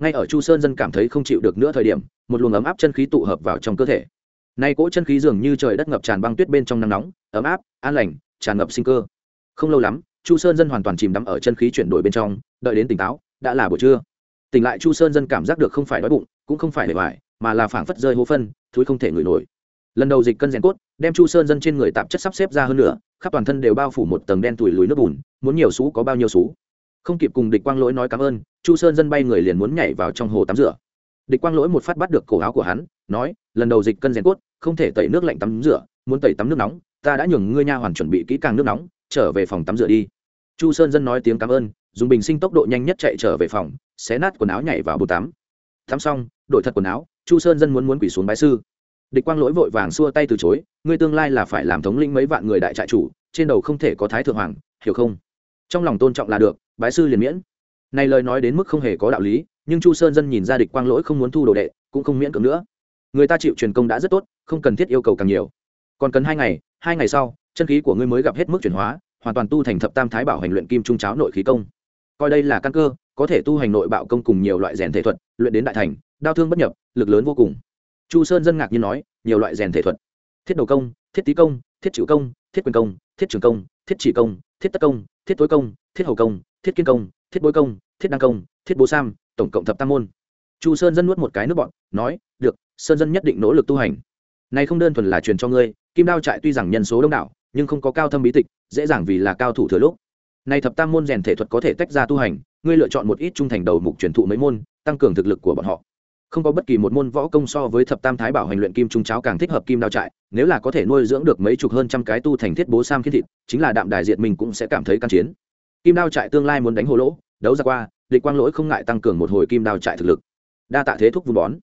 ngay ở chu sơn dân cảm thấy không chịu được nữa thời điểm, một luồng ấm áp chân khí tụ hợp vào trong cơ thể. Nay cỗ chân khí dường như trời đất ngập tràn băng tuyết bên trong nắng nóng, ấm áp, an lành, tràn ngập sinh cơ. Không lâu lắm, chu sơn dân hoàn toàn chìm đắm ở chân khí chuyển đổi bên trong, đợi đến tỉnh táo, đã là buổi trưa. Tỉnh lại chu sơn dân cảm giác được không phải đói bụng, cũng không phải để vải mà là phảng phất rơi hố phân thúi không thể ngửi nổi. Lần đầu dịch cân rèn cốt, đem chu sơn dân trên người tạp chất sắp xếp ra hơn nữa, khắp toàn thân đều bao phủ một tầng đen tủi lùi nước bùn, muốn nhiều xú có bao nhiêu xú không kịp cùng địch quang lỗi nói cảm ơn, chu sơn dân bay người liền muốn nhảy vào trong hồ tắm rửa. Địch quang lỗi một phát bắt được cổ áo của hắn, nói, lần đầu dịch cân rèn cốt, không thể tẩy nước lạnh tắm rửa, muốn tẩy tắm nước nóng, ta đã nhường ngươi nha hoàn chuẩn bị kỹ càng nước nóng, trở về phòng tắm rửa đi. Chu sơn dân nói tiếng cảm ơn, dùng bình sinh tốc độ nhanh nhất chạy trở về phòng, xé nát quần áo nhảy vào bồn tắm. Tắm xong, đổi thật quần áo, chu sơn dân muốn muốn quỷ xuống bái sư. Địch quang lỗi vội vàng xua tay từ chối, ngươi tương lai là phải làm thống lĩnh mấy vạn người đại trại chủ, trên đầu không thể có thái thượng hoàng, hiểu không? Trong lòng tôn trọng là được bái sư liền miễn. Này lời nói đến mức không hề có đạo lý, nhưng chu sơn dân nhìn ra địch quang lỗi không muốn thu đồ đệ, cũng không miễn cưỡng nữa. Người ta chịu truyền công đã rất tốt, không cần thiết yêu cầu càng nhiều. Còn cần hai ngày hai ngày sau, chân khí của ngươi mới gặp hết mức chuyển hóa, hoàn toàn tu thành thập tam thái bảo hành luyện kim trung cháo nội khí công. Coi đây là căn cơ, có thể tu hành nội bạo công cùng nhiều loại rèn thể thuật, luyện đến đại thành đao thương bất nhập, lực lớn vô cùng. Chu sơn dân ngạc nhiên nói, nhiều loại rèn thể thuật. Thiết đầu công, thiết tý công, thiết chữ công, thiết quyền công, thiết trường công, thiết chỉ công, thiết tất công, thiết tối công thiết hầu công thiết kiên công, thiết bối công, thiết đăng công, thiết bố sam, tổng cộng thập tam môn. Chu sơn dân nuốt một cái nước bọn nói, được, sơn dân nhất định nỗ lực tu hành. Này không đơn thuần là truyền cho ngươi, kim đao trại tuy rằng nhân số đông đảo, nhưng không có cao thâm bí tịch, dễ dàng vì là cao thủ thừa lúc. Này thập tam môn rèn thể thuật có thể tách ra tu hành, ngươi lựa chọn một ít trung thành đầu mục truyền thụ mấy môn, tăng cường thực lực của bọn họ. Không có bất kỳ một môn võ công so với thập tam thái bảo hành luyện kim trung cháo càng thích hợp kim đao trại, nếu là có thể nuôi dưỡng được mấy chục hơn trăm cái tu thành thiết bố sam khiết thịt, chính là đạm đại diện mình cũng sẽ cảm thấy căn chiến kim đao trại tương lai muốn đánh hồ lỗ, đấu ra qua, địch quang lỗi không ngại tăng cường một hồi kim đao trại thực lực. Đa tạ thế thúc vun bón.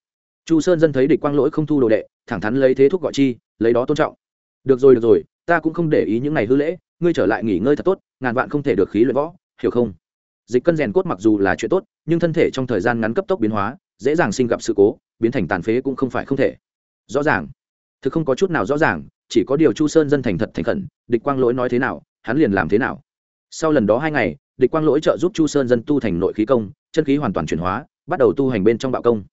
Chu sơn dân thấy địch quang lỗi không thu đồ đệ, thẳng thắn lấy thế thúc gọi chi, lấy đó tôn trọng. Được rồi được rồi, ta cũng không để ý những ngày hư lễ, ngươi trở lại nghỉ ngơi thật tốt, ngàn vạn không thể được khí luyện võ, hiểu không? Dịch cân rèn cốt mặc dù là chuyện tốt, nhưng thân thể trong thời gian ngắn cấp tốc biến hóa, dễ dàng sinh gặp sự cố, biến thành tàn phế cũng không phải không thể. Rõ ràng. Thực không có chút nào rõ ràng, chỉ có điều chu sơn dân thành thật thành khẩn, địch quang lỗi nói thế nào, hắn liền làm thế nào sau lần đó hai ngày, địch quang lỗi trợ giúp chu sơn dân tu thành nội khí công, chân khí hoàn toàn chuyển hóa, bắt đầu tu hành bên trong bạo công.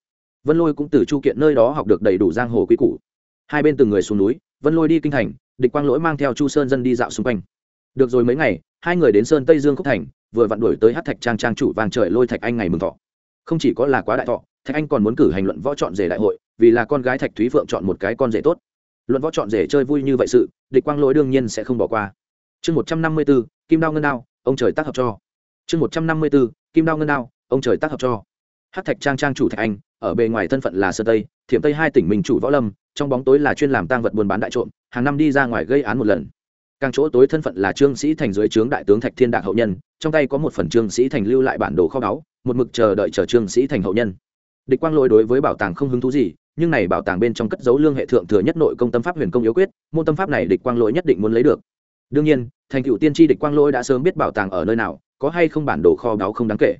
Vân lôi cũng từ chu kiện nơi đó học được đầy đủ giang hồ quy củ. Hai bên từng người xuống núi, vân lôi đi kinh thành, địch quang lỗi mang theo chu sơn dân đi dạo xung quanh. Được rồi mấy ngày, hai người đến sơn tây dương khúc thành, vừa vặn đuổi tới hát thạch trang trang chủ vàng trời lôi thạch anh ngày mừng thọ. Không chỉ có là quá đại thọ, thạch anh còn muốn cử hành luận võ chọn rể đại hội, vì là con gái thạch thúy phượng chọn một cái con rể tốt. Luận võ chọn rể chơi vui như vậy sự, địch quang lỗi đương nhiên sẽ không bỏ qua chương một trăm năm mươi b ố kim đao ngân đao, ông trời tác hợp cho. Chương một trăm năm mươi b ố kim đao ngân đao, ông trời tác hợp cho. Hát thạch trang trang chủ thạch anh, ở bề ngoài thân phận là sơ tây, thiểm tây hai tỉnh mình chủ võ lâm, trong bóng tối là chuyên làm tang vật buôn bán đại trộm, hàng năm đi ra ngoài gây án một lần. Càng chỗ tối thân phận là trương sĩ thành dưới trướng đại tướng thạch thiên đạc hậu nhân, trong tay có một phần trương sĩ thành lưu lại bản đồ kho báu, một mực chờ đợi chờ trương sĩ thành hậu nhân. Địch quang lỗi đối với bảo tàng không hứng thú gì, nhưng này bảo tàng bên trong cất dấu lương hệ thượng thừa nhất nội công tâm pháp huyền công yếu quyết, môn tâm pháp này địch quang lỗi nhất định muốn lấy được đương nhiên, thành cựu tiên tri địch quang lỗi đã sớm biết bảo tàng ở nơi nào, có hay không bản đồ kho báu không đáng kể.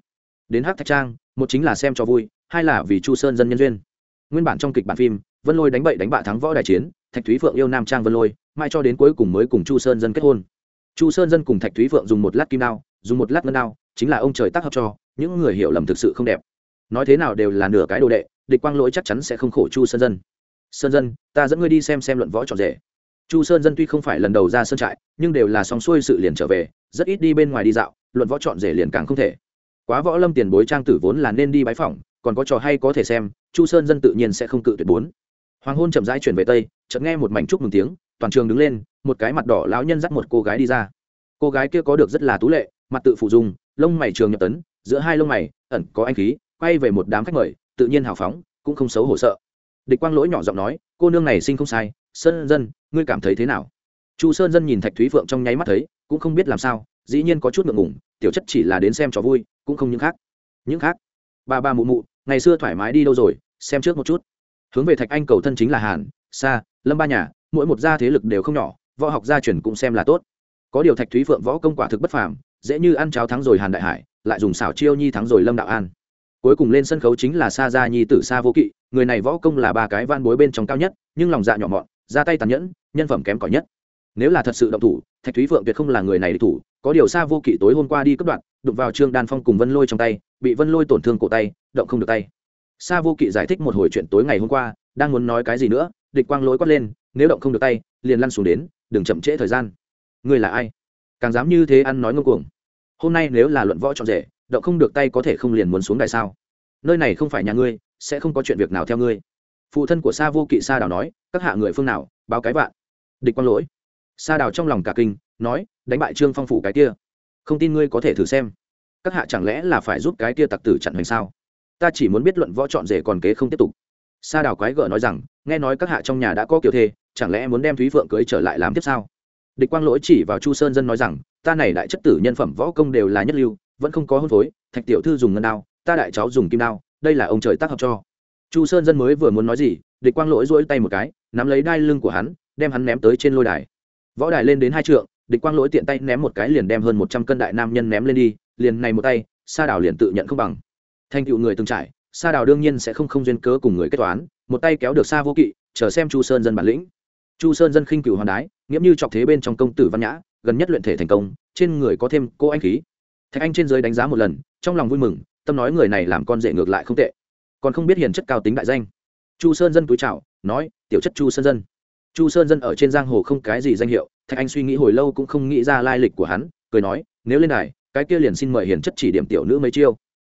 Đến hát thạch trang, một chính là xem cho vui, hai là vì chu sơn dân nhân duyên. Nguyên bản trong kịch bản phim, vân lôi đánh bậy đánh bạ thắng võ đại chiến, thạch thúy phượng yêu nam trang vân lôi, mai cho đến cuối cùng mới cùng chu sơn dân kết hôn. Chu sơn dân cùng thạch thúy phượng dùng một lát kim đao, dùng một lát ngân đao, chính là ông trời tác hợp cho, những người hiểu lầm thực sự không đẹp. Nói thế nào đều là nửa cái đồ đệ, địch quang lỗi chắc chắn sẽ không khổ chu sơn dân. Sơn dân, ta dẫn ngươi đi xem xem luận võ trọn rể chu sơn dân tuy không phải lần đầu ra sơn trại, nhưng đều là xong xuôi sự liền trở về, rất ít đi bên ngoài đi dạo, luận võ trọn rể liền càng không thể. Quá võ lâm tiền bối trang tử vốn là nên đi bái phỏng, còn có trò hay có thể xem, chu sơn dân tự nhiên sẽ không cự tuyệt bốn. Hoàng hôn chậm rãi chuyển về tây, chợt nghe một mảnh chúc mừng tiếng, toàn trường đứng lên, một cái mặt đỏ lão nhân dắt một cô gái đi ra. Cô gái kia có được rất là tú lệ, mặt tự phụ dùng lông mày trường nhập tấn, giữa hai lông mày, ẩn có anh khí, quay về một đám khách mời, tự nhiên hào phóng, cũng không xấu hổ sợ. Địch quang lỗi nhỏ giọng nói, cô nương này sinh không sai sơn dân, ngươi cảm thấy thế nào? Chu sơn dân nhìn thạch thúy phượng trong nháy mắt thấy, cũng không biết làm sao, dĩ nhiên có chút ngượng ngùng, tiểu chất chỉ là đến xem trò vui, cũng không những khác. Những khác? Ba ba mụ mụ, ngày xưa thoải mái đi đâu rồi, xem trước một chút. Hướng về thạch anh cầu thân chính là hàn xa lâm ba nhà, mỗi một gia thế lực đều không nhỏ, võ học gia truyền cũng xem là tốt. Có điều thạch thúy phượng võ công quả thực bất phàm, dễ như ăn cháo thắng rồi hàn đại hải, lại dùng xảo chiêu nhi thắng rồi lâm đạo an. Cuối cùng lên sân khấu chính là sa gia nhi tử sa vô kỵ, người này võ công là ba cái van bối bên trong cao nhất, nhưng lòng dạ nhỏ mọn ra tay tàn nhẫn, nhân phẩm kém cỏi nhất. Nếu là thật sự động thủ, thạch thúy phượng tuyệt không là người này địch thủ, có điều sa vô kỵ tối hôm qua đi cất đoạn đụng vào trương đan phong cùng vân lôi trong tay, bị vân lôi tổn thương cổ tay, động không được tay. Sa vô kỵ giải thích một hồi chuyện tối ngày hôm qua, đang muốn nói cái gì nữa, địch quang lối quát lên, nếu động không được tay, liền lăn xuống đến, đừng chậm trễ thời gian. Ngươi là ai? Càng dám như thế ăn nói ngông cuồng. Hôm nay nếu là luận võ trọn rể, động không được tay có thể không liền muốn xuống đại sao? Nơi này không phải nhà ngươi, sẽ không có chuyện việc nào theo ngươi phụ thân của sa vô kỵ sa đào nói, các hạ người phương nào, báo cái vạn. Địch quang lỗi. Sa đào trong lòng cả kinh, nói, đánh bại trương phong phủ cái kia. Không tin ngươi có thể thử xem. Các hạ chẳng lẽ là phải giúp cái kia tặc tử chặn hoành sao? Ta chỉ muốn biết luận võ trọn rể còn kế không tiếp tục. Sa đào quái gở nói rằng, nghe nói các hạ trong nhà đã có kiểu thê, chẳng lẽ muốn đem thúy phượng cưới trở lại làm tiếp sao? Địch quang lỗi chỉ vào chu sơn dân nói rằng, ta này đại chất tử nhân phẩm võ công đều là nhất lưu, vẫn không có hôn phối, thạch tiểu thư dùng ngân đao, ta đại cháu dùng kim đao, đây là ông trời tác hợp cho chu sơn dân mới vừa muốn nói gì, địch quang lỗi dỗi tay một cái, nắm lấy đai lưng của hắn, đem hắn ném tới trên lôi đài. Võ đài lên đến hai trượng, địch quang lỗi tiện tay ném một cái liền đem hơn một trăm cân đại nam nhân ném lên đi, liền này một tay, sa đào liền tự nhận không bằng. Thành tựu người từng trải, sa đào đương nhiên sẽ không không duyên cớ cùng người kết toán, một tay kéo được sa vô kỵ, chờ xem chu sơn dân bản lĩnh. Chu sơn dân khinh cửu hoàn đái, nghiễm như chọc thế bên trong công tử văn nhã, gần nhất luyện thể thành công, trên người có thêm cô anh khí. Thạch anh trên giới đánh giá một lần, trong lòng vui mừng, tâm nói người này làm con rể ngược lại không tệ còn không biết hiền chất cao tính đại danh. Chu sơn dân túi chào, nói, tiểu chất chu sơn dân. Chu sơn dân ở trên giang hồ không cái gì danh hiệu, thạch anh suy nghĩ hồi lâu cũng không nghĩ ra lai lịch của hắn, cười nói, nếu lên đài, cái kia liền xin mời hiền chất chỉ điểm tiểu nữ mấy chiêu.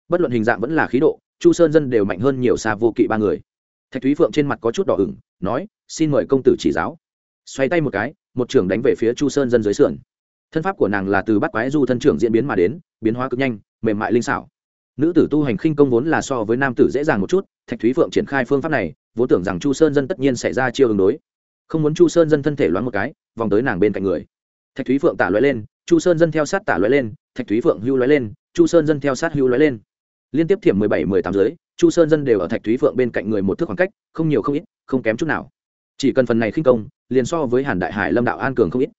Bất luận hình dạng vẫn là khí độ, chu sơn dân đều mạnh hơn nhiều xa vô kỵ ba người. Thạch thúy phượng trên mặt có chút đỏ ửng, nói, xin mời công tử chỉ giáo. Xoay tay một cái, một trưởng đánh về phía chu sơn dân dưới sườn. Thân pháp của nàng là từ bắt quái du thân trưởng diễn biến mà đến, biến hóa cực nhanh, mềm mại linh xảo nữ tử tu hành khinh công vốn là so với nam tử dễ dàng một chút, thạch thúy phượng triển khai phương pháp này, vốn tưởng rằng chu sơn dân tất nhiên xảy ra chiêu ứng đối. Không muốn chu sơn dân thân thể loáng một cái, vòng tới nàng bên cạnh người. Thạch thúy phượng tả loại lên, chu sơn dân theo sát tả loại lên, thạch thúy phượng hưu loại lên, chu sơn dân theo sát hưu loại lên. Liên tiếp thiểm mười bảy, mười tám dưới chu sơn dân đều ở thạch thúy phượng bên cạnh người một thước khoảng cách, không nhiều không ít, không kém chút nào. Chỉ cần phần này khinh công, liền so với hàn đại hải lâm đạo an cường không ít.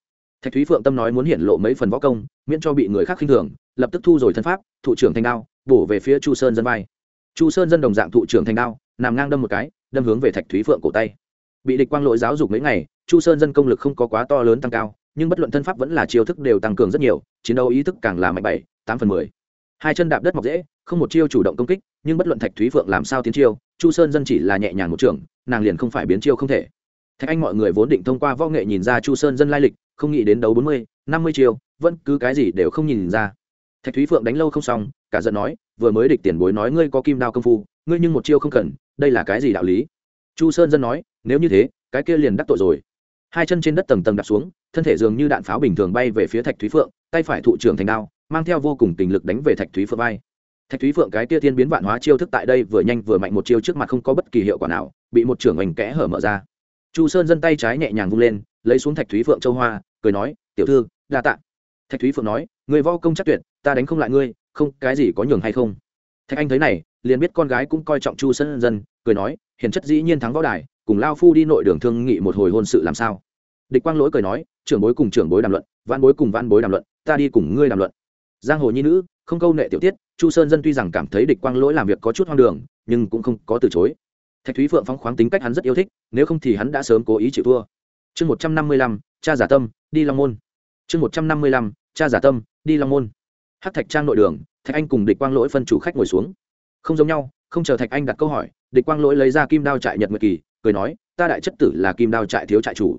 Thạch thúy phượng tâm nói muốn hiện lộ mấy phần võ công, miễn cho bị người khác khinh thường, lập tức thu rồi thân pháp, thụ trưởng thanh đao bổ về phía chu sơn dân vai. Chu sơn dân đồng dạng thụ trưởng thành đao, nằm ngang đâm một cái, đâm hướng về thạch thúy phượng cổ tay. Bị địch quang lỗi giáo dục mấy ngày, chu sơn dân công lực không có quá to lớn tăng cao, nhưng bất luận thân pháp vẫn là chiêu thức đều tăng cường rất nhiều, chiến đấu ý thức càng là mạnh bảy, tám phần mười. Hai chân đạp đất mọc dễ, không một chiêu chủ động công kích, nhưng bất luận thạch thúy phượng làm sao tiến chiêu, chu sơn dân chỉ là nhẹ nhàng một trường, nàng liền không phải biến chiêu không thể. Thạch anh mọi người vốn định thông qua võ nghệ nhìn ra chu sơn dân lai lịch, không nghĩ đến đấu bốn mươi, năm mươi chiêu, vẫn cứ cái gì đều không nhìn ra thạch thúy phượng đánh lâu không xong, cả giận nói, vừa mới địch tiền bối nói ngươi có kim đao công phu, ngươi nhưng một chiêu không cần, đây là cái gì đạo lý? Chu sơn dân nói, nếu như thế, cái kia liền đắc tội rồi. Hai chân trên đất tầng tầng đặt xuống, thân thể dường như đạn pháo bình thường bay về phía thạch thúy phượng, tay phải thụ trưởng thành đao, mang theo vô cùng tình lực đánh về thạch thúy phượng bay thạch thúy phượng cái kia thiên biến vạn hóa chiêu thức tại đây vừa nhanh vừa mạnh một chiêu trước mặt không có bất kỳ hiệu quả nào, bị một trưởng ảnh kẽ hở mở ra. Chu sơn dân tay trái nhẹ nhàng vung lên, lấy xuống thạch thúy phượng châu hoa, cười nói, tiểu thư, đa tạ. Thạch thúy phượng nói, người vo công chắc tuyệt ta đánh không lại ngươi, không, cái gì có nhường hay không? Thạch anh thấy này, liền biết con gái cũng coi trọng chu sơn dân, cười nói, hiền chất dĩ nhiên thắng võ đài, cùng lao phu đi nội đường thương nghị một hồi hôn sự làm sao? Địch quang lỗi cười nói, trưởng bối cùng trưởng bối đàm luận văn bối cùng văn bối đàm luận, ta đi cùng ngươi đàm luận. Giang hồ nhi nữ, không câu nệ tiểu tiết, chu sơn dân tuy rằng cảm thấy địch quang lỗi làm việc có chút hoang đường, nhưng cũng không có từ chối. Thạch thúy phượng phóng khoáng tính cách hắn rất yêu thích, nếu không thì hắn đã sớm cố ý chịu thua. Chương một trăm năm mươi lăm, cha giả tâm, đi long môn. Chương một trăm năm mươi lăm, cha giả tâm, đi long môn hát thạch trang nội đường, thạch anh cùng địch quang lỗi phân chủ khách ngồi xuống. Không giống nhau, không chờ thạch anh đặt câu hỏi, địch quang lỗi lấy ra kim đao trại nhật nguyệt kỳ, cười nói, ta đại chất tử là kim đao trại thiếu trại chủ.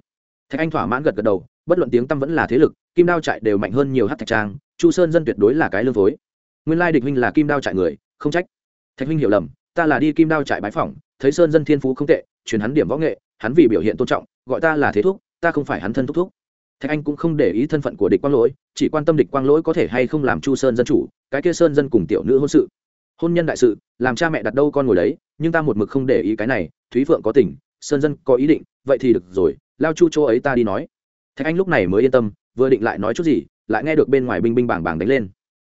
Thạch anh thỏa mãn gật gật đầu, bất luận tiếng tâm vẫn là thế lực, kim đao trại đều mạnh hơn nhiều hát thạch trang, chu sơn dân tuyệt đối là cái lương phối nguyên lai địch huynh là kim đao trại người, không trách. Thạch huynh hiểu lầm, ta là đi kim đao trại bái phỏng, thấy sơn dân thiên phú không tệ, truyền hắn điểm võ nghệ, hắn vì biểu hiện tôn trọng, gọi ta là thế thúc, ta không phải hắn thân thúc thúc thạch anh cũng không để ý thân phận của địch quang lỗi, chỉ quan tâm địch quang lỗi có thể hay không làm chu sơn dân chủ, cái kia sơn dân cùng tiểu nữ hôn sự. Hôn nhân đại sự, làm cha mẹ đặt đâu con ngồi đấy, nhưng ta một mực không để ý cái này, thúy phượng có tình, sơn dân có ý định, vậy thì được rồi, lao chu chỗ ấy ta đi nói. Thạch anh lúc này mới yên tâm, vừa định lại nói chút gì, lại nghe được bên ngoài binh binh bảng bảng đánh lên.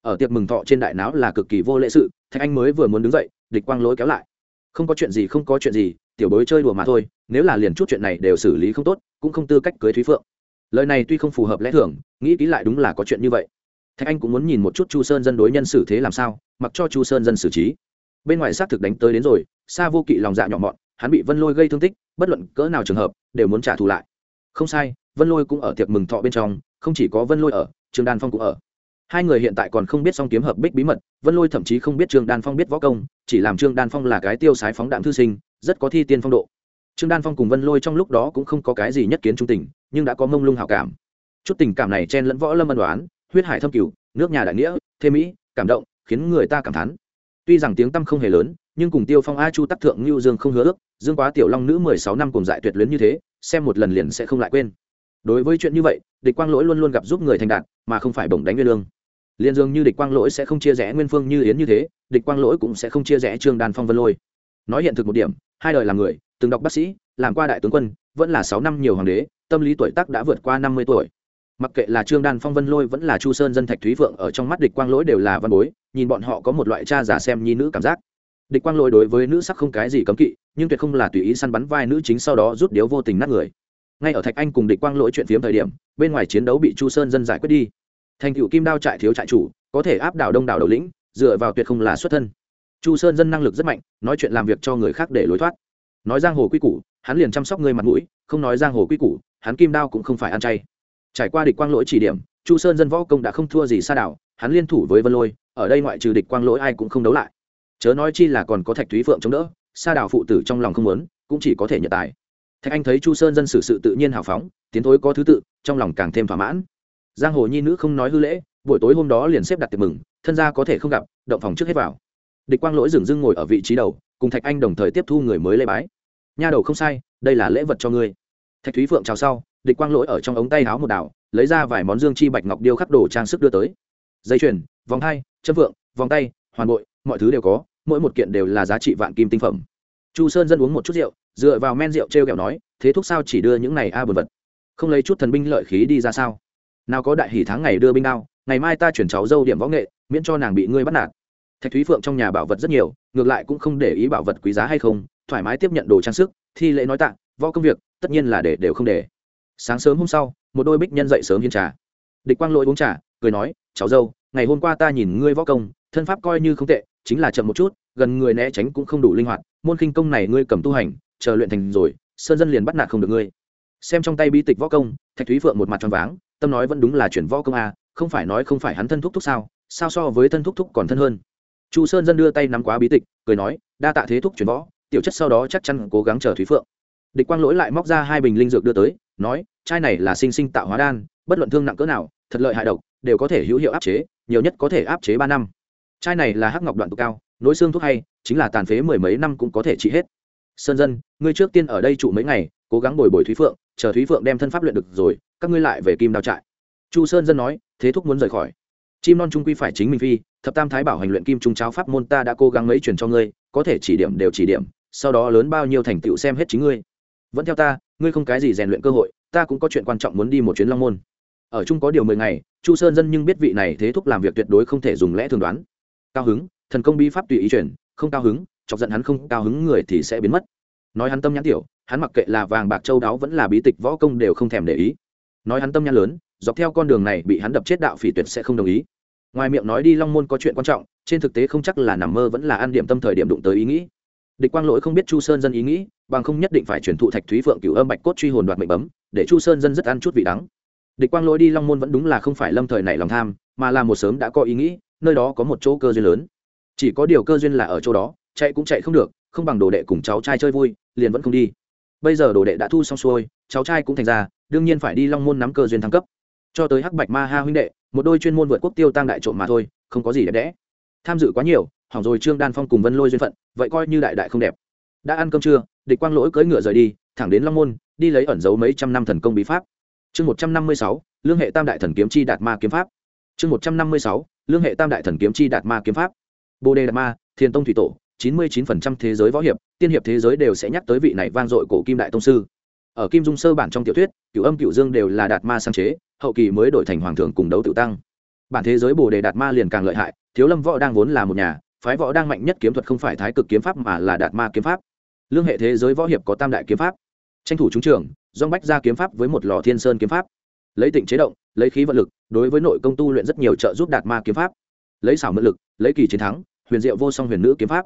Ở tiệc mừng thọ trên đại não là cực kỳ vô lễ sự, thạch anh mới vừa muốn đứng dậy, địch quang lỗi kéo lại. Không có chuyện gì, không có chuyện gì, tiểu bối chơi đùa mà thôi, nếu là liền chút chuyện này đều xử lý không tốt, cũng không tư cách cưới thúy phượng lời này tuy không phù hợp lẽ thường, nghĩ kỹ lại đúng là có chuyện như vậy. Thạch anh cũng muốn nhìn một chút chu sơn dân đối nhân xử thế làm sao, mặc cho chu sơn dân xử trí. Bên ngoài xác thực đánh tới đến rồi xa vô kỵ lòng dạ nhỏ mọn, hắn bị vân lôi gây thương tích, bất luận cỡ nào trường hợp, đều muốn trả thù lại. Không sai, vân lôi cũng ở tiệc mừng thọ bên trong, không chỉ có vân lôi ở, trương đan phong cũng ở. Hai người hiện tại còn không biết song kiếm hợp bích bí mật, vân lôi thậm chí không biết trương đan phong biết võ công, chỉ làm trương đan phong là cái tiêu sái phóng đạm thư sinh, rất có thi tiên phong độ. Trương đan phong cùng vân lôi trong lúc đó cũng không có cái gì nhất kiến trung tình nhưng đã có mông lung hảo cảm. Chút tình cảm này chen lẫn võ lâm ân đoán huyết hải thâm cửu, nước nhà đại nghĩa, thế mỹ, cảm động, khiến người ta cảm thán. Tuy rằng tiếng tăm không hề lớn, nhưng cùng tiêu phong a chu tắc thượng lưu dương không hứa ước, dương quá tiểu long nữ mười sáu năm cùng dại tuyệt luyến như thế, xem một lần liền sẽ không lại quên. Đối với chuyện như vậy, địch quang lỗi luôn luôn gặp giúp người thành đạt, mà không phải bổng đánh nguyên lương. Liên dương như địch quang lỗi sẽ không chia rẽ nguyên phương như yến như thế, địch quang lỗi cũng sẽ không chia rẽ trương đàn phong vân lôi. Nói hiện thực một điểm, hai đời làm người, từng đọc bác sĩ, làm qua đại tướng quân, vẫn là sáu năm nhiều hoàng đế tâm lý tuổi tác đã vượt qua năm mươi tuổi. Mặc kệ là trương đan phong, vân lôi vẫn là chu sơn dân thạch thúy phượng, ở trong mắt địch quang lỗi đều là văn bối, nhìn bọn họ có một loại cha giả xem nhi nữ cảm giác. Địch quang lỗi đối với nữ sắc không cái gì cấm kỵ, nhưng tuyệt không là tùy ý săn bắn vai nữ chính sau đó rút điếu vô tình nát người. Ngay ở thạch anh cùng địch quang lỗi chuyện phiếm thời điểm, bên ngoài chiến đấu bị chu sơn dân giải quyết đi. Thành cựu kim đao trại thiếu trại chủ, có thể áp đảo đông đảo đầu lĩnh, dựa vào tuyệt không là xuất thân. Chu sơn dân năng lực rất mạnh, nói chuyện làm việc cho người khác để lối thoát. Nói giang hồ quy củ, hắn liền chăm sóc người mặt mũi, không nói giang hồ quy củ hắn kim đao cũng không phải ăn chay. Trải qua địch quang lỗi chỉ điểm, chu sơn dân võ công đã không thua gì xa đảo, hắn liên thủ với vân lôi, ở đây ngoại trừ địch quang lỗi ai cũng không đấu lại. Chớ nói chi là còn có thạch thúy phượng chống đỡ xa đảo phụ tử trong lòng không muốn, cũng chỉ có thể nhận tài. Thạch anh thấy chu sơn dân xử sự tự nhiên hào phóng, tiến thối có thứ tự, trong lòng càng thêm thỏa mãn. Giang hồ nhi nữ không nói hư lễ, buổi tối hôm đó liền xếp đặt tiệc mừng, thân gia có thể không gặp, động phòng trước hết vào. Địch quang lỗi dừng dưng ngồi ở vị trí đầu, cùng thạch anh đồng thời tiếp thu người mới lễ bái. Nha đầu không sai, đây là lễ vật cho ngươi thạch thúy phượng chào sau, địch quang lỗi ở trong ống tay háo một đảo, lấy ra vài món dương chi bạch ngọc điêu khắc đồ trang sức đưa tới. Dây chuyền, vòng hai châm vượng, vòng tay, hoàn bội, mọi thứ đều có, mỗi một kiện đều là giá trị vạn kim tinh phẩm. Chu sơn dân uống một chút rượu, dựa vào men rượu t r e o kẹo nói, thế thúc sao chỉ đưa những này a à vật? Không lấy chút thần binh lợi khí đi ra sao? Nào có đại hỷ tháng ngày đưa binh đao, ngày mai ta chuyển cháu dâu điểm võ nghệ, miễn cho nàng bị ngươi bắt nạt. Thạch thúy phượng trong nhà bảo vật rất nhiều, ngược lại cũng không để ý bảo vật quý giá hay không, thoải mái tiếp nhận đồ trang sức, thi lễ nói tạng võ công việc, tất nhiên là để đều không để. Sáng sớm hôm sau, một đôi bích nhân dậy sớm hiên trà. Địch quang lỗi uống trà, cười nói, cháu dâu, ngày hôm qua ta nhìn ngươi võ công, thân pháp coi như không tệ, chính là chậm một chút, gần người né tránh cũng không đủ linh hoạt, môn khinh công này ngươi cầm tu hành, chờ luyện thành rồi, sơn dân liền bắt nạt không được ngươi. Xem trong tay bi tịch võ công, thạch thúy phượng một mặt tròn váng, tâm nói vẫn đúng là chuyển võ công a, không phải nói không phải hắn thân thúc thúc sao sao so với thân thúc thúc còn thân hơn. Chu sơn dân đưa tay nắm quá bí tịch, cười nói, đa tạ thế thúc chuyển võ, tiểu chất sau đó chắc chắn cố gắng chờ thúy phượng địch quang lỗi lại móc ra hai bình linh dược đưa tới, nói, chai này là sinh sinh tạo hóa đan, bất luận thương nặng cỡ nào, thật lợi hại độc, đều có thể hữu hiệu áp chế, nhiều nhất có thể áp chế ba năm. Chai này là hắc ngọc đoạn tụ cao, nối xương thuốc hay, chính là tàn phế mười mấy năm cũng có thể trị hết. Sơn dân, ngươi trước tiên ở đây trụ mấy ngày, cố gắng bồi bồi thúy phượng, chờ thúy phượng đem thân pháp luyện được rồi, các ngươi lại về kim đao trại. Chu sơn dân nói, thế thúc muốn rời khỏi. Chim non trung quy phải chính mình phi, thập tam thái bảo hành luyện kim trung cháo pháp môn ta đã cố gắng mấy truyền cho ngươi, có thể chỉ điểm đều chỉ điểm, sau đó lớn bao nhiêu thành tựu xem hết chính ngươi vẫn theo ta, ngươi không cái gì rèn luyện cơ hội, ta cũng có chuyện quan trọng muốn đi một chuyến long môn. Ở chung có điều mười ngày, chu sơn dân nhưng biết vị này thế thúc làm việc tuyệt đối không thể dùng lẽ thường đoán. Cao hứng, thần công bi pháp tùy ý chuyển, không cao hứng, chọc giận hắn không cao hứng người thì sẽ biến mất. Nói hắn tâm nhãn tiểu, hắn mặc kệ là vàng bạc châu đáo vẫn là bí tịch võ công đều không thèm để ý. Nói hắn tâm nhãn lớn, dọc theo con đường này bị hắn đập chết đạo phỉ tuyệt sẽ không đồng ý. Ngoài miệng nói đi long môn có chuyện quan trọng, trên thực tế không chắc là nằm mơ vẫn là ăn điểm tâm thời điểm đụng tới ý nghĩ. Địch quang lỗi không biết chu sơn dân ý nghĩ bằng không nhất định phải chuyển thụ thạch thúy phượng cửu âm bạch cốt truy hồn đoạt mệnh bấm, để chu sơn dân rất ăn chút vị đắng. Địch quang lỗi đi long môn vẫn đúng là không phải lâm thời này lòng tham, mà là một sớm đã có ý nghĩ, nơi đó có một chỗ cơ duyên lớn. Chỉ có điều cơ duyên là ở chỗ đó, chạy cũng chạy không được, không bằng đồ đệ cùng cháu trai chơi vui, liền vẫn không đi. Bây giờ đồ đệ đã thu xong xuôi, cháu trai cũng thành ra, đương nhiên phải đi long môn nắm cơ duyên thăng cấp. Cho tới hắc bạch ma ha huynh đệ, một đôi chuyên môn vượt quốc tiêu tăng đại trộm mà thôi, không có gì đẹp đẽ. Tham dự quá nhiều, hỏng rồi trương đan phong cùng vân lôi duyên phận, vậy coi như đại đại không đẹp đã ăn cơm trưa, địch quang lỗi cưỡi ngựa rời đi, thẳng đến long môn, đi lấy ẩn giấu mấy trăm năm thần công bí pháp. Chương một trăm năm mươi sáu, lương hệ tam đại thần kiếm chi đạt ma kiếm pháp. Chương một trăm năm mươi sáu, lương hệ tam đại thần kiếm chi đạt ma kiếm pháp. Bồ đề đạt ma, thiền tông thủy tổ, chín mươi chín phần trăm thế giới võ hiệp, tiên hiệp thế giới đều sẽ nhắc tới vị này vang dội cổ kim đại tông sư. Ở kim dung sơ bản trong tiểu thuyết cựu âm cựu dương đều là đạt ma sáng chế, hậu kỳ mới đổi thành hoàng thượng cùng đấu tự tăng. Bản thế giới bồ đề đạt ma liền càng lợi hại, thiếu lâm võ đang vốn là một nhà, phái võ đang mạnh nhất kiếm thuật không phải thái cực kiếm pháp mà là đạt ma kiếm pháp lương hệ thế giới võ hiệp có tam đại kiếm pháp. Tranh thủ trúng trường, dong bách ra kiếm pháp với một lò thiên sơn kiếm pháp. Lấy tịnh chế động, lấy khí vận lực, đối với nội công tu luyện rất nhiều trợ giúp đạt ma kiếm pháp. Lấy xảo mượn lực, lấy kỳ chiến thắng, huyền diệu vô song huyền nữ kiếm pháp.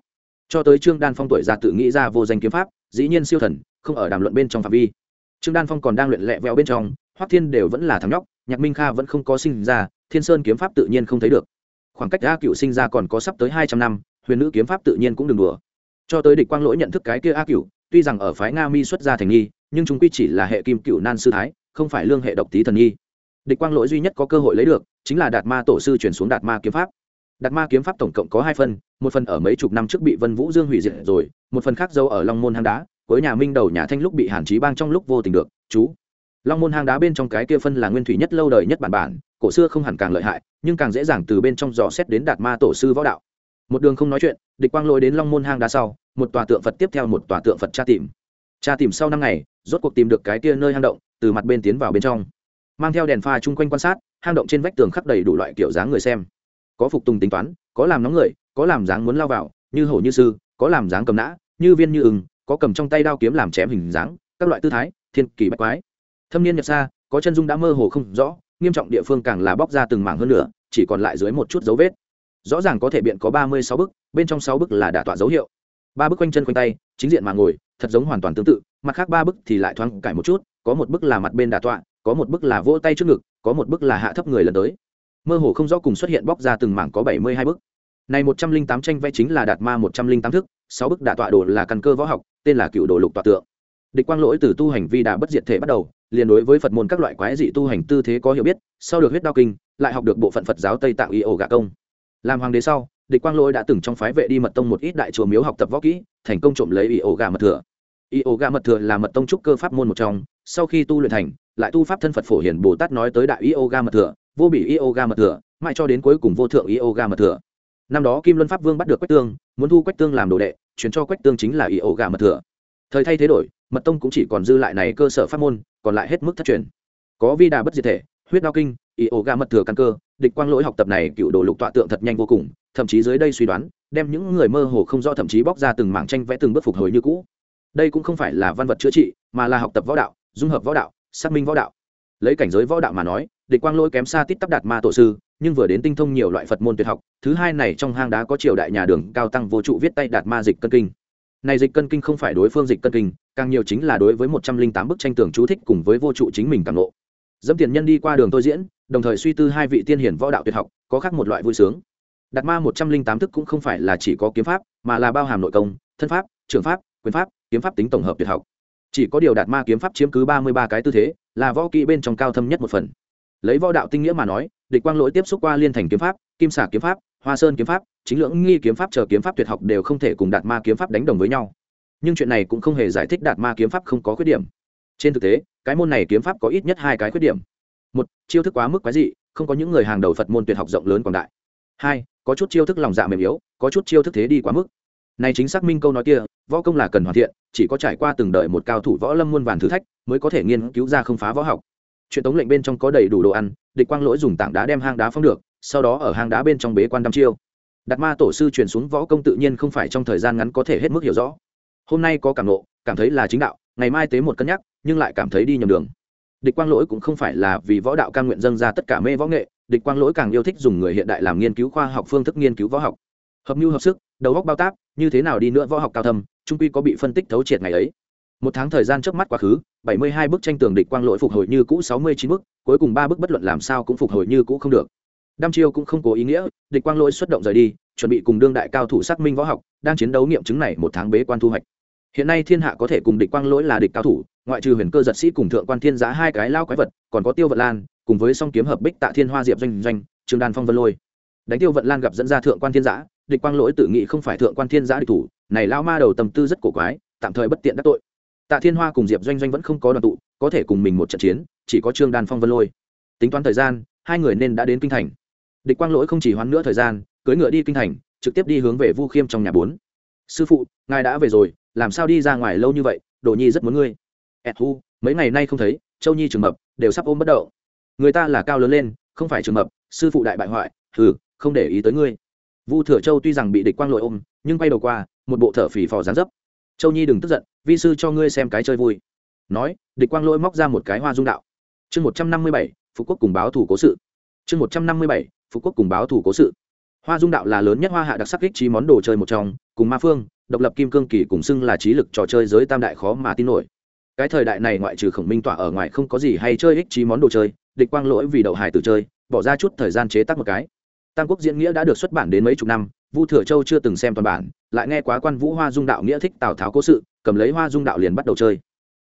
Cho tới trương đan phong tuổi già tự nghĩ ra vô danh kiếm pháp, dĩ nhiên siêu thần, không ở đàm luận bên trong phạm vi. Trương đan phong còn đang luyện lẹ veo bên trong, hoắc thiên đều vẫn là thằng nhóc, nhạc minh kha vẫn không có sinh ra, thiên sơn kiếm pháp tự nhiên không thấy được. Khoảng cách a cựu sinh ra còn có sắp tới hai trăm năm, huyền nữ kiếm pháp tự nhiên cũng đừng đùa cho tới địch quang lỗi nhận thức cái kia a cựu tuy rằng ở phái nga mi xuất gia thành nghi, nhưng chúng quy chỉ là hệ kim cựu nan sư thái, không phải lương hệ độc tý thần nghi. Địch quang lỗi duy nhất có cơ hội lấy được, chính là đạt ma tổ sư chuyển xuống đạt ma kiếm pháp. Đạt ma kiếm pháp tổng cộng có hai phần, một phần ở mấy chục năm trước bị vân vũ dương hủy diệt rồi, một phần khác dâu ở long môn hang đá với nhà minh đầu nhà thanh lúc bị hàn trí bang trong lúc vô tình được, chú. Long môn hang đá bên trong cái kia phân là nguyên thủy nhất lâu đời nhất bản bản, cổ xưa không hẳn càng lợi hại, nhưng càng dễ dàng từ bên trong dò xét đến đạt ma tổ sư võ đạo một đường không nói chuyện, địch quang lôi đến long môn hang đá sau, một tòa tượng phật tiếp theo một tòa tượng phật tra tìm. Tra tìm sau năm ngày, rốt cuộc tìm được cái kia nơi hang động, từ mặt bên tiến vào bên trong. Mang theo đèn pha chung quanh quan sát, hang động trên vách tường khắc đầy đủ loại kiểu dáng người xem. Có phục tùng tính toán, có làm nóng người, có làm dáng muốn lao vào, như hổ như sư, có làm dáng cầm nã, như viên như ừng có cầm trong tay đao kiếm làm chém hình dáng, các loại tư thái, thiên kỳ bách quái. Thâm niên nhập xa, có chân dung đã mơ hồ không rõ, nghiêm trọng địa phương càng là bóc ra từng mảng hơn nữa, chỉ còn lại dưới một chút dấu vết rõ ràng có thể biện có ba mươi sáu bức bên trong sáu bức là đả tọa dấu hiệu. Ba bức quanh chân quanh tay, chính diện mà ngồi, thật giống hoàn toàn tương tự, mặt khác ba bức thì lại thoáng cải một chút, có một bức là mặt bên đả tọa, có một bức là vỗ tay trước ngực, có một bức là hạ thấp người lần tới. Mơ hồ không rõ cùng xuất hiện bóc ra từng mảng có bảy mươi hai bức này một trăm linh tám tranh vẽ chính là đạt ma một trăm linh tám thức, sáu bức đả tọa đồ là căn cơ võ học, tên là cựu đồ lục tọa tượng. Địch quang lỗi từ tu hành vi đà bất diệt thể bắt đầu, liền đối với phật môn các loại quái dị tu hành tư thế có hiểu biết, sau được huyết đao kinh, lại học được bộ phận phật giáo tây tạng y ổ gạ công làm hoàng đế sau, địch quang lỗi đã từng trong phái vệ đi mật tông một ít đại chùa miếu học tập võ kỹ, thành công trộm lấy ý ổ gà mật thừa. Ý ổ gà mật thừa là mật tông trúc cơ pháp môn một trong, sau khi tu luyện thành, lại tu pháp thân phật phổ hiển bồ tát nói tới đại yoga mật thừa, vô bị yoga mật thừa, mãi cho đến cuối cùng vô thượng yoga mật thừa. Năm đó kim luân pháp vương bắt được quách tương, muốn thu quách tương làm đồ đệ chuyển cho quách tương chính là yoga mật thừa. Thời thay thế đổi, mật tông cũng chỉ còn dư lại này cơ sở pháp môn, còn lại hết mức thất truyền. Có vi đà bất diệt thể, huyết đao kinh yoga mật thừa căn cơ địch quang lỗi học tập này cựu đồ lục tọa tượng thật nhanh vô cùng, thậm chí dưới đây suy đoán, đem những người mơ hồ không rõ thậm chí bóc ra từng mảng tranh vẽ từng bước phục hồi như cũ. Đây cũng không phải là văn vật chữa trị, mà là học tập võ đạo, dung hợp võ đạo, xác minh võ đạo. Lấy cảnh giới võ đạo mà nói, địch quang lỗi kém xa tít tắp đạt ma tổ sư, nhưng vừa đến tinh thông nhiều loại phật môn tuyệt học, thứ hai này trong hang đá có triều đại nhà đường cao tăng vô trụ viết tay đạt ma dịch cân kinh. Này dịch cân kinh không phải đối phương dịch cân kinh, càng nhiều chính là đối với một trăm linh tám bức tranh tường chú thích cùng với vô trụ chính mình càng lộ dẫm tiền nhân đi qua đường tôi diễn đồng thời suy tư hai vị tiên hiển võ đạo tuyệt học, có khác một loại vui sướng. Đạt ma một trăm linh tám thức cũng không phải là chỉ có kiếm pháp, mà là bao hàm nội công, thân pháp, trường pháp, quyền pháp, kiếm pháp tính tổng hợp tuyệt học. Chỉ có điều đạt ma kiếm pháp chiếm cứ ba mươi ba cái tư thế, là võ kỹ bên trong cao thâm nhất một phần. Lấy võ đạo tinh nghĩa mà nói, địch quang lỗi tiếp xúc qua liên thành kiếm pháp, kim xả kiếm pháp, hoa sơn kiếm pháp, chính lưỡng nghi kiếm pháp chờ kiếm pháp tuyệt học đều không thể cùng đạt ma kiếm pháp đánh đồng với nhau. Nhưng chuyện này cũng không hề giải thích đạt ma kiếm pháp không có khuyết điểm. Trên thực tế, cái môn này kiếm pháp có ít nhất hai cái khuyết điểm một, chiêu thức quá mức quái dị, không có những người hàng đầu phật môn tuyệt học rộng lớn quảng đại. Hai, có chút chiêu thức lòng dạ mềm yếu, có chút chiêu thức thế đi quá mức. Này chính xác minh câu nói kia, võ công là cần hoàn thiện, chỉ có trải qua từng đợi một cao thủ võ lâm muôn vàn thử thách, mới có thể nghiên cứu ra không phá võ học. Chuyện tống lệnh bên trong có đầy đủ đồ ăn, địch quang lỗi dùng tảng đá đem hang đá phong được, sau đó ở hang đá bên trong bế quan đăm chiêu. Đạt ma tổ sư truyền xuống võ công tự nhiên không phải trong thời gian ngắn có thể hết mức hiểu rõ. Hôm nay có cảm nộ cảm thấy là chính đạo, ngày mai tế một cân nhắc, nhưng lại cảm thấy đi nhầm đường địch quang lỗi cũng không phải là vì võ đạo cam nguyện dâng ra tất cả mê võ nghệ, địch quang lỗi càng yêu thích dùng người hiện đại làm nghiên cứu khoa học phương thức nghiên cứu võ học. Hợp mưu hợp sức, đầu góc bao tác như thế nào đi nữa võ học cao thâm, trung quy có bị phân tích thấu triệt ngày ấy. Một tháng thời gian trước mắt quá khứ, bảy mươi hai bức tranh tường địch quang lỗi phục hồi như cũ, sáu mươi chín bức, cuối cùng ba bức bất luận làm sao cũng phục hồi như cũ không được. Đăm chiêu cũng không cố ý nghĩa, địch quang lỗi xuất động rời đi, chuẩn bị cùng đương đại cao thủ xác minh võ học, đang chiến đấu nghiệm chứng này một tháng bế quan thu hoạch hiện nay thiên hạ có thể cùng địch quang lỗi là địch cao thủ, ngoại trừ huyền cơ giật sĩ cùng thượng quan thiên giá hai cái lao quái vật, còn có tiêu vận lan, cùng với song kiếm hợp bích tạ thiên hoa diệp doanh doanh, trường đàn phong vân lôi. Đánh tiêu vận lan gặp dẫn ra thượng quan thiên giã, địch quang lỗi tự nghĩ không phải thượng quan thiên giã địch thủ, này lao ma đầu tâm tư rất cổ quái, tạm thời bất tiện đắc tội. Tạ thiên hoa cùng diệp doanh doanh vẫn không có đoàn tụ, có thể cùng mình một trận chiến, chỉ có trương đan phong vân lôi. Tính toán thời gian, hai người nên đã đến kinh thành. Địch quang lỗi không chỉ hoán nữa thời gian, cưỡi ngựa đi kinh thành, trực tiếp đi hướng về vu khiêm trong nhà bốn. Sư phụ, ngài đã về rồi làm sao đi ra ngoài lâu như vậy, đồ nhi rất muốn ngươi. Ẹt hu, mấy ngày nay không thấy, châu nhi trường mập, đều sắp ôm bất đậu người ta là cao lớn lên, không phải trường mập, sư phụ đại bại hoại, hừ, không để ý tới ngươi. Vu thừa châu tuy rằng bị địch quang lội ôm, nhưng quay đầu qua, một bộ thở phì phò dán dấp. Châu nhi đừng tức giận, vi sư cho ngươi xem cái chơi vui. Nói, địch quang lỗi móc ra một cái hoa dung đạo. Chương một trăm năm mươi bảy phú quốc cùng báo thủ cố sự. Chương một trăm năm mươi bảy phú quốc cùng báo thủ cố sự. Hoa dung đạo là lớn nhất hoa hạ đặc sắc kích trí món đồ chơi một trong, cùng ma phương độc lập kim cương kỳ cùng xưng là trí lực trò chơi giới tam đại khó mà tin nổi. Cái thời đại này ngoại trừ khổng minh tỏa ở ngoài không có gì hay chơi ích trí món đồ chơi địch quang lỗi vì đậu hải tử chơi bỏ ra chút thời gian chế tác một cái. Tam quốc diễn nghĩa đã được xuất bản đến mấy chục năm vu thừa châu chưa từng xem toàn bản lại nghe quá quan vũ hoa dung đạo nghĩa thích tào tháo cố sự cầm lấy hoa dung đạo liền bắt đầu chơi.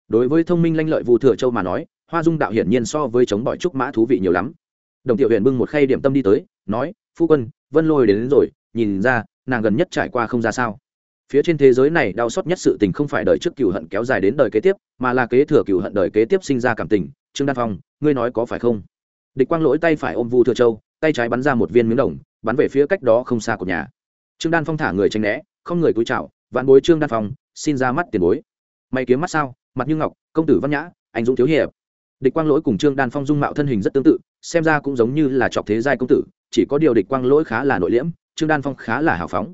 Đối với thông minh lanh lợi vu thừa châu mà nói hoa dung đạo hiển nhiên so với chống bỏi trúc mã thú vị nhiều lắm. Đồng tiểu huyền bưng một khay điểm tâm đi tới nói phu quân vân lôi đến, đến rồi nhìn ra nàng gần nhất trải qua không ra sao phía trên thế giới này đau xót nhất sự tình không phải đời trước cựu hận kéo dài đến đời kế tiếp, mà là kế thừa cựu hận đời kế tiếp sinh ra cảm tình. Trương đan phong, ngươi nói có phải không? Địch quang lỗi tay phải ôm vu thừa châu, tay trái bắn ra một viên miếng đồng, bắn về phía cách đó không xa của nhà. Trương đan phong thả người tranh né, không người cúi chào, vạn bối trương đan phong, xin ra mắt tiền bối. Mày kiếm mắt sao? Mặt như ngọc, công tử văn nhã, anh dũng thiếu hiệp. Địch quang lỗi cùng trương đan phong dung mạo thân hình rất tương tự, xem ra cũng giống như là trọc thế giai công tử, chỉ có điều địch quang lỗi khá là nội liễm, trương đan phong khá là hào phóng.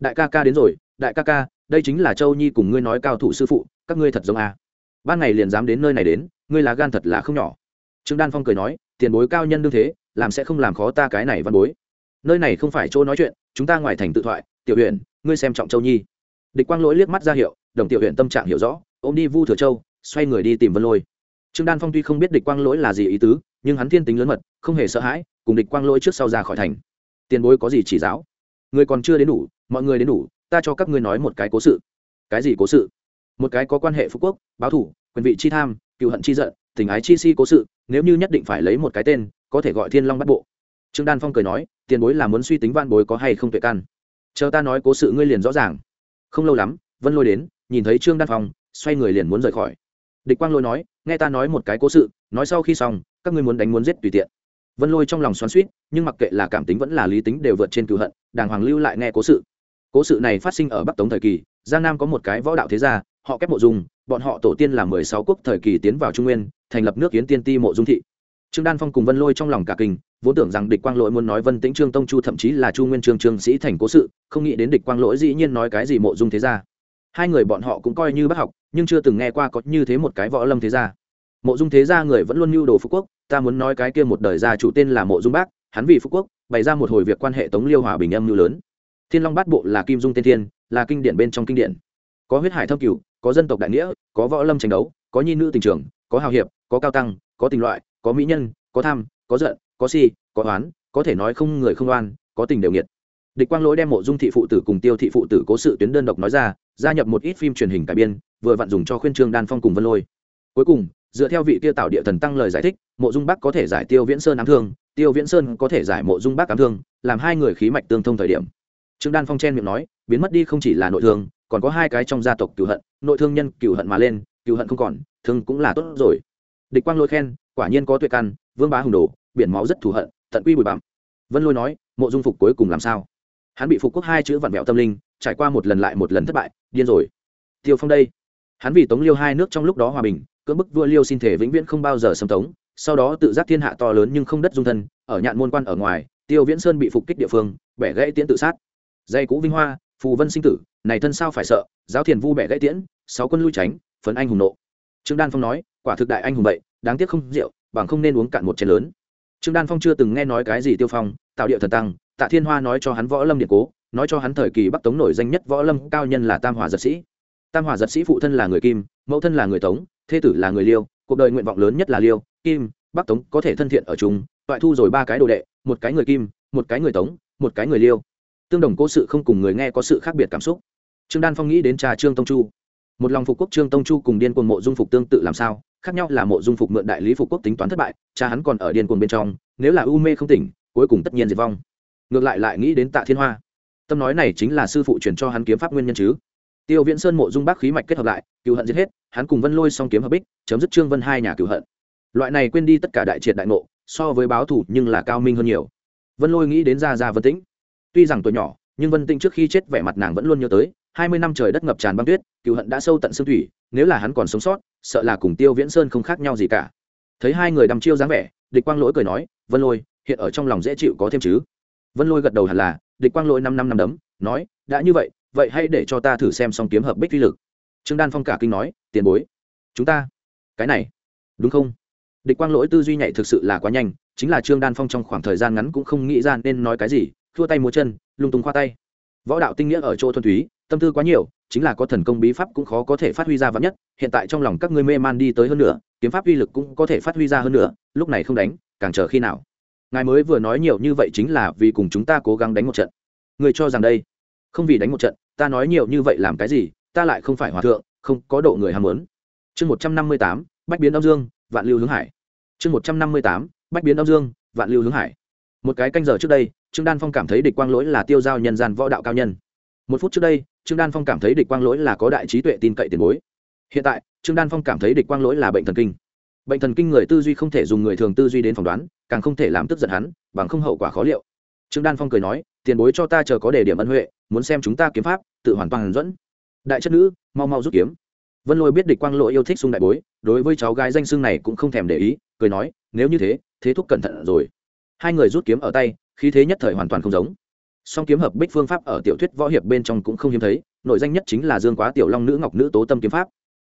Đại ca ca đến rồi đại ca ca, đây chính là châu nhi cùng ngươi nói cao thủ sư phụ, các ngươi thật giống a. Ban ngày liền dám đến nơi này đến, ngươi là gan thật là không nhỏ. Trương đan phong cười nói, tiền bối cao nhân đương thế, làm sẽ không làm khó ta cái này văn bối. Nơi này không phải chỗ nói chuyện, chúng ta ngoài thành tự thoại, tiểu huyện ngươi xem trọng châu nhi. Địch quang lỗi liếc mắt ra hiệu, đồng tiểu huyện tâm trạng hiểu rõ, ôm đi vu thừa châu, xoay người đi tìm vân lôi. Trương đan phong tuy không biết địch quang lỗi là gì ý tứ, nhưng hắn thiên tính lớn mật, không hề sợ hãi, cùng địch quang lỗi trước sau ra khỏi thành. Tiền bối có gì chỉ giáo? Người còn chưa đến đủ, mọi người đến đủ ta cho các ngươi nói một cái cố sự. Cái gì cố sự? Một cái có quan hệ phú quốc, báo thủ, quyền vị chi tham, cựu hận chi giận, tình ái chi si cố sự, nếu như nhất định phải lấy một cái tên, có thể gọi thiên long bắt bộ. Trương đan phong cười nói, tiền bối là muốn suy tính van bối có hay không tuệ căn. Chờ ta nói cố sự ngươi liền rõ ràng. Không lâu lắm, vân lôi đến, nhìn thấy trương đan phong, xoay người liền muốn rời khỏi. Địch quang lôi nói, nghe ta nói một cái cố sự, nói sau khi xong, các ngươi muốn đánh muốn giết tùy tiện. Vân lôi trong lòng xoắn suýt nhưng mặc kệ là cảm tính vẫn là lý tính đều vượt trên cựu hận, đàng hoàng lưu lại nghe cố sự cố sự này phát sinh ở bắc tống thời kỳ, giang nam có một cái võ đạo thế gia, họ kép mộ dung, bọn họ tổ tiên là mười sáu quốc thời kỳ tiến vào trung nguyên, thành lập nước kiến tiên ti mộ dung thị. Trương đan phong cùng vân lôi trong lòng cả kinh, vốn tưởng rằng địch quang lỗi muốn nói vân tĩnh trương tông chu thậm chí là chu nguyên trương trương sĩ thành cố sự, không nghĩ đến địch quang lỗi dĩ nhiên nói cái gì mộ dung thế gia. Hai người bọn họ cũng coi như bác học, nhưng chưa từng nghe qua có như thế một cái võ lâm thế gia. Mộ dung thế gia người vẫn luôn mưu đồ phú quốc, ta muốn nói cái kia một đời gia chủ tên là mộ dung bác, hắn vì phú quốc, bày ra một hồi việc quan hệ tống liêu hòa bình âm mưu lớn thiên long bát bộ là kim dung tiên thiên, là kinh điển bên trong kinh điển. Có huyết hải thâm cửu, có dân tộc đại nghĩa, có võ lâm tranh đấu, có nhi nữ tình trường, có hào hiệp, có cao tăng, có tình loại, có mỹ nhân, có tham, có giận, có si, có oán, có thể nói không người không oan, có tình đều nghiệt. Địch quang lỗi đem mộ dung thị phụ tử cùng tiêu thị phụ tử cố sự tuyến đơn độc nói ra, gia nhập một ít phim truyền hình cải biên, vừa vặn dùng cho khuyên trương đan phong cùng vân lôi. Cuối cùng, dựa theo vị tiêu tạo địa thần tăng lời giải thích, mộ dung bắc có thể giải tiêu viễn sơn ám thương, tiêu viễn sơn có thể giải mộ dung bắc ám thương, làm hai người khí mạch tương thông thời điểm trương đan phong chen miệng nói, biến mất đi không chỉ là nội thương, còn có hai cái trong gia tộc cựu hận, nội thương nhân cựu hận mà lên cựu hận không còn, thương cũng là tốt rồi. Địch quang lôi khen, quả nhiên có tuệ căn, vương bá hùng đồ, biển máu rất thù hận, tận quy bùi bặm. Vân lôi nói, mộ dung phục cuối cùng làm sao? Hắn bị phục quốc hai chữ vặn vẹo tâm linh, trải qua một lần lại một lần thất bại, điên rồi. Tiêu phong đây. Hắn vì tống liêu hai nước trong lúc đó hòa bình, cưỡng bức vua liêu xin thể vĩnh viễn không bao giờ xâm tống, sau đó tự giác thiên hạ to lớn nhưng không đất dung thân, ở nhạn môn quan ở ngoài, tiêu viễn sơn bị phục kích địa phương, bẻ gãy tiễn tự sát dây cũ vinh hoa, phù vân sinh tử, này thân sao phải sợ, giáo thiền vu bẻ gãy tiễn, sáu quân lui tránh, phấn anh hùng nộ. Trương đan phong nói, quả thực đại anh hùng vậy, đáng tiếc không rượu, bằng không nên uống cạn một chén lớn. Trương đan phong chưa từng nghe nói cái gì tiêu phong, tạo điệu thần tăng, tạ thiên hoa nói cho hắn võ lâm điện cố, nói cho hắn thời kỳ bắc tống nổi danh nhất võ lâm cao nhân là tam hòa giật sĩ. Tam hòa giật sĩ phụ thân là người kim, mẫu thân là người tống, thê tử là người liêu, cuộc đời nguyện vọng lớn nhất là liêu, kim, bắc tống có thể thân thiện ở chung, toại thu rồi ba cái đồ đệ, một cái người kim, một cái người tống, một cái người liêu tương đồng cố sự không cùng người nghe có sự khác biệt cảm xúc. Trương đan phong nghĩ đến trà trương tông chu. Một lòng phục quốc trương tông chu cùng điên cuồng mộ dung phục tương tự làm sao, khác nhau là mộ dung phục mượn đại lý phục quốc tính toán thất bại, cha hắn còn ở điên cuồng bên trong, nếu là u mê không tỉnh, cuối cùng tất nhiên diệt vong. Ngược lại lại nghĩ đến tạ thiên hoa. Tâm nói này chính là sư phụ truyền cho hắn kiếm pháp nguyên nhân chứ. Tiêu viễn sơn mộ dung bác khí mạch kết hợp lại, cựu hận giết hết, hắn cùng vân lôi song kiếm hợp bích, chấm dứt trương vân hai nhà cựu hận. Loại này quên đi tất cả đại triệt đại ngộ, so với báo thủ nhưng là cao minh hơn nhiều. Vân lôi nghĩ đến ra ra vân tĩnh tuy rằng tuổi nhỏ, nhưng vân Tinh trước khi chết vẻ mặt nàng vẫn luôn nhớ tới, hai mươi năm trời đất ngập tràn băng tuyết cựu hận đã sâu tận xương thủy, nếu là hắn còn sống sót, sợ là cùng tiêu viễn sơn không khác nhau gì cả. Thấy hai người đăm chiêu dáng vẻ, địch quang lỗi cười nói, vân lôi, hiện ở trong lòng dễ chịu có thêm chứ? Vân lôi gật đầu hẳn là, địch quang lỗi năm năm năm đấm, nói, đã như vậy vậy hãy để cho ta thử xem xong kiếm hợp bích vi lực. Trương đan phong cả kinh nói, tiền bối, chúng ta, cái này, đúng không? Địch quang lỗi tư duy nhạy thực sự là quá nhanh, chính là trương đan phong trong khoảng thời gian ngắn cũng không nghĩ ra nên nói cái gì thua tay múa chân, lung tung khoa tay. Võ đạo tinh nghĩa ở chỗ thuần túy, tâm tư quá nhiều, chính là có thần công bí pháp cũng khó có thể phát huy ra vắn nhất, hiện tại trong lòng các ngươi mê man đi tới hơn nữa kiếm pháp uy lực cũng có thể phát huy ra hơn nữa lúc này không đánh, càng chờ khi nào? Ngài mới vừa nói nhiều như vậy chính là vì cùng chúng ta cố gắng đánh một trận. Người cho rằng đây? Không vì đánh một trận, ta nói nhiều như vậy làm cái gì, ta lại không phải hòa thượng, không có độ người ham muốn. Chương một trăm năm mươi tám, bách biến âm dương, vạn lưu hướng hải. Chương một trăm năm mươi tám, bách biến âm dương, vạn lưu hướng hải. Một cái canh giờ trước đây trương đan phong cảm thấy địch quang lỗi là tiêu giao nhân gian võ đạo cao nhân. Một phút trước đây, trương đan phong cảm thấy địch quang lỗi là có đại trí tuệ tin cậy tiền bối. Hiện tại, trương đan phong cảm thấy địch quang lỗi là bệnh thần kinh. Bệnh thần kinh người tư duy không thể dùng người thường tư duy đến phỏng đoán, càng không thể làm tức giận hắn, bằng không hậu quả khó liệu. Trương đan phong cười nói, tiền bối cho ta chờ có đề điểm ân huệ, muốn xem chúng ta kiếm pháp, tự hoàn toàn dẫn. Đại chất nữ, mau mau rút kiếm. Vân lôi biết địch quang lỗi yêu thích sung đại bối, đối với cháu gái danh xưng này cũng không thèm để ý, cười nói, nếu như thế thế thúc cẩn thận rồi. Hai người rút kiếm ở tay khí thế nhất thời hoàn toàn không giống. Song kiếm hợp bích phương pháp ở tiểu thuyết võ hiệp bên trong cũng không hiếm thấy nội danh nhất chính là dương quá tiểu long nữ ngọc nữ tố tâm kiếm pháp.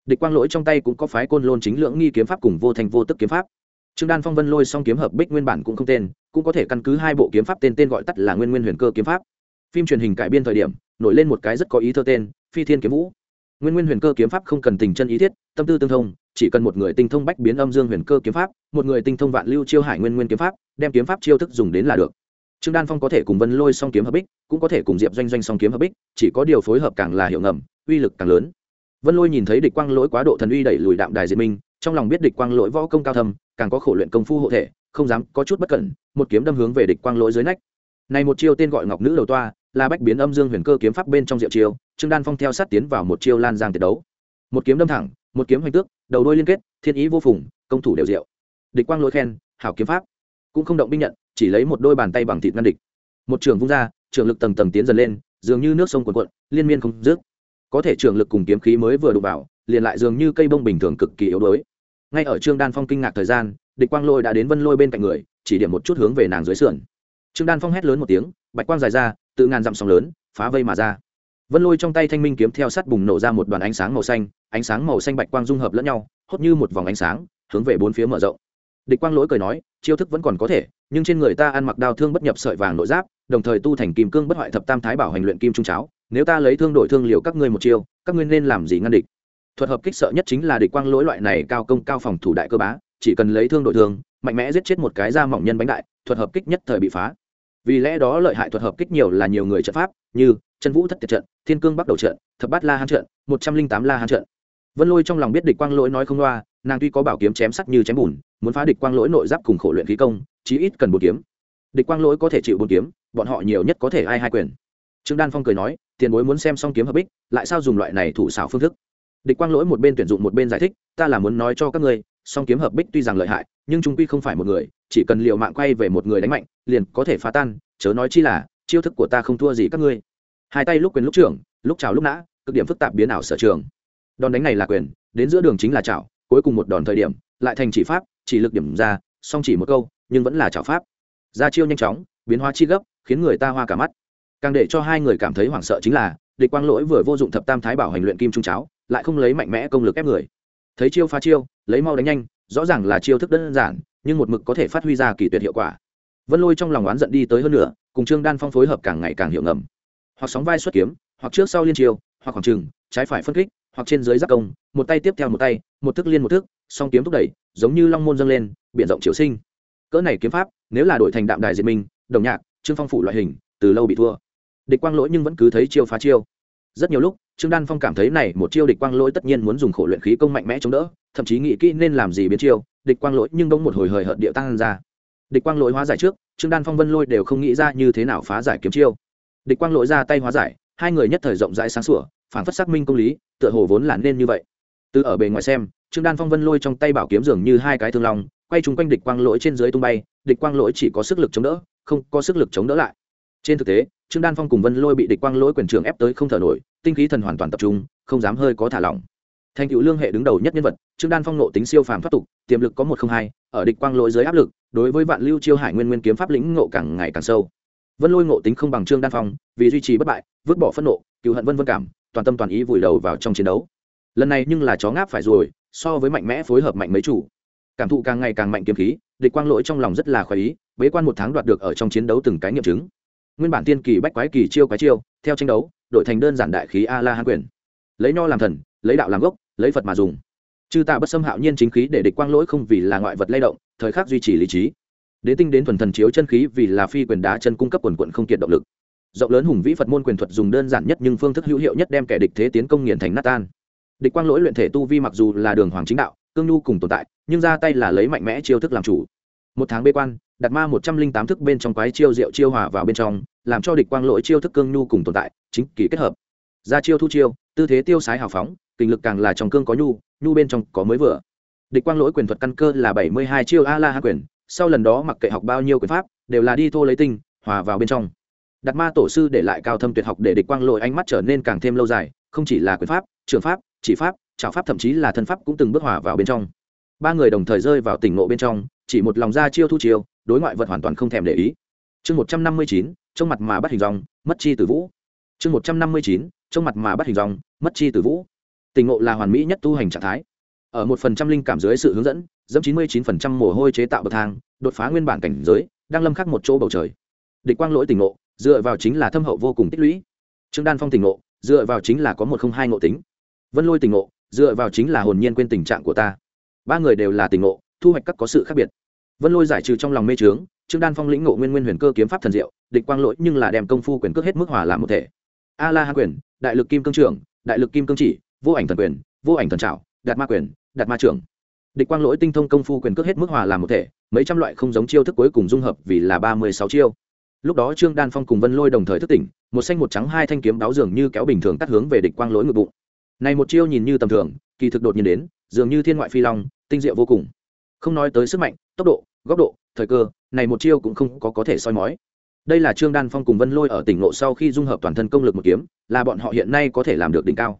Địch quang lỗi trong tay cũng có phái côn lôn chính lưỡng nghi kiếm pháp cùng vô thành vô tức kiếm pháp. Trương đan phong vân lôi song kiếm hợp bích nguyên bản cũng không tên, cũng có thể căn cứ hai bộ kiếm pháp tên tên gọi tắt là nguyên nguyên huyền cơ kiếm pháp. Phim truyền hình cải biên thời điểm, nổi lên một cái rất có ý thơ tên, phi thiên kiếm vũ. Nguyên nguyên huyền cơ kiếm pháp không cần tình chân ý thiết, tâm tư tương thông, chỉ cần một người tinh thông bách biến âm dương huyền cơ kiếm pháp, một người tinh thông vạn lưu chiêu hải nguyên nguyên kiếm pháp, đem kiếm pháp chiêu thức dùng đến là được trương đan phong có thể cùng vân lôi song kiếm hợp bích, cũng có thể cùng diệp doanh doanh song kiếm hợp bích, chỉ có điều phối hợp càng là hiệu ngầm, uy lực càng lớn. Vân lôi nhìn thấy địch quang lỗi quá độ thần uy đẩy lùi đạm đài diệt minh, trong lòng biết địch quang lỗi võ công cao thâm, càng có khổ luyện công phu hộ thể, không dám có chút bất cẩn, một kiếm đâm hướng về địch quang lỗi dưới nách. Này một chiêu tên gọi ngọc nữ đầu toa, là bách biến âm dương huyền cơ kiếm pháp bên trong diệu chiêu, trương đan phong theo sát tiến vào một chiêu lan giang tiệt đấu. Một kiếm đâm thẳng, một kiếm hoành tước, đầu đôi liên kết, thiên ý vô phùng, công thủ đều diệu. Địch quang lỗi khen, hảo kiếm pháp. Cũng không động binh nhận chỉ lấy một đôi bàn tay bằng thịt ngăn địch. Một trường vung ra, trường lực tầng tầng tiến dần lên, dường như nước sông cuộn cuộn, liên miên không dứt. Có thể trường lực cùng kiếm khí mới vừa đụng vào, liền lại dường như cây bông bình thường cực kỳ yếu đuối. Ngay ở trương đan phong kinh ngạc thời gian, địch quang lôi đã đến vân lôi bên cạnh người, chỉ điểm một chút hướng về nàng dưới sườn. Trương đan phong hét lớn một tiếng, bạch quang dài ra, tự ngàn dặm sóng lớn, phá vây mà ra. Vân lôi trong tay thanh minh kiếm theo sắt bùng nổ ra một đoàn ánh sáng màu xanh, ánh sáng màu xanh bạch quang dung hợp lẫn nhau, hốt như một vòng ánh sáng, hướng về bốn phía mở rộng địch quang lỗi cười nói, chiêu thức vẫn còn có thể, nhưng trên người ta ăn mặc đao thương bất nhập sợi vàng nội giáp, đồng thời tu thành kim cương bất hoại thập tam thái bảo hành luyện kim trung cháo. Nếu ta lấy thương đổi thương liều các ngươi một chiêu, các ngươi nên làm gì ngăn địch? Thuật hợp kích sợ nhất chính là địch quang lỗi loại này cao công, cao phòng thủ đại cơ bá, chỉ cần lấy thương đổi thương, mạnh mẽ giết chết một cái da mỏng nhân bánh đại, thuật hợp kích nhất thời bị phá. Vì lẽ đó lợi hại thuật hợp kích nhiều là nhiều người trận pháp, như chân vũ thất tiệt trận, thiên cương bắt đầu trận, thập bát la hán trận, một trăm linh tám la hán trận vân lôi trong lòng biết địch quang lỗi nói không loa, nàng tuy có bảo kiếm chém sắt như chém bùn, muốn phá địch quang lỗi nội giáp cùng khổ luyện khí công, chí ít cần bốn kiếm. Địch quang lỗi có thể chịu bốn kiếm, bọn họ nhiều nhất có thể ai hai quyền. Trương đan phong cười nói, tiền bối muốn xem xong kiếm hợp bích, lại sao dùng loại này thủ xảo phương thức? Địch quang lỗi một bên tuyển dụng một bên giải thích, ta là muốn nói cho các ngươi, song kiếm hợp bích tuy rằng lợi hại, nhưng chúng quy không phải một người, chỉ cần liệu mạng quay về một người đánh mạnh, liền có thể phá tan, chớ nói chi là, chiêu thức của ta không thua gì các ngươi. Hai tay lúc quyền lúc trưởng, lúc chào lúc nã, cực điểm phức tạp biến ảo sở trường đòn đánh này là quyền, đến giữa đường chính là chảo, cuối cùng một đòn thời điểm, lại thành chỉ pháp, chỉ lực điểm ra, song chỉ một câu, nhưng vẫn là chảo pháp. Ra chiêu nhanh chóng, biến hóa chi gấp, khiến người ta hoa cả mắt. Càng để cho hai người cảm thấy hoảng sợ chính là, địch quang lỗi vừa vô dụng thập tam thái bảo hành luyện kim trung cháo, lại không lấy mạnh mẽ công lực ép người. Thấy chiêu phá chiêu, lấy mau đánh nhanh, rõ ràng là chiêu thức đơn giản, nhưng một mực có thể phát huy ra kỳ tuyệt hiệu quả. Vân lôi trong lòng oán giận đi tới hơn nữa cùng trương đan phong phối hợp càng ngày càng hiệu ngầm. Hoặc sóng vai xuất kiếm, hoặc trước sau liên chiêu, hoặc khoảng trừng trái phải phân kích hoặc trên dưới giác công, một tay tiếp theo một tay, một thức liên một thức, song kiếm thúc đẩy, giống như long môn dâng lên, biển rộng chiếu sinh. Cỡ này kiếm pháp, nếu là đổi thành đạm đài diệt minh, đồng nhạc, trương phong phủ loại hình, từ lâu bị thua. Địch quang lỗi nhưng vẫn cứ thấy chiêu phá chiêu. Rất nhiều lúc, trương đan phong cảm thấy này một chiêu địch quang lỗi tất nhiên muốn dùng khổ luyện khí công mạnh mẽ chống đỡ, thậm chí nghĩ kỹ nên làm gì biến chiêu, địch quang lỗi nhưng bỗng một hồi hời hợt điệu tăng ra. Địch quang lỗi hóa giải trước, trương đan phong vân lôi đều không nghĩ ra như thế nào phá giải kiếm chiêu. Địch quang lỗi ra tay hóa giải, hai người nhất thời rộng rãi sáng sủa phản phất xác minh công lý, tựa hồ vốn là nên như vậy. Từ ở bề ngoài xem, trương đan phong vân lôi trong tay bảo kiếm dường như hai cái thương long, quay chung quanh địch quang lỗi trên dưới tung bay, địch quang lỗi chỉ có sức lực chống đỡ, không có sức lực chống đỡ lại. Trên thực tế, trương đan phong cùng vân lôi bị địch quang lỗi quyền trường ép tới không thở nổi, tinh khí thần hoàn toàn tập trung, không dám hơi có thả lỏng. Thành cựu lương hệ đứng đầu nhất nhân vật, trương đan phong nộ tính siêu phàm thoát tục, tiềm lực có một không hai, ở địch quang lỗi dưới áp lực, đối với vạn lưu chiêu hải nguyên nguyên kiếm pháp lĩnh ngộ càng ngày càng sâu. Vân lôi ngộ tính không bằng trương đan phong, vì duy trì bất bại, vứt bỏ phẫn nộ cựu hận vân vân cảm toàn tâm toàn ý vùi đầu vào trong chiến đấu. Lần này nhưng là chó ngáp phải rồi, so với mạnh mẽ phối hợp mạnh mấy chủ. Cảm thụ càng ngày càng mạnh kiếm khí, địch quang lỗi trong lòng rất là khoái ý, bế quan một tháng đoạt được ở trong chiến đấu từng cái nghiệm chứng. Nguyên bản tiên kỳ bách quái kỳ chiêu quái chiêu, theo tranh đấu, đổi thành đơn giản đại khí a la hán quyền. Lấy nho làm thần, lấy đạo làm gốc, lấy phật mà dùng. Chư tạ bất xâm hạo nhiên chính khí để địch quang lỗi không vì là ngoại vật lay động, thời khắc duy trì lý trí. Đế tinh đến thuần thần chiếu chân khí vì là phi quyền đá chân cung cấp quần quận không kiệt động lực rộng lớn hùng vĩ phật môn quyền thuật dùng đơn giản nhất nhưng phương thức hữu hiệu nhất đem kẻ địch thế tiến công nghiền thành nát tan. Địch quang lỗi luyện thể tu vi mặc dù là đường hoàng chính đạo, cương nhu cùng tồn tại, nhưng ra tay là lấy mạnh mẽ chiêu thức làm chủ. Một tháng bê quan, đặt ma một trăm linh tám thức bên trong quái chiêu diệu chiêu hòa vào bên trong, làm cho địch quang lỗi chiêu thức cương nhu cùng tồn tại, chính kỳ kết hợp. Ra chiêu thu chiêu, tư thế tiêu sái hào phóng, kinh lực càng là trong cương có nhu nhu bên trong có mới vừa. Địch quang lỗi quyền thuật căn cơ là bảy mươi hai chiêu a la hạ quyền, sau lần đó mặc kệ học bao nhiêu quyền pháp, đều là đi thô lấy tinh, hòa vào bên trong đặt ma tổ sư để lại cao thâm tuyệt học để địch quang lội ánh mắt trở nên càng thêm lâu dài, không chỉ là quyền pháp, trường pháp, chỉ pháp trào pháp, thậm chí là thân pháp cũng từng bước hòa vào bên trong. Ba người đồng thời rơi vào tỉnh ngộ bên trong, chỉ một lòng ra chiêu thu chiêu, đối ngoại vật hoàn toàn không thèm để ý. Chương một trăm năm mươi chín, trong mặt mà bắt hình dòng, mất chi từ vũ. Chương một trăm năm mươi chín, trong mặt mà bắt hình dòng, mất chi từ vũ. Tỉnh ngộ là hoàn mỹ nhất tu hành trạng thái. Ở một phần trăm linh cảm dưới sự hướng dẫn, dẫm chín mươi chín phần trăm mồ hôi chế tạo bậc thang, đột phá nguyên bản cảnh giới, đang lâm khắc một chỗ bầu trời. Địch quang lỗi tỉnh ngộ dựa vào chính là thâm hậu vô cùng tích lũy. Trương đan phong tỉnh ngộ, dựa vào chính là có một không hai ngộ tính. Vân lôi tỉnh ngộ, dựa vào chính là hồn nhiên quên tình trạng của ta. Ba người đều là tỉnh ngộ, thu hoạch các có sự khác biệt. Vân lôi giải trừ trong lòng mê trướng trương đan phong lĩnh ngộ nguyên nguyên huyền cơ kiếm pháp thần diệu, địch quang lỗi nhưng là đem công phu quyền cước hết mức hòa làm một thể. A la hạ quyền, đại lực kim cương trưởng, đại lực kim cương chỉ, vô ảnh thần quyền, vô ảnh thần trảo, đạt ma quyền, đạt ma trưởng. Địch quang lỗi tinh thông công phu quyền cước hết mức hòa làm một thể, mấy trăm loại không giống chiêu thức cuối cùng dung hợp vì là ba mươi sáu chiêu lúc đó trương đan phong cùng vân lôi đồng thời thức tỉnh, một xanh một trắng hai thanh kiếm đáo dường như kéo bình thường cắt hướng về địch quang lỗi ngực bụng. Này một chiêu nhìn như tầm thường, kỳ thực đột nhiên đến, dường như thiên ngoại phi long, tinh diệu vô cùng. Không nói tới sức mạnh, tốc độ, góc độ, thời cơ, này một chiêu cũng không có có thể soi mói. Đây là trương đan phong cùng vân lôi ở tỉnh lộ sau khi dung hợp toàn thân công lực một kiếm, là bọn họ hiện nay có thể làm được đỉnh cao.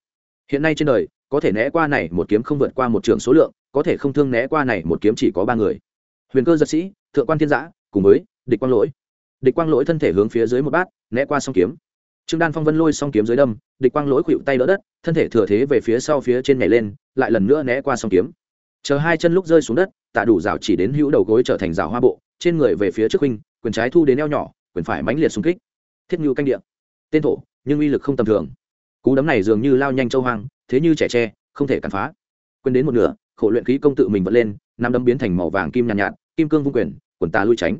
Hiện nay trên đời, có thể né qua này một kiếm không vượt qua một trường số lượng, có thể không thương né qua này một kiếm chỉ có ba người. Huyền cơ giật sĩ, thượng quan thiên giã, cùng với địch quang lỗi địch quang lỗi thân thể hướng phía dưới một bát né qua song kiếm. Trương đan phong vân lôi song kiếm dưới đâm địch quang lỗi khuỵu tay đỡ đất thân thể thừa thế về phía sau phía trên nhảy lên lại lần nữa né qua song kiếm. Chờ hai chân lúc rơi xuống đất tạ đủ rào chỉ đến hữu đầu gối trở thành rào hoa bộ trên người về phía trước huynh quyền trái thu đến eo nhỏ quyền phải mãnh liệt xung kích. Thiết ngưu canh địa, tên thổ nhưng uy lực không tầm thường. Cú đấm này dường như lao nhanh châu hoang thế như trẻ tre không thể cản phá. Quyền đến một nửa khổ luyện khí công tự mình vẫn lên năm đấm biến thành màu vàng kim nhàn nhạt, nhạt kim cương vung quyền quần tà lui tránh.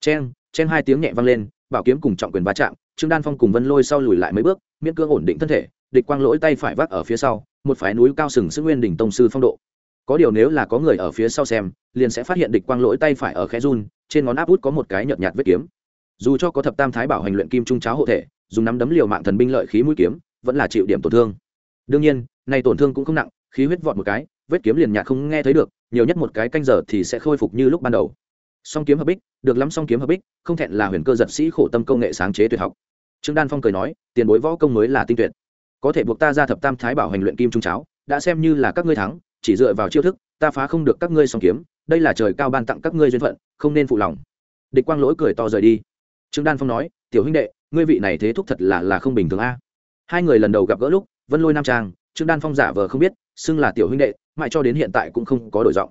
Chen chen hai tiếng nhẹ vang lên, bảo kiếm cùng trọng quyền va chạm, trương đan phong cùng vân lôi sau lùi lại mấy bước, miễn cương ổn định thân thể, địch quang lỗi tay phải vác ở phía sau, một phái núi cao sừng sức nguyên đỉnh tông sư phong độ. Có điều nếu là có người ở phía sau xem, liền sẽ phát hiện địch quang lỗi tay phải ở khe run, trên ngón áp út có một cái nhợt nhạt vết kiếm. Dù cho có thập tam thái bảo hành luyện kim trung cháo hộ thể, dùng nắm đấm liều mạng thần binh lợi khí mũi kiếm, vẫn là chịu điểm tổn thương. Đương nhiên, này tổn thương cũng không nặng, khí huyết vọt một cái, vết kiếm liền nhạt không nghe thấy được, nhiều nhất một cái canh giờ thì sẽ khôi phục như lúc ban đầu song kiếm hợp bích, được lắm song kiếm hợp bích, không thẹn là huyền cơ giật sĩ khổ tâm công nghệ sáng chế tuyệt học. Trương đan phong cười nói, tiền bối võ công mới là tinh tuyệt. Có thể buộc ta ra thập tam thái bảo hành luyện kim trung cháo, đã xem như là các ngươi thắng, chỉ dựa vào chiêu thức, ta phá không được các ngươi song kiếm, đây là trời cao ban tặng các ngươi duyên phận, không nên phụ lòng. Địch quang lỗi cười to rời đi. Trương đan phong nói, tiểu huynh đệ, ngươi vị này thế thúc thật là là không bình thường a. Hai người lần đầu gặp gỡ lúc, vân lôi nam trang, trương đan phong giả vờ không biết, xưng là tiểu huynh đệ, mãi cho đến hiện tại cũng không có đổi giọng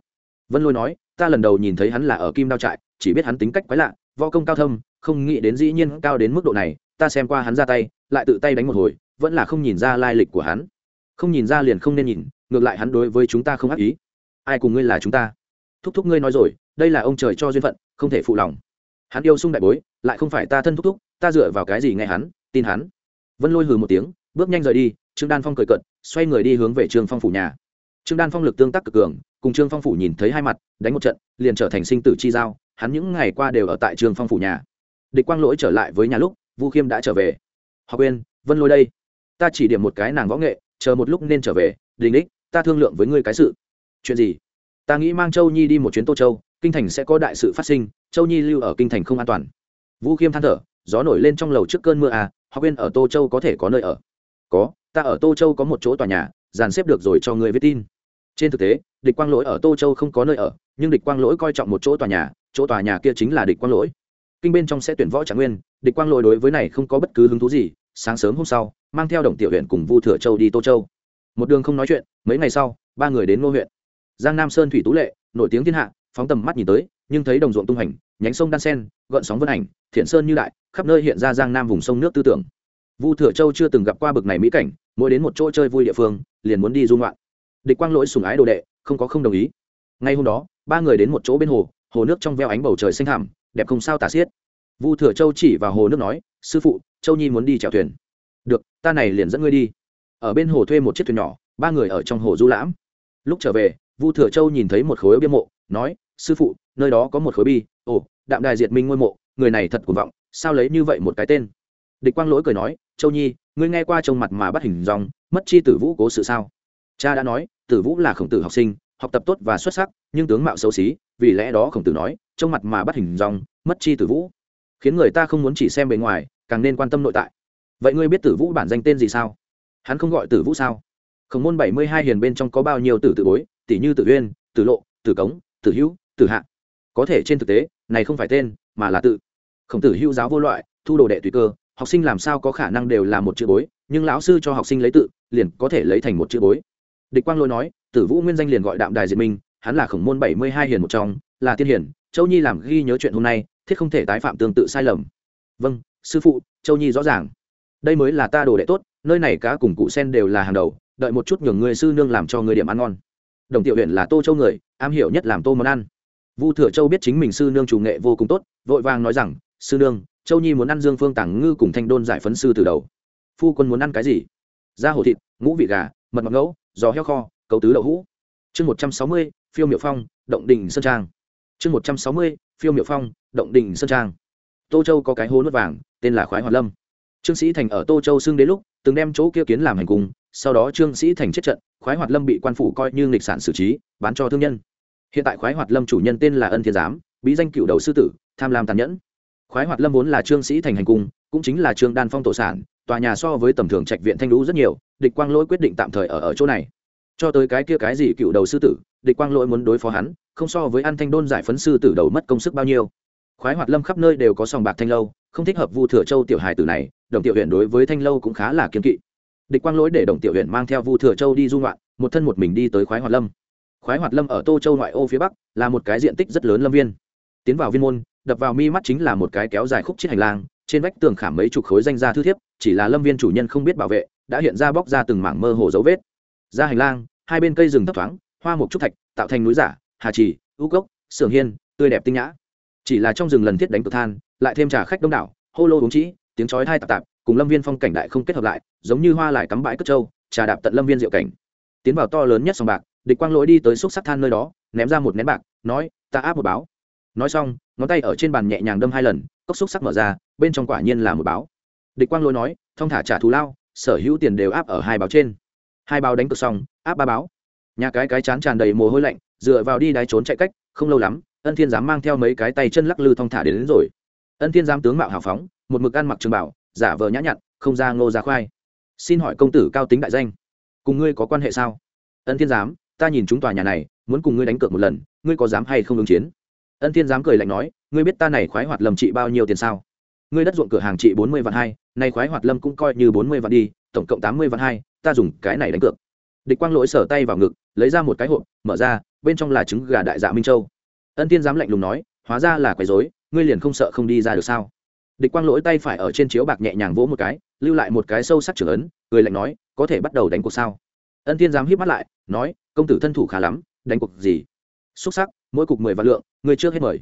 vân lôi nói, ta lần đầu nhìn thấy hắn là ở kim đao trại, chỉ biết hắn tính cách quái lạ, võ công cao thâm, không nghĩ đến dĩ nhiên cao đến mức độ này, ta xem qua hắn ra tay, lại tự tay đánh một hồi, vẫn là không nhìn ra lai lịch của hắn. Không nhìn ra liền không nên nhìn, ngược lại hắn đối với chúng ta không ác ý. Ai cùng ngươi là chúng ta? Thúc thúc ngươi nói rồi, đây là ông trời cho duyên phận, không thể phụ lòng. Hắn yêu sung đại bối, lại không phải ta thân thúc thúc, ta dựa vào cái gì nghe hắn, tin hắn? Vân lôi hừ một tiếng, bước nhanh rời đi, trương đan phong cười cận xoay người đi hướng về Trường phong phủ nhà trương đan phong lực tương tác cực cường, cùng trương phong phủ nhìn thấy hai mặt, đánh một trận, liền trở thành sinh tử chi giao, hắn những ngày qua đều ở tại trương phong phủ nhà. Địch quang lỗi trở lại với nhà lúc, vu khiêm đã trở về. Hoa quên, vân lôi đây. Ta chỉ điểm một cái nàng võ nghệ, chờ một lúc nên trở về, đình đích, ta thương lượng với ngươi cái sự. Chuyện gì? Ta nghĩ mang châu nhi đi một chuyến tô châu, kinh thành sẽ có đại sự phát sinh, châu nhi lưu ở kinh thành không an toàn. Vũ khiêm than thở, gió nổi lên trong lầu trước cơn mưa à Hoa Uyên ở tô châu có thể có nơi ở. Có, ta ở tô châu có một chỗ tòa nhà, dàn xếp được rồi cho người viết tin trên thực tế, địch quang lỗi ở tô châu không có nơi ở, nhưng địch quang lỗi coi trọng một chỗ tòa nhà, chỗ tòa nhà kia chính là địch quang lỗi. Kinh bên trong sẽ tuyển võ trạng nguyên, địch quang lỗi đối với này không có bất cứ hứng thú gì, sáng sớm hôm sau, mang theo đồng tiểu huyện cùng vu thừa châu đi tô châu. Một đường không nói chuyện, mấy ngày sau, ba người đến ngô huyện. Giang nam sơn thủy tú lệ, nổi tiếng thiên hạ, phóng tầm mắt nhìn tới, nhưng thấy đồng ruộng tung hành nhánh sông đan sen, gợn sóng vân ảnh, thiện sơn như đại, khắp nơi hiện ra giang nam vùng sông nước tư tưởng. Vu thừa châu chưa từng gặp qua bực này mỹ cảnh, mỗi đến một chỗ chơi vui địa phương, liền muốn đi dung loạn địch quang lỗi sùng ái đồ đệ, không có không đồng ý. Ngay hôm đó, ba người đến một chỗ bên hồ hồ nước trong veo ánh bầu trời xanh thẳm đẹp không sao tả xiết. Vu thừa châu chỉ vào hồ nước nói, sư phụ, châu nhi muốn đi chèo thuyền. Được, ta này liền dẫn ngươi đi. Ở bên hồ thuê một chiếc thuyền nhỏ, ba người ở trong hồ du lãm. Lúc trở về, vu thừa châu nhìn thấy một khối bia mộ, nói, sư phụ, nơi đó có một khối bi. Ồ, đạm đài diệt minh ngôi mộ, người này thật cuồng vọng, sao lấy như vậy một cái tên? Địch quang lỗi cười nói, châu nhi, ngươi nghe qua trông mặt mà bắt hình dòng, mất chi tử vũ cố sự sao? Cha đã nói, tử vũ là khổng tử học sinh, học tập tốt và xuất sắc, nhưng tướng mạo xấu xí, vì lẽ đó khổng tử nói, trông mặt mà bắt hình dòng mất chi tử vũ. Khiến người ta không muốn chỉ xem bề ngoài, càng nên quan tâm nội tại. Vậy ngươi biết tử vũ bản danh tên gì sao? Hắn không gọi tử vũ sao? Khổng môn bảy mươi hai hiền bên trong có bao nhiêu tử tự bối, tỷ như tử uyên, tử lộ, tử cống, tử hữu, tử hạ. Có thể trên thực tế, này không phải tên, mà là tự. Khổng tử hữu giáo vô loại, thu đồ đệ tùy cơ, học sinh làm sao có khả năng đều là một chữ bối, nhưng lão sư cho học sinh lấy tự, liền có thể lấy thành một chữ bối địch quang lôi nói, tử vũ nguyên danh liền gọi đạm đài diệt minh, hắn là khổng môn bảy mươi hai hiền một trong, là tiên hiền, châu nhi làm ghi nhớ chuyện hôm nay, thiết không thể tái phạm tương tự sai lầm. Vâng sư phụ, châu nhi rõ ràng. Đây mới là ta đồ đệ tốt, nơi này cá cùng cụ sen đều là hàng đầu, đợi một chút nhường người sư nương làm cho người điểm ăn ngon. Đồng tiểu huyện là tô châu người, am hiểu nhất làm tô món ăn. Vu thừa châu biết chính mình sư nương chủ nghệ vô cùng tốt, vội vàng nói rằng, sư nương, châu nhi muốn ăn dương phương tảng ngư cùng thanh đôn giải phấn sư từ đầu. Phu quân muốn ăn cái gì? Da hổ thịt, ngũ vị gà, mật mật ngẫu giò heo kho, cấu tứ đậu hũ. Chương một trăm sáu mươi, phiêu miệu phong, động đình sơn trang. Chương một trăm sáu mươi, phiêu miệu phong, động đình sơn trang. Tô châu có cái hố nước vàng, tên là khoái hoạt lâm. Trương sĩ thành ở tô châu xưng đến lúc, từng đem chỗ kia kiến làm hành cung, sau đó trương sĩ thành chết trận, khoái hoạt lâm bị quan phủ coi như nghịch sản xử trí, bán cho thương nhân. Hiện tại khoái hoạt lâm chủ nhân tên là ân thiên giám, bí danh cựu đầu sư tử, tham lam tàn nhẫn. Khoái hoạt lâm vốn là trương sĩ thành hành cung, cũng chính là trương đan phong tổ sản, tòa nhà so với tầm thường trạch viện thanh lũ rất nhiều địch quang lỗi quyết định tạm thời ở ở chỗ này. Cho tới cái kia cái gì cựu đầu sư tử, địch quang lỗi muốn đối phó hắn, không so với ăn thanh đôn giải phấn sư tử đầu mất công sức bao nhiêu. Khoái hoạt lâm khắp nơi đều có sòng bạc thanh lâu, không thích hợp vu thừa châu tiểu hài tử này, đồng tiểu huyện đối với thanh lâu cũng khá là kiên kỵ. Địch quang lỗi để đồng tiểu huyện mang theo vu thừa châu đi du ngoạn, một thân một mình đi tới khoái hoạt lâm. Khoái hoạt lâm ở tô châu ngoại ô phía bắc, là một cái diện tích rất lớn lâm viên. Tiến vào viên môn, đập vào mi mắt chính là một cái kéo dài khúc chiếc hành lang, trên vách tường khảm mấy chục khối danh gia thư thiếp, chỉ là lâm viên chủ nhân không biết bảo vệ đã hiện ra bóc ra từng mảng mơ hồ dấu vết. Ra hành lang, hai bên cây rừng thấp thoáng, hoa mục trúc thạch, tạo thành núi giả, hà trì, ưu cốc, sưởng hiên, tươi đẹp tinh nhã. Chỉ là trong rừng lần thiết đánh cực than, lại thêm trà khách đông đảo, hô lô uống trĩ, tiếng chói thai tạp tạp, cùng lâm viên phong cảnh đại không kết hợp lại, giống như hoa lại cắm bãi cất trâu, trà đạp tận lâm viên diệu cảnh. Tiến vào to lớn nhất sòng bạc, địch quang lỗi đi tới xúc sắc than nơi đó, ném ra một nén bạc, nói, ta áp một báo. Nói xong, ngón tay ở trên bàn nhẹ nhàng đâm hai lần, cốc xúc sắc mở ra, bên trong quả nhiên là một báo. Địch quang lỗi nói, thông thả trả thù lao sở hữu tiền đều áp ở hai báo trên. Hai báo đánh cược xong áp ba báo. Nhà cái cái chán tràn đầy mồ hôi lạnh dựa vào đi đáy trốn chạy cách không lâu lắm ân thiên giám mang theo mấy cái tay chân lắc lư thong thả đến, đến rồi. Ân thiên giám tướng mạo hào phóng một mực ăn mặc trường bảo giả vờ nhã nhặn không ra ngô ra khoai. Xin hỏi công tử cao tính đại danh cùng ngươi có quan hệ sao? Ân thiên giám ta nhìn chúng tòa nhà này muốn cùng ngươi đánh cược một lần ngươi có dám hay không ứng chiến? Ân thiên giám cười lạnh nói ngươi biết ta này khoái hoạt lầm trị bao nhiêu tiền sao? Ngươi đất ruộng cửa hàng trị bốn mươi vạn hai, nay khoái hoạt lâm cũng coi như bốn mươi vạn đi, tổng cộng tám mươi vạn hai, ta dùng cái này đánh cược. Địch quang lỗi sở tay vào ngực, lấy ra một cái hộp, mở ra, bên trong là trứng gà đại dạ minh châu. Ân thiên dám lạnh lùng nói, hóa ra là quấy dối ngươi liền không sợ không đi ra được sao? Địch quang lỗi tay phải ở trên chiếu bạc nhẹ nhàng vỗ một cái, lưu lại một cái sâu sắc trưởng ấn người lạnh nói, có thể bắt đầu đánh cuộc sao? Ân thiên dám hít mắt lại, nói, công tử thân thủ khá lắm, đánh cuộc gì? Xúc sắc, mỗi cục mười vạn lượng người trước hết mời.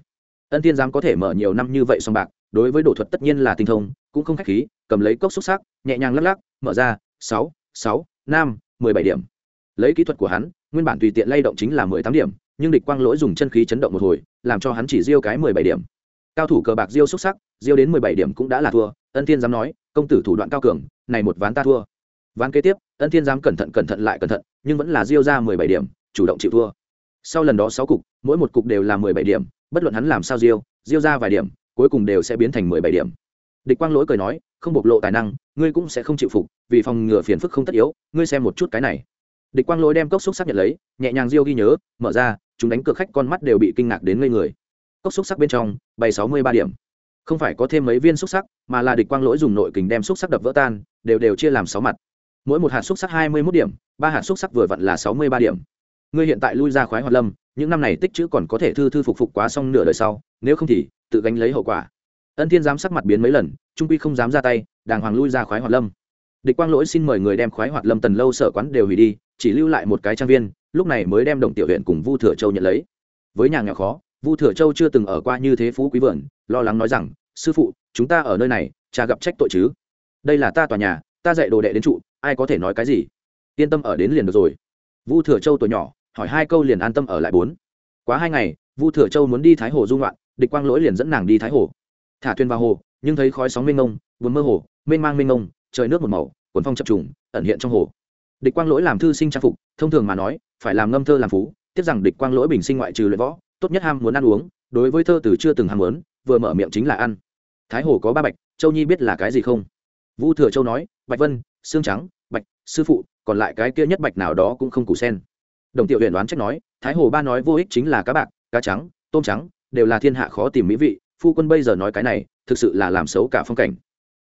Ân thiên dám có thể mở nhiều năm như vậy song bạc đối với đổ thuật tất nhiên là tinh thông, cũng không khách khí, cầm lấy cốc xúc sắc, nhẹ nhàng lắc lắc, mở ra, sáu sáu, năm, mười bảy điểm. Lấy kỹ thuật của hắn, nguyên bản tùy tiện lay động chính là mười tám điểm, nhưng địch quang lỗi dùng chân khí chấn động một hồi, làm cho hắn chỉ diêu cái mười bảy điểm. Cao thủ cờ bạc diêu xúc sắc diêu đến mười bảy điểm cũng đã là thua, ân thiên dám nói, công tử thủ đoạn cao cường, này một ván ta thua. Ván kế tiếp, ân thiên dám cẩn thận cẩn thận lại cẩn thận, nhưng vẫn là diêu ra mười bảy điểm, chủ động chịu thua. Sau lần đó sáu cục, mỗi một cục đều là mười bảy điểm, bất luận hắn làm sao diêu diêu ra vài điểm cuối cùng đều sẽ biến thành mười bảy điểm. Địch quang lỗi cười nói, không bộc lộ tài năng, ngươi cũng sẽ không chịu phục, vì phòng ngừa phiền phức không tất yếu, ngươi xem một chút cái này. Địch quang lỗi đem cốc xúc sắc nhận lấy, nhẹ nhàng diêu ghi nhớ, mở ra, chúng đánh cược khách con mắt đều bị kinh ngạc đến ngây người. Cốc xúc sắc bên trong, bày sáu mươi ba điểm. Không phải có thêm mấy viên xúc sắc, mà là địch quang lỗi dùng nội kình đem xúc sắc đập vỡ tan, đều đều chia làm sáu mặt. Mỗi một hạt xúc sắc hai mươi mốt điểm, ba hạt xúc sắc vừa vặn là sáu mươi ba điểm. Ngươi hiện tại lui ra khoái hoạt lâm, những năm này tích chữ còn có thể thư thư phục phục quá xong nửa đời sau, nếu không thì tự gánh lấy hậu quả. Ân thiên giám sắc mặt biến mấy lần, trung quy không dám ra tay, đàng hoàng lui ra khoái hoạt lâm. Địch quang lỗi xin mời người đem khoái hoạt lâm tần lâu sở quán đều hủy đi, chỉ lưu lại một cái trang viên, lúc này mới đem đồng tiểu huyện cùng vu thừa châu nhận lấy. Với nhà nghèo khó, vu thừa châu chưa từng ở qua như thế phú quý vườn, lo lắng nói rằng, sư phụ, chúng ta ở nơi này, cha gặp trách tội chứ? Đây là ta tòa nhà, ta dạy đồ đệ đến trụ, ai có thể nói cái gì? Yên tâm ở đến liền được rồi. Vu thừa châu tuổi nhỏ, hỏi hai câu liền an tâm ở lại bốn. Quá hai ngày, vu thừa châu muốn đi thái hồ dung loạn địch quang lỗi liền dẫn nàng đi thái hồ. Thả thuyền vào hồ, nhưng thấy khói sóng mênh mông, buồn mơ hồ, mênh mang mênh mông, trời nước một màu quần phong chập trùng, ẩn hiện trong hồ. Địch quang lỗi làm thư sinh trang phục, thông thường mà nói, phải làm ngâm thơ làm phú, tiếc rằng địch quang lỗi bình sinh ngoại trừ luyện võ, tốt nhất ham muốn ăn uống, đối với thơ từ chưa từng ham muốn, vừa mở miệng chính là ăn. Thái hồ có ba bạch, châu nhi biết là cái gì không? Vu thừa châu nói, bạch vân xương trắng, bạch, sư phụ, còn lại cái kia nhất bạch nào đó cũng không củ sen. Đồng tiểu Huyền đoán trách nói, thái hồ ba nói vô ích chính là cá bạc, cá trắng, tôm trắng đều là thiên hạ khó tìm mỹ vị, phu quân bây giờ nói cái này, thực sự là làm xấu cả phong cảnh.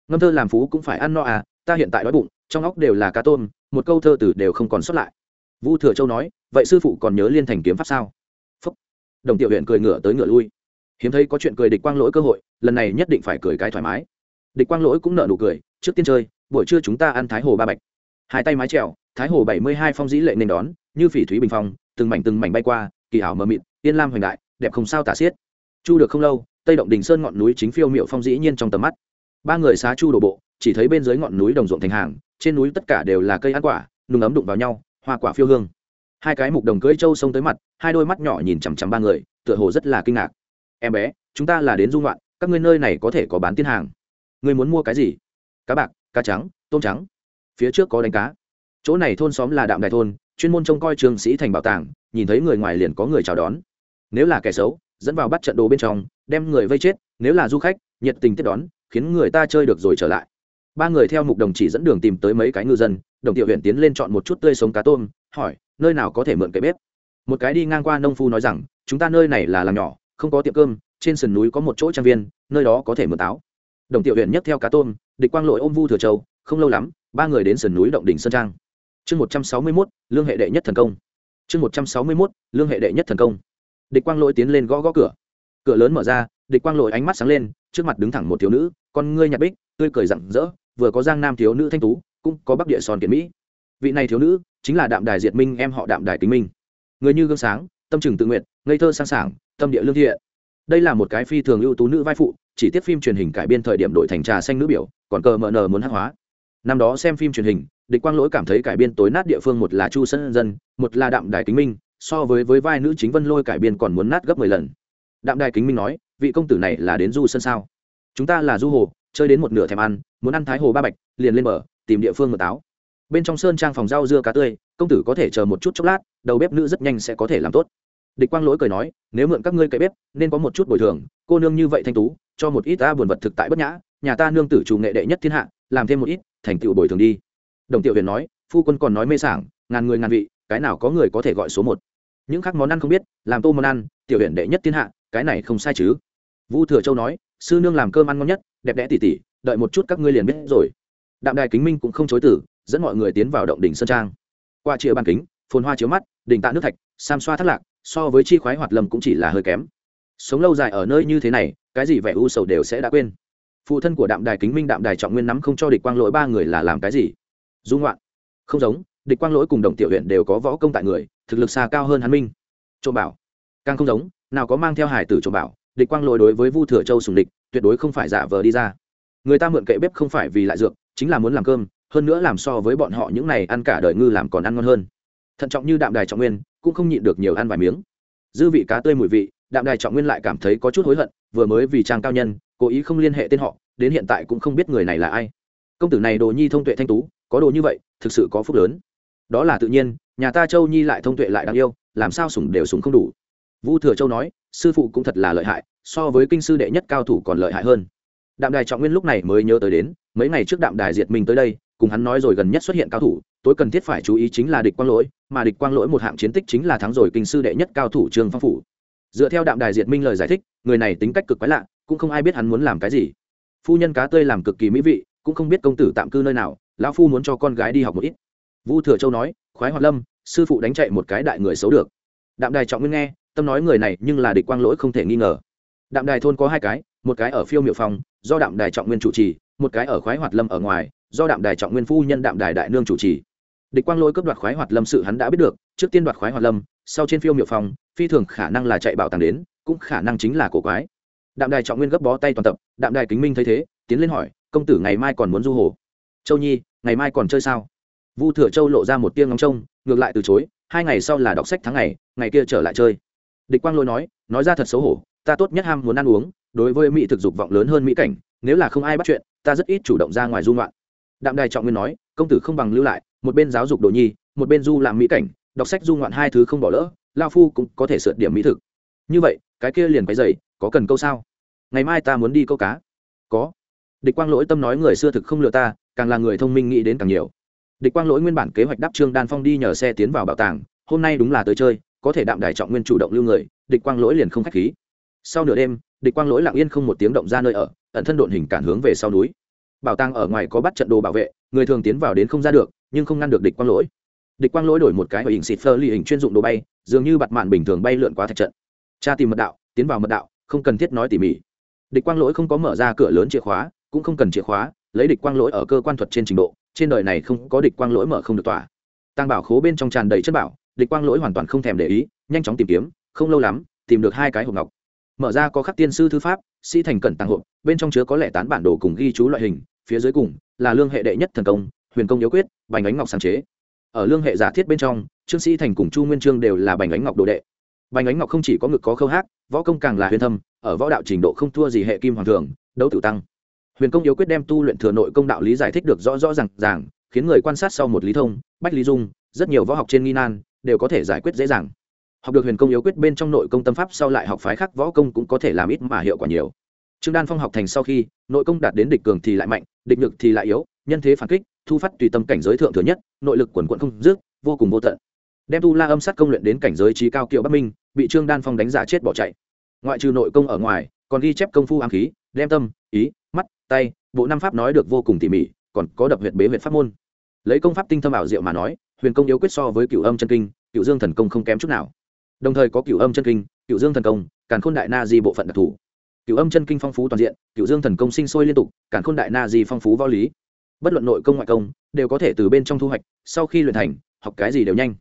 Ngâm thơ làm phú cũng phải ăn no à ta hiện tại đói bụng, trong óc đều là cá tôm, một câu thơ từ đều không còn sót lại. Vu thừa châu nói, vậy sư phụ còn nhớ liên thành kiếm pháp sao? Phúc. đồng tiểu huyện cười ngửa tới ngửa lui. Hiếm thấy có chuyện cười địch quang lỗi cơ hội, lần này nhất định phải cười cái thoải mái. Địch quang lỗi cũng nợ nụ cười, trước tiên chơi, buổi trưa chúng ta ăn thái hồ ba bạch. Hai tay mái trèo thái hồ bảy mươi hai phong dĩ lệ nên đón, như phỉ thúy bình phong, từng mảnh từng mảnh bay qua, kỳ ảo mờ mịt, yên lam hoành đại đẹp không sao tả xiết. Chu được không lâu, tây động đình sơn ngọn núi chính phiêu miệu phong dĩ nhiên trong tầm mắt. Ba người xá chu đổ bộ, chỉ thấy bên dưới ngọn núi đồng ruộng thành hàng, trên núi tất cả đều là cây ăn quả, nung ấm đụng vào nhau, hoa quả phiêu hương. Hai cái mục đồng cưỡi trâu xông tới mặt, hai đôi mắt nhỏ nhìn chằm chằm ba người, tựa hồ rất là kinh ngạc. Em bé, chúng ta là đến dung loạn các ngươi nơi này có thể có bán tiên hàng. Ngươi muốn mua cái gì? Cá bạc, cá trắng, tôm trắng. Phía trước có đánh cá. Chỗ này thôn xóm là đạm đài thôn, chuyên môn trông coi trường sĩ thành bảo tàng, nhìn thấy người ngoài liền có người chào đón nếu là kẻ xấu, dẫn vào bắt trận đồ bên trong, đem người vây chết, nếu là du khách, nhiệt tình tiếp đón, khiến người ta chơi được rồi trở lại. Ba người theo mục đồng chỉ dẫn đường tìm tới mấy cái ngư dân, đồng tiểu huyện tiến lên chọn một chút tươi sống cá tôm, hỏi, nơi nào có thể mượn cái bếp? Một cái đi ngang qua nông phu nói rằng, chúng ta nơi này là làm nhỏ, không có tiệm cơm, trên sườn núi có một chỗ trang viên, nơi đó có thể mượn táo. Đồng tiểu huyện nhấc theo cá tôm, địch quang lội ôm vu thừa châu, không lâu lắm, ba người đến sườn núi động đỉnh sơn trang. Chương một trăm sáu mươi mốt, lương hệ đệ nhất thần công. Chương một trăm sáu mươi mốt, lương hệ đệ nhất thần công địch quang Lỗi tiến lên gõ gõ cửa. Cửa lớn mở ra, địch quang Lỗi ánh mắt sáng lên, trước mặt đứng thẳng một thiếu nữ, con ngươi nhạt bích, tươi cười rặng rỡ, vừa có giang nam thiếu nữ thanh tú, cũng có bắc địa son kiệt mỹ. Vị này thiếu nữ chính là đạm đài diệt minh, em họ đạm đài kính minh. Người như gương sáng, tâm trừng tự nguyện, ngây thơ sang sảng, tâm địa lương thiện. Đây là một cái phi thường ưu tú nữ vai phụ, chỉ tiếp phim truyền hình cải biên thời điểm đổi thành trà xanh nữ biểu, còn cờ mờ nờ muốn hát hóa. Năm đó xem phim truyền hình, địch quang lỗi cảm thấy cải biên tối nát địa phương một là chu sân dân, một là đạm đài kính minh so với với vai nữ chính vân lôi cải biên còn muốn nát gấp mười lần. Đạm đài kính minh nói, vị công tử này là đến du sân sao? Chúng ta là du hồ, chơi đến một nửa thèm ăn, muốn ăn thái hồ ba bạch, liền lên bờ, tìm địa phương mật táo. Bên trong sơn trang phòng rau dưa cá tươi, công tử có thể chờ một chút chốc lát, đầu bếp nữ rất nhanh sẽ có thể làm tốt. Địch quang lỗi cười nói, nếu mượn các ngươi cậy bếp, nên có một chút bồi thường, cô nương như vậy thanh tú, cho một ít ta buồn vật thực tại bất nhã, nhà ta nương tử chủ nghệ đệ nhất thiên hạ, làm thêm một ít, thành tựu bồi thường đi. Đồng tiểu huyền nói, phu quân còn nói mê sảng, ngàn người ngàn vị, cái nào có người có thể gọi số một? Những khác món ăn không biết, làm tô món ăn, tiểu huyền đệ nhất thiên hạ, cái này không sai chứ. Vu thừa châu nói, sư nương làm cơm ăn ngon nhất, đẹp đẽ tỉ tỉ, đợi một chút các ngươi liền biết rồi. Đạm đài kính minh cũng không chối tử dẫn mọi người tiến vào động đỉnh sơn trang. Qua chia bàn kính, phồn hoa chiếu mắt, đỉnh tạ nước thạch, sam xoa thất lạc, so với chi khoái hoạt lâm cũng chỉ là hơi kém. Sống lâu dài ở nơi như thế này, cái gì vẻ u sầu đều sẽ đã quên. Phụ thân của đạm đài kính minh đạm đài trọng nguyên nắm không cho địch quang lỗi ba người là làm cái gì? Dung ngoạn. Không giống địch quang lỗi cùng đồng tiểu huyện đều có võ công tại người, thực lực xa cao hơn hắn minh. Trộm bảo. Càng không giống, nào có mang theo hải tử trộm bảo, địch quang lỗi đối với vu thừa châu sùng địch, tuyệt đối không phải giả vờ đi ra. Người ta mượn kệ bếp không phải vì lại dược, chính là muốn làm cơm, hơn nữa làm so với bọn họ những này ăn cả đời ngư làm còn ăn ngon hơn. Thận trọng như đạm đài trọng nguyên, cũng không nhịn được nhiều ăn vài miếng. Dư vị cá tươi mùi vị, đạm đài trọng nguyên lại cảm thấy có chút hối hận, vừa mới vì trang cao nhân, cố ý không liên hệ tên họ, đến hiện tại cũng không biết người này là ai. Công tử này đồ nhi thông tuệ thanh tú, có đồ như vậy, thực sự có phúc lớn đó là tự nhiên, nhà ta châu nhi lại thông tuệ lại đáng yêu, làm sao sủng đều sủng không đủ. Vu thừa châu nói, sư phụ cũng thật là lợi hại, so với kinh sư đệ nhất cao thủ còn lợi hại hơn. Đạm đài trọng nguyên lúc này mới nhớ tới đến, mấy ngày trước đạm đài diệt minh tới đây, cùng hắn nói rồi gần nhất xuất hiện cao thủ, tối cần thiết phải chú ý chính là địch quang lỗi, mà địch quang lỗi một hạng chiến tích chính là thắng rồi kinh sư đệ nhất cao thủ trương phong phủ. Dựa theo đạm đài diệt minh lời giải thích, người này tính cách cực quái lạ, cũng không ai biết hắn muốn làm cái gì. Phu nhân cá tươi làm cực kỳ mỹ vị, cũng không biết công tử tạm cư nơi nào, lão phu muốn cho con gái đi học một ít vu thừa châu nói, khoái hoạt lâm, sư phụ đánh chạy một cái đại người xấu được. Đạm đài trọng nguyên nghe, tâm nói người này nhưng là địch quang lỗi không thể nghi ngờ. Đạm đài thôn có hai cái, một cái ở phiêu miệu phòng, do đạm đài trọng nguyên chủ trì, một cái ở khoái hoạt lâm ở ngoài, do đạm đài trọng nguyên phu nhân đạm đài đại nương chủ trì. Địch quang lỗi cướp đoạt khoái hoạt lâm sự hắn đã biết được, trước tiên đoạt khoái hoạt lâm, sau trên phiêu miệu phòng, phi thường khả năng là chạy bảo tàng đến, cũng khả năng chính là cổ quái. Đạm đài trọng nguyên gấp bó tay toàn tập, đạm đài kính minh thấy thế, tiến lên hỏi, công tử ngày mai còn muốn du hồ? Châu nhi, ngày mai còn chơi sao? Vu thừa châu lộ ra một tiếng ngóng trông, ngược lại từ chối, hai ngày sau là đọc sách tháng ngày ngày kia trở lại chơi. Địch quang lôi nói nói ra thật xấu hổ, ta tốt nhất ham muốn ăn uống, đối với mỹ thực dục vọng lớn hơn mỹ cảnh, nếu là không ai bắt chuyện, ta rất ít chủ động ra ngoài du ngoạn. Đạm đài trọng nguyên nói, công tử không bằng lưu lại, một bên giáo dục đồ nhi, một bên du làm mỹ cảnh, đọc sách du ngoạn hai thứ không bỏ lỡ, lao phu cũng có thể sượt điểm mỹ thực. Như vậy, cái kia liền cái dày có cần câu sao? Ngày mai ta muốn đi câu cá. Có. Địch quang lỗi tâm nói người xưa thực không lừa ta, càng là người thông minh nghĩ đến càng nhiều địch quang lỗi nguyên bản kế hoạch đáp trương đan phong đi nhờ xe tiến vào bảo tàng, hôm nay đúng là tới chơi, có thể đạm đài trọng nguyên chủ động lưu người, địch quang lỗi liền không k h á c h khí. Sau nửa đêm, địch quang lỗi lặng yên không một tiếng động ra nơi ở, ẩn thân độn hình cản hướng về sau núi. Bảo tàng ở ngoài có bắt trận đồ bảo vệ, người thường tiến vào đến không ra được, nhưng không ngăn được địch quang lỗi. Địch quang lỗi đổi một cái ở hình xịt phơ ly hình chuyên dụng đồ bay, dường như bặt mạn bình thường bay lượn qua thạch trận. Cha tìm mật đạo, tiến vào mật đạo, không cần thiết nói tỉ mỉ. Địch quang lỗi không có mở ra cửa lớn chìa khóa, cũng không cần chìa khóa, lấy địch quang lỗi ở cơ quan thuật trên trình độ trên đời này không có địch quang lỗi mở không được tỏa. Tăng bảo khố bên trong tràn đầy chất bảo, địch quang lỗi hoàn toàn không thèm để ý, nhanh chóng tìm kiếm, không lâu lắm, tìm được hai cái hộp ngọc. Mở ra có khắc tiên sư thư pháp, sĩ thành cẩn tăng hộp, bên trong chứa có lẽ tán bản đồ cùng ghi chú loại hình, phía dưới cùng là lương hệ đệ nhất thần công, huyền công yếu quyết, bành ánh ngọc sáng chế. Ở lương hệ giả thiết bên trong, trương sĩ thành cùng chu nguyên trương đều là bành ánh ngọc đồ đệ. Bành ánh ngọc không chỉ có ngực có khâu hát võ công càng là huyền thâm, ở võ đạo trình độ không thua gì hệ kim hoàng thường, đấu tử tăng huyền công yếu quyết đem tu luyện thừa nội công đạo lý giải thích được rõ rõ r à n g ràng, khiến người quan sát sau một lý thông, bách lý dung, rất nhiều võ học trên nghi nan, đều có thể giải quyết dễ dàng. Học được huyền công yếu quyết bên trong nội công tâm pháp sau lại học phái khác võ công cũng có thể làm ít mà hiệu quả nhiều. Trương đan phong học thành sau khi, nội công đạt đến địch cường thì lại mạnh, địch nhược thì lại yếu, nhân thế phản kích, thu phát tùy tâm cảnh giới thượng thừa nhất, nội lực quần quận không dứt, vô cùng vô tận. Đem tu la âm sát công luyện đến cảnh giới trí cao kiệu bắc minh, bị trương đan phong đánh giả chết bỏ chạy. Ngoại trừ nội công ở ngoài, còn ghi chép công phu ám khí, đem tâm, ý tay, bộ năm pháp nói được vô cùng tỉ mỉ, còn có đập huyện bế huyện pháp môn. Lấy công pháp tinh thâm ảo diệu mà nói, huyền công yếu quyết so với cựu âm chân kinh cựu dương thần công không kém chút nào. Đồng thời có cựu âm chân kinh cựu dương thần công, càn khôn đại na di bộ phận đặc thù. Cựu âm chân kinh phong phú toàn diện cựu dương thần công sinh sôi liên tục, càn khôn đại na di phong phú võ lý. Bất luận nội công ngoại công, đều có thể từ bên trong thu hoạch, sau khi luyện thành, học cái gì đều nhanh.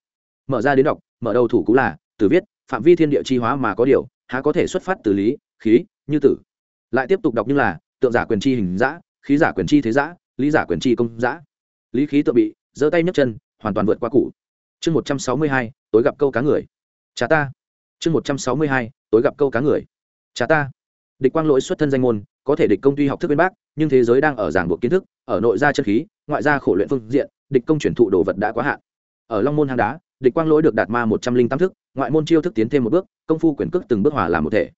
Mở ra đến đọc, mở đầu thủ cũ là, từ viết, phạm vi thiên địa chi hóa mà có điều, há có thể xuất phát từ lý, khí, như tử. Lại tiếp tục đọc như là tượng giả quyền chi hình giã khí giả quyền chi thế giã lý giả quyền chi công giã lý khí tự bị, giơ tay nhấc chân, hoàn toàn vượt qua cụ chương một trăm sáu mươi hai, tối gặp câu cá người. Cha ta. Chương một trăm sáu mươi hai, tối gặp câu cá người. Cha ta. Địch quang lỗi xuất thân danh môn, có thể địch công tuy học thức bên bác, nhưng thế giới đang ở giảng buộc kiến thức, ở nội gia chân khí, ngoại gia khổ luyện phương diện, địch công chuyển thụ đồ vật đã quá hạn. Ở long môn hang đá, địch quang lỗi được đạt ma một trăm linh tám thức, ngoại môn chiêu thức tiến thêm một bước, công phu quyền cước từng bước hòa làm một thể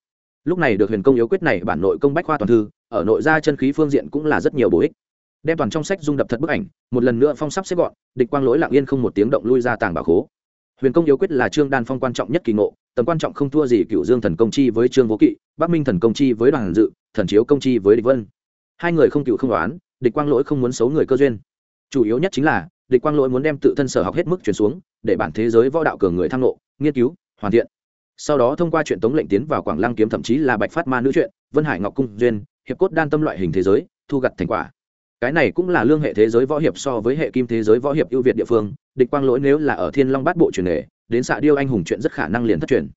lúc này được huyền công yếu quyết này bản nội công bách khoa toàn thư, ở nội gia chân khí phương diện cũng là rất nhiều bổ ích. Đem toàn trong sách dung đập thật bức ảnh, một lần nữa phong sắp xếp gọn, địch quang lỗi lặng yên không một tiếng động lui ra tàng bảo khố. Huyền công yếu quyết là trương đan phong quan trọng nhất kỳ ngộ, tầm quan trọng không thua gì cựu dương thần công chi với trương vô kỵ, bắc minh thần công chi với đoàn dự, thần chiếu công chi với địch vân. Hai người không cựu không đoán, địch quang lỗi không muốn xấu người cơ duyên. Chủ yếu nhất chính là, địch quang lỗi muốn đem tự thân sở học hết mức chuyển xuống, để bản thế giới võ đạo cường người thăng nộ nghiên cứu, hoàn thiện sau đó thông qua chuyện tống lệnh tiến vào quảng lăng kiếm thậm chí là bạch phát ma nữ chuyện, vân hải ngọc cung duyên, hiệp cốt đan tâm loại hình thế giới, thu gặt thành quả. Cái này cũng là lương hệ thế giới võ hiệp so với hệ kim thế giới võ hiệp ưu việt địa phương, địch quang lỗi nếu là ở thiên long bát bộ truyền nghề, đến xạ điêu anh hùng chuyện rất khả năng liền thất truyền.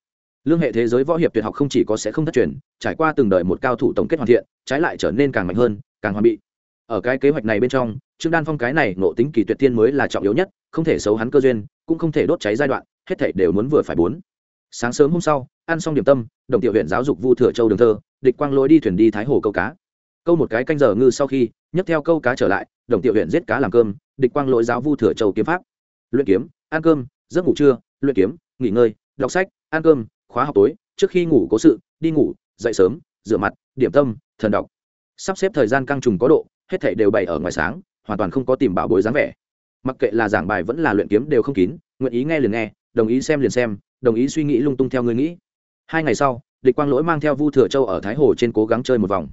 Lương hệ thế giới võ hiệp tuyệt học không chỉ có sẽ không thất truyền, trải qua từng đời một cao thủ tổng kết hoàn thiện, trái lại trở nên càng mạnh hơn, càng hoàn bị. Ở cái kế hoạch này bên trong, trương đan phong cái này nộ tính kỳ tuyệt tiên mới là trọng yếu nhất, không thể xấu hắn cơ duyên, cũng không thể đốt cháy giai đoạn, hết thảy đều muốn vừa phải bốn sáng sớm hôm sau, ăn xong điểm tâm, đồng tiểu huyện giáo dục vu thừa châu đường thơ, địch quang lỗi đi thuyền đi thái hồ câu cá. Câu một cái canh giờ ngư sau khi, nhấc theo câu cá trở lại, đồng tiểu huyện giết cá làm cơm, địch quang lỗi giáo vu thừa châu kiếm pháp. Luyện kiếm, ăn cơm, giấc ngủ trưa, luyện kiếm, nghỉ ngơi, đọc sách, ăn cơm, khóa học tối, trước khi ngủ cố sự, đi ngủ, dậy sớm, rửa mặt, điểm tâm, thần đọc. Sắp xếp thời gian căng trùng có độ, hết thảy đều bày ở ngoài sáng, hoàn toàn không có tìm bảo bối dáng vẻ. Mặc kệ là giảng bài vẫn là luyện kiếm đều không kín, nguyện ý nghe liền nghe, đồng ý xem liền xem đồng ý suy nghĩ lung tung theo người nghĩ. Hai ngày sau, địch quang lỗi mang theo vu thừa châu ở thái hồ trên cố gắng chơi một vòng.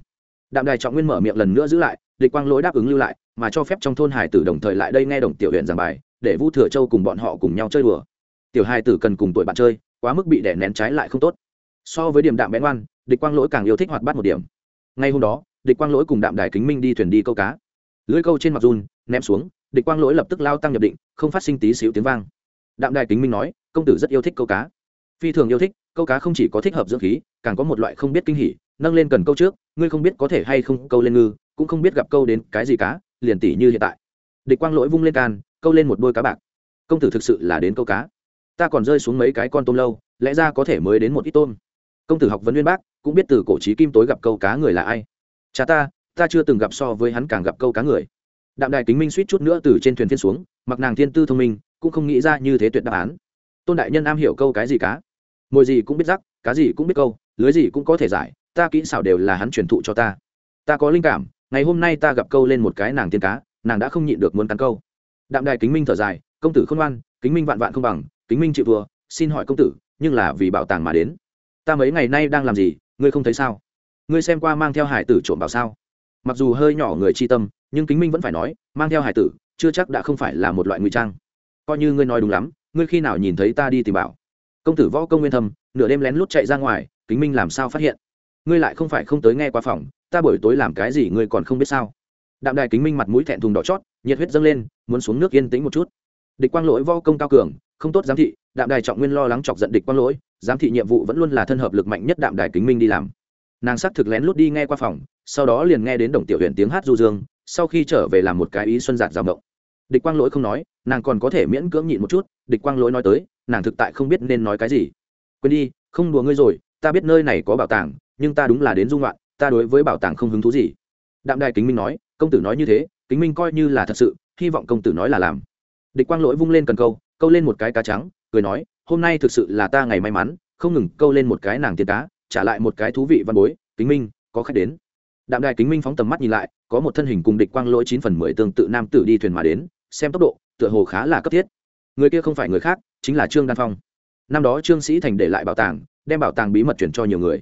Đạm đài trọng nguyên mở miệng lần nữa giữ lại, địch quang lỗi đáp ứng lưu lại, mà cho phép trong thôn hải tử đồng thời lại đây nghe đồng tiểu huyện giảng bài, để vu thừa châu cùng bọn họ cùng nhau chơi đùa. Tiểu hải tử cần cùng tuổi bạn chơi, quá mức bị đẻ nén trái lại không tốt. So với điểm đạm bén ngoan địch quang lỗi càng yêu thích hoạt bát một điểm. Ngay hôm đó, địch quang lỗi cùng đạm đài kính minh đi thuyền đi câu cá. Lưỡi câu trên mặt run, ném xuống, địch quang lỗi lập tức lao tăng nhập định, không phát sinh tí xíu tiếng vang. Đạm đài kính minh nói công tử rất yêu thích câu cá. Phi thường yêu thích, câu cá không chỉ có thích hợp dưỡng khí, càng có một loại không biết kinh hỉ, nâng lên cần câu trước, ngươi không biết có thể hay không câu lên ngư, cũng không biết gặp câu đến cái gì cá, liền tỉ như hiện tại. Địch quang lỗi vung lên can, câu lên một đôi cá bạc. Công tử thực sự là đến câu cá. Ta còn rơi xuống mấy cái con tôm lâu, lẽ ra có thể mới đến một ít tôm. Công tử học vấn nguyên bác, cũng biết từ cổ trí kim tối gặp câu cá người là ai. Cha ta ta chưa từng gặp so với hắn càng gặp câu cá người. Đạm đài kính minh suýt chút nữa từ trên thuyền thiên xuống, mặc nàng thiên tư thông minh, cũng không nghĩ ra như thế tuyệt đáp án tôn đại nhân am hiểu câu cái gì cá? Mồi gì cũng biết rắc, cá gì cũng biết câu, lưới gì cũng có thể giải, ta kỹ xảo đều là hắn truyền thụ cho ta. Ta có linh cảm, ngày hôm nay ta gặp câu lên một cái nàng tiên cá, nàng đã không nhịn được muốn cắn câu. Đạm đài kính minh thở dài, công tử không ngoan, kính minh vạn vạn không bằng, kính minh chịu vừa xin hỏi công tử, nhưng là vì bảo tàng mà đến. Ta mấy ngày nay đang làm gì, ngươi không thấy sao? Ngươi xem qua mang theo hải tử trộm bảo sao? Mặc dù hơi nhỏ người chi tâm, nhưng kính minh vẫn phải nói, mang theo hải tử, chưa chắc đã không phải là một loại ngụy trang. Coi như ngươi nói đúng lắm ngươi khi nào nhìn thấy ta đi tìm bảo? Công tử võ công nguyên thâm, nửa đêm lén lút chạy ra ngoài, kính minh làm sao phát hiện? Ngươi lại không phải không tới nghe qua phòng, ta buổi tối làm cái gì ngươi còn không biết sao? Đạm đài kính minh mặt mũi thẹn thùng đỏ chót, nhiệt huyết dâng lên, muốn xuống nước yên tĩnh một chút. Địch quang lỗi võ công cao cường, không tốt giám thị, đạm đài trọng nguyên lo lắng chọc giận địch quang lỗi, giám thị nhiệm vụ vẫn luôn là thân hợp lực mạnh nhất đạm đài kính minh đi làm. Nàng xác thực lén lút đi nghe qua phòng, sau đó liền nghe đến đồng tiểu huyện tiếng hát du dương, sau khi trở về làm một cái ý xuân giạt rào động địch quang lỗi không nói nàng còn có thể miễn cưỡng nhịn một chút, địch quang lỗi nói tới, nàng thực tại không biết nên nói cái gì. Quên đi, không đùa ngươi rồi, ta biết nơi này có bảo tàng, nhưng ta đúng là đến dung loạn ta đối với bảo tàng không hứng thú gì. Đạm đài kính minh nói, công tử nói như thế, kính minh coi như là thật sự, hy vọng công tử nói là làm. Địch quang lỗi vung lên cần câu câu lên một cái cá trắng, cười nói, hôm nay thực sự là ta ngày may mắn, không ngừng câu lên một cái nàng tiền cá, trả lại một cái thú vị văn bối, kính minh, có khách đến. Đạm đài kính minh phóng tầm mắt nhìn lại, có một thân hình cùng địch quang lỗi chín phần mười tương tự nam tử đi thuyền mà đến, xem tốc độ tựa hồ khá là cấp thiết. Người kia không phải người khác, chính là trương đan phong. Năm đó trương sĩ thành để lại bảo tàng, đem bảo tàng bí mật chuyển cho nhiều người.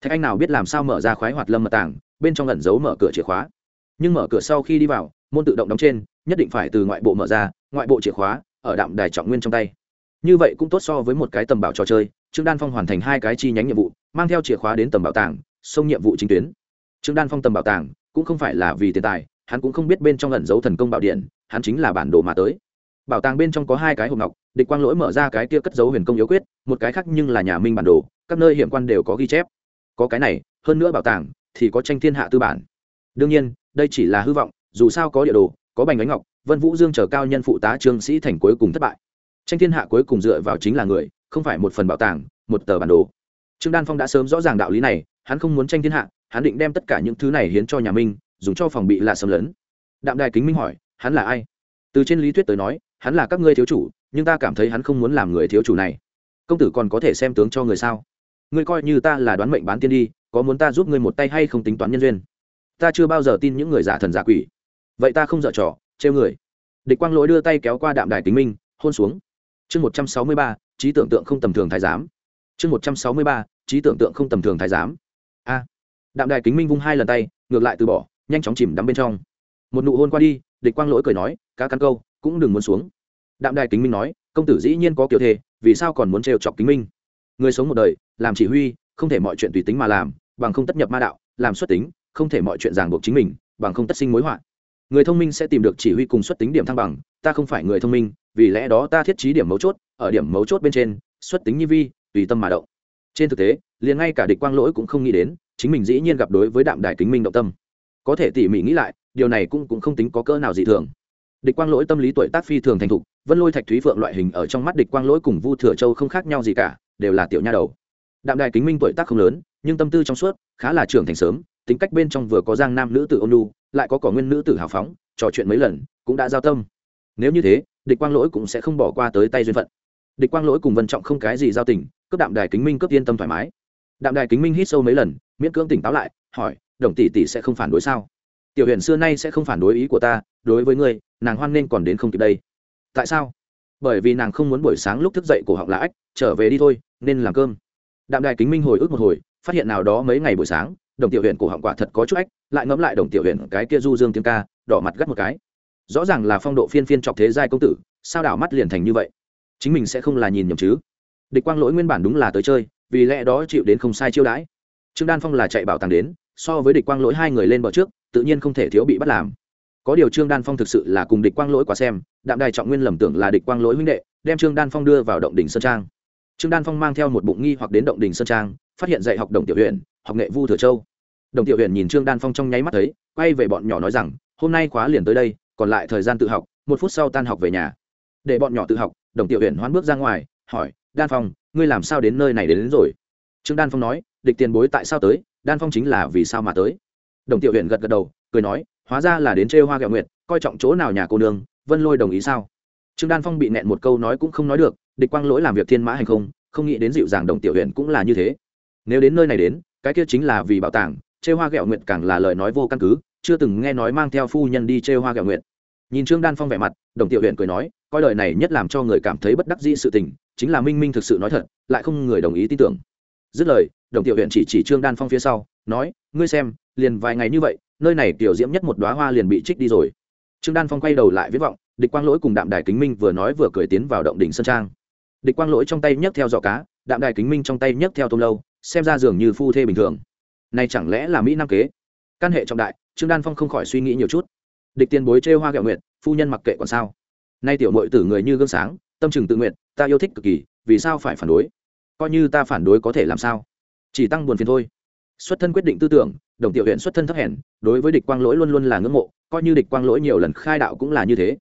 Thạch anh nào biết làm sao mở ra khoái hoạt lâm mật tàng, bên trong ẩn giấu mở cửa chìa khóa. Nhưng mở cửa sau khi đi vào, môn tự động đóng trên, nhất định phải từ ngoại bộ mở ra, ngoại bộ chìa khóa, ở đạm đài trọng nguyên trong tay. Như vậy cũng tốt so với một cái tầm bảo trò chơi, trương đan phong hoàn thành hai cái chi nhánh nhiệm vụ, mang theo chìa khóa đến tầm bảo tàng, xông nhiệm vụ chính tuyến. Trương đan phong tầm bảo tàng cũng không phải là vì tiền tài, hắn cũng không biết bên trong ẩn giấu thần công bảo điện hắn chính là bản đồ mà tới. Bảo tàng bên trong có hai cái hộp ngọc, địch quang lỗi mở ra cái kia cất dấu huyền công yếu quyết, một cái khác nhưng là nhà minh bản đồ, các nơi hiểm quan đều có ghi chép. Có cái này, hơn nữa bảo tàng thì có tranh thiên hạ tư bản. Đương nhiên, đây chỉ là hư vọng, dù sao có địa đồ, có bành ánh ngọc, vân vũ dương chờ cao nhân phụ tá trương sĩ thành cuối cùng thất bại. Tranh thiên hạ cuối cùng dựa vào chính là người, không phải một phần bảo tàng, một tờ bản đồ. Trương đan phong đã sớm rõ ràng đạo lý này, hắn không muốn tranh thiên hạ, hắn định đem tất cả những thứ này hiến cho nhà minh, dùng cho phòng bị là xâm lấn. Đạm đài kính minh hỏi hắn là ai? Từ trên lý thuyết tới nói, hắn là các ngươi thiếu chủ, nhưng ta cảm thấy hắn không muốn làm người thiếu chủ này. Công tử còn có thể xem tướng cho người sao? Ngươi coi như ta là đoán mệnh bán tiên đi, có muốn ta giúp ngươi một tay hay không tính toán nhân duyên? Ta chưa bao giờ tin những người giả thần giả quỷ. Vậy ta không dở trò, trêu người. Địch quang lỗi đưa tay kéo qua đạm đài kính minh, hôn xuống. Chương một trăm sáu mươi ba, trí tưởng tượng không tầm thường thái giám. Chương một trăm sáu mươi ba, trí tưởng tượng không tầm thường thái giám. A. Đạm đài kính minh vung hai lần tay, ngược lại từ bỏ, nhanh chóng chìm đắm bên trong. Một nụ hôn qua đi địch quang lỗi cười nói, cá căn câu, cũng đừng muốn xuống. Đạm đài kính minh nói, công tử dĩ nhiên có kiểu thề, vì sao còn muốn trêu chọc kính minh? Người sống một đời, làm chỉ huy, không thể mọi chuyện tùy tính mà làm, bằng không tất nhập ma đạo, làm xuất tính, không thể mọi chuyện ràng buộc chính mình, bằng không tất sinh mối họa. Người thông minh sẽ tìm được chỉ huy cùng xuất tính điểm thăng bằng, ta không phải người thông minh, vì lẽ đó ta thiết trí điểm mấu chốt, ở điểm mấu chốt bên trên, xuất tính như vi, tùy tâm mà động. Trên thực tế, liền ngay cả địch quang lỗi cũng không nghĩ đến, chính mình dĩ nhiên gặp đối với đạm đại kính minh động tâm. Có thể tỉ mỉ nghĩ lại điều này cũng cũng không tính có cỡ nào dị thường. Địch quang lỗi tâm lý tuổi tác phi thường thành thục, vân lôi thạch thúy phượng loại hình ở trong mắt địch quang lỗi cùng vu thừa châu không khác nhau gì cả, đều là tiểu nha đầu. Đạm đài kính minh tuổi tác không lớn, nhưng tâm tư trong suốt, khá là trưởng thành sớm, tính cách bên trong vừa có giang nam nữ tử ôn lu lại có cỏ nguyên nữ tử hào phóng, trò chuyện mấy lần, cũng đã giao tâm. Nếu như thế, địch quang lỗi cũng sẽ không bỏ qua tới tay duyên phận. Địch quang lỗi cùng vân trọng không cái gì giao tình, cướp đạm đài kính minh cướp yên tâm thoải mái. Đạm đài kính minh hít sâu mấy lần, miễn cưỡng tỉnh táo lại, hỏi, đồng tỷ tỷ sẽ không phản đối sao? Tiểu huyện xưa nay sẽ không phản đối ý của ta, đối với ngươi, nàng hoan nên còn đến không kịp đây. Tại sao? Bởi vì nàng không muốn buổi sáng lúc thức dậy cổ họng là ách, trở về đi thôi, nên làm cơm. Đạm đài kính minh hồi ức một hồi, phát hiện nào đó mấy ngày buổi sáng, đồng tiểu huyện cổ họng quả thật có chút ách, lại ngẫm lại đồng tiểu huyện cái kia du dương tiếng ca, đỏ mặt gắt một cái. Rõ ràng là phong độ phiên phiên trọc thế giai công tử, sao đảo mắt liền thành như vậy? Chính mình sẽ không là nhìn nhầm chứ? Địch quang lỗi nguyên bản đúng là tới chơi, vì lẽ đó chịu đến không sai chiêu đãi. Trương đan phong là chạy bảo tàng đến, so với địch quang lỗi hai người lên bờ trước tự nhiên không thể thiếu bị bắt làm. Có điều trương đan phong thực sự là cùng địch quang lỗi quá xem đạm đài trọng nguyên lầm tưởng là địch quang lỗi huynh đệ đem trương đan phong đưa vào động đỉnh sơn trang. Trương đan phong mang theo một bụng nghi hoặc đến động đình sơn trang phát hiện dạy học đồng tiểu huyện học nghệ vu thừa châu. Đồng tiểu huyện nhìn trương đan phong trong nháy mắt thấy quay về bọn nhỏ nói rằng hôm nay khóa liền tới đây còn lại thời gian tự học một phút sau tan học về nhà. Để bọn nhỏ tự học đồng tiểu huyện hoán bước ra ngoài hỏi đan phong ngươi làm sao đến nơi này đến, đến rồi? Trương đan phong nói địch tiền bối tại sao tới? Đan phong chính là vì sao mà tới? Đồng tiểu huyện gật gật đầu, cười nói, hóa ra là đến trêu hoa kẹo nguyệt, coi trọng chỗ nào nhà cô nương, vân lôi đồng ý sao? Trương đan phong bị nẹn một câu nói cũng không nói được, địch quang lỗi làm việc thiên mã hành không không nghĩ đến dịu dàng đồng tiểu huyện cũng là như thế. Nếu đến nơi này đến, cái kia chính là vì bảo tàng, trêu hoa gạo nguyệt càng là lời nói vô căn cứ, chưa từng nghe nói mang theo phu nhân đi trêu hoa gạo nguyệt. Nhìn trương đan phong vẻ mặt, đồng tiểu huyện cười nói, coi lời này nhất làm cho người cảm thấy bất đắc dĩ sự tình, chính là minh minh thực sự nói thật, lại không người đồng ý tin tưởng. Dứt lời, đồng tiểu huyện chỉ chỉ trương đan phong phía sau, nói, ngươi xem liền vài ngày như vậy, nơi này tiểu diễm nhất một đoá hoa liền bị trích đi rồi. Trương đan phong quay đầu lại viết vọng, địch quang lỗi cùng đạm đài kính minh vừa nói vừa cười tiến vào động đỉnh sơn trang. Địch quang lỗi trong tay nhấc theo giỏ cá, đạm đài kính minh trong tay nhấc theo tôm lâu, xem ra dường như phu thê bình thường. Này chẳng lẽ là mỹ nam kế? Căn hệ trọng đại, trương đan phong không khỏi suy nghĩ nhiều chút. Địch tiền bối trêu hoa kẹo nguyện phu nhân mặc kệ còn sao? Nay tiểu mội tử người như gương sáng, tâm trừng tự nguyện, ta yêu thích cực kỳ, vì sao phải phản đối? Coi như ta phản đối có thể làm sao? Chỉ tăng buồn phiền thôi xuất thân quyết định tư tưởng, đồng tiểu huyện xuất thân thấp hèn, đối với địch quang lỗi luôn luôn là ngưỡng mộ, coi như địch quang lỗi nhiều lần khai đạo cũng là như thế.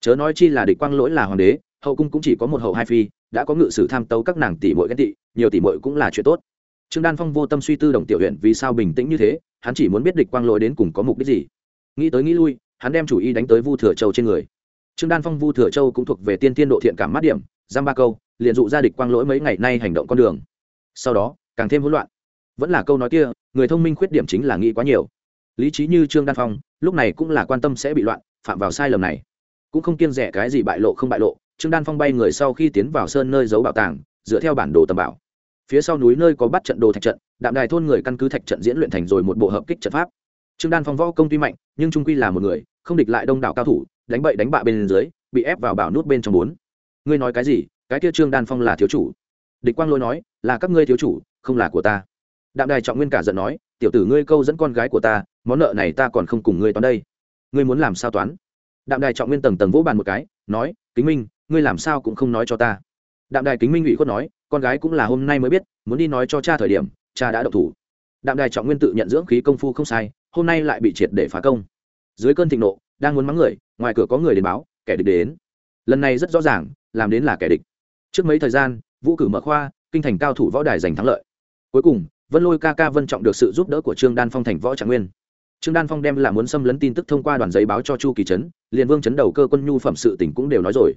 Chớ nói chi là địch quang lỗi là hoàng đế, hậu cung cũng chỉ có một hậu hai phi, đã có ngự sử tham tấu các nàng tỷ muội ghen tị, nhiều tỷ muội cũng là chuyện tốt. Trương đan phong vô tâm suy tư đồng tiểu huyện vì sao bình tĩnh như thế, hắn chỉ muốn biết địch quang lỗi đến cùng có mục đích gì. Nghĩ tới nghĩ lui, hắn đem chủ ý đánh tới vu thừa châu trên người. Trương đan phong vu thừa châu cũng thuộc về tiên tiên độ thiện cảm mát điểm, giam ba câu, liền dụ ra địch quang lỗi mấy ngày nay hành động con đường. Sau đó, càng thêm hỗn loạn vẫn là câu nói kia, người thông minh khuyết điểm chính là nghĩ quá nhiều. Lý trí như trương đan phong, lúc này cũng là quan tâm sẽ bị loạn, phạm vào sai lầm này. Cũng không kiêng rẻ cái gì bại lộ không bại lộ, trương đan phong bay người sau khi tiến vào sơn nơi giấu bảo tàng, dựa theo bản đồ tầm bảo. Phía sau núi nơi có bắt trận đồ thạch trận, đạm đài thôn người căn cứ thạch trận diễn luyện thành rồi một bộ hợp kích trận pháp. Trương đan phong võ công tuy mạnh, nhưng trung quy là một người, không địch lại đông đảo cao thủ, đánh bậy đánh bạ bên dưới, bị ép vào bảo nút bên trong bốn. Ngươi nói cái gì? Cái kia trương đan phong là thiếu chủ. Địch quang lôi nói, là các ngươi thiếu chủ, không là của ta đạm đài trọng nguyên cả giận nói, tiểu tử ngươi câu dẫn con gái của ta, món nợ này ta còn không cùng ngươi toán đây. Ngươi muốn làm sao toán? Đạm đài trọng nguyên tầng tầng vỗ bàn một cái, nói, kính minh, ngươi làm sao cũng không nói cho ta. Đạm đài kính minh ủy khuất nói, con gái cũng là hôm nay mới biết, muốn đi nói cho cha thời điểm, cha đã độc thủ. Đạm đài trọng nguyên tự nhận dưỡng khí công phu không sai, hôm nay lại bị triệt để phá công. Dưới cơn thịnh nộ, đang muốn mắng người, ngoài cửa có người đến báo, kẻ địch đến. Lần này rất rõ ràng, làm đến là kẻ địch. Trước mấy thời gian, vũ cử mở khoa, kinh thành cao thủ võ đài giành thắng lợi. Cuối cùng vân lôi ca ca vân trọng được sự giúp đỡ của trương đan phong thành võ trạng nguyên. Trương đan phong đem là muốn xâm lấn tin tức thông qua đoàn giấy báo cho chu kỳ trấn, liền vương chấn đầu cơ quân nhu phẩm sự tỉnh cũng đều nói rồi.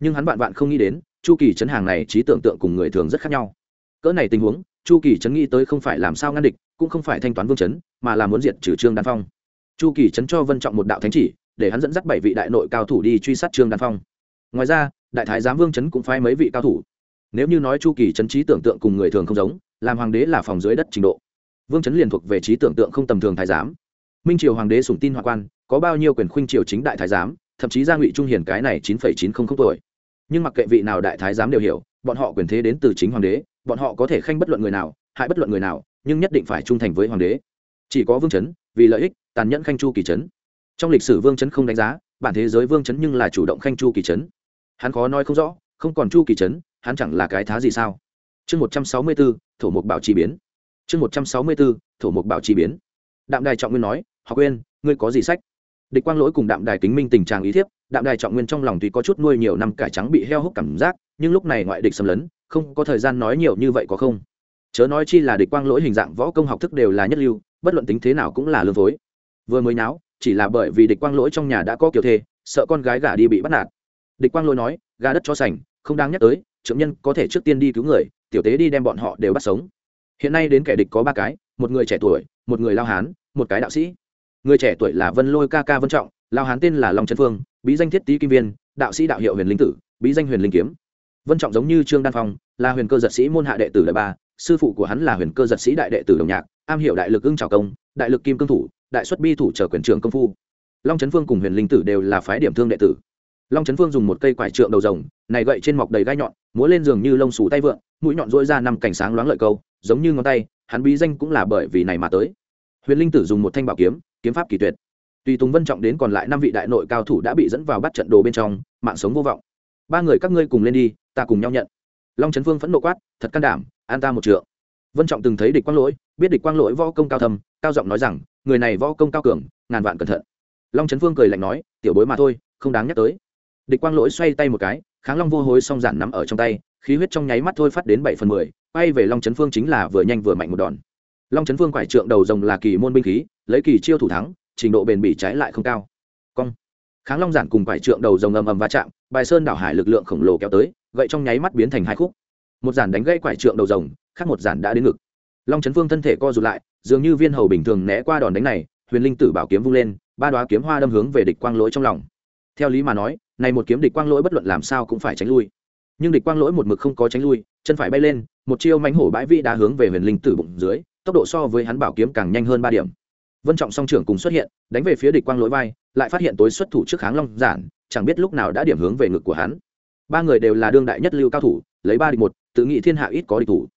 Nhưng hắn vạn vạn không nghĩ đến, chu kỳ trấn hàng này trí tưởng tượng cùng người thường rất khác nhau. Cỡ này tình huống, chu kỳ trấn nghĩ tới không phải làm sao ngăn địch, cũng không phải thanh toán vương chấn, mà là muốn diệt trừ trương đan phong. Chu kỳ trấn cho vân trọng một đạo thánh chỉ, để hắn dẫn dắt bảy vị đại nội cao thủ đi truy sát trương đan phong. Ngoài ra, đại thái giám vương chấn cũng phái mấy vị cao thủ. Nếu như nói chu kỳ trấn trí tưởng tượng cùng người thường không giống làm hoàng đế là phòng dưới đất trình độ. Vương chấn liền thuộc về trí tưởng tượng không tầm thường thái giám. Minh triều hoàng đế sùng tin hoa quan, có bao nhiêu quyền khuynh triều chính đại thái giám, thậm chí gia ngụy trung hiền cái này chín phẩy chín không không tuổi. Nhưng mặc kệ vị nào đại thái giám đều hiểu, bọn họ quyền thế đến từ chính hoàng đế, bọn họ có thể khanh bất luận người nào, hại bất luận người nào, nhưng nhất định phải trung thành với hoàng đế. Chỉ có vương chấn, vì lợi ích, tàn nhẫn khanh chu kỳ chấn trong lịch sử vương chấn không đánh giá, bản thế giới vương chấn nhưng là chủ động khanh chu kỳ chấn hắn khó nói không rõ, không còn chu kỳ chấn hắn chẳng là cái thá gì sao? Chương một trăm sáu mươi bốn thổ mục bảo trì biến. Chương một trăm sáu mươi bốn thổ mục bảo trì biến. Đạm đài trọng nguyên nói, học quên ngươi có gì sách? Địch quang lỗi cùng đạm đài kính minh tình trạng ý thiếp, đạm đài trọng nguyên trong lòng tuy có chút nuôi nhiều năm cải trắng bị heo hút cảm giác, nhưng lúc này ngoại địch xâm lấn, không có thời gian nói nhiều như vậy có không? Chớ nói chi là địch quang lỗi hình dạng võ công học thức đều là nhất lưu, bất luận tính thế nào cũng là lương phối. Vừa mới náo chỉ là bởi vì địch quang lỗi trong nhà đã có kiểu thê, sợ con gái gả đi bị bắt nạt. Địch quang lỗi nói, gà đất cho sành, không đáng nhắc tới, trưởng nhân có thể trước tiên đi cứu người tiểu tế đi đem bọn họ đều bắt sống. Hiện nay đến kẻ địch có ba cái, một người trẻ tuổi, một người lao hán, một cái đạo sĩ. Người trẻ tuổi là vân lôi ca ca vân trọng, lao hán tên là long Trấn phương, bí danh thiết tý kim viên, đạo sĩ đạo hiệu huyền linh tử, bí danh huyền linh kiếm. Vân trọng giống như trương đan phong, là huyền cơ giật sĩ môn hạ đệ tử đại ba, sư phụ của hắn là huyền cơ giật sĩ đại đệ tử đồng nhạc, am hiểu đại lực ưng trào công, đại lực kim cương thủ, đại xuất bi thủ trở quyền Trường công phu. Long trấn phương cùng huyền linh tử đều là phái điểm thương đệ tử long trấn phương dùng một cây quải trượng đầu rồng, này gậy trên mọc đầy gai nhọn, múa lên giường như lông xù tay vượn mũi nhọn dỗi ra năm cảnh sáng loáng lợi câu, giống như ngón tay, hắn bí danh cũng là bởi vì này mà tới. Huyền linh tử dùng một thanh bảo kiếm kiếm pháp kỳ tuyệt. Tùy tùng vân trọng đến còn lại năm vị đại nội cao thủ đã bị dẫn vào bắt trận đồ bên trong, mạng sống vô vọng. Ba người các ngươi cùng lên đi, ta cùng nhau nhận. Long trấn vương phẫn nộ quát, thật can đảm, an ta một trượng. Vân trọng từng thấy địch quang lỗi, biết địch quang lỗi võ công cao thầm cao giọng nói rằng, người này võ công cao cường, ngàn vạn cẩn thận. Long trấn vương cười lạnh nói, tiểu bối mà thôi, không đáng nhắc tới địch quang lỗi xoay tay một cái, kháng long vô hối song giản nắm ở trong tay, khí huyết trong nháy mắt thôi phát đến bảy phần mười Bay về long trấn phương chính là vừa nhanh vừa mạnh một đòn. Long trấn phương quải trượng đầu rồng là kỳ môn binh khí, lấy kỳ chiêu thủ thắng, trình độ bền bỉ trái lại không cao. Cong. Kháng long giản cùng quải trượng đầu rồng ầm ầm va chạm, bài sơn đảo hải lực lượng khổng lồ kéo tới, gậy trong nháy mắt biến thành hai khúc. Một giản đánh gãy quải trượng đầu rồng, khác một giản đã đến ngực. Long trấn phương thân thể co rụt lại, dường như viên hầu bình thường né qua đòn đánh này, huyền linh tử bảo kiếm vung lên, ba đoá kiếm hoa đâm hướng về địch quang lỗi trong lòng. Theo lý mà nói này một kiếm địch quang lỗi bất luận làm sao cũng phải tránh lui. Nhưng địch quang lỗi một mực không có tránh lui, chân phải bay lên, một chiêu mánh hổ bãi vi đá hướng về huyền linh tử bụng dưới, tốc độ so với hắn bảo kiếm càng nhanh hơn ba điểm. Vân trọng song trưởng cùng xuất hiện, đánh về phía địch quang lỗi vai, lại phát hiện tối xuất thủ trước kháng long giản, chẳng biết lúc nào đã điểm hướng về ngực của hắn. Ba người đều là đương đại nhất lưu cao thủ, lấy ba địch một, tự nghĩ thiên hạ ít có địch thủ.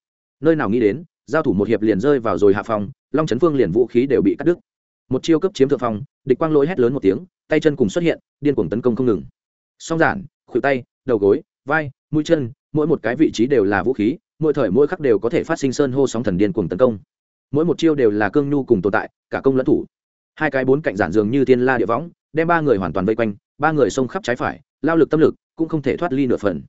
Nơi nào nghĩ đến, giao thủ một hiệp liền rơi vào rồi hạ phòng long trấn phương liền vũ khí đều bị cắt đứt. Một chiêu cấp chiếm thượng phong, địch quang lỗi hét lớn một tiếng, tay chân cùng xuất hiện, điên cuồng tấn công không ngừng song giản, khuỷu tay, đầu gối, vai, mũi chân, mỗi một cái vị trí đều là vũ khí, mỗi thời mỗi khắc đều có thể phát sinh sơn hô sóng thần điên cuồng tấn công. Mỗi một chiêu đều là cương nhu cùng tồn tại, cả công lẫn thủ. Hai cái bốn cạnh giản dường như thiên la địa võng, đem ba người hoàn toàn vây quanh, ba người xông khắp trái phải, lao lực tâm lực cũng không thể thoát ly nửa phần.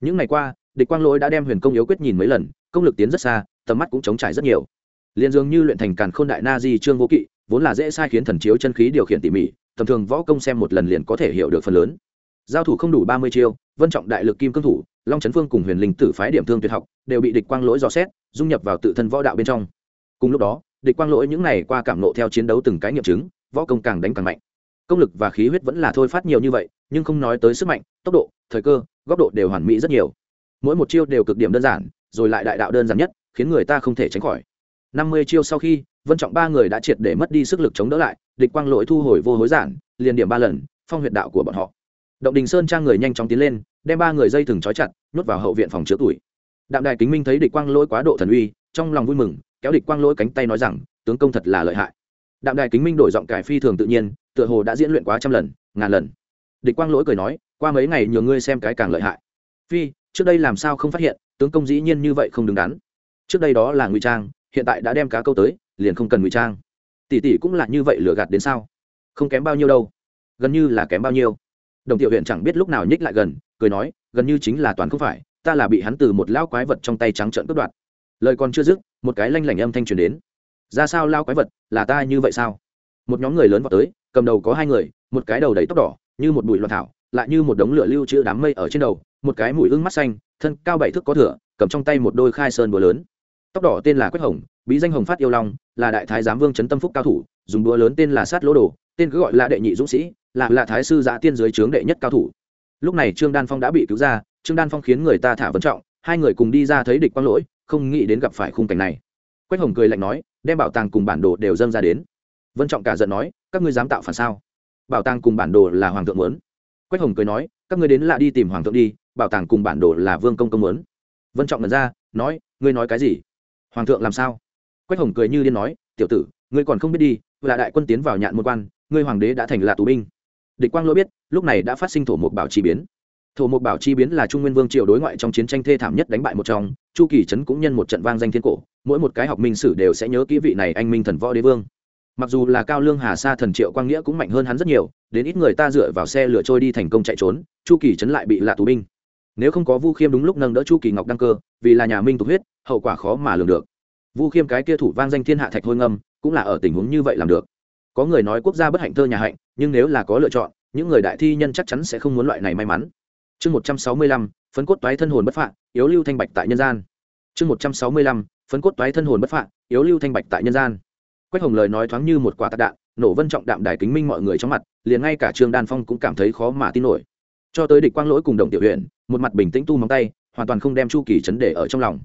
Những ngày qua, địch quang lỗi đã đem huyền công yếu quyết nhìn mấy lần, công lực tiến rất xa, tầm mắt cũng chống trải rất nhiều. Liền dường như luyện thành càn khôn đại na di trương vô kỵ, vốn là dễ sai khiến thần chiếu chân khí điều khiển tỉ mỉ, tầm thường võ công xem một lần liền có thể hiểu được phần lớn giao thủ không đủ ba mươi chiêu, vân trọng đại lực kim cương thủ, long trấn phương cùng huyền linh tử phái điểm thương tuyệt học, đều bị địch quang lỗi dò xét, dung nhập vào tự thân võ đạo bên trong. Cùng lúc đó, địch quang lỗi những này qua cảm nộ theo chiến đấu từng cái nghiệm chứng, võ công càng đánh càng mạnh. Công lực và khí huyết vẫn là thôi phát nhiều như vậy, nhưng không nói tới sức mạnh, tốc độ, thời cơ, góc độ đều hoàn mỹ rất nhiều. Mỗi một chiêu đều cực điểm đơn giản, rồi lại đại đạo đơn giản nhất, khiến người ta không thể tránh khỏi. Năm mươi chiêu sau khi, vân trọng ba người đã triệt để mất đi sức lực chống đỡ lại, địch quang lỗi thu hồi vô hối giản, liền điểm ba lần, phong huyệt đạo của bọn họ động đình sơn trang người nhanh chóng tiến lên, đem ba người dây thừng trói chặt, nhốt vào hậu viện phòng chứa tuổi. Đạm đài kính minh thấy địch quang lỗi quá độ thần uy, trong lòng vui mừng, kéo địch quang lỗi cánh tay nói rằng, tướng công thật là lợi hại. Đạm đài kính minh đổi giọng cải phi thường tự nhiên, tựa hồ đã diễn luyện quá trăm lần, ngàn lần. Địch quang lỗi cười nói, qua mấy ngày nhường ngươi xem cái càng lợi hại. Phi, trước đây làm sao không phát hiện, tướng công dĩ nhiên như vậy không đứng đắn. Trước đây đó là ngụy trang, hiện tại đã đem cá câu tới, liền không cần ngụy trang. Tỷ tỷ cũng là như vậy lừa gạt đến sao? Không kém bao nhiêu đâu. Gần như là kém bao nhiêu đồng tiểu huyện chẳng biết lúc nào nhích lại gần, cười nói, gần như chính là toàn không phải, ta là bị hắn từ một lao quái vật trong tay trắng trợn cướp đoạt. Lời còn chưa dứt, một cái lanh lảnh âm thanh truyền đến. Ra sao lao quái vật, là ta như vậy sao? Một nhóm người lớn vào tới, cầm đầu có hai người, một cái đầu đầy tóc đỏ, như một bụi loạn thảo, lại như một đống lửa lưu chữ đám mây ở trên đầu, một cái mũi ưng mắt xanh, thân cao bảy thước có thửa cầm trong tay một đôi khai sơn búa lớn. Tóc đỏ tên là quách hồng, bí danh hồng phát yêu long, là đại thái giám vương trấn tâm phúc cao thủ, dùng búa lớn tên là sát lỗ đồ, tên cứ gọi là đệ nhị dũng sĩ là là thái sư giã tiên dưới trướng đệ nhất cao thủ. Lúc này trương đan phong đã bị cứu ra, trương đan phong khiến người ta thả vấn trọng, hai người cùng đi ra thấy địch quang lỗi, không nghĩ đến gặp phải khung cảnh này. Quách hồng cười lạnh nói, đem bảo tàng cùng bản đồ đều dâng ra đến. Vân trọng cả giận nói, các ngươi dám tạo phản sao? Bảo tàng cùng bản đồ là hoàng thượng muốn. Quách hồng cười nói, các ngươi đến là đi tìm hoàng thượng đi, bảo tàng cùng bản đồ là vương công công muốn. Vân trọng lần ra, nói, ngươi nói cái gì? Hoàng thượng làm sao? Quách hồng cười như điên nói, tiểu tử, ngươi còn không biết đi là đại quân tiến vào nhạn môn quan, ngươi hoàng đế đã thành là tù binh địch quang lỗi biết, lúc này đã phát sinh thổ mục bảo chi biến. Thổ mục bảo chi biến là trung nguyên vương triều đối ngoại trong chiến tranh thê thảm nhất đánh bại một trong, chu kỳ trấn cũng nhân một trận vang danh thiên cổ, mỗi một cái học minh sử đều sẽ nhớ kỹ vị này anh minh thần võ đế vương. Mặc dù là cao lương hà sa thần triệu quang nghĩa cũng mạnh hơn hắn rất nhiều, đến ít người ta dựa vào xe lửa trôi đi thành công chạy trốn, chu kỳ trấn lại bị lạ tù binh. Nếu không có vu khiêm đúng lúc nâng đỡ chu kỳ ngọc đăng cơ, vì là nhà minh tục huyết, hậu quả khó mà lường được. Vu khiêm cái kia thủ vang danh thiên hạ thạch hôi ngâm, cũng là ở tình huống như vậy làm được có người nói quốc gia bất hạnh thơ nhà hạnh, nhưng nếu là có lựa chọn, những người đại thi nhân chắc chắn sẽ không muốn loại này may mắn. Chương một trăm sáu mươi lăm, phấn cốt toái thân hồn bất phạn yếu lưu thanh bạch tại nhân gian. Chương một trăm sáu mươi lăm, phấn cốt toái thân hồn bất phạn yếu lưu thanh bạch tại nhân gian. Quách hồng lời nói thoáng như một quả tạc đạn, nổ vân trọng đạm đài kính minh mọi người trong mặt, liền ngay cả trương đan phong cũng cảm thấy khó mà tin nổi. Cho tới địch quang lỗi cùng đồng tiểu huyện một mặt bình tĩnh tu móng tay, hoàn toàn không đem chu kỳ chấn để ở trong lòng.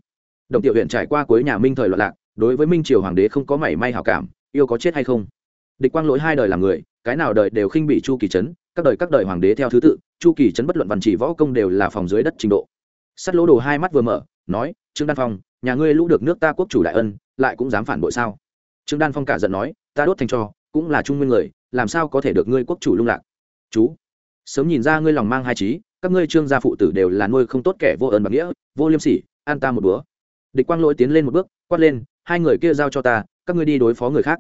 Đồng tiểu huyện trải qua cuối nhà minh thời loạn lạc, đối với minh triều hoàng đế không có mảy may hảo cảm, yêu có chết hay không? Địch quang lỗi hai đời làm người, cái nào đời đều khinh bị chu kỳ trấn, các đời các đời hoàng đế theo thứ tự, chu kỳ trấn bất luận văn chỉ võ công đều là phòng dưới đất trình độ. Sắt lỗ đồ hai mắt vừa mở, nói, trương đan phong, nhà ngươi lũ được nước ta quốc chủ đại ân, lại cũng dám phản bội sao? Trương đan phong cả giận nói, ta đốt thành cho, cũng là trung nguyên người, làm sao có thể được ngươi quốc chủ lung lạc? Chú, sớm nhìn ra ngươi lòng mang hai trí, các ngươi trương gia phụ tử đều là nuôi không tốt kẻ vô ơn bạc nghĩa, vô liêm sỉ, an ta một búa địch quang lỗi tiến lên một bước, quát lên, hai người kia giao cho ta, các ngươi đi đối phó người khác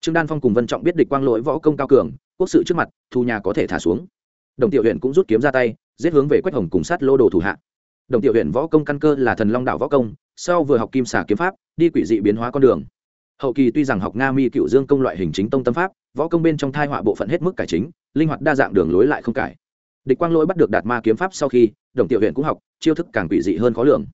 trương đan phong cùng vân trọng biết địch quang lỗi võ công cao cường, quốc sự trước mặt, thu nhà có thể thả xuống. Đồng tiểu huyện cũng rút kiếm ra tay, giết hướng về quách hồng cùng sát lô đồ thủ hạ. Đồng tiểu huyện võ công căn cơ là thần long đạo võ công, sau vừa học kim xà kiếm pháp, đi quỷ dị biến hóa con đường. Hậu kỳ tuy rằng học nga mi cựu dương công loại hình chính tông tâm pháp, võ công bên trong thai họa bộ phận hết mức cải chính, linh hoạt đa dạng đường lối lại không cải. Địch quang lỗi bắt được đạt ma kiếm pháp sau khi, đồng tiểu huyện cũng học, chiêu thức càng quỷ dị hơn khó lường.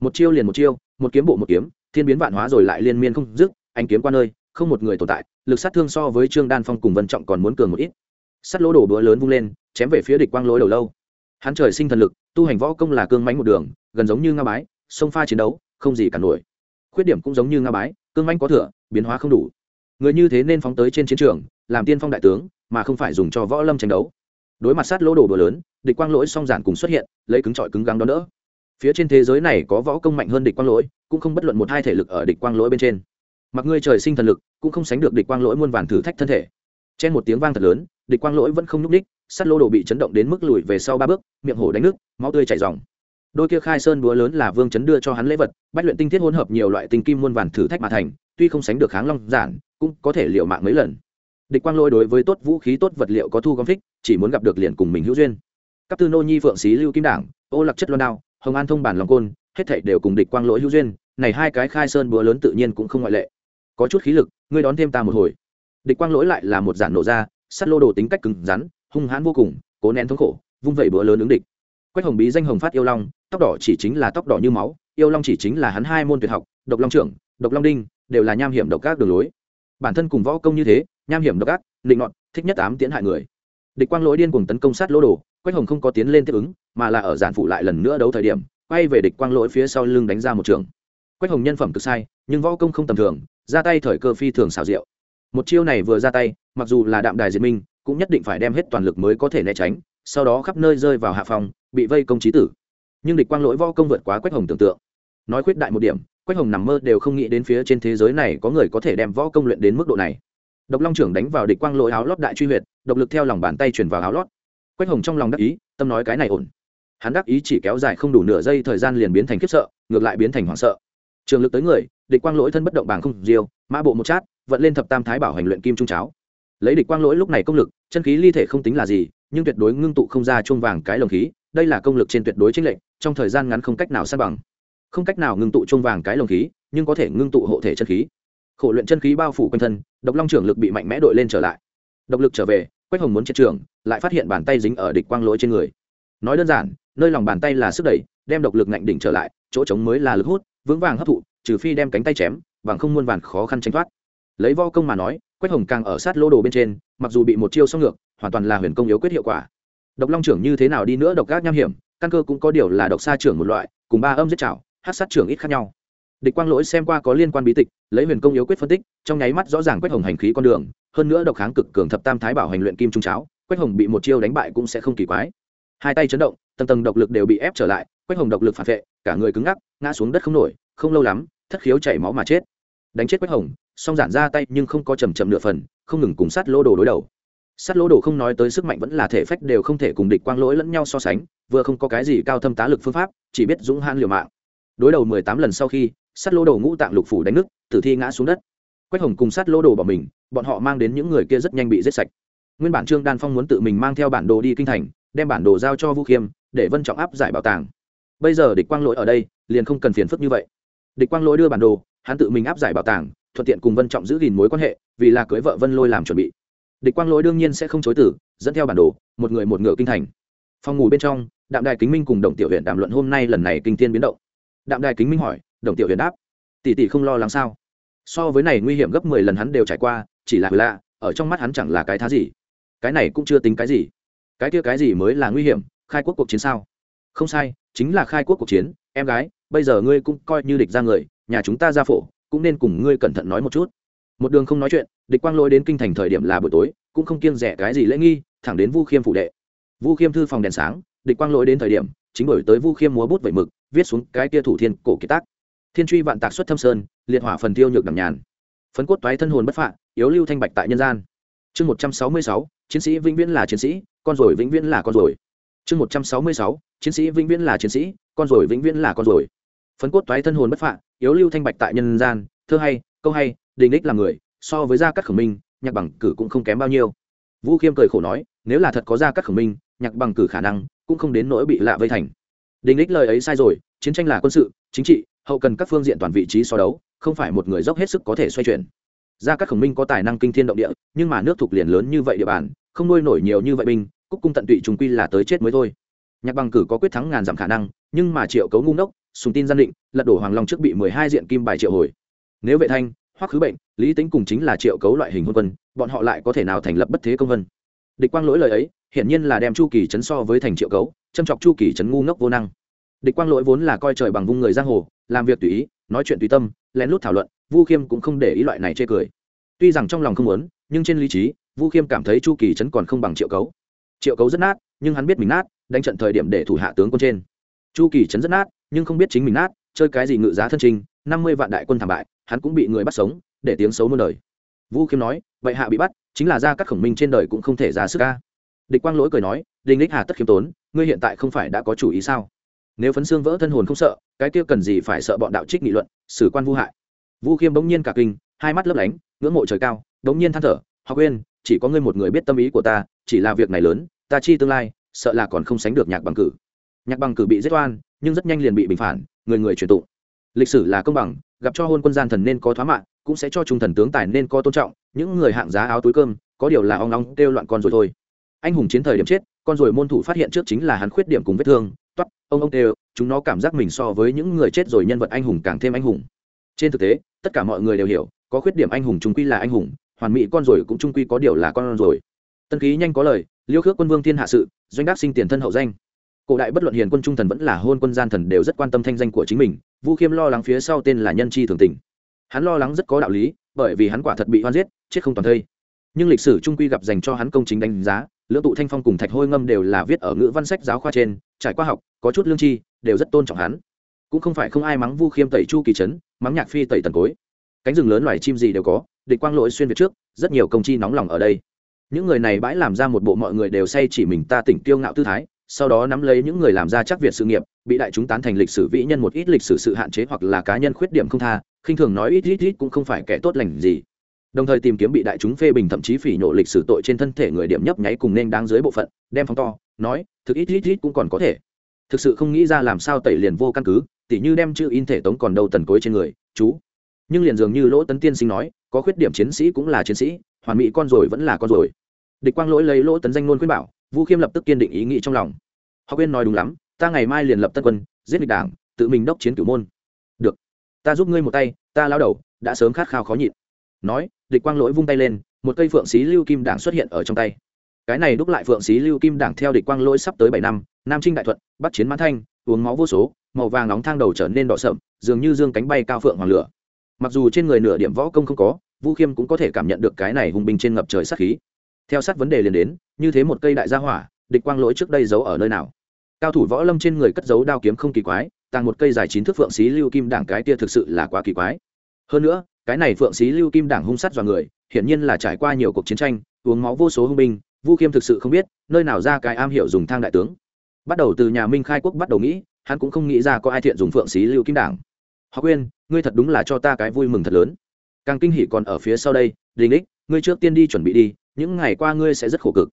Một chiêu liền một chiêu, một kiếm bộ một kiếm, thiên biến vạn hóa rồi lại liên miên không dứt anh kiếm qua nơi không một người tồn tại, lực sát thương so với trương đan phong cùng vân trọng còn muốn cường một ít. Sắt lỗ đổ búa lớn vung lên, chém về phía địch quang lỗi đầu lâu. Hắn trời sinh thần lực, tu hành võ công là cương mánh một đường, gần giống như nga bái, sông pha chiến đấu, không gì cả nổi. Khuyết điểm cũng giống như nga bái, cương mánh có thừa, biến hóa không đủ. Người như thế nên phóng tới trên chiến trường, làm tiên phong đại tướng, mà không phải dùng cho võ lâm tranh đấu. Đối mặt sát lỗ đổ búa lớn, địch quang lỗi song giản cùng xuất hiện, lấy cứng trọi cứng gắng đó đỡ. Phía trên thế giới này có võ công mạnh hơn địch quang lỗi, cũng không bất luận một hai thể lực ở địch quang lỗi bên trên mặc ngươi trời sinh thần lực, cũng không sánh được địch quang lỗi muôn vàn thử thách thân thể. Trên một tiếng vang thật lớn, địch quang lỗi vẫn không nhúc ních sắt lô đồ bị chấn động đến mức lùi về sau ba bước, miệng hổ đánh nước, máu tươi chảy dòng đôi kia khai sơn búa lớn là vương chấn đưa cho hắn lễ vật, bách luyện tinh thiết hỗn hợp nhiều loại tinh kim muôn vàn thử thách mà thành, tuy không sánh được kháng long giản, cũng có thể liệu mạng mấy lần. Địch quang lỗi đối với tốt vũ khí tốt vật liệu có thu gom thích, chỉ muốn gặp được liền cùng mình hữu duyên. Các tư nô nhi phượng xí lưu kim đảng, ô lạc chất loan đao, hồng an thông bản lòng côn, hết thảy đều cùng địch quang lỗi hữu duyên, này hai cái khai sơn búa lớn tự nhiên cũng không ngoại lệ có chút khí lực, ngươi đón thêm ta một hồi. Địch quang lỗi lại là một giản nổ ra sắt lô đồ tính cách cứng rắn, hung hãn vô cùng, cố nén thống khổ, vung vẩy bữa lớn ứng địch. Quách hồng bí danh hồng phát yêu long, tóc đỏ chỉ chính là tóc đỏ như máu, yêu long chỉ chính là hắn hai môn tuyệt học, độc long trưởng, độc long đinh, đều là nham hiểm độc các đường lối. Bản thân cùng võ công như thế, nham hiểm độc ác định ngọn thích nhất ám tiến hại người. Địch quang lỗi điên cùng tấn công sát lỗ đồ, quách hồng không có tiến lên tiếp ứng, mà là ở giản phụ lại lần nữa đấu thời điểm, quay về địch quang lỗi phía sau lưng đánh ra một trường quách hồng nhân phẩm cực sai, nhưng võ công không tầm thường, ra tay thời cơ phi thường xảo diệu. Một chiêu này vừa ra tay, mặc dù là đạm đài diệt minh, cũng nhất định phải đem hết toàn lực mới có thể né tránh, sau đó khắp nơi rơi vào hạ phòng bị vây công trí tử. Nhưng địch quang lỗi võ công vượt quá quách hồng tưởng tượng. Nói khuyết đại một điểm, quách hồng nằm mơ đều không nghĩ đến phía trên thế giới này có người có thể đem võ công luyện đến mức độ này. Độc long trưởng đánh vào địch quang lỗi áo lót đại truy huyệt, độc lực theo lòng bàn tay chuyển vào áo lót. Quách hồng trong lòng đắc ý, tâm nói cái này ổn. Hắn đắc ý chỉ kéo dài không đủ nửa giây thời gian liền biến thành khiếp sợ, ngược lại biến thành hoảng sợ trường lực tới người, địch quang lỗi thân bất động bảng không diêu, mã bộ một chát, vận lên thập tam thái bảo hành luyện kim trung cháo. Lấy địch quang lỗi lúc này công lực, chân khí ly thể không tính là gì, nhưng tuyệt đối ngưng tụ không ra chuông vàng cái lồng khí, đây là công lực trên tuyệt đối chính lệnh trong thời gian ngắn không cách nào san bằng. Không cách nào ngưng tụ chuông vàng cái lồng khí, nhưng có thể ngưng tụ hộ thể chân khí. Khổ luyện chân khí bao phủ quanh thân, độc long trưởng lực bị mạnh mẽ đội lên trở lại. Độc lực trở về, quách hồng muốn chết trường, lại phát hiện bàn tay dính ở địch quang lỗi trên người. Nói đơn giản, nơi lòng bàn tay là sức đẩy, đem độc lực ngạnh đỉnh trở lại chỗ trống mới là lực hút, vững vàng hấp thụ, trừ phi đem cánh tay chém, bằng không muôn vàn khó khăn tranh thoát. Lấy vo công mà nói, quách hồng càng ở sát lô đồ bên trên, mặc dù bị một chiêu xong ngược, hoàn toàn là huyền công yếu quyết hiệu quả. Độc long trưởng như thế nào đi nữa độc gác nham hiểm, căn cơ cũng có điều là độc sa trưởng một loại, cùng ba âm giết chảo, hát sát trưởng ít khác nhau. Địch quang lỗi xem qua có liên quan bí tịch, lấy huyền công yếu quyết phân tích, trong nháy mắt rõ ràng quách hồng hành khí con đường, hơn nữa độc kháng cực cường thập tam thái bảo hành luyện kim trung cháo, quách hồng bị một chiêu đánh bại cũng sẽ không kỳ quái. Hai tay chấn động, tầng tầng độc lực đều bị ép trở lại, quách hồng độc lực phản vệ cả người cứng ngắc, ngã xuống đất không nổi, không lâu lắm, thất khiếu chảy máu mà chết. Đánh chết quách hồng, song giản ra tay nhưng không có chầm chậm nửa phần, không ngừng cùng sát lỗ đồ đối đầu. Sát lỗ đồ không nói tới sức mạnh vẫn là thể phách đều không thể cùng địch quang lỗi lẫn nhau so sánh, vừa không có cái gì cao thâm tá lực phương pháp, chỉ biết dũng han liều mạng. Đối đầu mười tám lần sau khi, sát lỗ đồ ngũ tạng lục phủ đánh nứt, tử thi ngã xuống đất. Quách hồng cùng sát lỗ đồ bỏ mình, bọn họ mang đến những người kia rất nhanh bị giết sạch. Nguyên bản trương đan phong muốn tự mình mang theo bản đồ đi kinh thành, đem bản đồ giao cho vũ khiêm, để vân trọng áp giải bảo tàng bây giờ địch quang lỗi ở đây, liền không cần phiền phức như vậy. Địch quang lỗi đưa bản đồ, hắn tự mình áp giải bảo tàng, thuận tiện cùng vân trọng giữ gìn mối quan hệ, vì là cưới vợ vân lôi làm chuẩn bị. Địch quang lỗi đương nhiên sẽ không chối tử dẫn theo bản đồ, một người một ngựa kinh thành. Phòng ngủ bên trong, đạm đài kính minh cùng đồng tiểu huyện đàm luận hôm nay lần này kinh tiên biến động. Đạm đài kính minh hỏi, đồng tiểu huyện đáp, tỷ tỷ không lo lắng sao? So với này nguy hiểm gấp mười lần hắn đều trải qua, chỉ là lạ, ở trong mắt hắn chẳng là cái thá gì. Cái này cũng chưa tính cái gì. Cái kia cái gì mới là nguy hiểm, khai quốc cuộc chiến sao? Không sai chính là khai quốc cuộc chiến, em gái, bây giờ ngươi cũng coi như địch ra người, nhà chúng ta ra phổ, cũng nên cùng ngươi cẩn thận nói một chút. Một đường không nói chuyện, địch quang lỗi đến kinh thành thời điểm là buổi tối, cũng không kiêng rẻ cái gì lễ nghi, thẳng đến vu khiêm phủ đệ. Vu khiêm thư phòng đèn sáng, địch quang lỗi đến thời điểm, chính bởi tới vu khiêm múa bút vẩy mực, viết xuống cái kia thủ thiên cổ kiệt tác. Thiên truy vạn tạc xuất thâm sơn, liệt hỏa phần tiêu nhược đằng nhàn. Phấn cốt toái thân hồn bất phạ, yếu lưu thanh bạch tại nhân gian. Chương một trăm sáu mươi sáu, chiến sĩ vĩnh viễn là chiến sĩ, con rồi vĩnh viễn là con rồi chương một trăm sáu mươi sáu, chiến sĩ vĩnh viễn là chiến sĩ, con rồi vĩnh viễn là con rồi. Phấn cốt toái thân hồn bất phạ, yếu lưu thanh bạch tại nhân gian, thơ hay, câu hay, đình đích là người, so với gia cắt khẩu minh, nhạc bằng cử cũng không kém bao nhiêu. Vũ khiêm cười khổ nói, nếu là thật có gia cắt khẩu minh, nhạc bằng cử khả năng cũng không đến nỗi bị lạ vây thành. Đình đích lời ấy sai rồi, chiến tranh là quân sự, chính trị, hậu cần các phương diện toàn vị trí so đấu, không phải một người dốc hết sức có thể xoay chuyển. Gia cắt khổng minh có tài năng kinh thiên động địa, nhưng mà nước thuộc liền lớn như vậy địa bàn, không nuôi nổi nhiều như vậy binh cúc cung tận tụy trùng quy là tới chết mới thôi. Nhạc bằng cử có quyết thắng ngàn dặm khả năng, nhưng mà triệu cấu ngu ngốc, sùng tin gian định, lật đổ hoàng long trước bị mười hai diện kim bài triệu hồi. Nếu vệ thanh hoặc khứ bệnh, lý tính cùng chính là triệu cấu loại hình hôn quân, bọn họ lại có thể nào thành lập bất thế công vân? Địch quang lỗi lời ấy, hiển nhiên là đem chu kỳ chấn so với thành triệu cấu, châm chọc chu kỳ chấn ngu ngốc vô năng. Địch quang lỗi vốn là coi trời bằng vung người giang hồ, làm việc tùy ý, nói chuyện tùy tâm, lén lút thảo luận, vu khiêm cũng không để ý loại này chê cười. Tuy rằng trong lòng không muốn, nhưng trên lý trí, vu khiêm cảm thấy chu kỳ chấn còn không bằng triệu cấu triệu cấu rất nát, nhưng hắn biết mình nát, đánh trận thời điểm để thủ hạ tướng quân trên. Chu kỳ Trấn rất nát, nhưng không biết chính mình nát, chơi cái gì ngự giá thân trình, năm mươi vạn đại quân thảm bại, hắn cũng bị người bắt sống, để tiếng xấu muôn đời. Vu khiêm nói, vậy hạ bị bắt, chính là ra các khổng minh trên đời cũng không thể ra sức ca địch quang lỗi cười nói, đinh lích hà tất khiêm tốn, ngươi hiện tại không phải đã có chủ ý sao? Nếu phấn xương vỡ thân hồn không sợ, cái kia cần gì phải sợ bọn đạo trích nghị luận, xử quan vu hại? Vu khiêm bỗng nhiên cả kinh, hai mắt lấp lánh, ngưỡng mộ trời cao, bỗng nhiên than thở họ quên chỉ có ngươi một người biết tâm ý của ta, chỉ là việc này lớn ta chi tương lai, sợ là còn không sánh được nhạc bằng cử. Nhạc bằng cử bị giết oan, nhưng rất nhanh liền bị bình phản, người người truyền tụng. Lịch sử là công bằng, gặp cho hôn quân gian thần nên có thoá mạng, cũng sẽ cho trung thần tướng tài nên có tôn trọng, những người hạng giá áo túi cơm, có điều là ong nóng kêu loạn con rồi thôi. Anh hùng chiến thời điểm chết, con rồi môn thủ phát hiện trước chính là hắn khuyết điểm cùng vết thương toắt ông ông đều, chúng nó cảm giác mình so với những người chết rồi nhân vật anh hùng càng thêm anh hùng. Trên thực tế, tất cả mọi người đều hiểu, có khuyết điểm anh hùng trung quy là anh hùng, hoàn mỹ con rồi cũng trung quy có điều là con rồi. Tân khí nhanh có lời liêu khước quân vương thiên hạ sự, doanh đắc sinh tiền thân hậu danh. Cổ đại bất luận hiền quân trung thần vẫn là hôn quân gian thần đều rất quan tâm thanh danh của chính mình, vu khiêm lo lắng phía sau tên là nhân chi thường tình. Hắn lo lắng rất có đạo lý, bởi vì hắn quả thật bị hoan giết, chết không toàn thây. Nhưng lịch sử trung quy gặp dành cho hắn công chính đánh giá, lưỡng tụ thanh phong cùng thạch hôi ngâm đều là viết ở ngữ văn sách giáo khoa trên, trải qua học, có chút lương chi, đều rất tôn trọng hắn. Cũng không phải không ai mắng vu khiêm tẩy chu kỳ trấn, mắng nhạc phi tẩy tần cối. Cánh rừng lớn loài chim gì đều có, địch quang lỗi xuyên việt trước, rất nhiều công chi nóng lòng ở đây những người này bãi làm ra một bộ mọi người đều say chỉ mình ta tỉnh tiêu ngạo tư thái, sau đó nắm lấy những người làm ra chắc việt sự nghiệp, bị đại chúng tán thành lịch sử vĩ nhân một ít lịch sử sự hạn chế hoặc là cá nhân khuyết điểm không tha, khinh thường nói ít ít ít cũng không phải kẻ tốt lành gì. Đồng thời tìm kiếm bị đại chúng phê bình thậm chí phỉ nhổ lịch sử tội trên thân thể người điểm nhấp nháy cùng nên đáng dưới bộ phận, đem phóng to, nói, thực ít ít ít cũng còn có thể. Thực sự không nghĩ ra làm sao tẩy liền vô căn cứ, tỉ như đem chữ in thể tống còn đâu tần cối trên người, chú. Nhưng liền dường như lỗ tấn tiên sinh nói, có khuyết điểm chiến sĩ cũng là chiến sĩ, hoàn mỹ con rồi vẫn là con rồi địch quang lỗi lấy lỗ tấn danh nôn khuyên bảo, vu khiêm lập tức kiên định ý nghĩ trong lòng. Học viên nói đúng lắm, ta ngày mai liền lập tân quân, giết địch đảng, tự mình đốc chiến cửu môn. Được, ta giúp ngươi một tay, ta lao đầu, đã sớm khát khao khó nhịn. Nói, địch quang lỗi vung tay lên, một cây phượng xí lưu kim đảng xuất hiện ở trong tay. Cái này đúc lại phượng xí lưu kim đảng theo địch quang lỗi sắp tới bảy năm, nam trinh đại thuận, bắt chiến mãn thanh, uống máu vô số, màu vàng nóng thang đầu trở nên đỏ sậm, dường như dương cánh bay cao phượng hoàng lửa. Mặc dù trên người nửa điểm võ công không có vũ khiêm cũng có thể cảm nhận được cái này hùng binh trên ngập trời sát khí theo sát vấn đề liền đến, như thế một cây đại gia hỏa, địch quang lỗi trước đây giấu ở nơi nào? Cao thủ võ lâm trên người cất giấu đao kiếm không kỳ quái, tàng một cây dài chín thước phượng xí lưu kim đảng cái tia thực sự là quá kỳ quái. Hơn nữa, cái này phượng xí lưu kim đảng hung sát dọa người, hiển nhiên là trải qua nhiều cuộc chiến tranh, uống máu vô số hung binh, vu khiêm thực sự không biết, nơi nào ra cái am hiểu dùng thang đại tướng. Bắt đầu từ nhà minh khai quốc bắt đầu nghĩ, hắn cũng không nghĩ ra có ai thiện dùng phượng xí lưu kim đảng. Họ quên ngươi thật đúng là cho ta cái vui mừng thật lớn. Càng kinh hỉ còn ở phía sau đây, đình ích, ngươi trước tiên đi chuẩn bị đi những ngày qua ngươi sẽ rất khổ cực.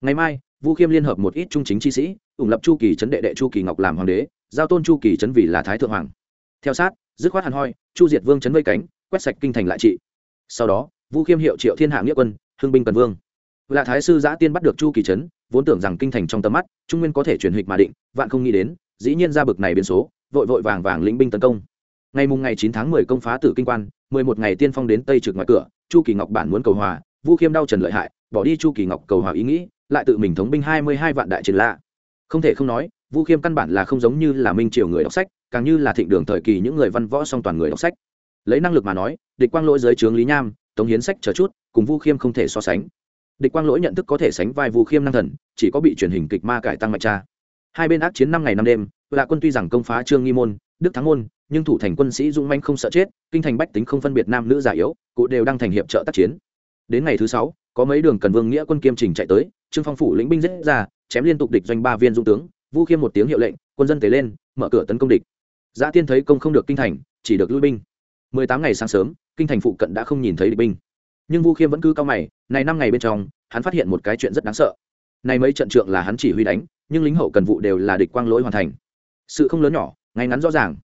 Ngày mai, vu khiêm liên hợp một ít trung chính chi sĩ, ủng lập chu kỳ trấn đệ đệ chu kỳ ngọc làm hoàng đế, giao tôn chu kỳ trấn vì là thái thượng hoàng. Theo sát, dứt khoát hàn hoi, chu diệt vương trấn vây cánh, quét sạch kinh thành lại trị. Sau đó, vu khiêm hiệu triệu thiên hạ nghĩa quân, hưng binh cần vương. Là thái sư giã tiên bắt được chu kỳ trấn, vốn tưởng rằng kinh thành trong tầm mắt, trung nguyên có thể chuyển hịch mà định, vạn không nghĩ đến, dĩ nhiên ra bực này biến số, vội vội vàng vàng lĩnh binh tấn công. Ngày mùng ngày chín tháng mười công phá tử kinh quan, mười một ngày tiên phong đến tây trực ngoài cửa, chu kỳ ngọc bản muốn cầu hòa vu khiêm đau trần lợi hại, bỏ đi chu kỳ ngọc cầu hòa ý nghĩ, lại tự mình thống binh hai mươi hai vạn đại chiến lạ không thể không nói, vu khiêm căn bản là không giống như là minh triều người đọc sách, càng như là thịnh đường thời kỳ những người văn võ song toàn người đọc sách. Lấy năng lực mà nói, địch quang lỗi dưới trướng lý nham, tống hiến sách chờ chút, cùng vu khiêm không thể so sánh. Địch quang lỗi nhận thức có thể sánh vai vu khiêm năng thần, chỉ có bị truyền hình kịch ma cải tăng mạnh cha hai bên ác chiến năm ngày năm đêm, lạ quân tuy rằng công phá trương nghi môn, đức thắng môn, nhưng thủ thành quân sĩ dũng manh không sợ chết, kinh thành bách tính không phân biệt nam nữ già yếu, cụ đều đang thành hiệp trợ tác chiến đến ngày thứ sáu, có mấy đường cần vương nghĩa quân kiêm trình chạy tới, trương phong phủ lĩnh binh rất ra, chém liên tục địch doanh ba viên dung tướng, vu khiêm một tiếng hiệu lệnh, quân dân tế lên, mở cửa tấn công địch. Giã tiên thấy công không được kinh thành, chỉ được lui binh. Mười tám ngày sáng sớm, kinh thành phụ cận đã không nhìn thấy địch binh. Nhưng vu khiêm vẫn cứ cao mày, này năm ngày bên trong, hắn phát hiện một cái chuyện rất đáng sợ. Này mấy trận trượng là hắn chỉ huy đánh, nhưng lính hậu cần vụ đều là địch quang lỗi hoàn thành. Sự không lớn nhỏ, ngay ngắn rõ ràng.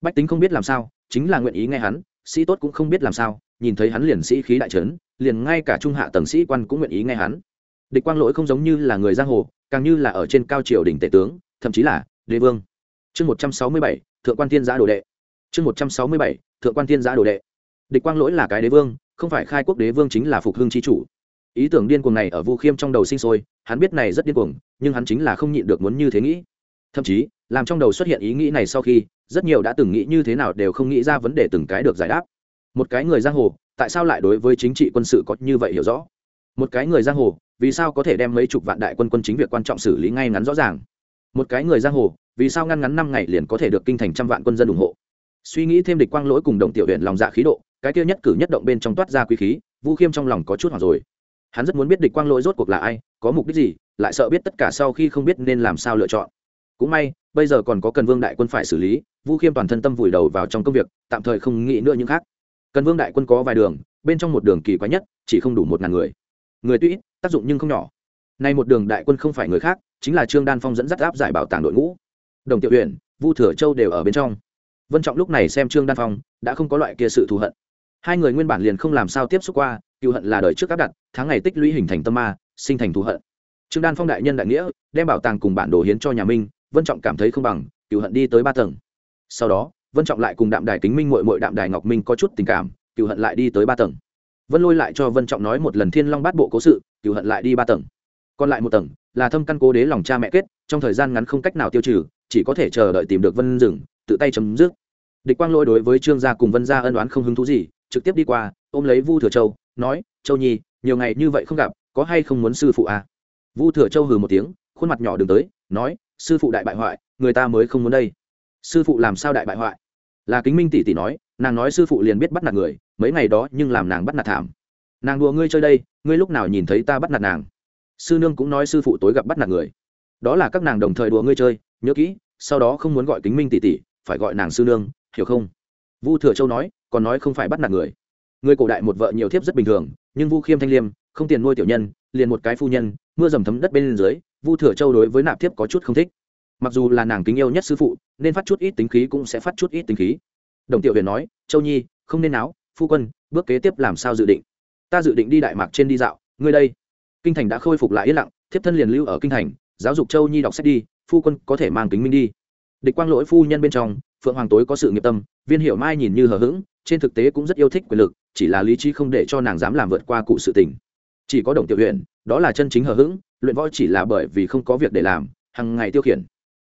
Bách tính không biết làm sao, chính là nguyện ý nghe hắn sĩ tốt cũng không biết làm sao, nhìn thấy hắn liền sĩ khí đại trấn, liền ngay cả trung hạ tầng sĩ quan cũng nguyện ý nghe hắn. Địch quang lỗi không giống như là người giang hồ, càng như là ở trên cao triều đỉnh tể tướng, thậm chí là đế vương. Chương một trăm sáu mươi bảy, thượng quan thiên giã đồ đệ. Chương một trăm sáu mươi bảy, thượng quan thiên giã đồ đệ. Địch quang lỗi là cái đế vương, không phải khai quốc đế vương chính là phục hưng chi chủ. Ý tưởng điên cuồng này ở vu khiêm trong đầu sinh sôi, hắn biết này rất điên cuồng, nhưng hắn chính là không nhịn được muốn như thế nghĩ thậm chí, làm trong đầu xuất hiện ý nghĩ này sau khi, rất nhiều đã từng nghĩ như thế nào đều không nghĩ ra vấn đề từng cái được giải đáp. Một cái người giang hồ, tại sao lại đối với chính trị quân sự có như vậy hiểu rõ? Một cái người giang hồ, vì sao có thể đem mấy chục vạn đại quân quân chính việc quan trọng xử lý ngay ngắn rõ ràng? Một cái người giang hồ, vì sao ngăn ngắn năm ngày liền có thể được kinh thành trăm vạn quân dân ủng hộ? Suy nghĩ thêm địch quang lỗi cùng đồng tiểu huyện lòng dạ khí độ, cái kia nhất cử nhất động bên trong toát ra quý khí, vu khiêm trong lòng có chút hoặc rồi. Hắn rất muốn biết địch quang lỗi rốt cuộc là ai, có mục đích gì, lại sợ biết tất cả sau khi không biết nên làm sao lựa chọn cũng may, bây giờ còn có cần vương đại quân phải xử lý, vu khiêm toàn thân tâm vùi đầu vào trong công việc, tạm thời không nghĩ nữa những khác. Cần vương đại quân có vài đường, bên trong một đường kỳ quái nhất, chỉ không đủ một ngàn người. Người tuy ít, tác dụng nhưng không nhỏ. Nay một đường đại quân không phải người khác, chính là trương đan phong dẫn dắt áp giải bảo tàng đội ngũ. Đồng tiểu huyện vu thừa châu đều ở bên trong. Vân trọng lúc này xem trương đan phong, đã không có loại kia sự thù hận. Hai người nguyên bản liền không làm sao tiếp xúc qua cựu hận là đời trước áp đặt, tháng ngày tích lũy hình thành tâm ma, sinh thành thù hận. Trương đan phong đại nhân đại nghĩa, đem bảo tàng cùng bản đồ hiến cho nhà minh vân trọng cảm thấy không bằng, cựu hận đi tới ba tầng. Sau đó, vân trọng lại cùng đạm đài kính minh mội mội đạm đài ngọc minh có chút tình cảm, cựu hận lại đi tới ba tầng. Vân lôi lại cho vân trọng nói một lần thiên long bát bộ cố sự, cựu hận lại đi ba tầng. Còn lại một tầng, là thâm căn cố đế lòng cha mẹ kết, trong thời gian ngắn không cách nào tiêu trừ, chỉ có thể chờ đợi tìm được vân rừng tự tay chấm dứt. Địch quang lôi đối với trương gia cùng vân gia ân đoán không hứng thú gì, trực tiếp đi qua, ôm lấy vu thừa châu, nói, châu nhi, nhiều ngày như vậy không gặp, có hay không muốn sư phụ à? vu thừa châu hừ một tiếng, khuôn mặt nhỏ đường tới, nói sư phụ đại bại hoại, người ta mới không muốn đây. Sư phụ làm sao đại bại hoại? Là kính minh tỷ tỷ nói, nàng nói sư phụ liền biết bắt nạt người, mấy ngày đó nhưng làm nàng bắt nạt thảm. Nàng đùa ngươi chơi đây, ngươi lúc nào nhìn thấy ta bắt nạt nàng? Sư nương cũng nói sư phụ tối gặp bắt nạt người. Đó là các nàng đồng thời đùa ngươi chơi, nhớ kỹ, sau đó không muốn gọi kính minh tỷ tỷ, phải gọi nàng sư nương, hiểu không? Vu thừa châu nói, còn nói không phải bắt nạt người. Người cổ đại một vợ nhiều thiếp rất bình thường, nhưng vu khiêm thanh liêm, không tiền nuôi tiểu nhân, liền một cái phu nhân, mưa dầm thấm đất bên dưới vu thừa châu đối với nạp thiếp có chút không thích. Mặc dù là nàng kính yêu nhất sư phụ, nên phát chút ít tính khí cũng sẽ phát chút ít tính khí. Đồng tiểu huyền nói, châu nhi, không nên náo, phu quân, bước kế tiếp làm sao dự định? Ta dự định đi đại mạc trên đi dạo, ngươi đây. Kinh thành đã khôi phục lại yên lặng, thiếp thân liền lưu ở kinh thành, giáo dục châu nhi đọc sách đi, phu quân có thể mang kính minh đi. Địch quang lỗi phu nhân bên trong, phượng hoàng tối có sự nghiệp tâm, viên Hiểu mai nhìn như hờ hững, trên thực tế cũng rất yêu thích quyền lực, chỉ là lý trí không để cho nàng dám làm vượt qua cụ sự tình. Chỉ có đồng tiểu huyện đó là chân chính hờ hững luyện võ chỉ là bởi vì không có việc để làm hàng ngày tiêu khiển.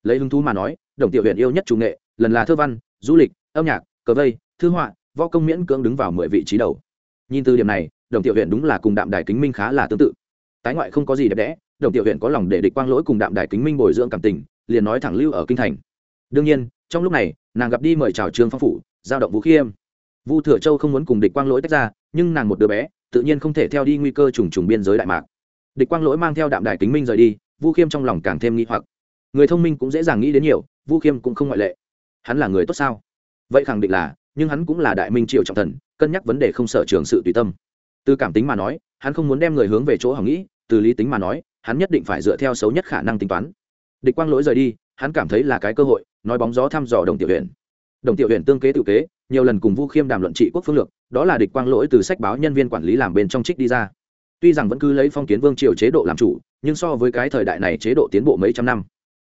Lấy hứng thú mà nói, đồng tiểu huyện yêu nhất chủ nghệ, lần là thơ văn, du lịch, âm nhạc, cờ vây, thư họa, võ công miễn cưỡng đứng vào mười vị trí đầu. Nhìn từ điểm này, đồng tiểu huyện đúng là cùng đạm đài kính minh khá là tương tự. Tái ngoại không có gì đẹp đẽ, đồng tiểu huyện có lòng để địch quang lỗi cùng đạm đài kính minh bồi dưỡng cảm tình, liền nói thẳng lưu ở kinh thành. Đương nhiên, trong lúc này, nàng gặp đi mời chào trương phong phủ, giao động vũ khiêm vu thừa châu không muốn cùng địch quang lỗi tách ra, nhưng nàng một đứa bé, tự nhiên không thể theo đi nguy cơ trùng trùng biên giới đại mạc địch quang lỗi mang theo đạm đài kính minh rời đi, vu khiêm trong lòng càng thêm nghi hoặc. Người thông minh cũng dễ dàng nghĩ đến nhiều, vu khiêm cũng không ngoại lệ. Hắn là người tốt sao? Vậy khẳng định là, nhưng hắn cũng là đại minh triệu trọng thần, cân nhắc vấn đề không sở trường sự tùy tâm. Từ cảm tính mà nói, hắn không muốn đem người hướng về chỗ hỏng nghĩ, từ lý tính mà nói, hắn nhất định phải dựa theo xấu nhất khả năng tính toán. Địch quang lỗi rời đi, hắn cảm thấy là cái cơ hội, nói bóng gió thăm dò đồng tiểu huyện đồng tiểu huyện tương kế tự kế, nhiều lần cùng vu khiêm đàm luận trị quốc phương lược, đó là địch quang lỗi từ sách báo nhân viên quản lý làm bên trong trích đi ra tuy rằng vẫn cứ lấy phong kiến vương triều chế độ làm chủ, nhưng so với cái thời đại này chế độ tiến bộ mấy trăm năm.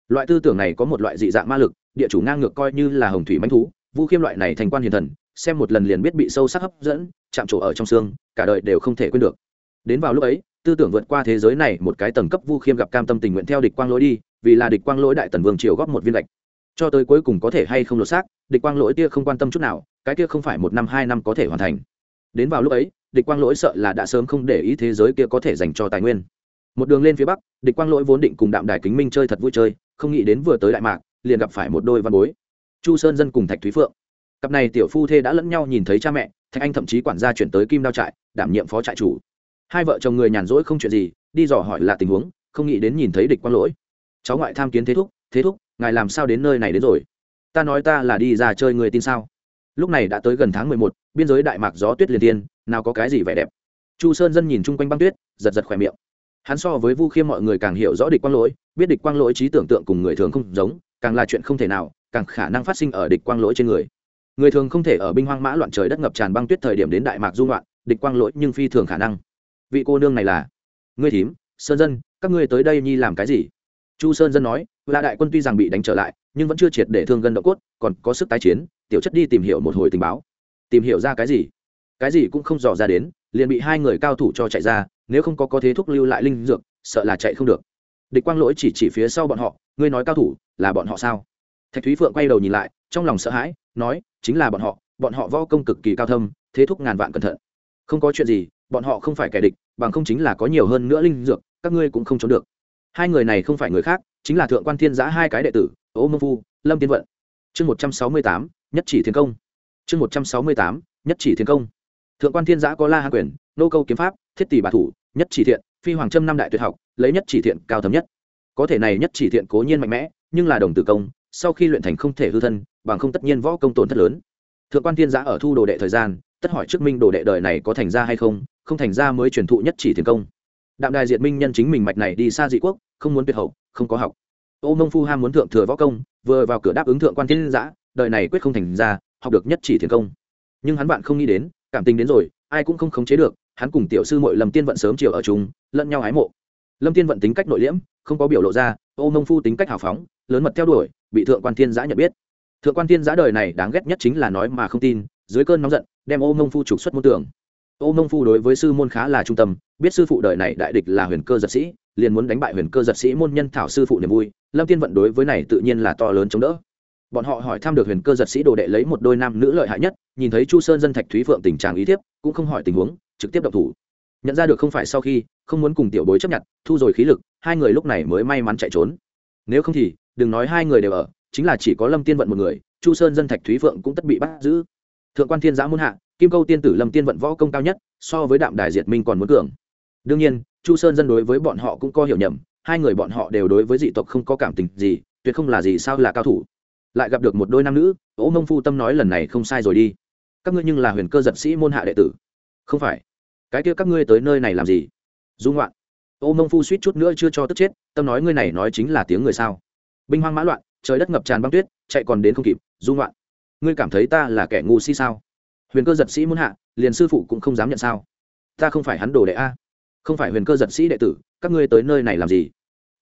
Loại tư tưởng này có một loại dị dạng ma lực, địa chủ ngang ngược coi như là hồng thủy manh thú, vu khiêm loại này thành quan hiền thần, xem một lần liền biết bị sâu sắc hấp dẫn, chạm trổ ở trong xương, cả đời đều không thể quên được. Đến vào lúc ấy, tư tưởng vượt qua thế giới này một cái tầng cấp vu khiêm gặp cam tâm tình nguyện theo địch quang lỗi đi, vì là địch quang lỗi đại tần vương triều góp một viên lệch. Cho tới cuối cùng có thể hay không lột xác, địch quang lỗi tia không quan tâm chút nào, cái kia không phải một năm hai năm có thể hoàn thành. Đến vào lúc ấy địch quang lỗi sợ là đã sớm không để ý thế giới kia có thể dành cho tài nguyên. Một đường lên phía bắc, địch quang lỗi vốn định cùng đạm đài kính minh chơi thật vui chơi, không nghĩ đến vừa tới đại mạc, liền gặp phải một đôi văn bối. Chu sơn dân cùng thạch thúy phượng. Cặp này tiểu phu thê đã lẫn nhau nhìn thấy cha mẹ, thạch anh thậm chí quản gia chuyển tới kim đao trại, đảm nhiệm phó trại chủ. Hai vợ chồng người nhàn rỗi không chuyện gì, đi dò hỏi là tình huống, không nghĩ đến nhìn thấy địch quang lỗi. Cháu ngoại tham kiến thế thúc thế thúc, ngài làm sao đến nơi này đến rồi? Ta nói ta là đi ra chơi người tin sao? Lúc này đã tới gần tháng mười một, biên giới đại mạc gió tuyết liền tiên nào có cái gì vẻ đẹp. Chu sơn dân nhìn chung quanh băng tuyết, giật giật khỏe miệng. Hắn so với vu khiêm mọi người càng hiểu rõ địch quang lỗi, biết địch quang lỗi trí tưởng tượng cùng người thường không giống, càng là chuyện không thể nào, càng khả năng phát sinh ở địch quang lỗi trên người. Người thường không thể ở binh hoang mã loạn trời đất ngập tràn băng tuyết thời điểm đến đại mạc dung loạn địch quang lỗi nhưng phi thường khả năng. Vị cô nương này là? Ngươi thím, sơn dân, các ngươi tới đây nhi làm cái gì? Chu sơn dân nói là đại quân tuy rằng bị đánh trở lại, nhưng vẫn chưa triệt để thương gân đậu cốt, còn có sức tái chiến, tiểu chất đi tìm hiểu một hồi tình báo. Tìm hiểu ra cái gì? Cái gì cũng không dò ra đến, liền bị hai người cao thủ cho chạy ra, nếu không có có thế thúc lưu lại linh dược, sợ là chạy không được. Địch quang lỗi chỉ chỉ phía sau bọn họ, ngươi nói cao thủ là bọn họ sao? Thạch thúy phượng quay đầu nhìn lại, trong lòng sợ hãi, nói, chính là bọn họ bọn họ võ công cực kỳ cao thâm, thế thúc ngàn vạn cẩn thận. Không có chuyện gì, bọn họ không phải kẻ địch, bằng không chính là có nhiều hơn nữa linh dược, các ngươi cũng không trốn được. Hai người này không phải người khác, chính là thượng quan thiên giã hai cái đệ tử, ô mông phu, lâm tiên vận. Chương một trăm sáu mươi tám, nhất chỉ thiên công. Chương một trăm sáu mươi tám, nhất chỉ thiên công thượng quan thiên giã có la hạ quyền, nô câu kiếm pháp, thiết tỷ bà thủ, nhất chỉ thiện, phi hoàng trâm năm đại tuyệt học, lấy nhất chỉ thiện cao thấm nhất. Có thể này nhất chỉ thiện cố nhiên mạnh mẽ, nhưng là đồng tử công, sau khi luyện thành không thể hư thân, bằng không tất nhiên võ công tổn thất lớn. Thượng quan thiên giã ở thu đồ đệ thời gian, tất hỏi trước minh đồ đệ đời này có thành ra hay không không thành ra mới truyền thụ nhất chỉ thiền công. Đạm đài diệt minh nhân chính mình mạch này đi xa dị quốc, không muốn tuyệt hậu, không có học. Ô mông phu ham muốn thượng thừa võ công, vừa vào cửa đáp ứng thượng quan thiên giã, đời này quyết không thành ra, học được nhất chỉ thiền công. Nhưng hắn bạn không nghĩ đến cảm tình đến rồi, ai cũng không khống chế được, hắn cùng tiểu sư mội lâm tiên vận sớm chiều ở chung, lẫn nhau ái mộ. Lâm tiên vận tính cách nội liễm, không có biểu lộ ra, ô mông phu tính cách hào phóng, lớn mật theo đuổi, bị thượng quan thiên giã nhận biết. Thượng quan thiên giã đời này đáng ghét nhất chính là nói mà không tin, dưới cơn nóng giận, đem ô mông phu trục xuất môn tưởng ô mông phu đối với sư môn khá là trung tâm, biết sư phụ đời này đại địch là huyền cơ giật sĩ, liền muốn đánh bại huyền cơ giật sĩ môn nhân thảo sư phụ niềm vui. Lâm tiên vận đối với này tự nhiên là to lớn chống đỡ bọn họ hỏi thăm được huyền cơ giật sĩ đồ đệ lấy một đôi nam nữ lợi hại nhất, nhìn thấy chu sơn dân thạch thúy phượng tình trạng ý thiếp, cũng không hỏi tình huống, trực tiếp động thủ. Nhận ra được không phải sau khi, không muốn cùng tiểu bối chấp nhận, thu rồi khí lực, hai người lúc này mới may mắn chạy trốn. Nếu không thì, đừng nói hai người đều ở, chính là chỉ có lâm tiên vận một người, chu sơn dân thạch thúy phượng cũng tất bị bắt giữ. Thượng quan thiên giã muôn hạ, kim câu tiên tử lâm tiên vận võ công cao nhất, so với đạm đài diệt minh còn muốn cường. Đương nhiên, chu sơn dân đối với bọn họ cũng có hiểu nhầm, hai người bọn họ đều đối với dị tộc không có cảm tình gì, tuyệt không là gì sao là cao thủ lại gặp được một đôi nam nữ ố mông phu tâm nói lần này không sai rồi đi. Các ngươi nhưng là huyền cơ giật sĩ môn hạ đệ tử. Không phải. Cái kia các ngươi tới nơi này làm gì? Dung loạn. Ô mông phu suýt chút nữa chưa cho tức chết, tâm nói ngươi này nói chính là tiếng người sao? Binh hoang mã loạn, trời đất ngập tràn băng tuyết, chạy còn đến không kịp, dung loạn. Ngươi cảm thấy ta là kẻ ngu si sao? Huyền cơ giật sĩ muốn hạ, liền sư phụ cũng không dám nhận sao? Ta không phải hắn đồ đệ a. Không phải huyền cơ giật sĩ đệ tử, các ngươi tới nơi này làm gì?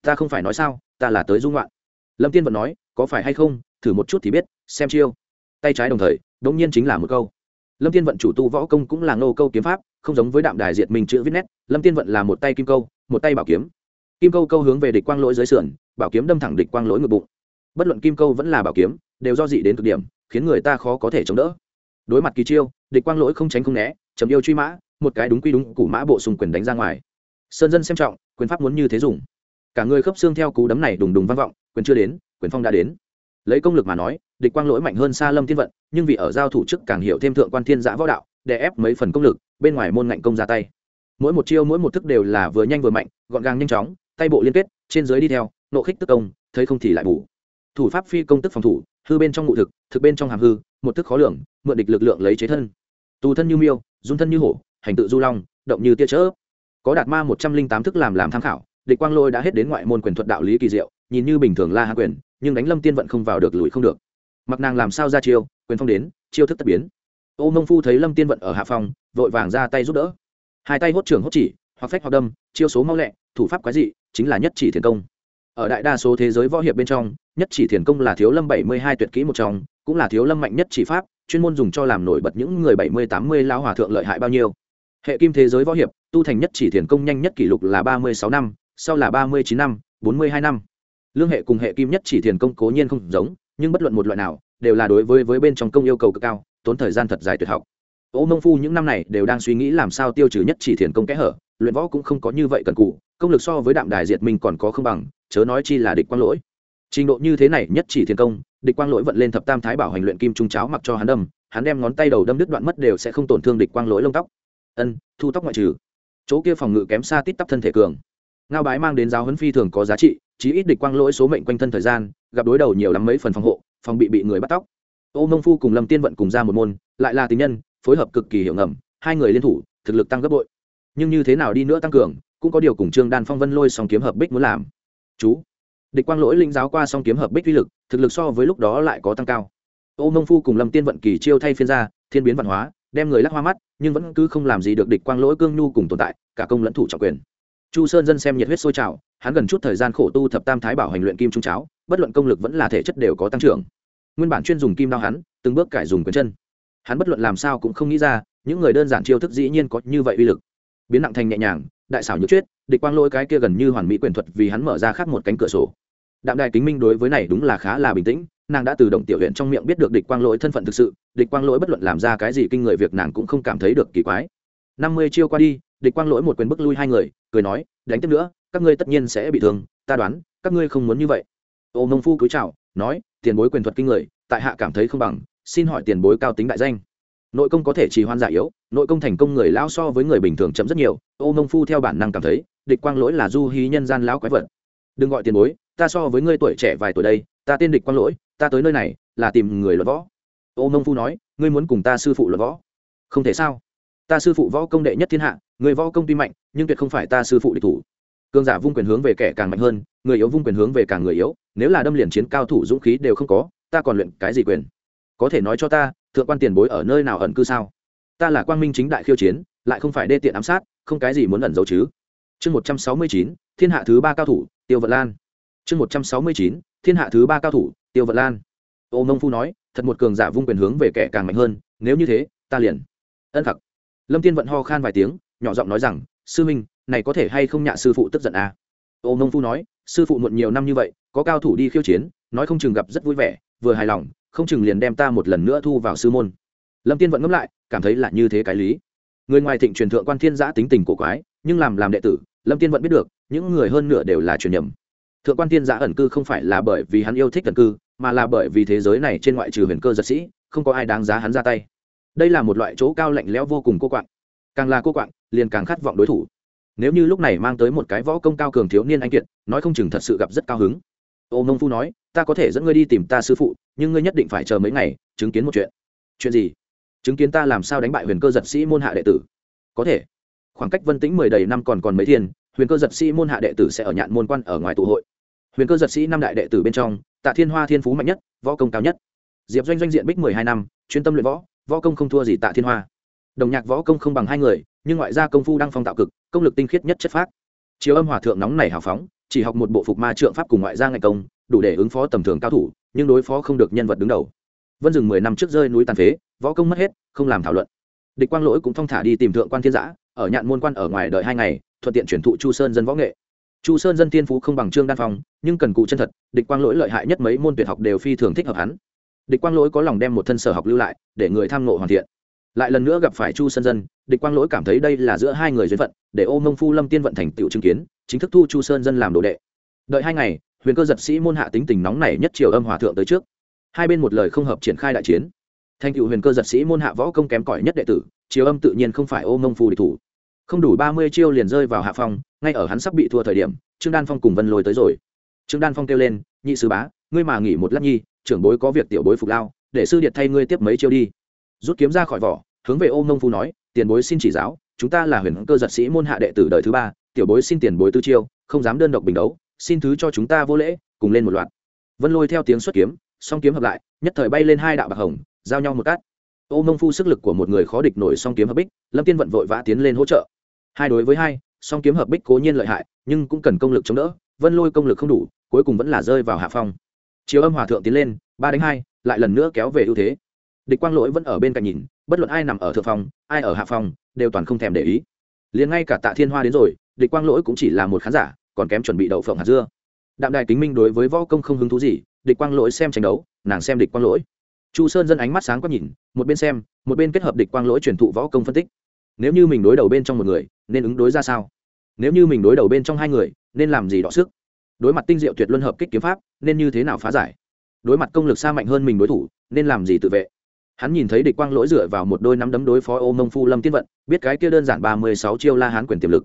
Ta không phải nói sao, ta là tới dung loạn. Lâm tiên vẫn nói, có phải hay không thử một chút thì biết, xem chiêu. Tay trái đồng thời đ ỗ n g nhiên chính là một câu. Lâm tiên vận chủ tu võ công cũng là ngô câu kiếm pháp, không giống với đạm đài diệt mình chữ viết nét. Lâm tiên vận là một tay kim câu, một tay bảo kiếm. Kim câu câu hướng về địch quang lỗi dưới sườn, bảo kiếm đâm thẳng địch quang lỗi ngực bụng. Bất luận kim câu vẫn là bảo kiếm, đều do dị đến cực điểm, khiến người ta khó có thể chống đỡ. Đối mặt kỳ chiêu, địch quang lỗi không tránh không né, chấm yêu truy mã, một cái đúng quy đúng củ mã bộ sùng quyền đánh ra ngoài. Sơn dân xem trọng, quyền pháp muốn như thế dùng. Cả người khớp xương theo cú đấm này đùng đùng vang vọng, quyền chưa đến, quyền phong đã đến lấy công lực mà nói, địch quang lỗi mạnh hơn xa lâm thiên vận, nhưng vì ở giao thủ chức càng hiểu thêm thượng quan thiên giã võ đạo để ép mấy phần công lực, bên ngoài môn ngạnh công ra tay. Mỗi một chiêu mỗi một thức đều là vừa nhanh vừa mạnh, gọn gàng nhanh chóng, tay bộ liên kết, trên dưới đi theo, nộ khích tức công, thấy không thì lại bù. Thủ pháp phi công tức phòng thủ, hư bên trong ngụ thực thực bên trong hàm hư, một thức khó lường, mượn địch lực lượng lấy chế thân. Tù thân như miêu dung thân như hổ, hành tự du long, động như tia chớp. Có đạt ma một trăm linh tám thức làm làm tham khảo, địch quang lôi đã hết đến ngoại môn quyền thuật đạo lý kỳ diệu, nhìn như bình thường la hạ quyền nhưng đánh lâm tiên vận không vào được lùi không được mặc nàng làm sao ra chiêu quyền phong đến chiêu thức tất biến ô mông phu thấy lâm tiên vận ở hạ phòng vội vàng ra tay giúp đỡ hai tay hốt trưởng hốt chỉ hoặc phách hoặc đâm chiêu số mau lẹ thủ pháp quái dị chính là nhất chỉ thiền công ở đại đa số thế giới võ hiệp bên trong nhất chỉ thiền công là thiếu lâm bảy mươi hai tuyệt kỹ một trong cũng là thiếu lâm mạnh nhất chỉ pháp chuyên môn dùng cho làm nổi bật những người bảy mươi tám mươi lao hòa thượng lợi hại bao nhiêu hệ kim thế giới võ hiệp tu thành nhất chỉ thiền công nhanh nhất kỷ lục là ba mươi sáu năm sau là ba mươi chín năm bốn mươi hai năm lương hệ cùng hệ kim nhất chỉ thiền công cố nhiên không giống, nhưng bất luận một loại nào, đều là đối với với bên trong công yêu cầu cực cao, tốn thời gian thật dài tuyệt học. Ô mông phu những năm này đều đang suy nghĩ làm sao tiêu trừ nhất chỉ thiền công kẽ hở, luyện võ cũng không có như vậy cần cụ công lực so với đạm đài diệt minh còn có không bằng, chớ nói chi là địch quang lỗi. Trình độ như thế này, nhất chỉ thiền công, địch quang lỗi vận lên thập tam thái bảo hành luyện kim trung cháo mặc cho hắn đâm, hắn đem ngón tay đầu đâm đứt đoạn mất đều sẽ không tổn thương địch quang lỗi lông tóc. Ân, thu tóc ngoại trừ. Chỗ kia phòng ngự kém xa tít tắp thân thể cường. Ngao bái mang đến giáo huấn phi thường có giá trị chí ít địch quang lỗi số mệnh quanh thân thời gian, gặp đối đầu nhiều lắm mấy phần phòng hộ, phòng bị bị người bắt tóc. Ô mông phu cùng lâm tiên vận cùng ra một môn, lại là tình nhân, phối hợp cực kỳ hiệu ngầm, hai người liên thủ, thực lực tăng gấp bội. Nhưng như thế nào đi nữa tăng cường, cũng có điều cùng trương đan phong vân lôi song kiếm hợp bích muốn làm. Chú, địch quang lỗi linh giáo qua song kiếm hợp bích uy lực, thực lực so với lúc đó lại có tăng cao. Ô mông phu cùng lâm tiên vận kỳ chiêu thay phiên ra, thiên biến văn hóa, đem người lắc hoa mắt, nhưng vẫn cứ không làm gì được địch quang lỗi cương nhu cùng tồn tại, cả công lẫn thủ trọng quyền chu sơn dân xem nhiệt huyết sôi trào, hắn gần chút thời gian khổ tu thập tam thái bảo hành luyện kim trung cháo, bất luận công lực vẫn là thể chất đều có tăng trưởng. Nguyên bản chuyên dùng kim đao hắn, từng bước cải dùng quyền chân. Hắn bất luận làm sao cũng không nghĩ ra, những người đơn giản chiêu thức dĩ nhiên có như vậy uy lực. Biến nặng thành nhẹ nhàng, đại xảo nhược chuyết địch quang lỗi cái kia gần như hoàn mỹ quyền thuật vì hắn mở ra khác một cánh cửa sổ. Đạm đài kính minh đối với này đúng là khá là bình tĩnh, nàng đã từ động tiểu huyện trong miệng biết được địch quang lỗi thân phận thực sự, địch quang lỗi bất luận làm ra cái gì kinh người việc nàng cũng không cảm thấy được kỳ quái. Năm mươi chiêu qua đi địch quang lỗi một quyền bức lui hai người, cười nói, đánh tiếp nữa, các ngươi tất nhiên sẽ bị thương, ta đoán, các ngươi không muốn như vậy. Ô mông phu cúi chào, nói, tiền bối quyền thuật kinh người, tại hạ cảm thấy không bằng, xin hỏi tiền bối cao tính đại danh. Nội công có thể trì hoan giả yếu, nội công thành công người lão so với người bình thường chậm rất nhiều, ô mông phu theo bản năng cảm thấy, địch quang lỗi là du hí nhân gian lão quái vật. Đừng gọi tiền bối, ta so với ngươi tuổi trẻ vài tuổi đây, ta tên địch quang lỗi, ta tới nơi này, là tìm người luận võ. Ô mông phu nói, ngươi muốn cùng ta sư phụ luận võ? Không thể sao ta sư phụ võ công đệ nhất thiên hạ, người võ công tuy mạnh, nhưng tuyệt không phải ta sư phụ địch thủ. Cương giả vung quyền hướng về kẻ càng mạnh hơn, người yếu vung quyền hướng về càng người yếu, nếu là đâm liền chiến cao thủ dũng khí đều không có, ta còn luyện cái gì quyền? Có thể nói cho ta, thượng quan tiền bối ở nơi nào ẩn cư sao? Ta là quang minh chính đại khiêu chiến, lại không phải đê tiện ám sát, không cái gì muốn ẩn giấu chứ. Chương một trăm sáu mươi chín, thiên hạ thứ ba cao thủ, tiêu vật lan. Chương một trăm sáu mươi chín, thiên hạ thứ ba cao thủ, tiêu vật lan. Ô mông phu nói, thật một cường giả vung quyền hướng về kẻ càng mạnh hơn, nếu như thế, ta liền ân thật lâm tiên vận ho khan vài tiếng, nhỏ giọng nói rằng, sư minh, này có thể hay không nhạ sư phụ tức giận à? ô mông phu nói, sư phụ muộn nhiều năm như vậy, có cao thủ đi khiêu chiến, nói không chừng gặp rất vui vẻ, vừa hài lòng, không chừng liền đem ta một lần nữa thu vào sư môn. Lâm tiên vận ngẫm lại, cảm thấy là như thế cái lý. Người ngoài thịnh truyền thượng quan thiên giã tính tình cổ quái, nhưng làm làm đệ tử, lâm tiên vận biết được, những người hơn nửa đều là truyền nhầm. Thượng quan thiên giã ẩn cư không phải là bởi vì hắn yêu thích ẩn cư, mà là bởi vì thế giới này trên ngoại trừ huyền cơ giật sĩ, không có ai đáng giá hắn ra tay đây là một loại chỗ cao lạnh lẽo vô cùng cô quạng. Càng là cô quạng, liền càng khát vọng đối thủ. Nếu như lúc này mang tới một cái võ công cao cường thiếu niên anh kiệt, nói không chừng thật sự gặp rất cao hứng. Ô mông phu nói, ta có thể dẫn ngươi đi tìm ta sư phụ, nhưng ngươi nhất định phải chờ mấy ngày, chứng kiến một chuyện. Chuyện gì? Chứng kiến ta làm sao đánh bại huyền cơ giật sĩ môn hạ đệ tử. Có thể. Khoảng cách vân tĩnh mười đầy năm còn còn mấy thiên, huyền cơ giật sĩ môn hạ đệ tử sẽ ở nhạn môn quan ở ngoài tụ hội. Huyền cơ giật sĩ năm đại đệ tử bên trong, tạ thiên hoa thiên phú mạnh nhất, võ công cao nhất. Diệp doanh doanh diện bích mười hai năm, chuyên tâm luyện võ võ công không thua gì tạ thiên hoa. Đồng nhạc võ công không bằng hai người, nhưng ngoại gia công phu đang phong tạo cực, công lực tinh khiết nhất chất phác. Chiếu âm hòa thượng nóng này hào phóng, chỉ học một bộ phục ma trượng pháp cùng ngoại gia ngày công, đủ để ứng phó tầm thường cao thủ, nhưng đối phó không được nhân vật đứng đầu. Vân dừng mười năm trước rơi núi tàn phế, võ công mất hết, không làm thảo luận. Địch quang lỗi cũng thong thả đi tìm thượng quan thiên giã, ở nhạn môn quan ở ngoài đợi hai ngày, thuận tiện chuyển thụ chu sơn dân võ nghệ. Chu sơn dân tiên phú không bằng trương đan phong, nhưng cần cụ chân thật, địch quang lỗi lợi hại nhất mấy môn tuyệt học đều phi thường thích hợp hắn địch quang lỗi có lòng đem một thân sở học lưu lại, để người tham ngộ hoàn thiện. Lại lần nữa gặp phải chu sơn dân, địch quang lỗi cảm thấy đây là giữa hai người duyên phận, để ô mông phu lâm tiên vận thành tựu chứng kiến, chính thức thu chu sơn dân làm đồ đệ. Đợi hai ngày, huyền cơ giật sĩ môn hạ tính tình nóng này nhất triều âm hòa thượng tới trước. Hai bên một lời không hợp triển khai đại chiến. Thành cựu huyền cơ giật sĩ môn hạ võ công kém cỏi nhất đệ tử, triều âm tự nhiên không phải ô mông phu địch thủ. Không đủ ba mươi chiêu liền rơi vào hạ phong, ngay ở hắn sắp bị thua thời điểm, trương đan phong cùng vân lôi tới rồi. Trương đan phong kêu lên, nhị sứ bá, ngươi mà nghỉ một lát nhi trưởng bối có việc tiểu bối phục lao, để sư điện thay ngươi tiếp mấy chiêu đi. Rút kiếm ra khỏi vỏ, hướng về ô mông phu nói, tiền bối xin chỉ giáo, chúng ta là huyền cơ giật sĩ môn hạ đệ tử đời thứ ba, tiểu bối xin tiền bối tư chiêu, không dám đơn độc bình đấu, xin thứ cho chúng ta vô lễ, cùng lên một loạt. Vân lôi theo tiếng xuất kiếm, song kiếm hợp lại, nhất thời bay lên hai đạo bạc hồng, giao nhau một cát. Ô mông phu sức lực của một người khó địch nổi song kiếm hợp bích, lâm tiên vận vội vã tiến lên hỗ trợ. Hai đối với hai, song kiếm hợp bích cố nhiên lợi hại, nhưng cũng cần công lực chống đỡ, vân lôi công lực không đủ, cuối cùng vẫn là rơi vào hạ phong chiếu âm hòa thượng tiến lên, ba đánh hai, lại lần nữa kéo về ưu thế. Địch quang lỗi vẫn ở bên cạnh nhìn, bất luận ai nằm ở thượng phòng, ai ở hạ phòng, đều toàn không thèm để ý. Liền ngay cả tạ thiên hoa đến rồi, địch quang lỗi cũng chỉ là một khán giả, còn kém chuẩn bị đậu phộng hạt dưa. Đạm đài kính minh đối với võ công không hứng thú gì, địch quang lỗi xem tranh đấu, nàng xem địch quang lỗi. Chu sơn dân ánh mắt sáng quắc nhìn, một bên xem, một bên kết hợp địch quang lỗi truyền thụ võ công phân tích. Nếu như mình đối đầu bên trong một người, nên ứng đối ra sao? Nếu như mình đối đầu bên trong hai người, nên làm gì đọ sức? Đối mặt tinh diệu tuyệt luân hợp kích kiếm pháp nên như thế nào phá giải? Đối mặt công lực xa mạnh hơn mình đối thủ, nên làm gì tự vệ? Hắn nhìn thấy địch quang lỗi dựa vào một đôi nắm đấm đối phó ô mông phu lâm tiên vận, biết cái kia đơn giản ba mươi sáu chiêu la hán quyền tiềm lực.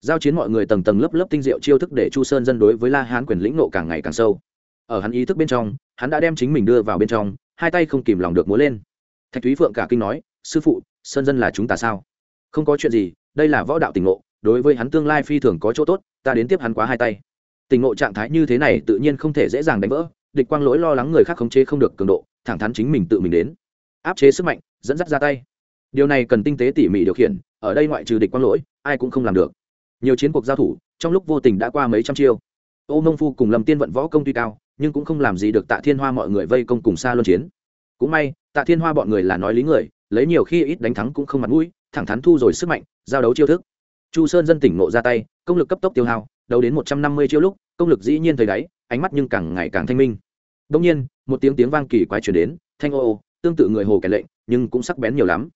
Giao chiến mọi người tầng tầng lớp lớp tinh diệu chiêu thức để chu sơn dân đối với la hán quyền lĩnh nộ càng ngày càng sâu. Ở hắn ý thức bên trong, hắn đã đem chính mình đưa vào bên trong, hai tay không kìm lòng được múa lên. Thạch thúy phượng cả kinh nói, sư phụ, sơn dân là chúng ta sao? Không có chuyện gì, đây là võ đạo tỉnh ngộ, đối với hắn tương lai phi thường có chỗ tốt, ta đến tiếp hắn quá hai tay. Tình ngộ trạng thái như thế này tự nhiên không thể dễ dàng đánh vỡ, địch quang lỗi lo lắng người khác khống chế không được cường độ, thẳng thắn chính mình tự mình đến. Áp chế sức mạnh, dẫn dắt ra tay. Điều này cần tinh tế tỉ mỉ điều khiển, ở đây ngoại trừ địch quang lỗi, ai cũng không làm được. Nhiều chiến cuộc giao thủ, trong lúc vô tình đã qua mấy trăm chiêu. Ô mông phu cùng lâm tiên vận võ công tuy cao, nhưng cũng không làm gì được tạ thiên hoa mọi người vây công cùng xa luân chiến. Cũng may, tạ thiên hoa bọn người là nói lý người, lấy nhiều khi ít đánh thắng cũng không mặt mũi, thẳng thắn thu rồi sức mạnh, giao đấu chiêu thức. Chu sơn dân tỉnh nộ ra tay, công lực cấp tốc tiêu hao đấu đến một trăm năm mươi chiêu lúc, công lực dĩ nhiên thấy đáy, ánh mắt nhưng càng ngày càng thanh minh. Đông nhiên, một tiếng tiếng vang kỳ quái chuyển đến, thanh ô ô, tương tự người hồ kẻ lệnh, nhưng cũng sắc bén nhiều lắm.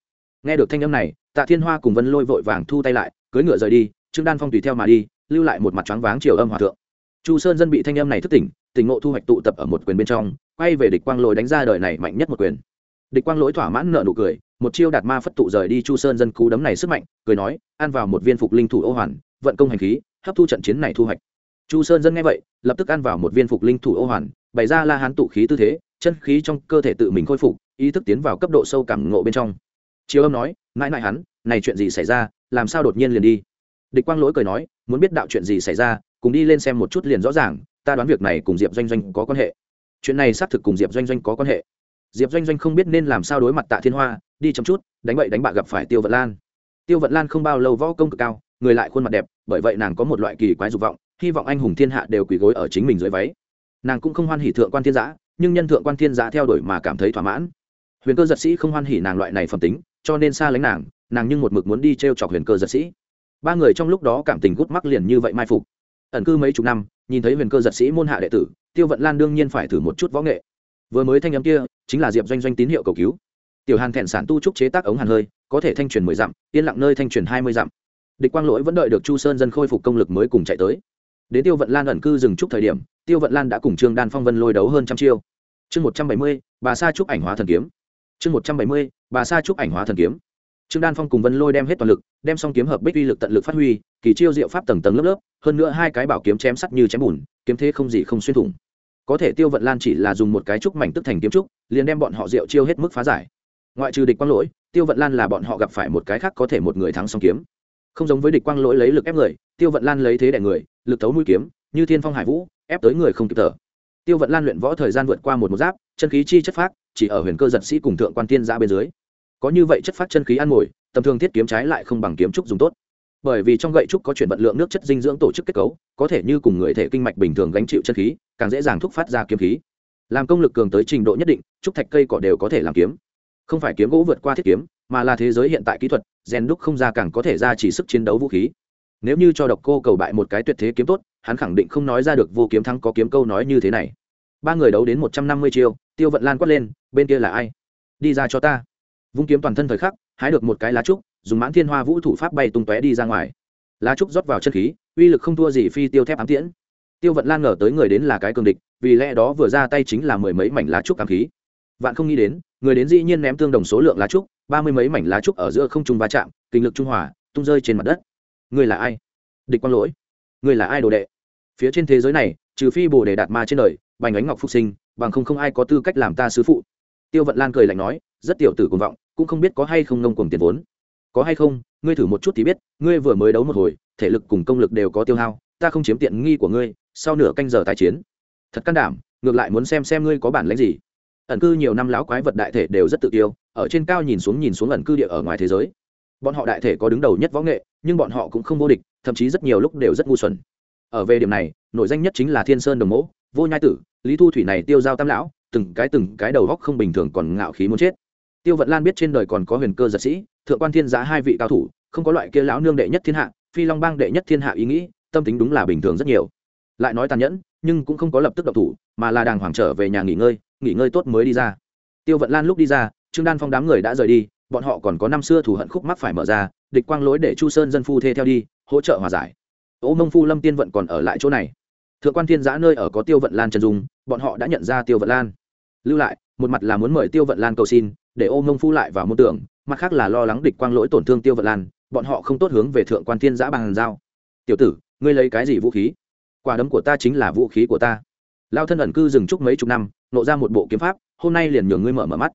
Nghe được thanh âm này, tạ thiên hoa cùng vân lôi vội vàng thu tay lại, cưỡi ngựa rời đi, trương đan phong tùy theo mà đi, lưu lại một mặt choáng váng chiều âm hòa thượng. Chu sơn dân bị thanh âm này thức tỉnh tỉnh ngộ thu hoạch tụ tập ở một quyền bên trong, quay về địch quang lỗi đánh ra đời này mạnh nhất một quyền. Địch quang lỗi thỏa mãn nợ nụ cười, một chiêu đạt ma phất tụ rời đi chu sơn dân cú đấm này sức mạnh, cười nói, ăn vào một viên phục linh thủ ô hoàn, vận công hành khí hấp thu trận chiến này thu hoạch. Chu sơn dân nghe vậy, lập tức ăn vào một viên phục linh thủ ô hoàn, bày ra la hán tụ khí tư thế, chân khí trong cơ thể tự mình khôi phục, ý thức tiến vào cấp độ sâu cảm ngộ bên trong. Chiêu âm nói, mãi mãi hắn, này chuyện gì xảy ra, làm sao đột nhiên liền đi? Địch quang lỗi cười nói, muốn biết đạo chuyện gì xảy ra, cùng đi lên xem một chút liền rõ ràng, ta đoán việc này cùng diệp doanh doanh có quan hệ. Chuyện này xác thực cùng diệp doanh doanh có quan hệ. Diệp doanh doanh không biết nên làm sao đối mặt tạ thiên hoa, đi chậm chút, đánh bậy đánh bạ gặp phải tiêu vận lan. Tiêu vận lan không bao lâu võ công cực cao, người lại khuôn mặt đẹp bởi vậy nàng có một loại kỳ quái dục vọng, hy vọng anh hùng thiên hạ đều quỳ gối ở chính mình dưới váy. Nàng cũng không hoan hỉ thượng quan thiên giã, nhưng nhân thượng quan thiên giã theo đuổi mà cảm thấy thỏa mãn. Huyền cơ giật sĩ không hoan hỉ nàng loại này phẩm tính, cho nên xa lánh nàng nàng nhưng một mực muốn đi t r e o chọc huyền cơ giật sĩ. Ba người trong lúc đó cảm tình gút mắc liền như vậy mai phục. Ẩn cư mấy chục năm, nhìn thấy huyền cơ giật sĩ môn hạ đệ tử, tiêu vận lan đương nhiên phải thử một chút võ nghệ. Vừa mới thanh âm kia, chính là diệp doanh doanh tín hiệu cầu cứu. Tiểu hàn thẹn sản tu trúc chế tác ống hàn hơi, có thể thanh truyền mười dặm, yên lặng nơi thanh truyền hai mươi dặm địch quang lỗi vẫn đợi được chu sơn dân khôi phục công lực mới cùng chạy tới. Đến tiêu vận lan ẩn cư dừng chúc thời điểm, tiêu vận lan đã cùng trương đan phong vân lôi đấu hơn trăm chiêu. Chương một trăm bảy mươi, bà sa trúc ảnh hóa thần kiếm. Chương một trăm bảy mươi, bà sa trúc ảnh hóa thần kiếm. Trương đan phong cùng vân lôi đem hết toàn lực, đem xong kiếm hợp bích uy lực tận lực phát huy, kỳ chiêu diệu pháp tầng tầng lớp lớp, hơn nữa hai cái bảo kiếm chém sắt như chém bùn, kiếm thế không gì không xuyên thủng. Có thể tiêu vận lan chỉ là dùng một cái trúc mảnh tức thành kiếm trúc, liền đem bọn họ diệu chiêu hết mức phá giải. Ngoại trừ địch quang lỗi, tiêu vận lan là bọn họ gặp phải một cái khác có thể một người thắng song kiếm không giống với địch quang lỗi lấy lực ép người, tiêu vận lan lấy thế đẻ người, lực thấu mũi kiếm, như thiên phong hải vũ, ép tới người không kịp thở. Tiêu vận lan luyện võ thời gian vượt qua một một giáp, chân khí chi chất phát chỉ ở huyền cơ giật sĩ cùng thượng quan tiên ra bên dưới. Có như vậy chất phát chân khí ăn mồi, tầm thường thiết kiếm trái lại không bằng kiếm trúc dùng tốt. Bởi vì trong gậy trúc có chuyển vận lượng nước chất dinh dưỡng tổ chức kết cấu, có thể như cùng người thể kinh mạch bình thường gánh chịu chân khí, càng dễ dàng thúc phát ra kiếm khí. Làm công lực cường tới trình độ nhất định, trúc thạch cây cỏ đều có thể làm kiếm. Không phải kiếm gỗ vượt qua thiết kiếm, mà là thế giới hiện tại kỹ thuật rèn đúc không ra càng có thể ra chỉ sức chiến đấu vũ khí. Nếu như cho độc cô cầu bại một cái tuyệt thế kiếm tốt, hắn khẳng định không nói ra được vô kiếm thắng có kiếm câu nói như thế này. Ba người đấu đến một trăm năm mươi chiêu, tiêu vận lan quát lên, bên kia là ai? Đi ra cho ta. Vung kiếm toàn thân thời khắc, hái được một cái lá trúc, dùng mãn thiên hoa vũ thủ pháp bay tung tóe đi ra ngoài. Lá trúc rót vào chân khí, uy lực không thua gì phi tiêu thép ám tiễn. Tiêu vận lan ngờ tới người đến là cái cường địch, vì lẽ đó vừa ra tay chính là mười mấy mảnh lá trúc ám khí. Vạn không nghĩ đến, người đến dĩ nhiên ném tương đồng số lượng lá trúc ba mươi mấy mảnh lá trúc ở giữa không trung va chạm, kinh lực trung hòa, tung rơi trên mặt đất. Người là ai? Địch quang lỗi. Người là ai đồ đệ? Phía trên thế giới này, trừ phi bồ đề đạt ma trên đời, bành ánh ngọc phục sinh, bằng không không ai có tư cách làm ta sứ phụ. Tiêu vận lan cười lạnh nói, rất tiểu tử cuồng vọng, cũng không biết có hay không nông cuồng tiền vốn. Có hay không, ngươi thử một chút thì biết, ngươi vừa mới đấu một hồi, thể lực cùng công lực đều có tiêu hao, ta không chiếm tiện nghi của ngươi, sau nửa canh giờ tái chiến. Thật can đảm, ngược lại muốn xem xem ngươi có bản lãnh gì ẩn cư nhiều năm lão quái vật đại thể đều rất tự tiêu ở trên cao nhìn xuống nhìn xuống ẩn cư địa ở ngoài thế giới. Bọn họ đại thể có đứng đầu nhất võ nghệ, nhưng bọn họ cũng không vô địch, thậm chí rất nhiều lúc đều rất ngu xuẩn. Ở về điểm này nội danh nhất chính là thiên sơn đồng mẫu vô nhai tử, lý thu thủy này tiêu giao tam lão, từng cái từng cái đầu góc không bình thường còn ngạo khí muốn chết. Tiêu vận lan biết trên đời còn có huyền cơ giật sĩ, thượng quan thiên giá hai vị cao thủ, không có loại kia lão nương đệ nhất thiên hạ, phi long bang đệ nhất thiên hạ ý nghĩ, tâm tính đúng là bình thường rất nhiều. Lại nói tàn nhẫn, nhưng cũng không có lập tức độc thủ, mà là đàng hoàng trở về nhà nghỉ ngơi nghỉ ngơi tốt mới đi ra. Tiêu vận lan lúc đi ra, trương đan phong đám người đã rời đi, bọn họ còn có năm xưa thù hận khúc mắc phải mở ra, địch quang lối để chu sơn dân phu thê theo đi, hỗ trợ hòa giải. Ô mông phu lâm tiên vận còn ở lại chỗ này. Thượng quan thiên giã nơi ở có tiêu vận lan trần dung bọn họ đã nhận ra tiêu vận lan. Lưu lại, một mặt là muốn mời tiêu vận lan cầu xin, để ô mông phu lại vào môn tưởng, mặt khác là lo lắng địch quang lỗi tổn thương tiêu vận lan, bọn họ không tốt hướng về thượng quan thiên giã bằng giao. Tiểu tử, ngươi lấy cái gì vũ khí? Quả đấm của ta chính là vũ khí của ta. Lao thân ẩn cư dừng chút mấy chục năm nộ ra một bộ kiếm pháp, hôm nay liền nhường ngươi mở mở mắt.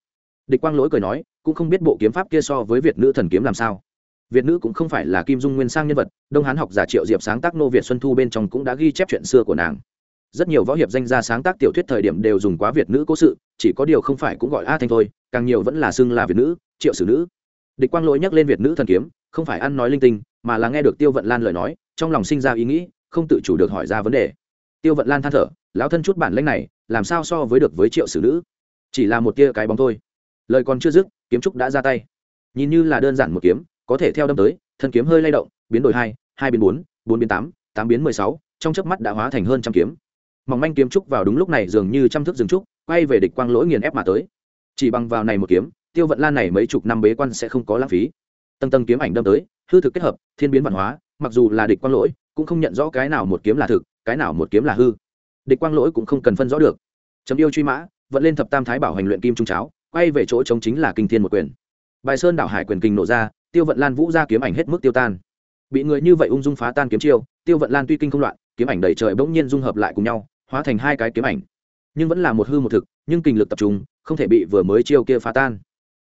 Địch quang lỗi cười nói, cũng không biết bộ kiếm pháp kia so với việt nữ thần kiếm làm sao. Việt nữ cũng không phải là kim dung nguyên sang nhân vật, đông hán học giả triệu diệp sáng tác nô việt xuân thu bên trong cũng đã ghi chép chuyện xưa của nàng. Rất nhiều võ hiệp danh gia sáng tác tiểu thuyết thời điểm đều dùng quá việt nữ cố sự, chỉ có điều không phải cũng gọi a thanh thôi, càng nhiều vẫn là xưng là việt nữ, triệu sử nữ. Địch quang lỗi nhắc lên việt nữ thần kiếm, không phải ăn nói linh tinh, mà là nghe được tiêu vận lan lời nói, trong lòng sinh ra ý nghĩ, không tự chủ được hỏi ra vấn đề. Tiêu vận lan than thở, lão thân chút bản lãnh này làm sao so với được với triệu sử nữ? Chỉ là một tia cái bóng thôi. Lời còn chưa dứt, kiếm trúc đã ra tay. Nhìn như là đơn giản một kiếm, có thể theo đâm tới, thân kiếm hơi lay động, biến đổi hai hai biến bốn bốn biến tám tám biến mười sáu, trong chớp mắt đã hóa thành hơn trăm kiếm. Mỏng manh kiếm trúc vào đúng lúc này dường như trăm thức dừng trúc, quay về địch quang lỗi nghiền ép mà tới. Chỉ bằng vào này một kiếm, tiêu vận lan này mấy chục năm bế quan sẽ không có lãng phí. Tầng tầng kiếm ảnh đâm tới, hư thực kết hợp, thiên biến văn hóa, mặc dù là địch quang lỗi, cũng không nhận rõ cái nào một kiếm là thực, cái nào một kiếm là hư địch quang lỗi cũng không cần phân rõ được. Chấm yêu truy mã, vận lên thập tam thái bảo hành luyện kim trung cháo, quay về chỗ chống chính là kinh thiên một quyền. Bài sơn đảo hải quyền kinh nổ ra, tiêu vận lan vũ ra kiếm ảnh hết mức tiêu tan. Bị người như vậy ung dung phá tan kiếm chiêu, tiêu vận lan tuy kinh không loạn, kiếm ảnh đầy trời bỗng nhiên dung hợp lại cùng nhau, hóa thành hai cái kiếm ảnh. Nhưng vẫn là một hư một thực, nhưng kinh lực tập trung, không thể bị vừa mới chiêu kia phá tan.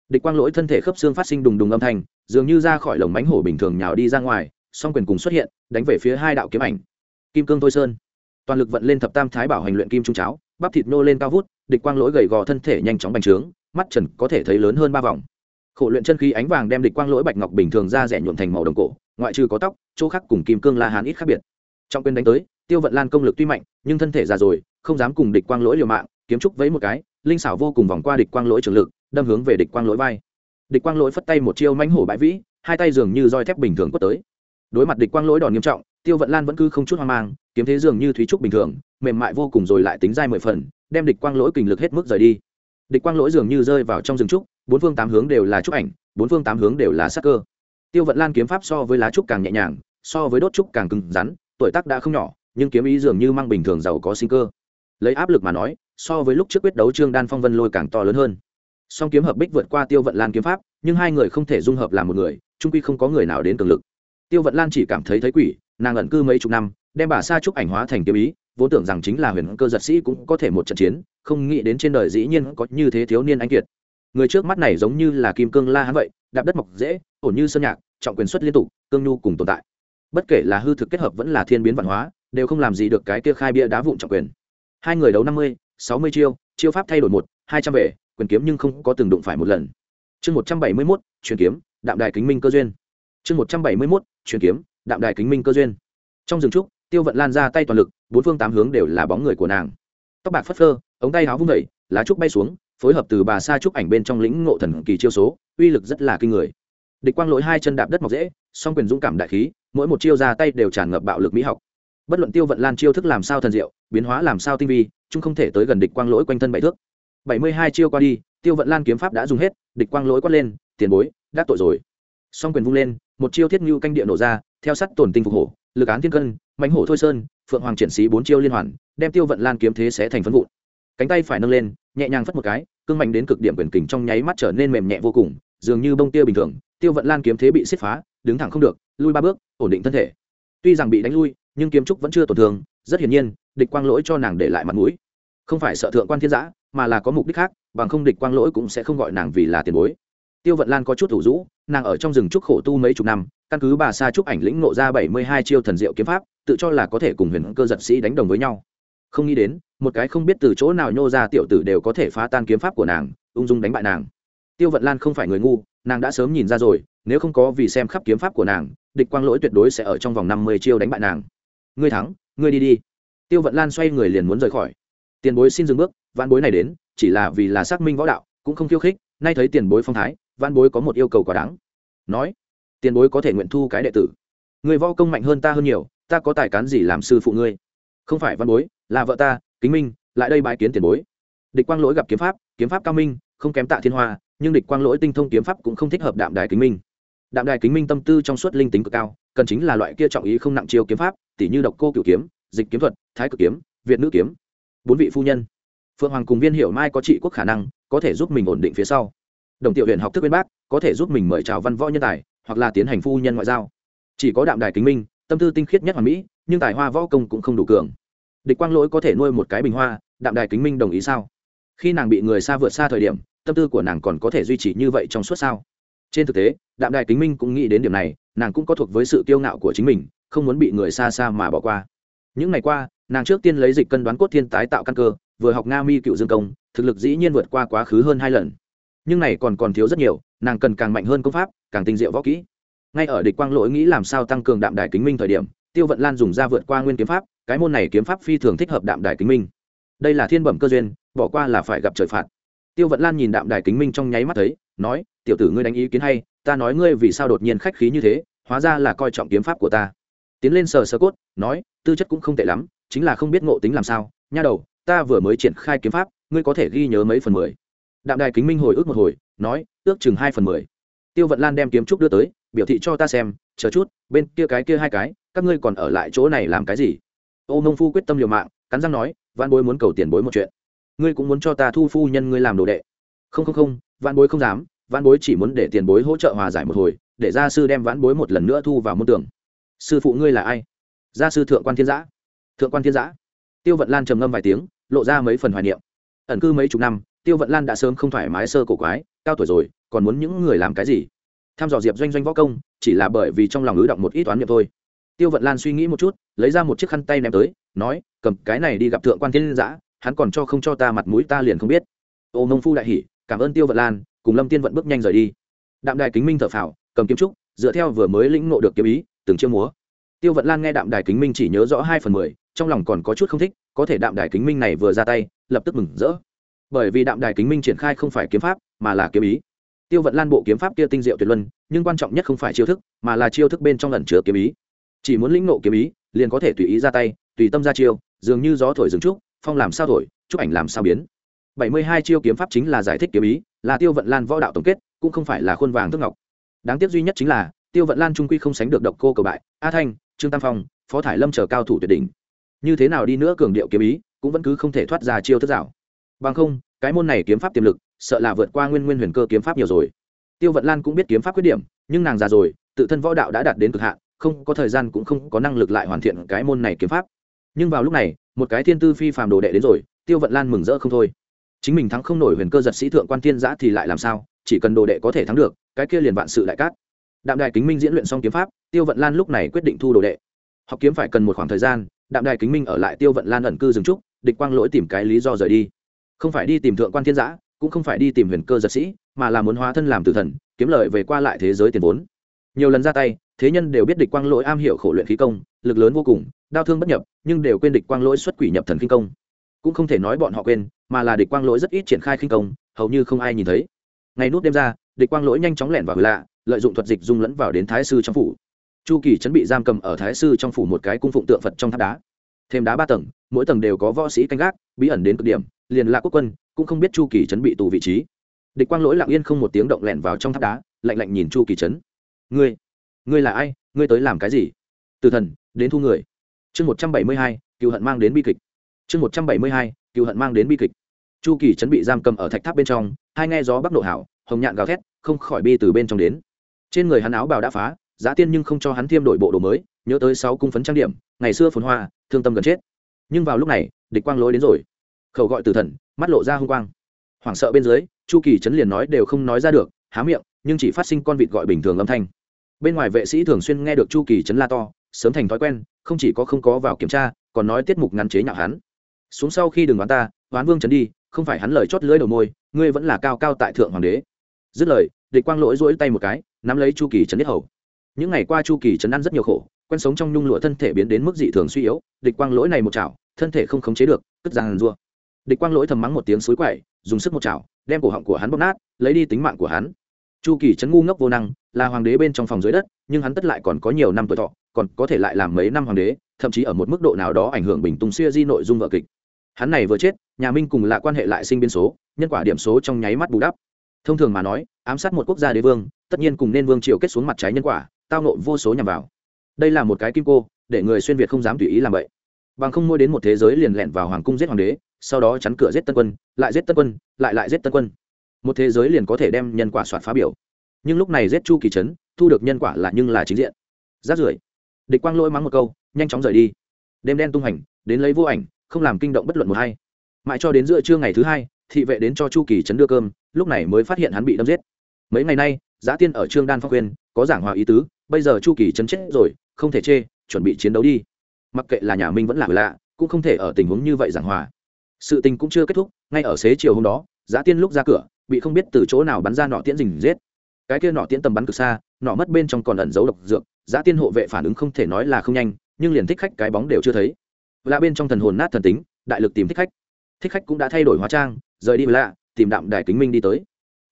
Địch quang lỗi thân thể khớp xương phát sinh đùng đùng âm thanh, dường như ra khỏi lồng bánh hổ bình thường nhào đi ra ngoài, song quyền cùng xuất hiện, đánh về phía hai đạo kiếm ảnh. Kim cương thôi sơn toàn lực vận lên thập tam thái bảo hành luyện kim trung cháo, bắp thịt nô lên cao vút, địch quang lỗi gầy gò thân thể nhanh chóng bành trướng, mắt trần có thể thấy lớn hơn ba vòng. Khổ luyện chân khí ánh vàng đem địch quang lỗi bạch ngọc bình thường ra rẻ nhuộm thành màu đồng cổ, ngoại trừ có tóc, chỗ khác cùng kim cương la hán ít khác biệt. Trong quyền đánh tới, tiêu vận lan công lực tuy mạnh, nhưng thân thể già rồi, không dám cùng địch quang lỗi liều mạng, kiếm trúc vẫy một cái, linh xảo vô cùng vòng qua địch quang lỗi trường lực, đâm hướng về địch quang lỗi vai. Địch quang lỗi phất tay một chiêu mánh hổ bãi vĩ, hai tay dường như roi thép bình thường quất tới. Đối mặt địch quang lỗi đòn nghiêm trọng tiêu vận lan vẫn cứ không chút hoang mang, kiếm thế dường như thúy trúc bình thường, mềm mại vô cùng rồi lại tính dai mười phần, đem địch quang lỗi kình lực hết mức rời đi. Địch quang lỗi dường như rơi vào trong rừng trúc, bốn phương tám hướng đều là trúc ảnh, bốn phương tám hướng đều là sắc cơ. Tiêu vận lan kiếm pháp so với lá trúc càng nhẹ nhàng, so với đốt trúc càng cứng rắn, tuổi tác đã không nhỏ, nhưng kiếm ý dường như mang bình thường giàu có sinh cơ. Lấy áp lực mà nói, so với lúc trước quyết đấu trương đan phong vân lôi càng to lớn hơn. Song kiếm hợp bích vượt qua tiêu vận lan kiếm pháp, nhưng hai người không thể dung hợp làm một người trung quy không có người nào đến cường lực. Tiêu vận lan chỉ cảm thấy thấy quỷ nàng ẩn cư mấy chục năm, đem bà sa trúc ảnh hóa thành kiếm ý, vốn tưởng rằng chính là huyền cơ giật sĩ cũng có thể một trận chiến, không nghĩ đến trên đời dĩ nhiên có như thế thiếu niên anh kiệt. Người trước mắt này giống như là kim cương la hắn vậy, đạp đất mọc dễ, ổn như sơn nhạc, trọng quyền xuất liên tục, cương nhu cùng tồn tại. Bất kể là hư thực kết hợp vẫn là thiên biến văn hóa, đều không làm gì được cái kia khai bia đá vụn trọng quyền. Hai người đấu năm mươi, sáu mươi chiêu chiêu pháp thay đổi một, hai trăm vệ quyền kiếm nhưng không có từng đụng phải một lần. Chương một trăm bảy mươi mốt truyền kiếm, đạm đài kính minh cơ duyên. Chương một trăm bảy mươi mốt truyền kiếm đạm đài kính minh cơ duyên. Trong rừng trúc, tiêu vận lan ra tay toàn lực, bốn phương tám hướng đều là bóng người của nàng. Tóc bạc phất phơ, ống tay áo vung vẩy lá trúc bay xuống, phối hợp từ bà sa trúc ảnh bên trong lĩnh ngộ thần kỳ chiêu số, uy lực rất là kinh người. Địch quang lỗi hai chân đạp đất mọc dễ, song quyền dũng cảm đại khí, mỗi một chiêu ra tay đều tràn ngập bạo lực mỹ học. Bất luận tiêu vận lan chiêu thức làm sao thần diệu, biến hóa làm sao tinh vi, chúng không thể tới gần địch quang lỗi quanh thân bảy thước. Bảy mươi hai chiêu qua đi, tiêu vận lan kiếm pháp đã dùng hết, địch quang lỗi quát lên, tiền bối, đắc tội rồi. Song quyền vung lên, một chiêu thiết ngưu canh địa nổ ra theo sắt tổn tinh phục hổ, lực án thiên cân mánh hổ thôi sơn, phượng hoàng triển sĩ bốn chiêu liên hoàn, đem tiêu vận lan kiếm thế sẽ thành phân vụn. Cánh tay phải nâng lên, nhẹ nhàng phất một cái, cương mạnh đến cực điểm quyền kình trong nháy mắt trở nên mềm nhẹ vô cùng, dường như bông tia bình thường, tiêu vận lan kiếm thế bị xếp phá, đứng thẳng không được, lui ba bước, ổn định thân thể. Tuy rằng bị đánh lui, nhưng kiếm trúc vẫn chưa tổn thương, rất hiển nhiên, địch quang lỗi cho nàng để lại mặt mũi. Không phải sợ thượng quan thiên giã, mà là có mục đích khác, bằng không địch quang lỗi cũng sẽ không gọi nàng vì là tiền bối. Tiêu vận lan có chút thủ rũ, nàng ở trong rừng trúc khổ tu mấy chục năm căn cứ bà sa trúc ảnh lĩnh nộ ra bảy mươi hai chiêu thần diệu kiếm pháp, tự cho là có thể cùng huyền cơ giật sĩ đánh đồng với nhau. Không nghĩ đến, một cái không biết từ chỗ nào nhô ra tiểu tử đều có thể phá tan kiếm pháp của nàng, ung dung đánh bại nàng. Tiêu vận lan không phải người ngu, nàng đã sớm nhìn ra rồi, nếu không có vì xem khắp kiếm pháp của nàng, địch quang lỗi tuyệt đối sẽ ở trong vòng năm mươi chiêu đánh bại nàng. Ngươi thắng, ngươi đi đi. Tiêu vận lan xoay người liền muốn rời khỏi. Tiền bối xin dừng bước văn bối này đến, chỉ là vì là xác minh võ đạo, cũng không khiêu khích, nay thấy tiền bối phong thái văn bối có một yêu cầu quá đáng. Nói tiền bối có thể nguyện thu cái đệ tử. Người võ công mạnh hơn ta hơn nhiều, ta có tài cán gì làm sư phụ ngươi? Không phải văn bối, là vợ ta, kính minh, lại đây bài kiến tiền bối. Địch quang lỗi gặp kiếm pháp kiếm pháp cao minh, không kém tạ thiên hoa, nhưng địch quang lỗi tinh thông kiếm pháp cũng không thích hợp đạm đài kính minh. Đạm đài kính minh tâm tư trong suốt linh tính cực cao, cần chính là loại kia trọng ý không nặng chiêu kiếm pháp tỷ như độc cô cửu kiếm, dịch kiếm thuật, thái cực kiếm, việt nữ kiếm. Bốn vị phu nhân. Phượng hoàng cùng viên hiểu mai có trị quốc khả năng, có thể giúp mình ổn định phía sau. Đồng tiểu huyện học thức bên bác, có thể giúp mình mời chào văn võ nhân tài hoặc là tiến hành phu nhân ngoại giao. Chỉ có đạm đài kính minh, tâm tư tinh khiết nhất hoàn mỹ, nhưng tài hoa võ công cũng không đủ cường. Địch quang lỗi có thể nuôi một cái bình hoa, đạm đài kính minh đồng ý sao? Khi nàng bị người xa vượt xa thời điểm, tâm tư của nàng còn có thể duy trì như vậy trong suốt sao? Trên thực tế, đạm đài kính minh cũng nghĩ đến điểm này, nàng cũng có thuộc với sự kiêu ngạo của chính mình, không muốn bị người xa xa mà bỏ qua. Những ngày qua, nàng trước tiên lấy dịch cân đoán cốt thiên tái tạo căn cơ, vừa học nga mi cựu dương công, thực lực dĩ nhiên vượt qua quá khứ hơn hai lần. Nhưng này còn còn thiếu rất nhiều nàng cần càng mạnh hơn công pháp, càng tinh diệu võ kỹ. Ngay ở địch quang lỗi nghĩ làm sao tăng cường đạm đài kính minh thời điểm, tiêu vận lan dùng ra vượt qua nguyên kiếm pháp, cái môn này kiếm pháp phi thường thích hợp đạm đài kính minh. Đây là thiên bẩm cơ duyên, bỏ qua là phải gặp trời phạt. Tiêu vận lan nhìn đạm đài kính minh trong nháy mắt thấy, nói, tiểu tử ngươi đánh ý kiến hay, ta nói ngươi vì sao đột nhiên khách khí như thế, hóa ra là coi trọng kiếm pháp của ta. Tiến lên sờ sơ cốt, nói, tư chất cũng không tệ lắm, chính là không biết ngộ tính làm sao. Nha đầu, ta vừa mới triển khai kiếm pháp, ngươi có thể ghi nhớ mấy phần mười đạm đài kính minh hồi ức một hồi, nói, ước chừng hai phần mười. Tiêu vận lan đem kiếm trúc đưa tới, biểu thị cho ta xem, chờ chút, bên kia cái kia hai cái, các ngươi còn ở lại chỗ này làm cái gì? Ô mông phu quyết tâm liều mạng, cắn răng nói văn bối muốn cầu tiền bối một chuyện. Ngươi cũng muốn cho ta thu phu nhân ngươi làm đồ đệ. Không không không văn bối không dám văn bối chỉ muốn để tiền bối hỗ trợ hòa giải một hồi, để gia sư đem vãn bối một lần nữa thu vào môn tưởng sư phụ ngươi là ai? Gia sư thượng quan thiên giã. Thượng quan thiên giã. Tiêu vận lan trầm ngâm vài tiếng, lộ ra mấy phần hoài niệm. Ẩn cư mấy chục năm tiêu vận lan đã sớm không thoải mái sơ cổ quái, cao tuổi rồi, còn muốn những người làm cái gì? Tham dò diệp doanh doanh võ công, chỉ là bởi vì trong lòng ứ động một ít toán niệm thôi. Tiêu vận lan suy nghĩ một chút, lấy ra một chiếc khăn tay ném tới, nói, cầm, cái này đi gặp thượng quan thiên giã hắn còn cho không cho ta mặt mũi ta liền không biết. Ô mông phu đại hỉ, cảm ơn tiêu vận lan, cùng lâm tiên vận bước nhanh rời đi. Đạm đài kính minh thở phào, cầm kiếm trúc, dựa theo vừa mới lĩnh ngộ được kiếm ý, từng chiêu múa. Tiêu vận lan nghe đạm đài kính minh chỉ nhớ rõ hai phần mười, trong lòng còn có chút không thích, có thể đạm đài kính minh này vừa ra tay, lập tức mừng rỡ bởi vì đạm đài kính minh triển khai không phải kiếm pháp, mà là kiếm ý. Tiêu vận lan bộ kiếm pháp kia tinh diệu tuyệt luân, nhưng quan trọng nhất không phải chiêu thức, mà là chiêu thức bên trong lần chứa kiếm ý. Chỉ muốn lĩnh nộ kiếm ý, liền có thể tùy ý ra tay, tùy tâm ra chiêu, dường như gió thổi dừng trúc, phong làm sao thổi, trúc ảnh làm sao biến. Bảy mươi hai chiêu kiếm pháp chính là giải thích kiếm ý, là tiêu vận lan võ đạo tổng kết, cũng không phải là khuôn vàng thức ngọc. Đáng tiếc duy nhất chính là, tiêu vận lan trung quy không sánh được độc cô cầu bại, a thanh, trương tam phong, phó thải lâm chờ cao thủ tuyệt đỉnh. Như thế nào đi nữa cường điệu kiếm ý, cũng vẫn cứ không thể thoát ra chiêu thức rào bằng không, cái môn này kiếm pháp tiềm lực, sợ là vượt qua nguyên nguyên huyền cơ kiếm pháp nhiều rồi. Tiêu vận lan cũng biết kiếm pháp khuyết điểm, nhưng nàng già rồi, tự thân võ đạo đã đạt đến cực hạn, không có thời gian cũng không có năng lực lại hoàn thiện cái môn này kiếm pháp. Nhưng vào lúc này, một cái thiên tư phi phàm đồ đệ đến rồi, tiêu vận lan mừng rỡ không thôi. Chính mình thắng không nổi huyền cơ giật sĩ thượng quan thiên giã thì lại làm sao, chỉ cần đồ đệ có thể thắng được, cái kia liền vạn sự đại cát. Đạm đài kính minh diễn luyện xong kiếm pháp, tiêu vận lan lúc này quyết định thu đồ đệ. Học kiếm phải cần một khoảng thời gian, đạm đài kính minh ở lại tiêu vận lan ẩn cư dừng trúc, địch quang lỗi tìm cái lý do rời đi không phải đi tìm thượng quan thiên giã, cũng không phải đi tìm huyền cơ giật sĩ, mà là muốn hóa thân làm tử thần, kiếm lợi về qua lại thế giới tiền vốn. Nhiều lần ra tay, thế nhân đều biết địch quang lỗi am hiểu khổ luyện khí công, lực lớn vô cùng đau thương bất nhập, nhưng đều quên địch quang lỗi xuất quỷ nhập thần kinh công. Cũng không thể nói bọn họ quên, mà là địch quang lỗi rất ít triển khai khinh công, hầu như không ai nhìn thấy. Ngày nút đêm ra, địch quang lỗi nhanh chóng lẻn vào hư lạ, lợi dụng thuật dịch dung lẫn vào đến thái sư trong phủ. Chu kỳ chuẩn bị giam cầm ở thái sư trong phủ một cái cung phụng tượng phật trong tháp đá. Thêm đá ba tầng, mỗi tầng đều có võ sĩ canh gác, bí ẩn đến cực điểm liền là quốc quân cũng không biết chu kỳ trấn bị tù vị trí địch quang lỗi lặng yên không một tiếng động lẻn vào trong tháp đá lạnh lạnh nhìn chu kỳ trấn ngươi ngươi là ai ngươi tới làm cái gì từ thần đến thu người chương một trăm bảy mươi hai cựu hận mang đến bi kịch chương một trăm bảy mươi hai cựu hận mang đến bi kịch chu kỳ trấn bị giam cầm ở thạch tháp bên trong hai nghe gió bắc nộ hảo hồng nhạn gào thét không khỏi bi từ bên trong đến trên người hắn áo bào đã phá giá tiên nhưng không cho hắn thêm đổi bộ đồ mới nhớ tới sáu cung phấn trang điểm ngày xưa phồn hoa thương tâm gần chết nhưng vào lúc này địch quang lỗi đến rồi khẩu gọi từ thần, mắt lộ ra hung quang. Hoảng sợ bên dưới, chu kỳ chấn liền nói đều không nói ra được, há miệng, nhưng chỉ phát sinh con vịt gọi bình thường âm thanh. Bên ngoài vệ sĩ thường xuyên nghe được chu kỳ chấn la to, sớm thành thói quen, không chỉ có không có vào kiểm tra, còn nói tiết mục ngăn chế nhạo hắn. Xuống sau khi đừng đoán ta, đoán vương chấn đi, không phải hắn lời chót lưỡi đầu môi, ngươi vẫn là cao cao tại thượng hoàng đế. Dứt lời, địch quang lỗi rỗi tay một cái, nắm lấy chu kỳ chấn nhất hầu. Những ngày qua chu kỳ chấn ăn rất nhiều khổ, quen sống trong nhung lụa thân thể biến đến mức dị thường suy yếu, địch quang lỗi này một chảo, thân thể không khống chế được, cất giang rua địch quang lỗi thầm mắng một tiếng suối quậy, dùng sức một chảo, đem cổ họng của hắn bóp nát, lấy đi tính mạng của hắn. Chu kỳ trấn ngu ngốc vô năng, là hoàng đế bên trong phòng dưới đất, nhưng hắn tất lại còn có nhiều năm tuổi thọ, còn có thể lại làm mấy năm hoàng đế, thậm chí ở một mức độ nào đó ảnh hưởng bình tùng xuya di nội dung vợ kịch. Hắn này vừa chết, nhà minh cùng là quan hệ lại sinh biên số, nhân quả điểm số trong nháy mắt bù đắp. Thông thường mà nói, ám sát một quốc gia đế vương, tất nhiên cùng nên vương triều kết xuống mặt trái nhân quả, tao nộ vô số nhằm vào. Đây là một cái kim cô, để người xuyên việt không dám tùy ý làm vậy. Bằng không mua đến một thế giới liền lẹn vào hoàng cung giết hoàng đế sau đó chắn cửa giết tân quân, lại giết tân quân, lại lại giết tân quân. Một thế giới liền có thể đem nhân quả soạt phá biểu. Nhưng lúc này giết chu kỳ trấn, thu được nhân quả là nhưng là chính diện. Rát rưởi, địch quang lỗi mắng một câu, nhanh chóng rời đi. Đêm đen tung hành, đến lấy vô ảnh, không làm kinh động bất luận một hay mãi cho đến giữa trưa ngày thứ hai, thị vệ đến cho chu kỳ trấn đưa cơm, lúc này mới phát hiện hắn bị đâm giết. Mấy ngày nay, giá tiên ở trương đan phong khuyên có giảng hòa ý tứ, bây giờ chu kỳ trấn chết rồi, không thể chê, chuẩn bị chiến đấu đi. Mặc kệ là nhà minh vẫn là lạ, cũng không thể ở tình huống như vậy giảng hòa sự tình cũng chưa kết thúc, ngay ở xế chiều hôm đó, giá tiên lúc ra cửa, bị không biết từ chỗ nào bắn ra nọ tiễn rình giết cái kia nọ tiễn tầm bắn cực xa, nọ mất bên trong còn ẩn giấu độc dược, giá tiên hộ vệ phản ứng không thể nói là không nhanh, nhưng liền thích khách cái bóng đều chưa thấy. Lạ bên trong thần hồn nát thần tính, đại lực tìm thích khách. Thích khách cũng đã thay đổi hóa trang, rời đi lạ tìm đạm đài kính minh đi tới.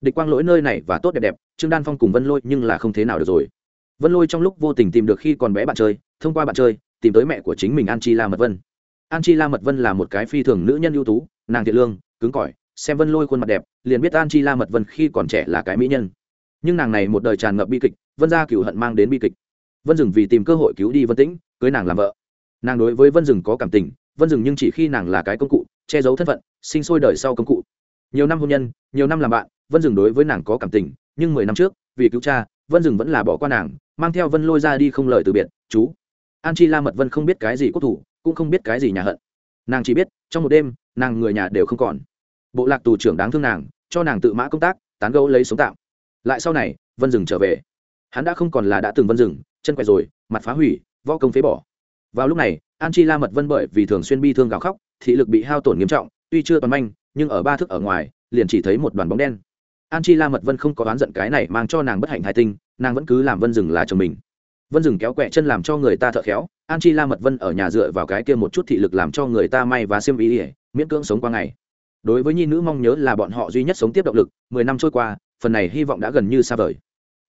Địch quang lỗi nơi này và tốt đẹp đẹp, trương đan phong cùng vân lôi nhưng là không thế nào được rồi. Vân lôi trong lúc vô tình tìm được khi còn bé bạn chơi, thông qua bạn chơi, tìm tới mẹ của chính mình an chi la mật vân an chi la mật vân là một cái phi thường nữ nhân ưu tú, nàng thiện lương, cứng cỏi, xem vân lôi khuôn mặt đẹp, liền biết an chi la mật vân khi còn trẻ là cái mỹ nhân. Nhưng nàng này một đời tràn ngập bi kịch, vân gia cựu hận mang đến bi kịch. Vân dừng vì tìm cơ hội cứu đi vân tĩnh, cưới nàng làm vợ. Nàng đối với vân dừng có cảm tình, vân dừng nhưng chỉ khi nàng là cái công cụ, che giấu thân phận, sinh sôi đời sau công cụ. Nhiều năm hôn nhân, nhiều năm làm bạn, vân dừng đối với nàng có cảm tình, nhưng mười năm trước, vì cứu cha, vân dừng vẫn là bỏ qua nàng, mang theo vân lôi ra đi không lời từ biệt, chú. An chi la mật vân không biết cái gì quốc thủ cũng không biết cái gì nhà hận. Nàng chỉ biết, trong một đêm, nàng người nhà đều không còn. Bộ lạc tù trưởng đáng thương nàng, cho nàng tự mã công tác, tán gấu lấy sống tạm. Lại sau này, vân dừng trở về. Hắn đã không còn là đã từng vân dừng, chân quẹt rồi, mặt phá hủy, võ công phế bỏ. Vào lúc này, an chi la mật vân bởi vì thường xuyên bi thương gào khóc, thị lực bị hao tổn nghiêm trọng, tuy chưa toàn manh, nhưng ở ba thước ở ngoài, liền chỉ thấy một đoàn bóng đen. An chi la mật vân không có oán giận cái này mang cho nàng bất hạnh thái tinh, nàng vẫn cứ làm vân rừng là chồng mình. Vân rừng kéo quẹ chân làm cho người ta thợ khéo an chi la mật vân ở nhà dựa vào cái kia một chút thị lực làm cho người ta may và xiêm ý ỉa miễn cưỡng sống qua ngày. Đối với nhi nữ mong nhớ là bọn họ duy nhất sống tiếp động lực, mười năm trôi qua, phần này hy vọng đã gần như xa vời.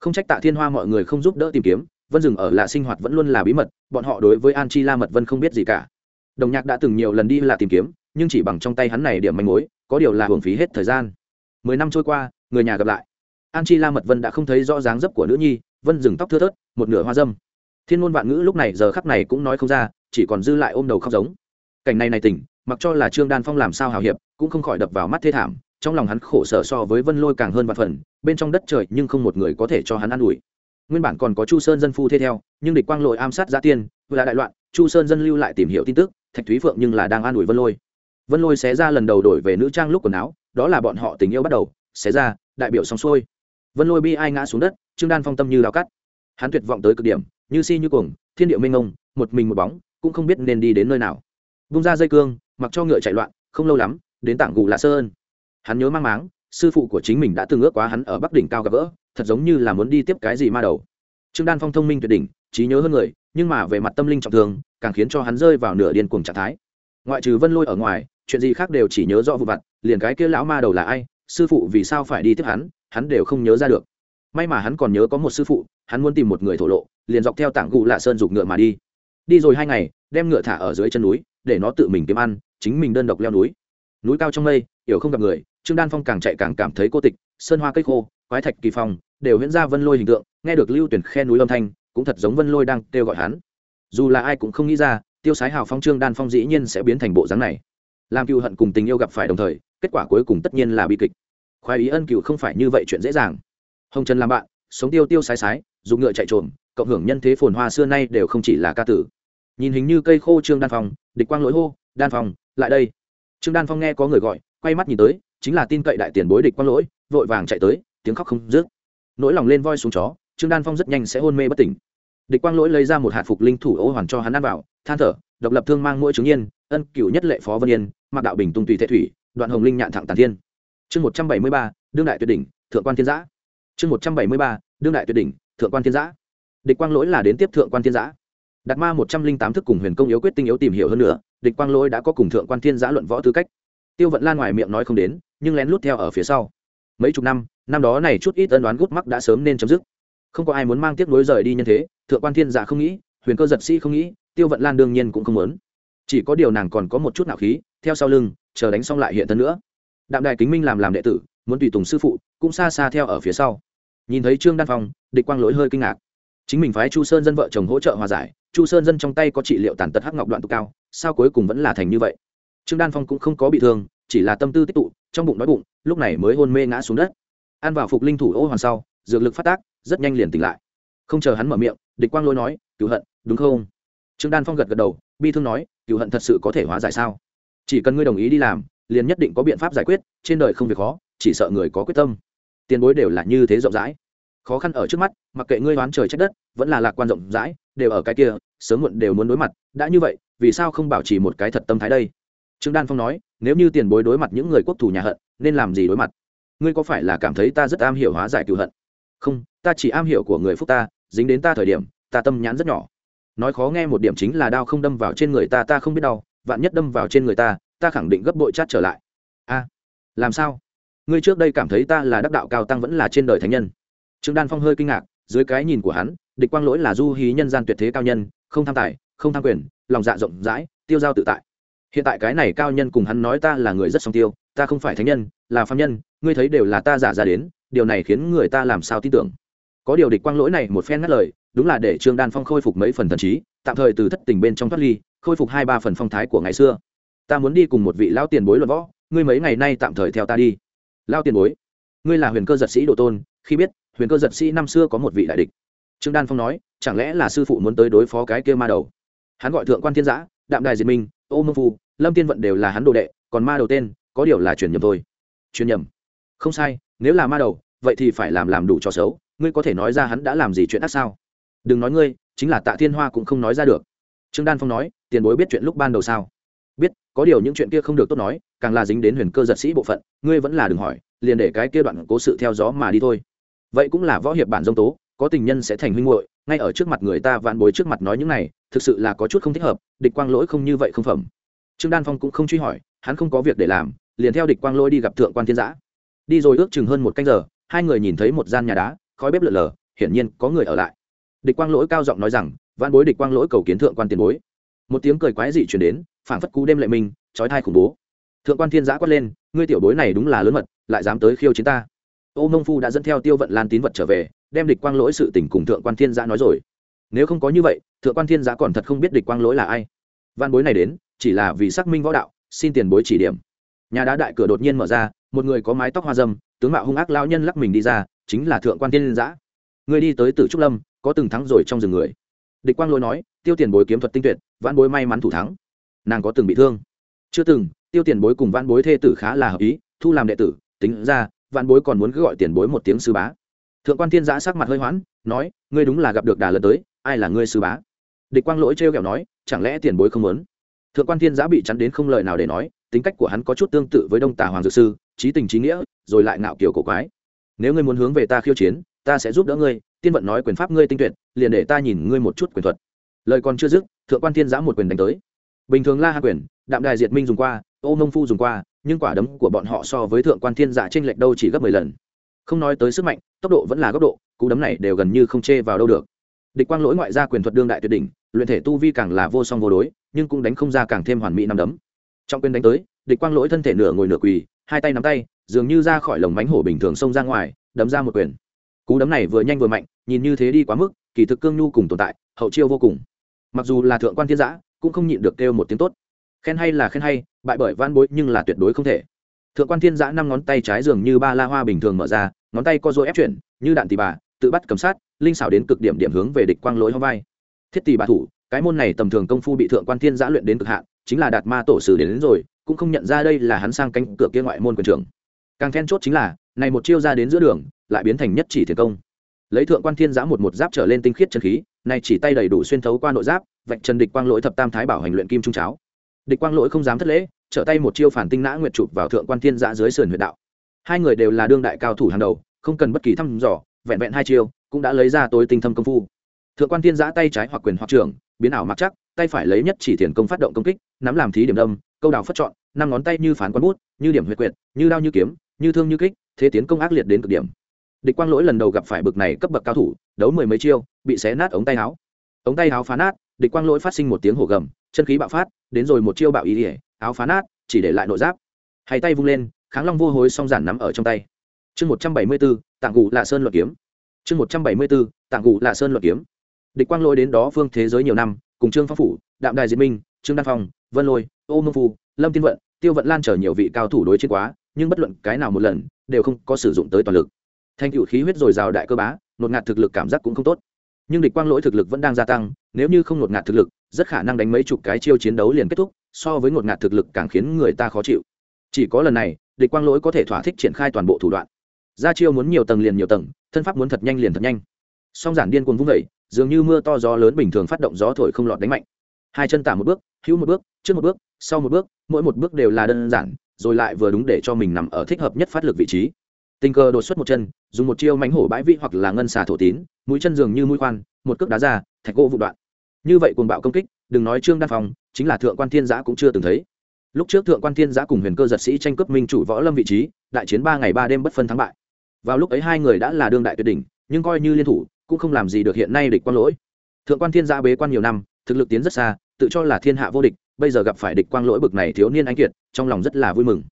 Không trách tạ thiên hoa mọi người không giúp đỡ tìm kiếm, vân rừng ở lạ sinh hoạt vẫn luôn là bí mật, bọn họ đối với an chi la mật vân không biết gì cả. Đồng nhạc đã từng nhiều lần đi là tìm kiếm, nhưng chỉ bằng trong tay hắn này điểm manh mối, có điều là hưởng phí hết thời gian. Mười năm trôi qua, người nhà gặp lại. An chi la mật vân đã không thấy rõ dáng dấp của nữ nhi, vân dừng tóc thưa thớt, một nửa hoa dâm thiên môn vạn ngữ lúc này giờ khắc này cũng nói không ra, chỉ còn dư lại ôm đầu khóc giống. Cảnh này này tỉnh, mặc cho là trương đan phong làm sao hào hiệp, cũng không khỏi đập vào mắt thê thảm, trong lòng hắn khổ sở so với vân lôi càng hơn vạn phần, bên trong đất trời nhưng không một người có thể cho hắn an ủi. Nguyên bản còn có chu sơn dân phu thê theo, nhưng địch quang lội am sát giã tiên vừa là đại loạn, chu sơn dân lưu lại tìm hiểu tin tức, thạch thúy phượng nhưng là đang an ủi vân lôi. Vân lôi xé ra lần đầu đổi về nữ trang lúc quần áo, đó là bọn họ tình yêu bắt đầu, xé ra, đại biểu xong xuôi. Vân lôi bi ai ngã xuống đất, trương đan phong tâm như đào cắt. Hắn tuyệt vọng tới cực điểm như si như cuồng, thiên địa mênh ngông một mình một bóng, cũng không biết nên đi đến nơi nào. Vung ra dây cương, mặc cho ngựa chạy loạn, không lâu lắm, đến tảng gù lạ sơn hắn nhớ mang máng, sư phụ của chính mình đã từng ước quá hắn ở bắc đỉnh cao gặp gỡ, thật giống như là muốn đi tiếp cái gì ma đầu. Trương đan phong thông minh tuyệt đỉnh, trí nhớ hơn người, nhưng mà về mặt tâm linh trọng thương, càng khiến cho hắn rơi vào nửa điên cuồng trạng thái. Ngoại trừ vân lôi ở ngoài, chuyện gì khác đều chỉ nhớ rõ vụ vặt, liền cái kia lão ma đầu là ai, sư phụ vì sao phải đi tiếp hắn hắn đều không nhớ ra được. May mà hắn còn nhớ có một sư phụ, hắn muốn tìm một người thổ lộ liền dọc theo tảng gù lạ sơn giục ngựa mà đi. Đi rồi hai ngày, đem ngựa thả ở dưới chân núi, để nó tự mình kiếm ăn, chính mình đơn độc leo núi. Núi cao trong mây, hiểu không gặp người, trương đan phong càng chạy càng cảm thấy cô tịch, sơn hoa cây khô, quái thạch kỳ phong, đều hiện ra vân lôi hình tượng, nghe được lưu tuyển khe núi âm thanh, cũng thật giống vân lôi đang kêu gọi hắn. Dù là ai cũng không nghĩ ra, tiêu sái hào phong trương đan phong dĩ nhiên sẽ biến thành bộ dáng này. Làm cựu hận cùng tình yêu gặp phải đồng thời, kết quả cuối cùng tất nhiên là bi kịch. Khoái ý ân cựu không phải như vậy chuyện dễ dàng. Hồng trần làm bạn, sống tiêu tiêu sái sái dùng ngựa chạy trộm cộng hưởng nhân thế phồn hoa xưa nay đều không chỉ là ca tử. Nhìn hình như cây khô trương đan phong, địch quang lỗi hô, đan phong, lại đây. Trương đan phong nghe có người gọi, quay mắt nhìn tới, chính là tin cậy đại tiền bối địch quang lỗi, vội vàng chạy tới, tiếng khóc không dứt. Nỗi lòng lên voi xuống chó, trương đan phong rất nhanh sẽ hôn mê bất tỉnh. Địch quang lỗi lấy ra một hạt phục linh thủ ô hoàn cho hắn ăn vào, than thở, độc lập thương mang mỗi chứng nhiên, ân cựu nhất lệ phó vân yên, mặc đạo bình tung tùy thế thủy, đoạn hồng linh nhạn thẳng tàn thiên. Chương một trăm bảy mươi ba, đương đại tuyệt đỉnh, thượng quan thiên giã. Chương một trăm bảy mươi ba, đương đại tuyệt đỉnh, thượng quan thiên giã địch quang lỗi là đến tiếp thượng quan thiên giã. Đạt ma một trăm linh tám thức cùng huyền công yếu quyết tinh yếu tìm hiểu hơn nữa, địch quang lỗi đã có cùng thượng quan thiên giã luận võ tư cách. Tiêu vận lan ngoài miệng nói không đến, nhưng lén lút theo ở phía sau. Mấy chục năm năm đó này chút ít ân đoán gút mắc đã sớm nên chấm dứt. Không có ai muốn mang tiếp nối rời đi như thế, thượng quan thiên giả không nghĩ, huyền cơ giật sĩ không nghĩ, tiêu vận lan đương nhiên cũng không muốn. Chỉ có điều nàng còn có một chút nạo khí, theo sau lưng, chờ đánh xong lại hiện thân nữa. Đạm đài kính minh làm làm đệ tử, muốn tùy tùng sư phụ, cũng xa xa theo ở phía sau. Nhìn thấy trương đan phong, địch quang lỗi hơi kinh ngạc chính mình phái chu sơn dân vợ chồng hỗ trợ hòa giải, chu sơn dân trong tay có trị liệu tàn tật hắc ngọc đoạn tụ cao, sao cuối cùng vẫn là thành như vậy? Trương đan phong cũng không có bị thương, chỉ là tâm tư tích tụ, trong bụng đói bụng, lúc này mới hôn mê ngã xuống đất. Ăn vào phục linh thủ ô hoàn sau, dược lực phát tác, rất nhanh liền tỉnh lại. Không chờ hắn mở miệng, địch quang lôi nói cựu hận, đúng không? Trương đan phong gật gật đầu, bi thương nói cựu hận thật sự có thể hóa giải sao? Chỉ cần ngươi đồng ý đi làm, liền nhất định có biện pháp giải quyết, trên đời không việc khó, chỉ sợ người có quyết tâm. Tiền bối đều là như thế rộng rãi khó khăn ở trước mắt, mặc kệ ngươi đoán trời trách đất, vẫn là lạc quan rộng rãi, đều ở cái kia, sớm muộn đều muốn đối mặt, đã như vậy, vì sao không bảo trì một cái thật tâm thái đây? Trương đan phong nói, nếu như tiền bối đối mặt những người quốc thủ nhà hận, nên làm gì đối mặt? Ngươi có phải là cảm thấy ta rất am hiểu hóa giải cựu hận? Không, ta chỉ am hiểu của người phúc ta, dính đến ta thời điểm, ta tâm nhãn rất nhỏ. Nói khó nghe một điểm chính là đau không đâm vào trên người ta ta không biết đau, vạn nhất đâm vào trên người ta ta khẳng định gấp bội chát trở lại. A, làm sao? Ngươi trước đây cảm thấy ta là đắc đạo cao tăng vẫn là trên đời thánh nhân trương đan phong hơi kinh ngạc, dưới cái nhìn của hắn, địch quang lỗi là du hí nhân gian tuyệt thế cao nhân, không tham tài, không tham quyền, lòng dạ rộng rãi, tiêu giao tự tại. Hiện tại cái này cao nhân cùng hắn nói ta là người rất song tiêu, ta không phải thánh nhân, là phạm nhân, ngươi thấy đều là ta giả ra đến, điều này khiến người ta làm sao tin tưởng. Có điều địch quang lỗi này một phen ngắt lời, đúng là để trương đan phong khôi phục mấy phần thần trí, tạm thời từ thất tình bên trong thoát ly, khôi phục hai ba phần phong thái của ngày xưa. Ta muốn đi cùng một vị Lão tiền bối luận võ, ngươi mấy ngày nay tạm thời theo ta đi. Lao tiền bối, ngươi là huyền cơ giật sĩ độ tôn, khi biết huyền cơ giật sĩ năm xưa có một vị đại địch. Trương đan phong nói, chẳng lẽ là sư phụ muốn tới đối phó cái kia ma đầu? Hắn gọi thượng quan thiên giã, đạm đài diệt minh, ô mông phu, lâm tiên vận đều là hắn đồ đệ, còn ma đầu tên, có điều là truyền nhầm thôi. Truyền nhầm? Không sai, nếu là ma đầu, vậy thì phải làm làm đủ cho xấu, ngươi có thể nói ra hắn đã làm gì chuyện ác sao? Đừng nói ngươi, chính là tạ thiên hoa cũng không nói ra được. Trương đan phong nói, tiền bối biết chuyện lúc ban đầu sao? Biết, có điều những chuyện kia không được tốt nói, càng là dính đến huyền cơ giật sĩ bộ phận, ngươi vẫn là đừng hỏi, liền để cái kia đoạn cố sự theo gió mà đi thôi vậy cũng là võ hiệp bản dông tố, có tình nhân sẽ thành huynh hội ngay ở trước mặt người ta vạn bối trước mặt nói những này, thực sự là có chút không thích hợp, địch quang lỗi không như vậy không phẩm. Trương đan phong cũng không truy hỏi, hắn không có việc để làm, liền theo địch quang lỗi đi gặp thượng quan thiên giã. Đi rồi ước chừng hơn một canh giờ, hai người nhìn thấy một gian nhà đá, khói bếp lợn lờ hiển nhiên có người ở lại. Địch quang lỗi cao giọng nói rằng, vạn bối địch quang lỗi cầu kiến thượng quan tiền bối. Một tiếng cười quái dị chuyển đến, phảng phất cú đêm lệ minh trói thai khủng bố. Thượng quan thiên giã quát lên, ngươi tiểu bối này đúng là lớn mật, lại dám tới khiêu chiến ta ô mông phu đã dẫn theo tiêu vận lan tín vật trở về, đem địch quang lỗi sự tình cùng thượng quan thiên giã nói rồi. Nếu không có như vậy, thượng quan thiên giã còn thật không biết địch quang lỗi là ai. Văn bối này đến, chỉ là vì xác minh võ đạo, xin tiền bối chỉ điểm. Nhà đá đại cửa đột nhiên mở ra, một người có mái tóc hoa dâm, tướng mạo hung ác lao nhân lắc mình đi ra, chính là thượng quan thiên giã. Người đi tới tử trúc lâm, có từng thắng rồi trong rừng người. Địch quang lỗi nói, tiêu tiền bối kiếm thuật tinh tuyệt văn bối may mắn thủ thắng. Nàng có từng bị thương. Chưa từng, tiêu tiền bối cùng văn bối thê tử khá là hợp ý, thu làm đệ tử, tính ra Vạn bối còn muốn cứ gọi tiền bối một tiếng sư bá. Thượng quan thiên giã sắc mặt hơi hoãn, nói, ngươi đúng là gặp được đà lần tới, ai là ngươi sư bá? Địch quang lỗi trêu kẹo nói, chẳng lẽ tiền bối không muốn? Thượng quan thiên giã bị chắn đến không lời nào để nói, tính cách của hắn có chút tương tự với đông tà hoàng dược sư, trí tình trí nghĩa, rồi lại ngạo kiểu cổ quái. Nếu ngươi muốn hướng về ta khiêu chiến, ta sẽ giúp đỡ ngươi, tiên vận nói quyền pháp ngươi tinh tuyệt, liền để ta nhìn ngươi một chút quyền thuật. Lời còn chưa dứt, thượng quan thiên giã một quyền đánh tới. Bình thường la hạ quyền, đạm đài diệt minh dùng qua, ô mông phu dùng qua nhưng quả đấm của bọn họ so với thượng quan thiên giả t r ê n lệch đâu chỉ gấp mười lần. Không nói tới sức mạnh, tốc độ vẫn là góc độ, cú đấm này đều gần như không chê vào đâu được. Địch quang lỗi ngoại gia quyền thuật đương đại tuyệt đỉnh, luyện thể tu vi càng là vô song vô đối, nhưng cũng đánh không ra càng thêm hoàn mỹ năm đấm. Trong quyền đánh tới, địch quang lỗi thân thể nửa ngồi nửa quỳ, hai tay nắm tay, dường như ra khỏi lồng bánh hổ bình thường xông ra ngoài, đấm ra một quyền. Cú đấm này vừa nhanh vừa mạnh, nhìn như thế đi quá mức, kỳ thực cương nhu cùng tồn tại, hậu chiêu vô cùng. Mặc dù là thượng quan thiên giã cũng không nhịn được kêu một tiếng tốt khen hay là khen hay bại bởi van bối nhưng là tuyệt đối không thể. Thượng quan thiên giã năm ngón tay trái dường như ba la hoa bình thường mở ra ngón tay co dôi ép chuyển như đạn tì bà tự bắt cầm sát linh xảo đến cực điểm điểm hướng về địch quang lỗi hoa vai. Thiết tì bà thủ cái môn này tầm thường công phu bị thượng quan thiên giã luyện đến cực hạn chính là đạt ma tổ sử đến, đến rồi cũng không nhận ra đây là hắn sang cánh cửa kia ngoại môn quyền trưởng. Càng then chốt chính là này một chiêu ra đến giữa đường lại biến thành nhất chỉ thiền công. Lấy thượng quan thiên giã một một giáp trở lên tinh khiết chân khí này chỉ tay đầy đủ xuyên thấu qua nội giáp vạch trần địch quang lỗi thập tam thái bảo hành luyện kim trung cháo địch quang lỗi không dám thất lễ, trở tay một chiêu phản tinh nã nguyệt chụp vào thượng quan thiên giã dưới sườn huyệt đạo. Hai người đều là đương đại cao thủ hàng đầu, không cần bất kỳ thăm dò, vẹn vẹn hai chiêu, cũng đã lấy ra tối tinh thâm công phu. Thượng quan thiên giã tay trái hoặc quyền hoặc trưởng biến ảo mặc chắc, tay phải lấy nhất chỉ thiền công phát động công kích, nắm làm thí điểm đâm, câu đào phất chọn, năm ngón tay như phán quán bút, như điểm huyệt quyệt, như đao như kiếm, như thương như kích, thế tiến công ác liệt đến cực điểm. Địch quang lỗi lần đầu gặp phải bực này cấp bậc cao thủ, đấu mười mấy chiêu, bị xé nát ống tay áo. Ống tay áo phá nát, địch quang lỗi phát sinh một tiếng hổ gầm chân khí bạo phát, đến rồi một chiêu bạo ý ỉa, áo phá nát, chỉ để lại nội giáp. Hay tay vung lên, kháng long vô hối song giản nắm ở trong tay. Chương một trăm bảy mươi b ố tạng cụ lạ sơn luật kiếm. Chương một trăm bảy mươi b ố tạng cụ lạ sơn luật kiếm. Địch quang lỗi đến đó phương thế giới nhiều năm, cùng trương phong phủ, đạm đài diệt minh, trương đan phong, vân lôi, ô mông phu, lâm tiên vận, tiêu vận lan chở nhiều vị cao thủ đối chiến quá, nhưng bất luận cái nào một lần, đều không có sử dụng tới toàn lực. Thanh cựu khí huyết dồi dào đại cơ bá, nột ngạt thực lực cảm giác cũng không tốt. Nhưng địch quang lỗi thực lực vẫn đang gia tăng, nếu như không nột ngạt thực lực rất khả năng đánh mấy chục cái chiêu chiến đấu liền kết thúc, so với ngột ngạt thực lực càng khiến người ta khó chịu. Chỉ có lần này, địch quang lỗi có thể thỏa thích triển khai toàn bộ thủ đoạn. Ra chiêu muốn nhiều tầng liền nhiều tầng, thân pháp muốn thật nhanh liền thật nhanh. Song giản điên cuồng vung vẩy dường như mưa to gió lớn bình thường phát động gió thổi không lọt đánh mạnh. Hai chân tả một bước, hữu một bước, trước một bước, sau một bước, mỗi một bước đều là đơn giản, rồi lại vừa đúng để cho mình nằm ở thích hợp nhất phát lực vị trí. Tình cờ đột xuất một chân, dùng một chiêu mánh hổ bãi vị hoặc là ngân xà thổ tín, mũi chân dường như mũi khoan, một cước đá ra, thạch gỗ vụ đoạn như vậy cuồng bạo công kích đừng nói trương đan phong, chính là thượng quan thiên giã cũng chưa từng thấy. Lúc trước thượng quan thiên giã cùng huyền cơ giật sĩ tranh cướp minh chủ võ lâm vị trí đại chiến ba ngày ba đêm bất phân thắng bại. Vào lúc ấy hai người đã là đương đại tuyệt đỉnh nhưng coi như liên thủ cũng không làm gì được hiện nay địch quan lỗi. Thượng quan thiên giã bế quan nhiều năm thực lực tiến rất xa tự cho là thiên hạ vô địch bây giờ gặp phải địch quang lỗi bực này thiếu niên anh kiệt trong lòng rất là vui mừng.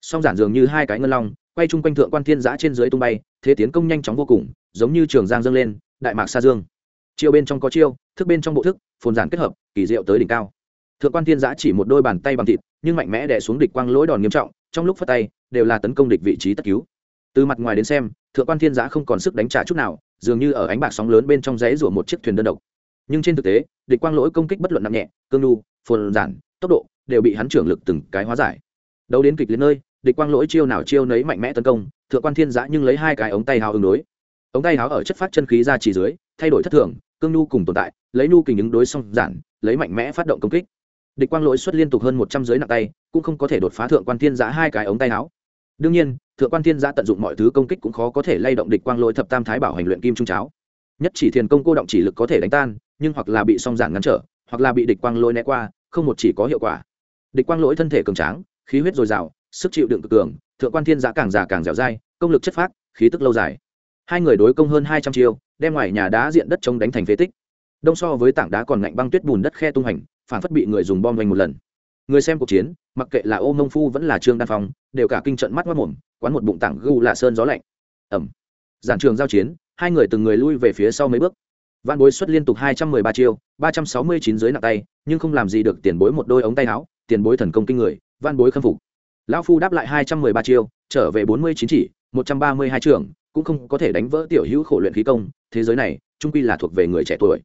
Song giản dường như hai cái ngân long quay chung quanh thượng quan thiên giã trên dưới tung bay thế tiến công nhanh chóng vô cùng giống như trường giang dâng lên đại mạc xa dương chiêu bên trong có chiêu, thức bên trong bộ thức, phồn giản kết hợp, kỳ diệu tới đỉnh cao. Thượng quan thiên giã chỉ một đôi bàn tay bằng thịt, nhưng mạnh mẽ đè xuống địch quang lỗi đòn nghiêm trọng, trong lúc phát tay, đều là tấn công địch vị trí tất cứu. Từ mặt ngoài đến xem, thượng quan thiên giã không còn sức đánh trả chút nào, dường như ở ánh bạc sóng lớn bên trong rẽ rủa một chiếc thuyền đơn độc. Nhưng trên thực tế, địch quang lỗi công kích bất luận nặng nhẹ, cương nhu, phồn giản, tốc độ đều bị hắn trưởng lực từng cái hóa giải. Đấu đến kịch đến nơi, địch quang lỗi chiêu nào chiêu nấy mạnh mẽ tấn công, thượng quan thiên giã nhưng lấy hai cái ống tay hào ứng đối. Ống tay hào ở chất phát chân khí ra chỉ dưới thay đổi thất thường, cương nhu cùng tồn tại, lấy nhu kình ứng đối song giản, lấy mạnh mẽ phát động công kích. Địch quang lỗi xuất liên tục hơn một trăm giới nặng tay, cũng không có thể đột phá thượng quan thiên giã hai cái ống tay áo. Đương nhiên, thượng quan thiên giã tận dụng mọi thứ công kích cũng khó có thể lay động địch quang lỗi thập tam thái bảo hành luyện kim trung cháo. Nhất chỉ thiền công cô động chỉ lực có thể đánh tan, nhưng hoặc là bị song giản ngăn trở, hoặc là bị địch quang lỗi né qua, không một chỉ có hiệu quả. Địch quang lỗi thân thể cường tráng, khí huyết dồi dào, sức chịu đựng cực cường, thượng quan thiên giã càng già càng dẻo dai, công lực chất phác, khí tức lâu dài hai người đối công hơn hai trăm chiêu, đem ngoài nhà đá diện đất trống đánh thành phế tích. Đông so với tảng đá còn ngạnh băng tuyết bùn đất khe tung hành, phản phất bị người dùng bom vành một lần. Người xem cuộc chiến, mặc kệ là ô mông phu vẫn là trương đan phong, đều cả kinh trận mắt mất mồm quán một bụng tảng gu lạ sơn gió lạnh. Ẩm. Giản trường giao chiến, hai người từng người lui về phía sau mấy bước. Văn bối xuất liên tục hai trăm mười ba chiêu, ba trăm sáu mươi chín dưới nặng tay, nhưng không làm gì được tiền bối một đôi ống tay áo, tiền bối thần công kinh người văn bối khâm phục. Lão phu đáp lại hai trăm mười ba chiêu, trở về bốn mươi chín chỉ, một trăm ba mươi hai trường cũng không có thể đánh vỡ tiểu hữu khổ luyện khí công, thế giới này, trung quy là thuộc về người trẻ tuổi.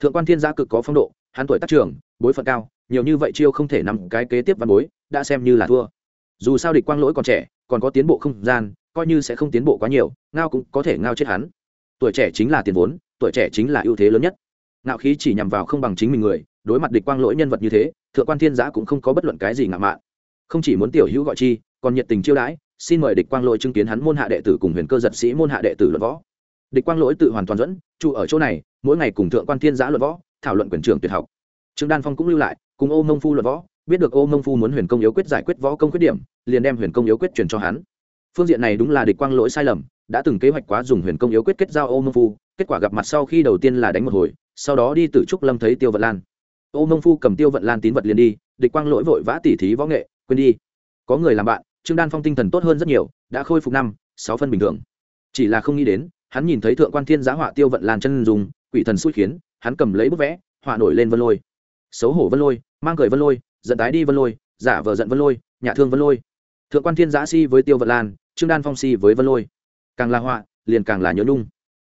Thượng quan thiên gia cực có phong độ, hắn tuổi tác trường, bối phận cao, nhiều như vậy chiêu không thể nằm cái kế tiếp văn bối, đã xem như là thua. Dù sao địch quang lỗi còn trẻ, còn có tiến bộ không gian, coi như sẽ không tiến bộ quá nhiều, ngao cũng có thể ngao chết hắn. Tuổi trẻ chính là tiền vốn, tuổi trẻ chính là ưu thế lớn nhất. Ngạo khí chỉ nhằm vào không bằng chính mình người, đối mặt địch quang lỗi nhân vật như thế, thượng quan thiên giã cũng không có bất luận cái gì ngạo mạn. Không chỉ muốn tiểu hữu gọi chi, còn nhiệt tình chiêu đãi xin mời địch quang lỗi chứng kiến hắn môn hạ đệ tử cùng huyền cơ giật sĩ môn hạ đệ tử luận võ. Địch quang lỗi tự hoàn toàn dẫn, trụ ở chỗ này, mỗi ngày cùng thượng quan thiên giã luận võ, thảo luận quyền trưởng tuyệt học. Trương đan phong cũng lưu lại, cùng ô mông phu luận võ, biết được ô mông phu muốn huyền công yếu quyết giải quyết võ công khuyết điểm, liền đem huyền công yếu quyết truyền cho hắn. Phương diện này đúng là địch quang lỗi sai lầm, đã từng kế hoạch quá dùng huyền công yếu quyết kết giao ô mông phu, kết quả gặp mặt sau khi đầu tiên là đánh một hồi, sau đó đi từ trúc lâm thấy tiêu vận lan. Ô mông phu cầm tiêu vận lan tín vật liền đi, địch quang lỗi vội vã tỉ thí võ nghệ, quên đi. Có người làm bạn trương đan phong tinh thần tốt hơn rất nhiều, đã khôi phục năm, sáu phân bình thường. Chỉ là không nghĩ đến, hắn nhìn thấy thượng quan thiên giá họa tiêu vận lan chân dùng quỷ thần xui khiến, hắn cầm lấy bức vẽ, họa nổi lên vân lôi. Xấu hổ vân lôi, mang cười vân lôi, giận tái đi vân lôi, giả vờ giận vân lôi nhà thương vân lôi. Thượng quan thiên giã si với tiêu vận lan, trương đan phong si với vân lôi. Càng là họa, liền càng là nhớ nhung.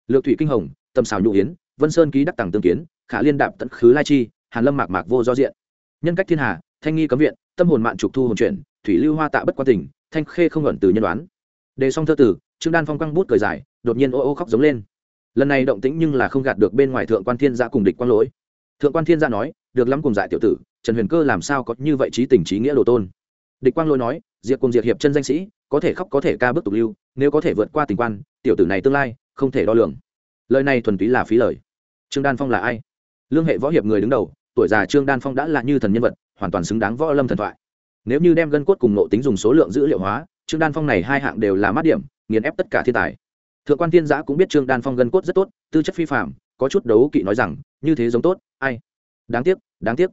Lược thủy kinh hồng, tâm xào nhụ yến, vân sơn ký đắc tàng tương kiến, khả liên đạp tận khứ lai chi, hàn lâm mạc mạc vô do diện. Nhân cách thiên hà, thanh nghi cấm viện, tâm hồn mạng trục thu hồn chuyển thủy lưu hoa tạ bất quan tình, thanh khê không ẩn từ nhân đoán. Đề xong thơ tử trương đan phong quăng bút cười dài, đột nhiên ô ô khóc giống lên. Lần này động tĩnh nhưng là không gạt được bên ngoài thượng quan thiên gia cùng địch quang lỗi. Thượng quan thiên gia nói, được lắm cùng dại tiểu tử, trần huyền cơ làm sao có như vậy trí tình trí nghĩa đồ tôn? Địch quang lỗi nói diệt cùng diệt hiệp chân danh sĩ, có thể khóc có thể ca bước tục lưu, nếu có thể vượt qua tình quan, tiểu tử này tương lai, không thể đo lường. Lời này thuần túy là phí lời. Trương đan phong là ai? Lương hệ võ hiệp người đứng đầu, tuổi già trương đan phong đã là như thần nhân vật, hoàn toàn xứng đáng võ lâm thần thoại nếu như đem gân cốt cùng nộ tính dùng số lượng dữ liệu hóa, trương đan phong này hai hạng đều là mát điểm, nghiền ép tất cả thiên tài. Thượng quan thiên giã cũng biết trương đan phong gân cốt rất tốt, tư chất phi phạm có chút đấu kỵ nói rằng, như thế giống tốt, ai? Đáng tiếc đáng tiếc.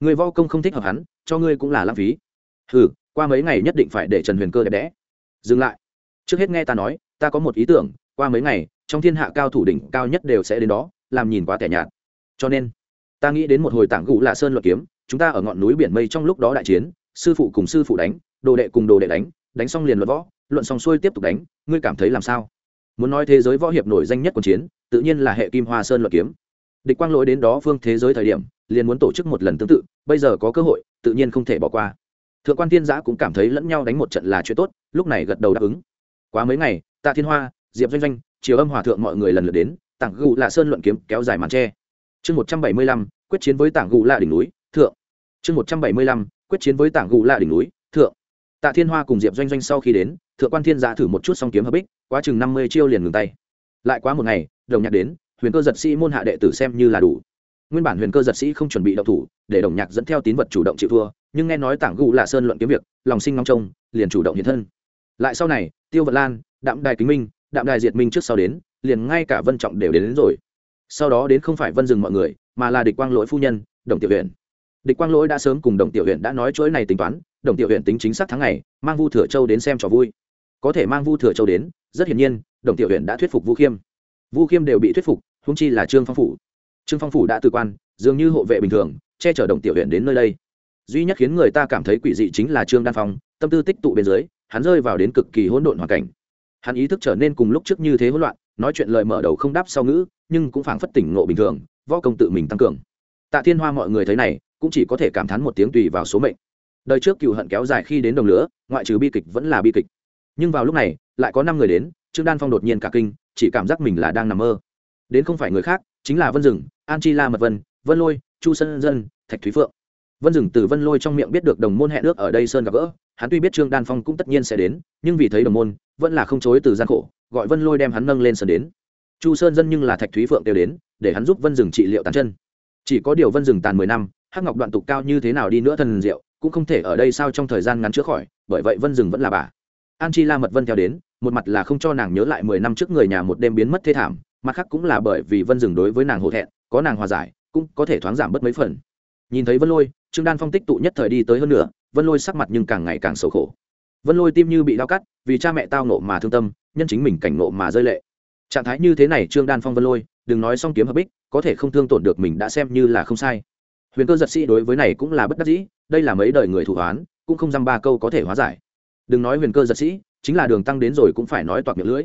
Người vo công không thích hợp hắn, cho ngươi cũng là lãng phí. Ừ qua mấy ngày nhất định phải để trần huyền cơ đẹp đẽ. Dừng lại. Trước hết nghe ta nói, ta có một ý tưởng, qua mấy ngày, trong thiên hạ cao thủ đỉnh cao nhất đều sẽ đến đó, làm nhìn quá tẻ nhạt. Cho nên, ta nghĩ đến một hồi tảng gụ là sơn luật kiếm, chúng ta ở ngọn núi biển mây trong lúc đó đại chiến sư phụ cùng sư phụ đánh, đồ đệ cùng đồ đệ đánh đánh xong liền luận võ, luận xong xuôi tiếp tục đánh, ngươi cảm thấy làm sao? Muốn nói thế giới võ hiệp nổi danh nhất quân chiến, tự nhiên là hệ kim hoa sơn luận kiếm. Địch quang lỗi đến đó phương thế giới thời điểm, liền muốn tổ chức một lần tương tự, bây giờ có cơ hội, tự nhiên không thể bỏ qua. Thượng quan thiên giã cũng cảm thấy lẫn nhau đánh một trận là chuyện tốt, lúc này gật đầu đáp ứng. Quá mấy ngày, tạ thiên hoa, diệp doanh doanh chiều âm hòa thượng mọi người lần lượt đến, tảng gù lạ sơn luận kiếm kéo dài màn tre. Chương một trăm bảy mươi lăm, quyết chiến với tảng gù lạ đỉnh núi, thượng. Chương một trăm bảy mươi lăm quyết chiến với tảng gù lạ đỉnh núi thượng. Tạ thiên hoa cùng diệp doanh doanh sau khi đến thượng quan thiên giả thử một chút song kiếm hợp bích quá chừng năm mươi chiêu liền ngừng tay. Lại quá một ngày đồng nhạc đến huyền cơ giật sĩ môn hạ đệ tử xem như là đủ. Nguyên bản huyền cơ giật sĩ không chuẩn bị đậu thủ để đồng nhạc dẫn theo tín vật chủ động chịu thua nhưng nghe nói tảng gù lạ sơn luận kiếm việc lòng sinh ngóng trông liền chủ động hiện thân. Lại sau này tiêu Vật lan đạm đài kính minh đạm đài diệt minh trước sau đến liền ngay cả vân trọng đều đến, đến rồi. Sau đó đến không phải vân dừng mọi người mà là địch quang lỗi phu nhân đồng tiểu huyện địch quang lỗi đã sớm cùng đồng tiểu huyện đã nói chuỗi này tính toán, đồng tiểu huyện tính chính xác tháng ngày, mang vu thừa châu đến xem trò vui. Có thể mang vu thừa châu đến, rất hiển nhiên, đồng tiểu huyện đã thuyết phục vu khiêm. Vu khiêm đều bị thuyết phục húng chi là trương phong phủ. Trương phong phủ đã từ quan, dường như hộ vệ bình thường, che chở đồng tiểu huyện đến nơi đây. Duy nhất khiến người ta cảm thấy quỷ dị chính là trương đan phong, tâm tư tích tụ bên dưới, hắn rơi vào đến cực kỳ hỗn độn hoàn cảnh. Hắn ý thức trở nên cùng lúc trước như thế hỗn loạn, nói chuyện lời mở đầu không đáp sau ngữ, nhưng cũng phảng phất tỉnh ngộ bình thường, võ công tự mình tăng cường. Tạ thiên hoa mọi người thấy này cũng chỉ có thể cảm thán một tiếng tùy vào số mệnh. Đời trước cựu hận kéo dài khi đến đồng lửa, ngoại trừ bi kịch vẫn là bi kịch. Nhưng vào lúc này, lại có năm người đến, trương đan phong đột nhiên cả kinh, chỉ cảm giác mình là đang nằm mơ. Đến không phải người khác, chính là vân rừng an chi la mật vân vân lôi, chu sơn dân, thạch thúy phượng. Vân rừng từ vân lôi trong miệng biết được đồng môn hẹn ước ở đây sơn gặp gỡ, hắn tuy biết trương đan phong cũng tất nhiên sẽ đến, nhưng vì thấy đồng môn, vẫn là không chối từ gian khổ, gọi vân lôi đem hắn nâng lên sơn đến. Chu sơn dân nhưng là thạch thúy phượng đều đến, để hắn giúp vân rừng trị liệu tàn chân. Chỉ có điều vân rừng tàn mười năm hắc ngọc đoạn tục cao như thế nào đi nữa thần diệu, cũng không thể ở đây sao trong thời gian ngắn chữa khỏi, bởi vậy vân rừng vẫn là bà. An chi la mật vân theo đến, một mặt là không cho nàng nhớ lại mười năm trước người nhà một đêm biến mất thê thảm, mặt khác cũng là bởi vì vân rừng đối với nàng hổ thẹn, có nàng hòa giải, cũng có thể thoáng giảm bớt mấy phần. Nhìn thấy vân lôi, trương đan phong tích tụ nhất thời đi tới hơn nữa, vân lôi sắc mặt nhưng càng ngày càng sầu khổ. Vân lôi tim như bị đau cắt, vì cha mẹ tao nộ mà thương tâm, nhân chính mình cảnh nộ mà rơi lệ. Trạng thái như thế này trương đan phong vân lôi, đừng nói xong kiếm hợp bích, có thể không thương tổn được mình đã xem như là không sai huyền cơ giật sĩ đối với này cũng là bất đắc dĩ đây là mấy đời người thủ hoán cũng không dăm ba câu có thể hóa giải. Đừng nói huyền cơ giật sĩ chính là đường tăng đến rồi cũng phải nói toạc miệng lưỡi.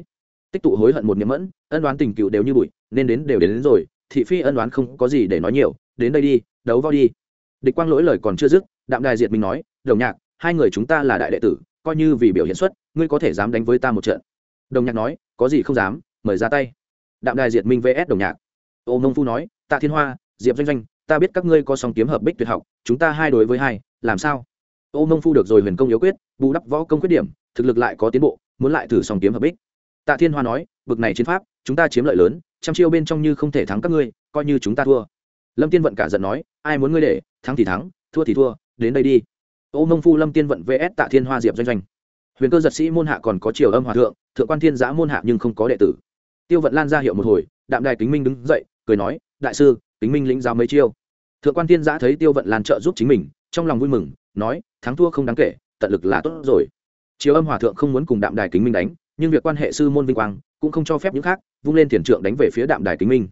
Tích tụ hối hận một nhiễm mẫn ân đoán tình cựu đều như bụi nên đến đều đến, đến rồi thị phi ân đoán không có gì để nói nhiều đến đây đi đấu vào đi. Địch quang lỗi lời còn chưa dứt đạm đài diệt minh nói đồng nhạc hai người chúng ta là đại đệ tử coi như vì biểu hiện xuất ngươi có thể dám đánh với ta một trận. Đồng nhạc nói có gì không dám mời ra tay. Đạm đài diệt minh vs đồng nhạc. Ô mông phu nói tạ thiên hoa diệp doanh doanh ta biết các ngươi có song kiếm hợp bích tuyệt học, chúng ta hai đối với hai, làm sao? Ô mông phu được rồi huyền công yếu quyết, bù đắp võ công khuyết điểm, thực lực lại có tiến bộ, muốn lại thử song kiếm hợp bích. Tạ thiên hoa nói, bực này chiến pháp, chúng ta chiếm lợi lớn, trăm chiêu bên trong như không thể thắng các ngươi, coi như chúng ta thua. Lâm tiên vận cả giận nói, ai muốn ngươi để, thắng thì thắng, thua thì thua, đến đây đi. Ô mông phu lâm tiên vận vs tạ thiên hoa diệp doanh doanh. Huyền cơ giật sĩ môn hạ còn có triều âm hòa thượng thượng quan thiên giã môn hạ nhưng không có đệ tử. Tiêu vận lan ra hiệu một hồi, đạm đài kính minh đứng dậy, cười nói, đại sư kính minh lĩnh giáo mấy chiêu. Thượng quan thiên giã thấy tiêu vận lan trợ giúp chính mình, trong lòng vui mừng, nói, thắng thua không đáng kể, tận lực là tốt rồi. Chiếu âm hòa thượng không muốn cùng đạm đài kính minh đánh, nhưng việc quan hệ sư môn vinh quang cũng không cho phép những khác, vung lên tiền trượng đánh về phía đạm đài kính minh.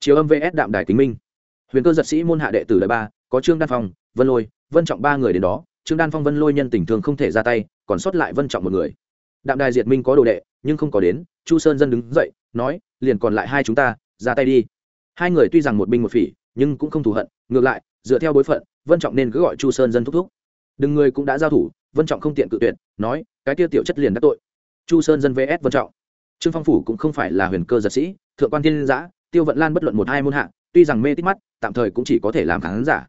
Chiếu âm vs đạm đài kính minh. Huyền cơ giật sĩ môn hạ đệ tử đời ba, có trương đan phong, vân lôi, vân trọng ba người đến đó. Trương đan phong, vân lôi nhân tình thường không thể ra tay, còn sót lại vân trọng một người. Đạm đài diệt minh có đồ đệ, nhưng không có đến. Chu sơn dân đứng dậy, nói, liền còn lại hai chúng ta, ra tay đi hai người tuy rằng một binh một phỉ, nhưng cũng không thù hận, ngược lại, dựa theo bối phận, vân trọng nên cứ gọi chu sơn dân thúc thúc. Đừng người cũng đã giao thủ, vân trọng không tiện cự tuyệt, nói, cái tiêu tiểu chất liền đắc tội. Chu sơn dân vs vân trọng. Trương phong phủ cũng không phải là huyền cơ giật sĩ, thượng quan thiên giã, tiêu vận lan bất luận một hai môn hạ, tuy rằng mê tít mắt, tạm thời cũng chỉ có thể làm khán giả.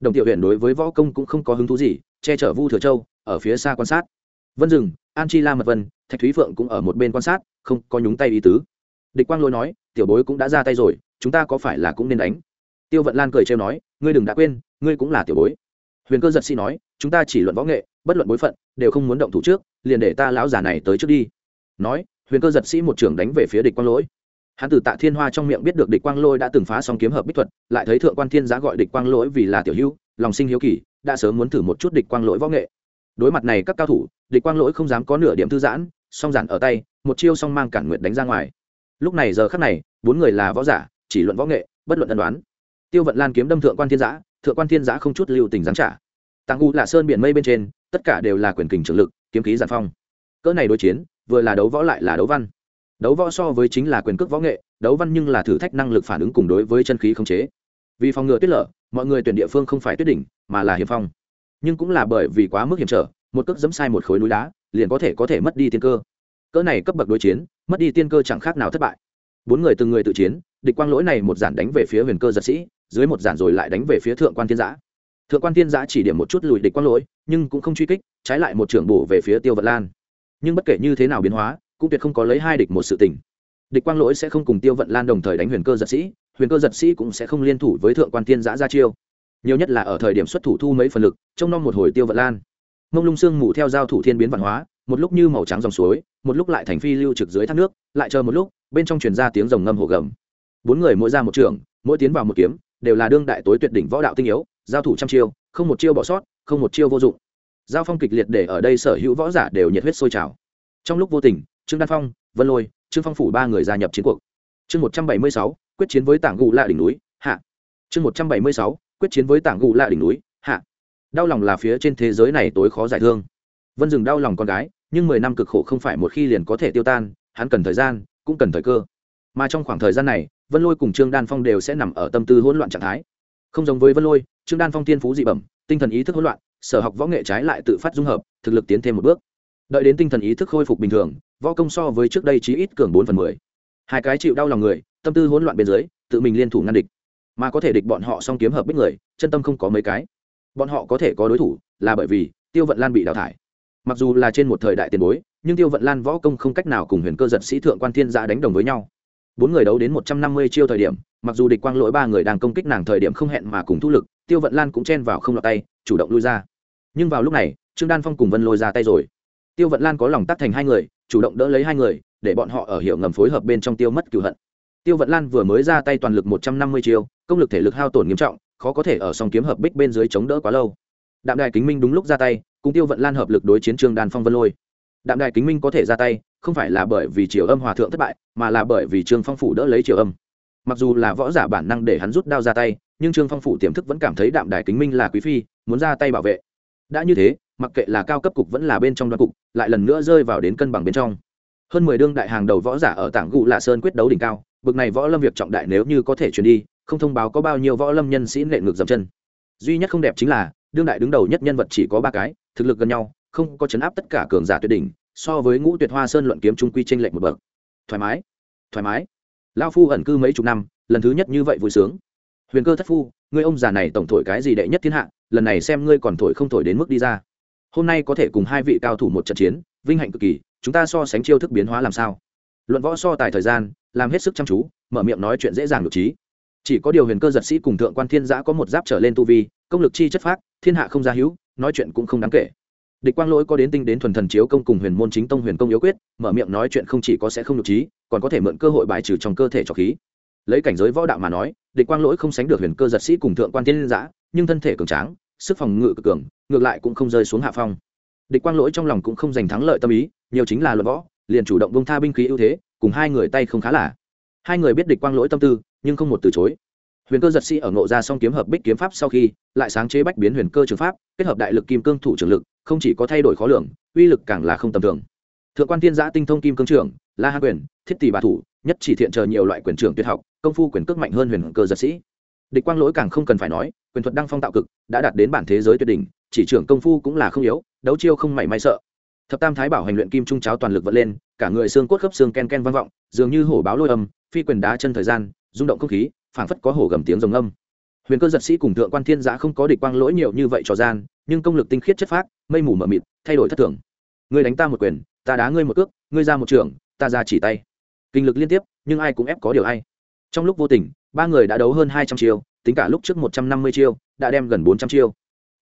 Đồng tiểu huyện đối với võ công cũng không có hứng thú gì, che chở vu thừa châu, ở phía xa quan sát. Vân rừng an chi la mật vân, thạch thúy phượng cũng ở một bên quan sát, không có nhúng tay ý tứ. Địch quang lôi nói, tiểu bối cũng đã ra tay rồi chúng ta có phải là cũng nên đánh? Tiêu vận lan cười trêu nói, ngươi đừng đã quên, ngươi cũng là tiểu bối. Huyền cơ giật sĩ nói, chúng ta chỉ luận võ nghệ, bất luận bối phận, đều không muốn động thủ trước, liền để ta lão già này tới trước đi. Nói, huyền cơ giật sĩ một trưởng đánh về phía địch quang lỗi. Hắn từ tạ thiên hoa trong miệng biết được địch quang lỗi đã từng phá xong kiếm hợp bích thuật, lại thấy thượng quan thiên giá gọi địch quang lỗi vì là tiểu hữu, lòng sinh hiếu kỳ, đã sớm muốn thử một chút địch quang lỗi võ nghệ. Đối mặt này các cao thủ, địch quang lỗi không dám có nửa điểm thư giãn, song giản ở tay, một chiêu song mang cản nguyện đánh ra ngoài. Lúc này giờ khắc này, bốn người là võ giả chỉ luận võ nghệ, bất luận ân đoán. Tiêu vận lan kiếm đâm thượng quan thiên giã, thượng quan thiên giã không chút lưu tình giáng trả. Tàng u là sơn biển mây bên trên, tất cả đều là quyền kình trường lực, kiếm khí giản phong. Cỡ này đối chiến, vừa là đấu võ lại là đấu văn. Đấu võ so với chính là quyền cước võ nghệ, đấu văn nhưng là thử thách năng lực phản ứng cùng đối với chân khí khống chế. Vì phòng ngừa tuyết lở, mọi người tuyển địa phương không phải tuyết đỉnh, mà là hiểm phong. Nhưng cũng là bởi vì quá mức hiểm trở, một cước dẫm sai một khối núi đá, liền có thể có thể mất đi tiên cơ. Cỡ này cấp bậc đối chiến, mất đi tiên cơ chẳng khác nào thất bại bốn người từng người tự chiến, địch quang lỗi này một giản đánh về phía huyền cơ giật sĩ, dưới một giản rồi lại đánh về phía thượng quan thiên giã. Thượng quan thiên giã chỉ điểm một chút lùi địch quang lỗi, nhưng cũng không truy kích, trái lại một trưởng bổ về phía tiêu vật lan. Nhưng bất kể như thế nào biến hóa, cũng tuyệt không có lấy hai địch một sự tình. Địch quang lỗi sẽ không cùng tiêu vận lan đồng thời đánh huyền cơ giật sĩ, huyền cơ giật sĩ cũng sẽ không liên thủ với thượng quan thiên giã ra chiêu. Nhiều nhất là ở thời điểm xuất thủ thu mấy phần lực trong nom một hồi tiêu vận lan. Mông lung sương mù theo giao thủ thiên biến văn hóa, một lúc như màu trắng dòng suối, một lúc lại thành phi lưu trực dưới thác nước, lại chờ một lúc bên trong truyền ra tiếng rồng ngâm hồ gầm. Bốn người mỗi ra một trường, mỗi tiến vào một kiếm, đều là đương đại tối tuyệt đỉnh võ đạo tinh yếu, giao thủ trăm chiêu, không một chiêu bỏ sót, không một chiêu vô dụng. Giao phong kịch liệt để ở đây sở hữu võ giả đều nhiệt huyết sôi trào. Trong lúc vô tình, trương đan phong, vân lôi, trương phong phủ ba người gia nhập chiến cuộc. Chương một trăm bảy mươi sáu, quyết chiến với tảng gù lạ đỉnh núi, hạ. Chương một trăm bảy mươi sáu, quyết chiến với tảng gù lạ đỉnh núi, hạ. Đau lòng là phía trên thế giới này tối khó giải thương. Vân dừng đau lòng con gái, nhưng mười năm cực khổ không phải một khi liền có thể tiêu tan, hắn cần thời gian cũng cần thời cơ. Mà trong khoảng thời gian này, vân lôi cùng trương đan phong đều sẽ nằm ở tâm tư hỗn loạn trạng thái. Không giống với vân lôi, trương đan phong tiên phú dị bẩm, tinh thần ý thức hỗn loạn, sở học võ nghệ trái lại tự phát dung hợp, thực lực tiến thêm một bước. Đợi đến tinh thần ý thức khôi phục bình thường, võ công so với trước đây chí ít cường bốn phần mười. Hai cái chịu đau lòng người, tâm tư hỗn loạn bên dưới, tự mình liên thủ ngăn địch. Mà có thể địch bọn họ song kiếm hợp bích người, chân tâm không có mấy cái. Bọn họ có thể có đối thủ là bởi vì tiêu vận lan bị đào thải. Mặc dù là trên một thời đại tiền bối nhưng tiêu vận lan võ công không cách nào cùng huyền cơ giật sĩ thượng quan thiên giã đánh đồng với nhau. Bốn người đấu đến một trăm năm mươi chiêu thời điểm, mặc dù địch quang lỗi ba người đang công kích nàng thời điểm không hẹn mà cùng thu lực, tiêu vận lan cũng chen vào không lọt tay, chủ động lui ra. Nhưng vào lúc này, trương đan phong cùng vân lôi ra tay rồi. Tiêu vận lan có lòng tắt thành hai người, chủ động đỡ lấy hai người, để bọn họ ở hiệu ngầm phối hợp bên trong tiêu mất cửu hận. Tiêu vận lan vừa mới ra tay toàn lực một trăm năm mươi chiêu, công lực thể lực hao tổn nghiêm trọng, khó có thể ở song kiếm hợp bích bên dưới chống đỡ quá lâu. Đạm đài kính minh đúng lúc ra tay, cùng tiêu vận lan hợp lực đối chiến trương đan phong vân lôi đạm đài kính minh có thể ra tay, không phải là bởi vì triều âm hòa thượng thất bại, mà là bởi vì trương phong phủ đỡ lấy triều âm. Mặc dù là võ giả bản năng để hắn rút đao ra tay, nhưng trương phong phủ tiềm thức vẫn cảm thấy đạm đài kính minh là quý phi, muốn ra tay bảo vệ. Đã như thế, mặc kệ là cao cấp cục vẫn là bên trong đoan cục, lại lần nữa rơi vào đến cân bằng bên trong. Hơn mười đương đại hàng đầu võ giả ở tảng gụ lạ sơn quyết đấu đỉnh cao, bực này võ lâm việc trọng đại nếu như có thể chuyển đi, không thông báo có bao nhiêu võ lâm nhân sĩ nệ ngược dầm chân. Duy nhất không đẹp chính là, đương đại đứng đầu nhất nhân vật chỉ có ba cái, thực lực gần nhau không có chấn áp tất cả cường giả tuyệt đỉnh, so với ngũ tuyệt hoa sơn luận kiếm trung quy tranh lệch một bậc. Thoải mái thoải mái. Lao phu ẩn cư mấy chục năm, lần thứ nhất như vậy vui sướng. Huyền cơ thất phu, ngươi ông già này tổng thổi cái gì đệ nhất thiên hạ, lần này xem ngươi còn thổi không thổi đến mức đi ra. Hôm nay có thể cùng hai vị cao thủ một trận chiến, vinh hạnh cực kỳ, chúng ta so sánh chiêu thức biến hóa làm sao? Luận võ so tài thời gian, làm hết sức chăm chú, mở miệng nói chuyện dễ dàng được trí. Chỉ có điều huyền cơ giật sĩ cùng thượng quan thiên giã có một giáp trở lên tu vi, công lực chi chất phác, thiên hạ không gia hữu, nói chuyện cũng không đáng kể địch quang lỗi có đến tinh đến thuần thần chiếu công cùng huyền môn chính tông huyền công yếu quyết, mở miệng nói chuyện không chỉ có sẽ không được trí, còn có thể mượn cơ hội bài trừ trong cơ thể trọc khí. Lấy cảnh giới võ đạo mà nói, địch quang lỗi không sánh được huyền cơ giật sĩ cùng thượng quan thiên giã nhưng thân thể cường tráng, sức phòng ngự cực cường, ngược lại cũng không rơi xuống hạ phong. Địch quang lỗi trong lòng cũng không giành thắng lợi tâm ý, nhiều chính là luận võ, liền chủ động bông tha binh khí ưu thế, cùng hai người tay không khá là. Hai người biết địch quang lỗi tâm tư, nhưng không một từ chối. Huyền cơ giật sĩ ở ngộ ra song kiếm hợp bích kiếm pháp sau khi, lại sáng chế bách biến huyền cơ trường pháp, kết hợp đại lực kim cương thủ trường lực không chỉ có thay đổi khó lường, uy lực càng là không tầm thường. Thượng quan thiên giã tinh thông kim cương trưởng, la hạ quyền, thiết tỷ bà thủ, nhất chỉ thiện chờ nhiều loại quyền trưởng tuyệt học, công phu quyền cước mạnh hơn huyền cơ giật sĩ. Địch quang lỗi càng không cần phải nói, quyền thuật đăng phong tạo cực, đã đạt đến bản thế giới tuyệt đỉnh, chỉ trưởng công phu cũng là không yếu, đấu chiêu không mảy may sợ. Thập tam thái bảo hành luyện kim trung cháo toàn lực vật lên, cả người xương cốt khớp xương ken ken vang vọng, dường như hổ báo lôi âm, phi quyền đá chân thời gian, rung động không khí, phảng phất có hổ gầm tiếng rồng âm. Huyền cơ giật sĩ cùng thượng quan thiên giã không có địch quang lỗi nhiều như vậy trò gian, nhưng công lực tinh khiết chất phác mây mù mờ mịt, thay đổi thất thường. Ngươi đánh ta một quyền, ta đá ngươi một cước, ngươi ra một trường, ta ra chỉ tay. Kinh lực liên tiếp, nhưng ai cũng ép có điều ai. Trong lúc vô tình, ba người đã đấu hơn hai trăm chiêu, tính cả lúc trước một trăm năm mươi chiêu, đã đem gần bốn trăm chiêu.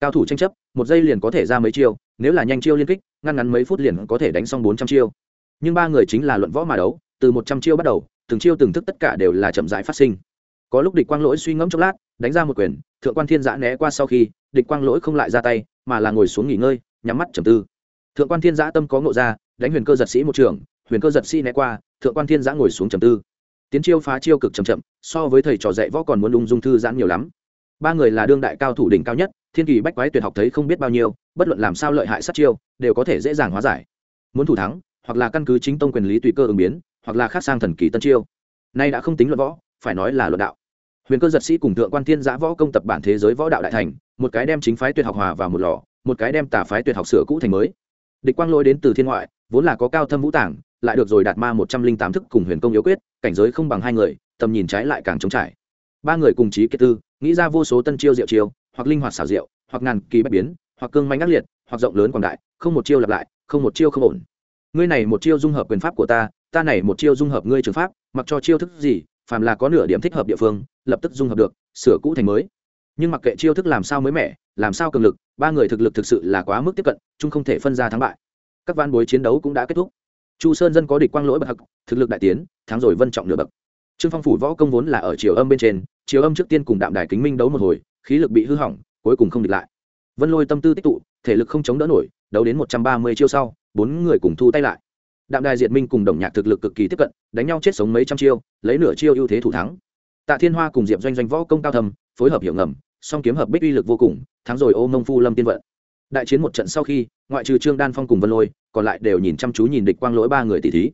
Cao thủ tranh chấp, một giây liền có thể ra mấy chiêu, nếu là nhanh chiêu liên kích, ngăn ngắn mấy phút liền có thể đánh xong bốn trăm chiêu. Nhưng ba người chính là luận võ mà đấu, từ một trăm chiêu bắt đầu, từng chiêu từng thức tất cả đều là chậm rãi phát sinh. Có lúc địch quang lỗi suy ngẫm chốc lát, đánh ra một quyền, thượng quan thiên giã né qua sau khi, địch quang lỗi không lại ra tay mà là ngồi xuống nghỉ ngơi, nhắm mắt trầm tư. Thượng quan thiên giã tâm có ngộ ra, đánh huyền cơ giật sĩ một trường, huyền cơ giật sĩ né qua, thượng quan thiên giã ngồi xuống trầm tư. Tiến chiêu phá chiêu cực chậm chậm, so với thầy trò dạy võ còn muốn lung dung thư giãn nhiều lắm. Ba người là đương đại cao thủ đỉnh cao nhất, thiên kỳ bách quái tuyệt học thấy không biết bao nhiêu, bất luận làm sao lợi hại sát chiêu, đều có thể dễ dàng hóa giải. Muốn thủ thắng, hoặc là căn cứ chính tông quyền lý tùy cơ ứng biến, hoặc là khác sang thần kỳ tân chiêu. Nay đã không tính luận võ, phải nói là luận đạo huyền cơ giật sĩ cùng thượng quan thiên giã võ công tập bản thế giới võ đạo đại thành, một cái đem chính phái tuyệt học hòa vào một lò, một cái đem tả phái tuyệt học sửa cũ thành mới. Địch quang lôi đến từ thiên ngoại, vốn là có cao thâm vũ tảng lại được rồi đạt ma một trăm linh tám thức cùng huyền công yếu quyết, cảnh giới không bằng hai người, tầm nhìn trái lại càng trống trải. Ba người cùng chí kiệt tư, nghĩ ra vô số tân chiêu diệu chiêu, hoặc linh hoạt xảo diệu, hoặc ngàn kỳ bất biến, hoặc cương manh ác liệt, hoặc rộng lớn quảng đại, không một chiêu lặp lại, không một chiêu không ổn. Ngươi này một chiêu dung hợp quyền pháp của ta ta này một chiêu dung hợp ngươi trường pháp, mặc cho chiêu thức gì, phàm là có nửa điểm thích hợp địa phương lập tức dung hợp được, sửa cũ thành mới. Nhưng mặc kệ chiêu thức làm sao mới mẻ, làm sao cường lực, ba người thực lực thực sự là quá mức tiếp cận, chung không thể phân ra thắng bại. Các van bối chiến đấu cũng đã kết thúc. Chu sơn dân có địch quang lỗi bậc hặc thực lực đại tiến, thắng rồi vân trọng nửa bậc. Trương phong phủ võ công vốn là ở chiều âm bên trên chiều âm trước tiên cùng đạm đài kính minh đấu một hồi, khí lực bị hư hỏng, cuối cùng không địch lại. Vân lôi tâm tư tích tụ, thể lực không chống đỡ nổi, đấu đến một trăm ba mươi chiêu sau, bốn người cùng thu tay lại. Đạm đài diệt minh cùng đồng nhạc thực lực cực kỳ tiếp cận, đánh nhau chết sống mấy trăm chiêu, lấy nửa chiêu ưu thế thủ thắng tạ thiên hoa cùng diệp doanh doanh võ công cao thầm phối hợp hiệu ngầm, song kiếm hợp bích uy lực vô cùng, thắng rồi ô mông phu lâm tiên vận. Đại chiến một trận sau khi, ngoại trừ trương đan phong cùng vân lôi, còn lại đều nhìn chăm chú nhìn địch quang lỗi ba người tỷ thí.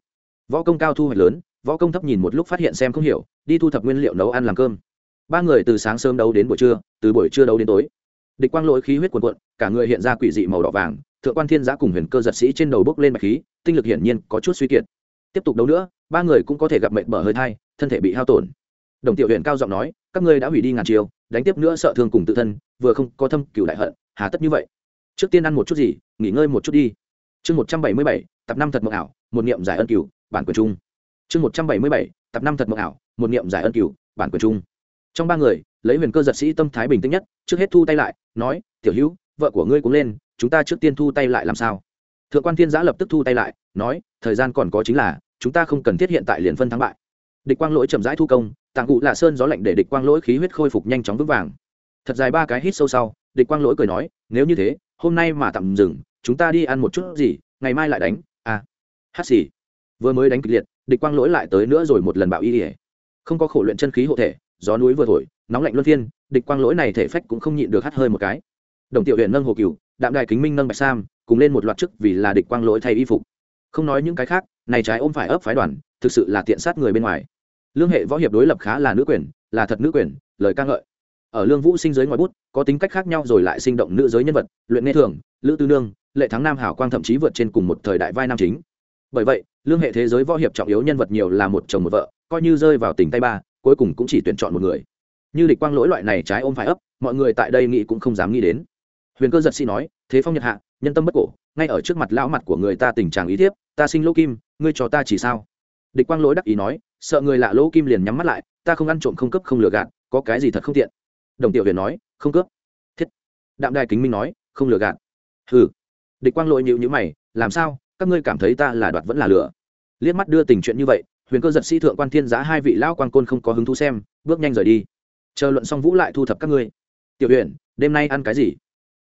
Võ công cao thu hoạch lớn, võ công thấp nhìn một lúc phát hiện xem không hiểu, đi thu thập nguyên liệu nấu ăn làm cơm. Ba người từ sáng sớm đấu đến buổi trưa, từ buổi trưa đấu đến tối. Địch quang lỗi khí huyết cuồn cuộn, cả người hiện ra quỷ dị màu đỏ vàng, thượng quan thiên giã cùng huyền cơ giật sĩ trên đầu bốc lên bạch khí, tinh lực hiển nhiên có chút suy kiệt. Tiếp tục đấu nữa, ba người cũng có thể gặp mệnh bở hơi thai, thân thể bị hao tổn đồng tiểu huyện cao giọng nói, các ngươi đã hủy đi ngàn chiều đánh tiếp nữa sợ thương cùng tự thân, vừa không có thâm cửu đại hận, hà tất như vậy. Trước tiên ăn một chút gì, nghỉ ngơi một chút đi. Chương một trăm bảy mươi bảy, tập năm thật mộng ảo, một niệm giải ân cửu, bản quyền trung chương một trăm bảy mươi bảy, tập năm thật mộng ảo, một niệm giải ân cửu, bản quyền trung trong ba người, lấy huyền cơ giật sĩ tâm thái bình tĩnh nhất, trước hết thu tay lại, nói, tiểu hữu, vợ của ngươi cũng lên, chúng ta trước tiên thu tay lại làm sao? Thượng quan thiên giã lập tức thu tay lại, nói, thời gian còn có chính là, chúng ta không cần thiết hiện tại liền phân thắng bại. Địch quang lỗi chậm rãi thu công tạng cụ lạ sơn gió lạnh để địch quang lỗi khí huyết khôi phục nhanh chóng vững vàng. Thật dài ba cái hít sâu sau, địch quang lỗi cười nói, nếu như thế, hôm nay mà tạm dừng, chúng ta đi ăn một chút gì, ngày mai lại đánh à hát xì. Vừa mới đánh kịch liệt, địch quang lỗi lại tới nữa rồi một lần bạo y ỉa không có khổ luyện chân khí hộ thể, gió núi vừa thổi, nóng lạnh luân phiên, địch quang lỗi này thể phách cũng không nhịn được hắt hơi một cái. Đồng tiểu huyện nâng hồ cửu đạm đài kính minh nâng bạch sam, cùng lên một loạt chức vì là địch quang lỗi thay y phục. Không nói những cái khác, này trái ôm phải ấp phái đoàn, thực sự là tiện sát người bên ngoài lương hệ võ hiệp đối lập khá là nữ quyền, là thật nữ quyền, lời ca ngợi. Ở lương vũ sinh giới ngoài bút, có tính cách khác nhau rồi lại sinh động nữ giới nhân vật, luyện nghe thường, lữ tư nương, lệ thắng nam hảo quang thậm chí vượt trên cùng một thời đại vai nam chính. Bởi vậy, lương hệ thế giới võ hiệp trọng yếu nhân vật nhiều là một chồng một vợ, coi như rơi vào tình tay ba, cuối cùng cũng chỉ tuyển chọn một người. Như địch quang lỗi loại này trái ôm phải ấp, mọi người tại đây nghĩ cũng không dám nghĩ đến. Huyền cơ giật sĩ nói, thế phong nhật hạ, nhân tâm bất cổ, ngay ở trước mặt lão mặt của người ta tình trạng ý thiếp, ta sinh lỗ kim, ngươi cho ta chỉ sao? Địch quang lỗi đắc ý nói sợ người lạ lỗ kim liền nhắm mắt lại ta không ăn trộm không cướp, không lừa gạt có cái gì thật không tiện? Đồng tiểu huyền nói không cướp. Thiết. Đạm đài kính minh nói không lừa gạt. Ừ địch quang lỗi nhịu nhữ mày làm sao? Các ngươi cảm thấy ta là đoạt vẫn là lừa? Liếc mắt đưa tình chuyện như vậy huyền cơ giật sĩ thượng quan thiên giá hai vị lão quan côn không có hứng thú xem bước nhanh rời đi. Chờ luận xong vũ lại thu thập các ngươi. Tiểu huyền đêm nay ăn cái gì?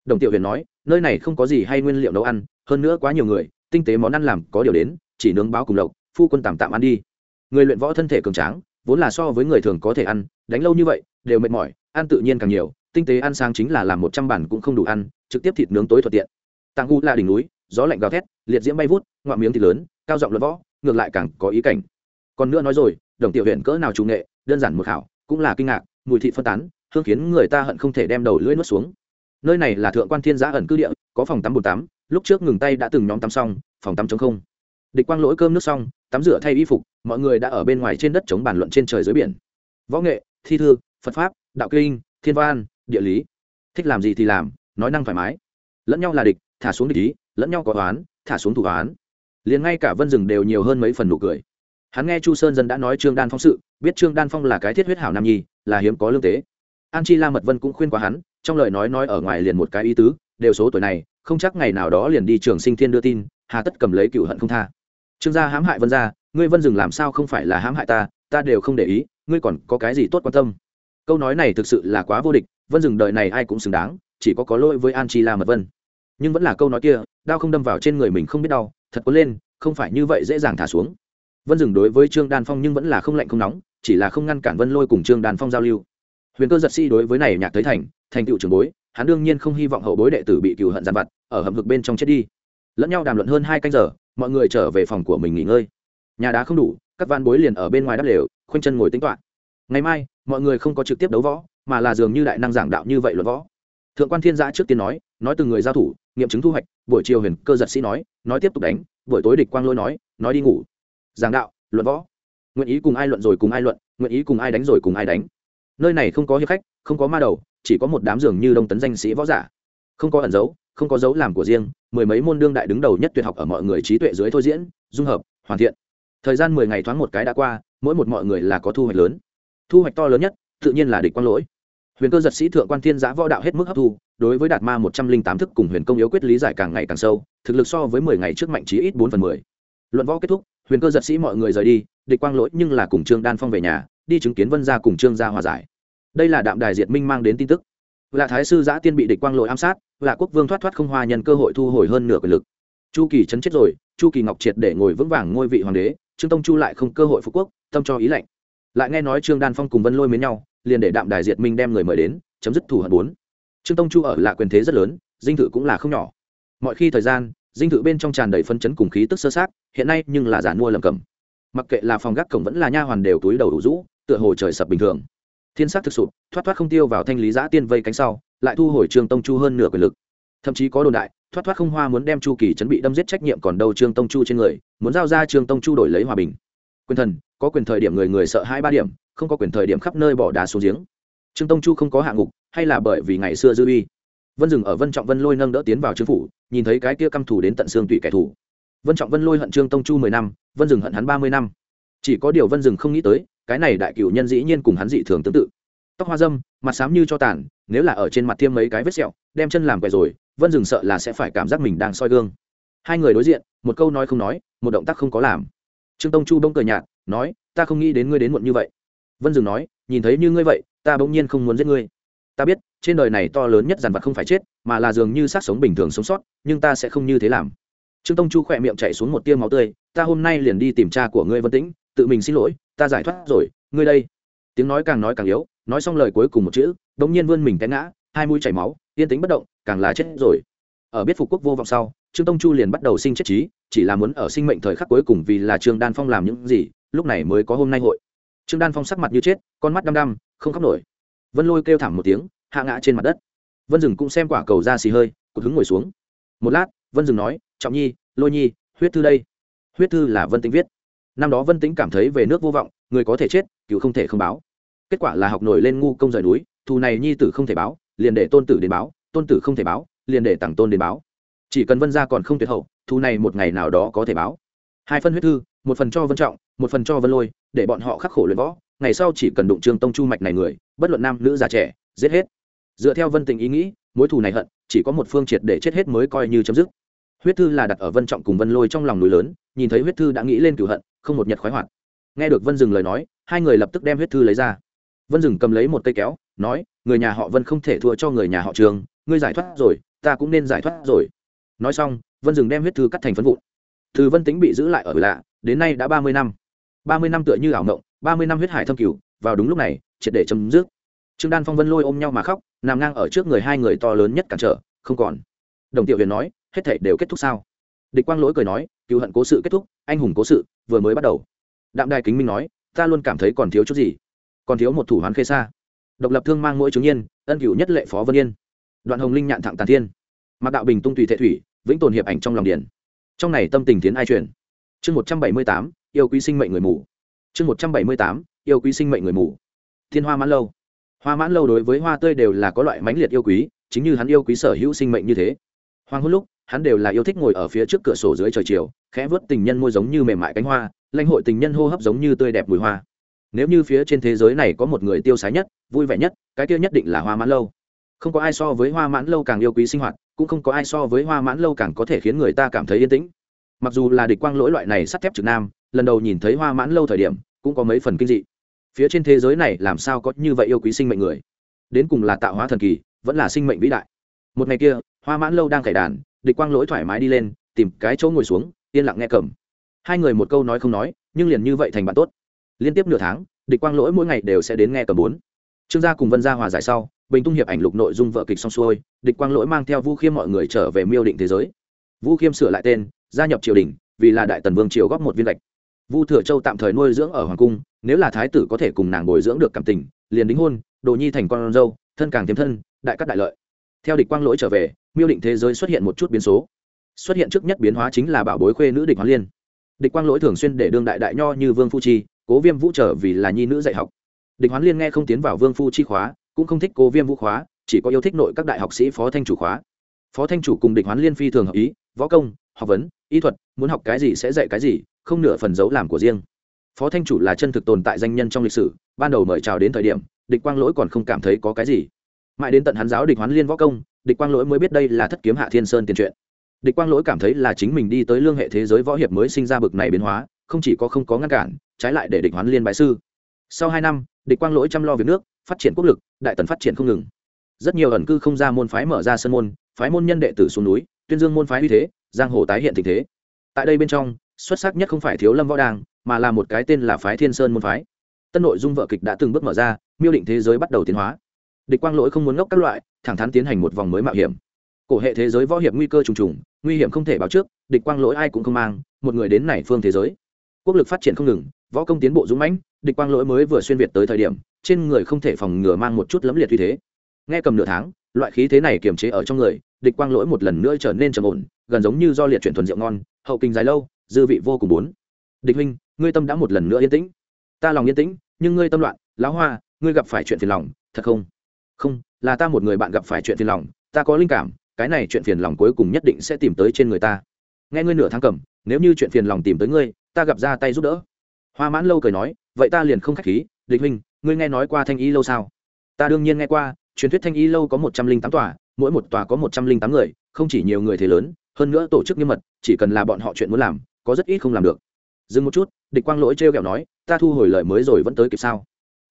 Đồng tiểu huyền nói nơi này không có gì hay nguyên liệu nấu ăn hơn nữa quá nhiều người tinh tế món ăn làm có điều đến chỉ nướng báo cùng lộc phu quân tạm tạm ăn đi. Người luyện võ thân thể cường tráng, vốn là so với người thường có thể ăn, đánh lâu như vậy, đều mệt mỏi, ăn tự nhiên càng nhiều, tinh tế ăn sáng chính là làm một trăm bản cũng không đủ ăn, trực tiếp thịt nướng tối thuận tiện. Tạng gu là đỉnh núi, gió lạnh gào thét, liệt diễm bay vút, ngoạ miếng thịt lớn, cao giọng luận võ, ngược lại càng có ý cảnh. Còn nữa nói rồi, đồng tiểu huyện cỡ nào chủ nghệ, đơn giản một khảo, cũng là kinh ngạc, mùi thị phân tán, hương khiến người ta hận không thể đem đầu lưỡi nuốt xuống. Nơi này là thượng quan thiên giã ẩn cư địa, có phòng tắm bồn tắm, lúc trước ngừng tay đã từng nhóm tắm xong, phòng tắm chống không địch quang lỗi cơm nước xong, tắm rửa thay y phục, mọi người đã ở bên ngoài trên đất chống bàn luận trên trời dưới biển. Võ nghệ, thi thư, phật pháp, đạo kinh, thiên văn, địa lý. Thích làm gì thì làm, nói năng thoải mái. Lẫn nhau là địch, thả xuống địch ý, lẫn nhau có toán thả xuống thủ toán liền ngay cả vân rừng đều nhiều hơn mấy phần nụ cười. Hắn nghe chu sơn dân đã nói trương đan phong sự, biết trương đan phong là cái thiết huyết hảo nam nhi, là hiếm có lương tế. An chi la mật vân cũng khuyên qua hắn, trong lời nói nói ở ngoài liền một cái ý tứ, đều số tuổi này, không chắc ngày nào đó liền đi trường sinh thiên đưa tin, hà tất cầm lấy cựu hận không tha trương gia hãm hại vân gia, ngươi vân dừng làm sao không phải là hãm hại ta ta đều không để ý, ngươi còn có cái gì tốt quan tâm? Câu nói này thực sự là quá vô địch, vân dừng đời này ai cũng xứng đáng, chỉ có có lỗi với an chi la mật vân. Nhưng vẫn là câu nói kia đau không đâm vào trên người mình không biết đau, thật có lên, không phải như vậy dễ dàng thả xuống. Vân dừng đối với trương đan phong nhưng vẫn là không lạnh không nóng, chỉ là không ngăn cản vân lôi cùng trương đan phong giao lưu. Huyền cơ giật si đối với này nhạc tới thành thành tựu trường bối, hắn đương nhiên không hy vọng hậu bối đệ tử bị cựu hận giàn vặt, ở hầm vực bên trong chết đi lẫn nhau đàm luận hơn hai canh giờ, mọi người trở về phòng của mình nghỉ ngơi. Nhà đá không đủ, các van bối liền ở bên ngoài đắp lều, khoanh chân ngồi tính toán. Ngày mai, mọi người không có trực tiếp đấu võ, mà là dường như đại năng giảng đạo như vậy luận võ. Thượng quan thiên giã trước tiên nói nói từng người giao thủ, nghiệm chứng thu hoạch, buổi chiều huyền cơ giật sĩ nói nói tiếp tục đánh, buổi tối địch quang lôi nói nói đi ngủ. Giảng đạo, luận võ. Nguyện ý cùng ai luận rồi cùng ai luận, nguyện ý cùng ai đánh rồi cùng ai đánh. Nơi này không có hiệp khách, không có ma đầu, chỉ có một đám giường như đông tấn danh sĩ võ giả. Không có ẩn dấu không có dấu làm của riêng, mười mấy môn đương đại đứng đầu nhất tuyệt học ở mọi người trí tuệ dưới thôi diễn, dung hợp, hoàn thiện. Thời gian mười ngày thoáng một cái đã qua, mỗi một mọi người là có thu hoạch lớn. Thu hoạch to lớn nhất, tự nhiên là địch quang lỗi. Huyền cơ giật sĩ thượng quan thiên giã võ đạo hết mức hấp thu, đối với đạt ma một trăm linh tám thức cùng huyền công yếu quyết lý giải càng ngày càng sâu, thực lực so với mười ngày trước mạnh trí ít bốn phần mười. Luận võ kết thúc, huyền cơ giật sĩ mọi người rời đi, địch quang lỗi nhưng là cùng trương đan phong về nhà, đi chứng kiến vân gia cùng trương gia hòa giải. Đây là đạm đài diệt minh mang đến tin tức là thái sư giã tiên bị địch quang lỗi ám sát là quốc vương thoát thoát không hoa nhân cơ hội thu hồi hơn nửa quyền lực. Chu kỳ chấn chết rồi, chu kỳ ngọc triệt để ngồi vững vàng ngôi vị hoàng đế, trương tông chu lại không cơ hội phục quốc, tâm cho ý lệnh lại nghe nói trương đan phong cùng vân lôi mến nhau, liền để đạm đài diệt minh đem người mời đến, chấm dứt thủ hận bốn. Trương tông chu ở là quyền thế rất lớn, dinh thự cũng là không nhỏ. Mọi khi thời gian, dinh thự bên trong tràn đầy phân chấn cùng khí tức sơ sát, hiện nay nhưng là giả mua lầm cầm. Mặc kệ là phòng gác cổng vẫn là nha hoàn đều túi đầu đủ rũ, tựa hồ trời sập bình thường thiên sát thực sụp thoát thoát không tiêu vào thanh lý giã tiên vây cánh sau lại thu hồi trương tông chu hơn nửa quyền lực. Thậm chí có đồn đại thoát thoát không hoa muốn đem chu kỳ chuẩn bị đâm giết trách nhiệm còn đâu trương tông chu trên người muốn giao ra trương tông chu đổi lấy hòa bình. Quyền thần có quyền thời điểm người người sợ hai ba điểm không có quyền thời điểm khắp nơi bỏ đá xuống giếng. Trương tông chu không có hạng ngục, hay là bởi vì ngày xưa dư uy. Vân dừng ở vân trọng vân lôi nâng đỡ tiến vào trương phủ nhìn thấy cái kia căm thủ đến tận xương tụy kẻ thù. Vân trọng vân lôi hận trương tông chu mười năm vân dừng hận hắn ba mươi năm. Chỉ có điều vân dừng không nghĩ tới cái này đại cựu nhân dĩ nhiên cùng hắn dị thường tương tự. Tóc hoa dâm, mặt xám như cho tàn, nếu là ở trên mặt tiêm mấy cái vết sẹo, đem chân làm quẻ rồi, vân dừng sợ là sẽ phải cảm giác mình đang soi gương. Hai người đối diện, một câu nói không nói, một động tác không có làm. Trương tông chu bông cờ nhạt, nói, ta không nghĩ đến ngươi đến muộn như vậy. Vân dừng nói, nhìn thấy như ngươi vậy, ta bỗng nhiên không muốn giết ngươi. Ta biết, trên đời này to lớn nhất dàn vật không phải chết, mà là dường như sát sống bình thường sống sót, nhưng ta sẽ không như thế làm. Trương tông chu khỏe miệng chạy xuống một tiêu máu tươi, ta hôm nay liền đi tìm cha của ngươi vân tĩnh tự mình xin lỗi, ta giải thoát rồi, ngươi đây. Tiếng nói càng nói càng yếu, nói xong lời cuối cùng một chữ đ ỗ n g nhiên vươn mình té ngã, hai mũi chảy máu, yên tính bất động, càng là chết rồi. Ở biết phục quốc vô vọng sau, trương tông chu liền bắt đầu sinh chết trí, chỉ là muốn ở sinh mệnh thời khắc cuối cùng vì là trương đan phong làm những gì, lúc này mới có hôm nay hội. Trương đan phong sắc mặt như chết, con mắt đăm đăm, không khóc nổi. Vân lôi kêu thảm một tiếng, hạ ngã trên mặt đất. Vân rừng cũng xem quả cầu ra xì hơi, cụt hứng ngồi xuống. Một lát, vân rừng nói, trọng nhi, lôi nhi, huyết thư đây. Huyết thư là vân tính viết năm đó vân tính cảm thấy về nước vô vọng, người có thể chết, cựu không thể không báo. Kết quả là học nổi lên ngu công rời núi, thù này nhi tử không thể báo, liền để tôn tử đến báo, tôn tử không thể báo, liền để tặng tôn đến báo. Chỉ cần vân ra còn không tuyệt hậu, thù này một ngày nào đó có thể báo. Hai phân huyết thư, một phần cho vân trọng, một phần cho vân lôi, để bọn họ khắc khổ luyện võ. Ngày sau chỉ cần đụng trương tông chu mạch này người, bất luận nam nữ già trẻ, giết hết. Dựa theo vân tình ý nghĩ, mối thù này hận, chỉ có một phương triệt để chết hết mới coi như chấm dứt. Huyết thư là đặt ở vân trọng cùng vân lôi trong lòng núi lớn, nhìn thấy huyết thư đã nghĩ lên cửu hận không một nhật khoái hoạt. Nghe được vân dừng lời nói, hai người lập tức đem huyết thư lấy ra. Vân dừng cầm lấy một cây kéo, nói, người nhà họ vân không thể thua cho người nhà họ trường, ngươi giải thoát rồi, ta cũng nên giải thoát rồi. Nói xong, vân dừng đem huyết thư cắt thành phân vụn. Từ vân tính bị giữ lại ở lạ, đến nay đã ba mươi năm. ba mươi năm tựa như ảo mộng, ba mươi năm huyết hải thâm cửu, vào đúng lúc này, triệt để chấm dứt. Trương đan phong vân lôi ôm nhau mà khóc, nằm ngang ở trước người hai người to lớn nhất cản trở, không còn. Đồng tiểu huyền nói, hết thảy đều kết thúc sao? Địch quang lỗi cười nói, cựu hận cố sự kết thúc, anh hùng cố sự vừa mới bắt đầu. Đạm đài kính minh nói, ta luôn cảm thấy còn thiếu chút gì, còn thiếu một thủ hoán khê xa độc lập thương mang mỗi chứng nhiên, ân cựu nhất lệ phó vân yên. Đoạn hồng linh nhạn thẳng tàn thiên. Mặc đạo bình tung tùy thệ thủy, vĩnh tồn hiệp ảnh trong lòng điển trong này tâm tình tiến ai truyền? Chương một trăm bảy mươi tám, yêu quý sinh mệnh người mù. Chương một trăm bảy mươi tám, yêu quý sinh mệnh người mù. Thiên hoa mãn lâu. Hoa mãn lâu đối với hoa tươi đều là có loại mãnh liệt yêu quý, chính như hắn yêu quý sở hữu sinh mệnh như thế. Hoàng hôn lúc hắn đều là yêu thích ngồi ở phía trước cửa sổ dưới trời chiều, khẽ vớt tình nhân môi giống như mềm mại cánh hoa, lãnh hội tình nhân hô hấp giống như tươi đẹp mùi hoa. Nếu như phía trên thế giới này có một người tiêu sái nhất, vui vẻ nhất, cái kia nhất định là hoa mãn lâu. Không có ai so với hoa mãn lâu càng yêu quý sinh hoạt, cũng không có ai so với hoa mãn lâu càng có thể khiến người ta cảm thấy yên tĩnh. Mặc dù là địch quang lỗi loại này sắt thép trực nam, lần đầu nhìn thấy hoa mãn lâu thời điểm, cũng có mấy phần kinh dị. Phía trên thế giới này làm sao có như vậy yêu quý sinh mệnh người? Đến cùng là tạo hóa thần kỳ, vẫn là sinh mệnh vĩ đại. Một ngày kia, hoa mãn lâu đang cải đàn địch quang lỗi thoải mái đi lên, tìm cái chỗ ngồi xuống, yên lặng nghe cầm. Hai người một câu nói không nói, nhưng liền như vậy thành bạn tốt. Liên tiếp nửa tháng, địch quang lỗi mỗi ngày đều sẽ đến nghe cầm bốn. Trương gia cùng vân gia hòa giải sau, bình tung hiệp ảnh lục nội dung vợ kịch xong xuôi, địch quang lỗi mang theo vu khiêm mọi người trở về miêu định thế giới. Vu khiêm sửa lại tên, gia nhập triều đình, vì là đại tần vương triều góp một viên lệch. Vu thừa châu tạm thời nuôi dưỡng ở hoàng cung, nếu là thái tử có thể cùng nàng bồi dưỡng được cảm tình, liền đính hôn, đồ nhi thành con dâu, thân càng thêm thân, đại cắt đại lợi theo địch quang lỗi trở về, miêu định thế giới xuất hiện một chút biến số. Xuất hiện trước nhất biến hóa chính là bảo bối khuê nữ địch hoán liên. Địch quang lỗi thường xuyên để đương đại đại nho như vương phu chi, cố viêm vũ trở vì là nhi nữ dạy học. Địch hoán liên nghe không tiến vào vương phu chi khóa, cũng không thích cố viêm vũ khóa, chỉ có yêu thích nội các đại học sĩ phó thanh chủ khóa. Phó thanh chủ cùng địch hoán liên phi thường hợp ý, võ công, học vấn, y thuật, muốn học cái gì sẽ dạy cái gì, không nửa phần dấu làm của riêng. Phó thanh chủ là chân thực tồn tại danh nhân trong lịch sử, ban đầu mời chào đến thời điểm, địch quang lỗi còn không cảm thấy có cái gì mãi đến tận hắn giáo địch hoán liên võ công, địch quang lỗi mới biết đây là thất kiếm hạ thiên sơn tiền truyện địch quang lỗi cảm thấy là chính mình đi tới lương hệ thế giới võ hiệp mới sinh ra bực này biến hóa, không chỉ có không có ngăn cản, trái lại để địch hoán liên bại sư. Sau hai năm, địch quang lỗi chăm lo việc nước, phát triển quốc lực, đại tần phát triển không ngừng. Rất nhiều ẩn cư không ra môn phái mở ra sân môn, phái môn nhân đệ tử xuống núi, tuyên dương môn phái uy thế, giang hồ tái hiện tình thế. Tại đây bên trong, xuất sắc nhất không phải thiếu lâm võ đàng, mà là một cái tên là phái thiên sơn môn phái. Tân nội dung vợ kịch đã từng bước mở ra, miêu định thế giới bắt đầu tiến hóa địch quang lỗi không muốn ngốc các loại, thẳng thắn tiến hành một vòng mới mạo hiểm. Cổ hệ thế giới võ hiệp nguy cơ trùng trùng, nguy hiểm không thể báo trước, địch quang lỗi ai cũng không mang, một người đến này phương thế giới. Quốc lực phát triển không ngừng, võ công tiến bộ dũng mãnh, địch quang lỗi mới vừa xuyên việt tới thời điểm, trên người không thể phòng ngừa mang một chút lấm liệt uy thế. Nghe cầm nửa tháng, loại khí thế này kiềm chế ở trong người, địch quang lỗi một lần nữa trở nên trầm ổn, gần giống như do liệt chuyển thuần rượu ngon, hậu kinh dài lâu, dư vị vô cùng bốn. Địch huynh, ngươi tâm đã một lần nữa yên tĩnh. Ta lòng yên tĩnh, nhưng ngươi tâm loạn, lão hoa, ngươi gặp phải chuyện phiền lòng, thật không? Không, là ta một người bạn gặp phải chuyện phiền lòng, ta có linh cảm, cái này chuyện phiền lòng cuối cùng nhất định sẽ tìm tới trên người ta. Nghe ngươi nửa tháng cầm, nếu như chuyện phiền lòng tìm tới ngươi, ta gặp ra tay giúp đỡ. Hoa mãn lâu cười nói, vậy ta liền không k h á c h khí, địch huynh, ngươi nghe nói qua thanh y lâu sao? Ta đương nhiên nghe qua, truyền thuyết thanh y lâu có một trăm linh tám tòa, mỗi một tòa có một trăm linh tám người, không chỉ nhiều người thế lớn, hơn nữa tổ chức nghiêm mật, chỉ cần là bọn họ chuyện muốn làm, có rất ít không làm được. Dừng một chút, địch quang lỗi trêu ghẹo nói, ta thu hồi lời mới rồi vẫn tới kịp sao?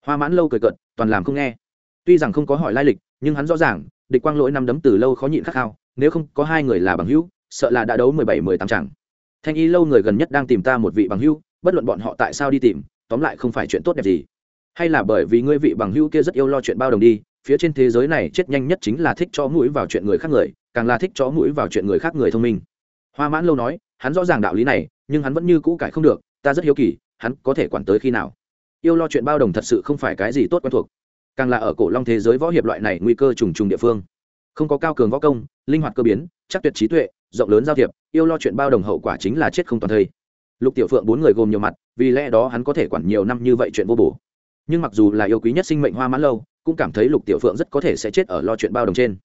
Hoa mãn lâu cười cận toàn làm không nghe tuy rằng không có hỏi lai lịch, nhưng hắn rõ ràng, địch quang lỗi năm đấm từ lâu khó nhịn khắc khao, nếu không có hai người là bằng hữu, sợ là đã đấu mười bảy, mười tám chẳng thanh y lâu người gần nhất đang tìm ta một vị bằng hữu, bất luận bọn họ tại sao đi tìm, tóm lại không phải chuyện tốt đẹp gì. Hay là bởi vì ngươi vị bằng hữu kia rất yêu lo chuyện bao đồng đi, phía trên thế giới này chết nhanh nhất chính là thích cho mũi vào chuyện người khác người, càng là thích cho mũi vào chuyện người khác người thông minh. Hoa mãn lâu nói, hắn rõ ràng đạo lý này, nhưng hắn vẫn như cũ cải không được, ta rất hiếu kỳ, hắn có thể quản tới khi nào. Yêu lo chuyện bao đồng thật sự không phải cái gì tốt quen thuộc càng là ở cổ long thế giới võ hiệp loại này nguy cơ trùng trùng địa phương. Không có cao cường võ công, linh hoạt cơ biến, chắc tuyệt trí tuệ, rộng lớn giao thiệp, yêu lo chuyện bao đồng hậu quả chính là chết không toàn thây. Lục tiểu phượng bốn người gồm nhiều mặt, vì lẽ đó hắn có thể quản nhiều năm như vậy chuyện vô bổ. Nhưng mặc dù là yêu quý nhất sinh mệnh hoa mãn lâu, cũng cảm thấy lục tiểu phượng rất có thể sẽ chết ở lo chuyện bao đồng trên.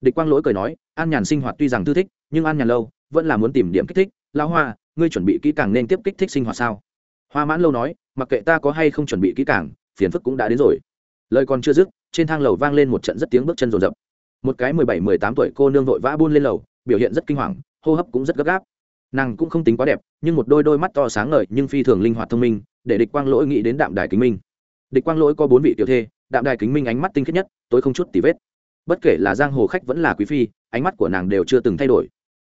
Địch quang lỗi cười nói, an nhàn sinh hoạt tuy rằng thư thích, nhưng an nhàn lâu, vẫn là muốn tìm điểm kích thích. Lão hoa, ngươi chuẩn bị kỹ càng nên tiếp kích thích sinh hoạt sao? Hoa mãn lâu nói, mặc kệ ta có hay không chuẩn bị kỹ càng, phiền phức cũng đã đến rồi lời còn chưa dứt, trên thang lầu vang lên một trận rất tiếng bước chân rồn rập. Một cái mười bảy, mười tám tuổi cô nương vội vã buôn lên lầu, biểu hiện rất kinh hoàng, hô hấp cũng rất gấp gáp. Nàng cũng không tính quá đẹp, nhưng một đôi đôi mắt to sáng ngời nhưng phi thường linh hoạt thông minh, để địch quang lỗi nghĩ đến đạm đài kính minh. Địch quang lỗi có bốn vị tiểu thê, đạm đài kính minh ánh mắt tinh khiết nhất tôi không chút tì vết. Bất kể là giang hồ khách vẫn là quý phi, ánh mắt của nàng đều chưa từng thay đổi.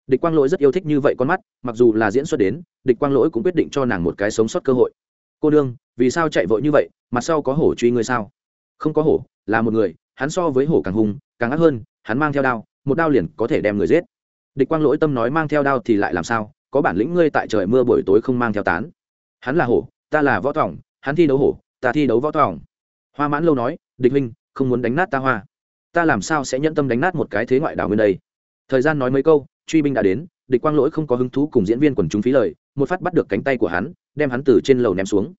Địch quang lỗi rất yêu thích như vậy con mắt, mặc dù là diễn xuất đến, địch quang lỗi cũng quyết định cho nàng một cái sống sót cơ hội. Cô đương vì sao chạy vội như vậy? Mặt sau có hổ truy ngươi sao? Không có hổ, là một người, hắn so với hổ càng hung, càng ác hơn, hắn mang theo đao, một đao liền có thể đem người giết. Địch quang lỗi tâm nói mang theo đao thì lại làm sao, có bản lĩnh ngươi tại trời mưa buổi tối không mang theo tán. Hắn là hổ, ta là võ tòng, hắn thi đấu hổ, ta thi đấu võ tòng. Hoa mãn lâu nói, địch huynh, không muốn đánh nát ta hoa. Ta làm sao sẽ nhẫn tâm đánh nát một cái thế ngoại đảo nguyên đây? Thời gian nói mấy câu, truy binh đã đến, địch quang lỗi không có hứng thú cùng diễn viên quần chúng phí lời, một phát bắt được cánh tay của hắn, đem hắn từ trên lầu ném xuống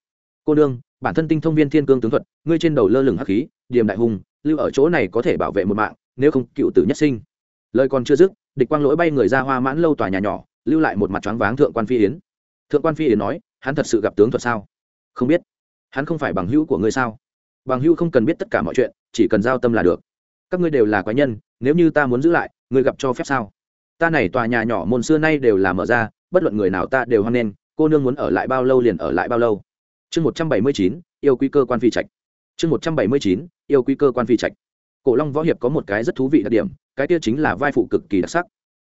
cô Nương, bản thân tinh thông viên thiên cương tướng thuật ngươi trên đầu lơ lửng hắc khí điềm đại hùng lưu ở chỗ này có thể bảo vệ một mạng nếu không cựu tử nhất sinh. Lời còn chưa dứt địch quang lỗi bay người ra hoa mãn lâu tòa nhà nhỏ lưu lại một mặt choáng váng thượng quan phi yến. Thượng quan phi yến nói hắn thật sự gặp tướng thuật sao? Không biết. Hắn không phải bằng hữu của ngươi sao? Bằng hữu không cần biết tất cả mọi chuyện chỉ cần giao tâm là được. Các ngươi đều là quái nhân nếu như ta muốn giữ lại ngươi gặp cho phép sao? Ta này tòa nhà nhỏ môn xưa nay đều là mở ra bất luận người nào ta đều hoan nghênh cô nương muốn ở lại bao lâu liền ở lại bao lâu chương một trăm bảy mươi chín, yêu quý cơ quan phi trạch. Chương một trăm bảy mươi chín, yêu quý cơ quan phi trạch. Cổ long võ hiệp có một cái rất thú vị đặc điểm, cái tiêu chính là vai phụ cực kỳ đặc sắc.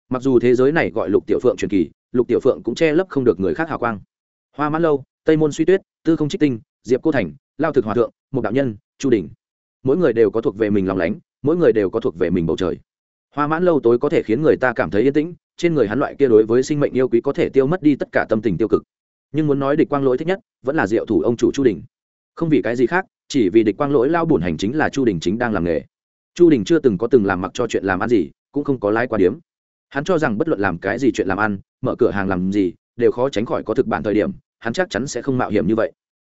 Mặc dù thế giới này gọi lục tiểu phượng truyền kỳ, lục tiểu phượng cũng che lấp không được người khác hào quang. Hoa mãn lâu, tây môn suy tuyết, tư không trích tinh, diệp cô thành, lao thực hòa thượng một đạo nhân, chu đình. Mỗi người đều có thuộc về mình lòng lánh, mỗi người đều có thuộc về mình bầu trời. Hoa mãn lâu tối có thể khiến người ta cảm thấy yên tĩnh, trên người hắn loại kia đối với sinh mệnh yêu quý có thể tiêu mất đi tất cả tâm tình tiêu cực nhưng muốn nói địch quang lỗi thích nhất vẫn là diệu thủ ông chủ chu đình không vì cái gì khác chỉ vì địch quang lỗi lao bổn hành chính là chu đình chính đang làm nghề chu đình chưa từng có từng làm mặc cho chuyện làm ăn gì cũng không có lái qua điếm hắn cho rằng bất luận làm cái gì chuyện làm ăn mở cửa hàng làm gì đều khó tránh khỏi có thực bản thời điểm hắn chắc chắn sẽ không mạo hiểm như vậy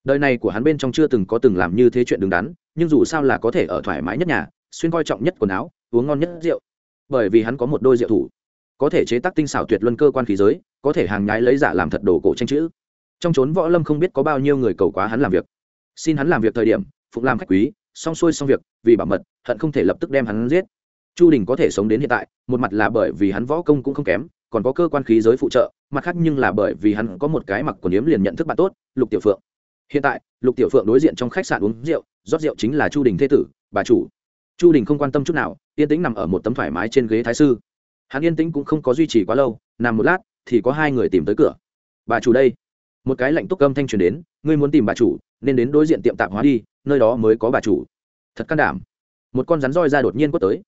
đời này của hắn bên trong chưa từng có từng làm như thế chuyện đứng đắn nhưng dù sao là có thể ở thoải mái nhất nhà xuyên coi trọng nhất quần áo uống ngon nhất rượu bởi vì hắn có một đôi rượu thủ có thể chế tác tinh xảo tuyệt luân cơ quan khí giới có thể hàng nhái lấy giả làm thật đồ cổ tranh chữ trong trốn võ lâm không biết có bao nhiêu người cầu quá hắn làm việc. Xin hắn làm việc thời điểm, phụng làm khách quý, xong xuôi xong việc, vì bảo mật, hận không thể lập tức đem hắn giết. Chu đình có thể sống đến hiện tại, một mặt là bởi vì hắn võ công cũng không kém, còn có cơ quan khí giới phụ trợ, mặt khác nhưng là bởi vì hắn có một cái mặc quần yếm liền nhận thức bạn tốt, lục tiểu phượng. Hiện tại, lục tiểu phượng đối diện trong khách sạn uống rượu, rót rượu chính là chu đình thế tử, bà chủ. Chu đình không quan tâm chút nào, yên tĩnh nằm ở một tấm thoải mái trên ghế thái sư. Hắn yên tĩnh cũng không có duy trì quá lâu, nằm một lát, thì có hai người tìm tới cửa. Bà chủ đây một cái lạnh túc âm thanh truyền đến, ngươi muốn tìm bà chủ, nên đến đối diện tiệm tạp hóa đi, nơi đó mới có bà chủ. Thật can đảm. Một con rắn roi ra đột nhiên quất tới.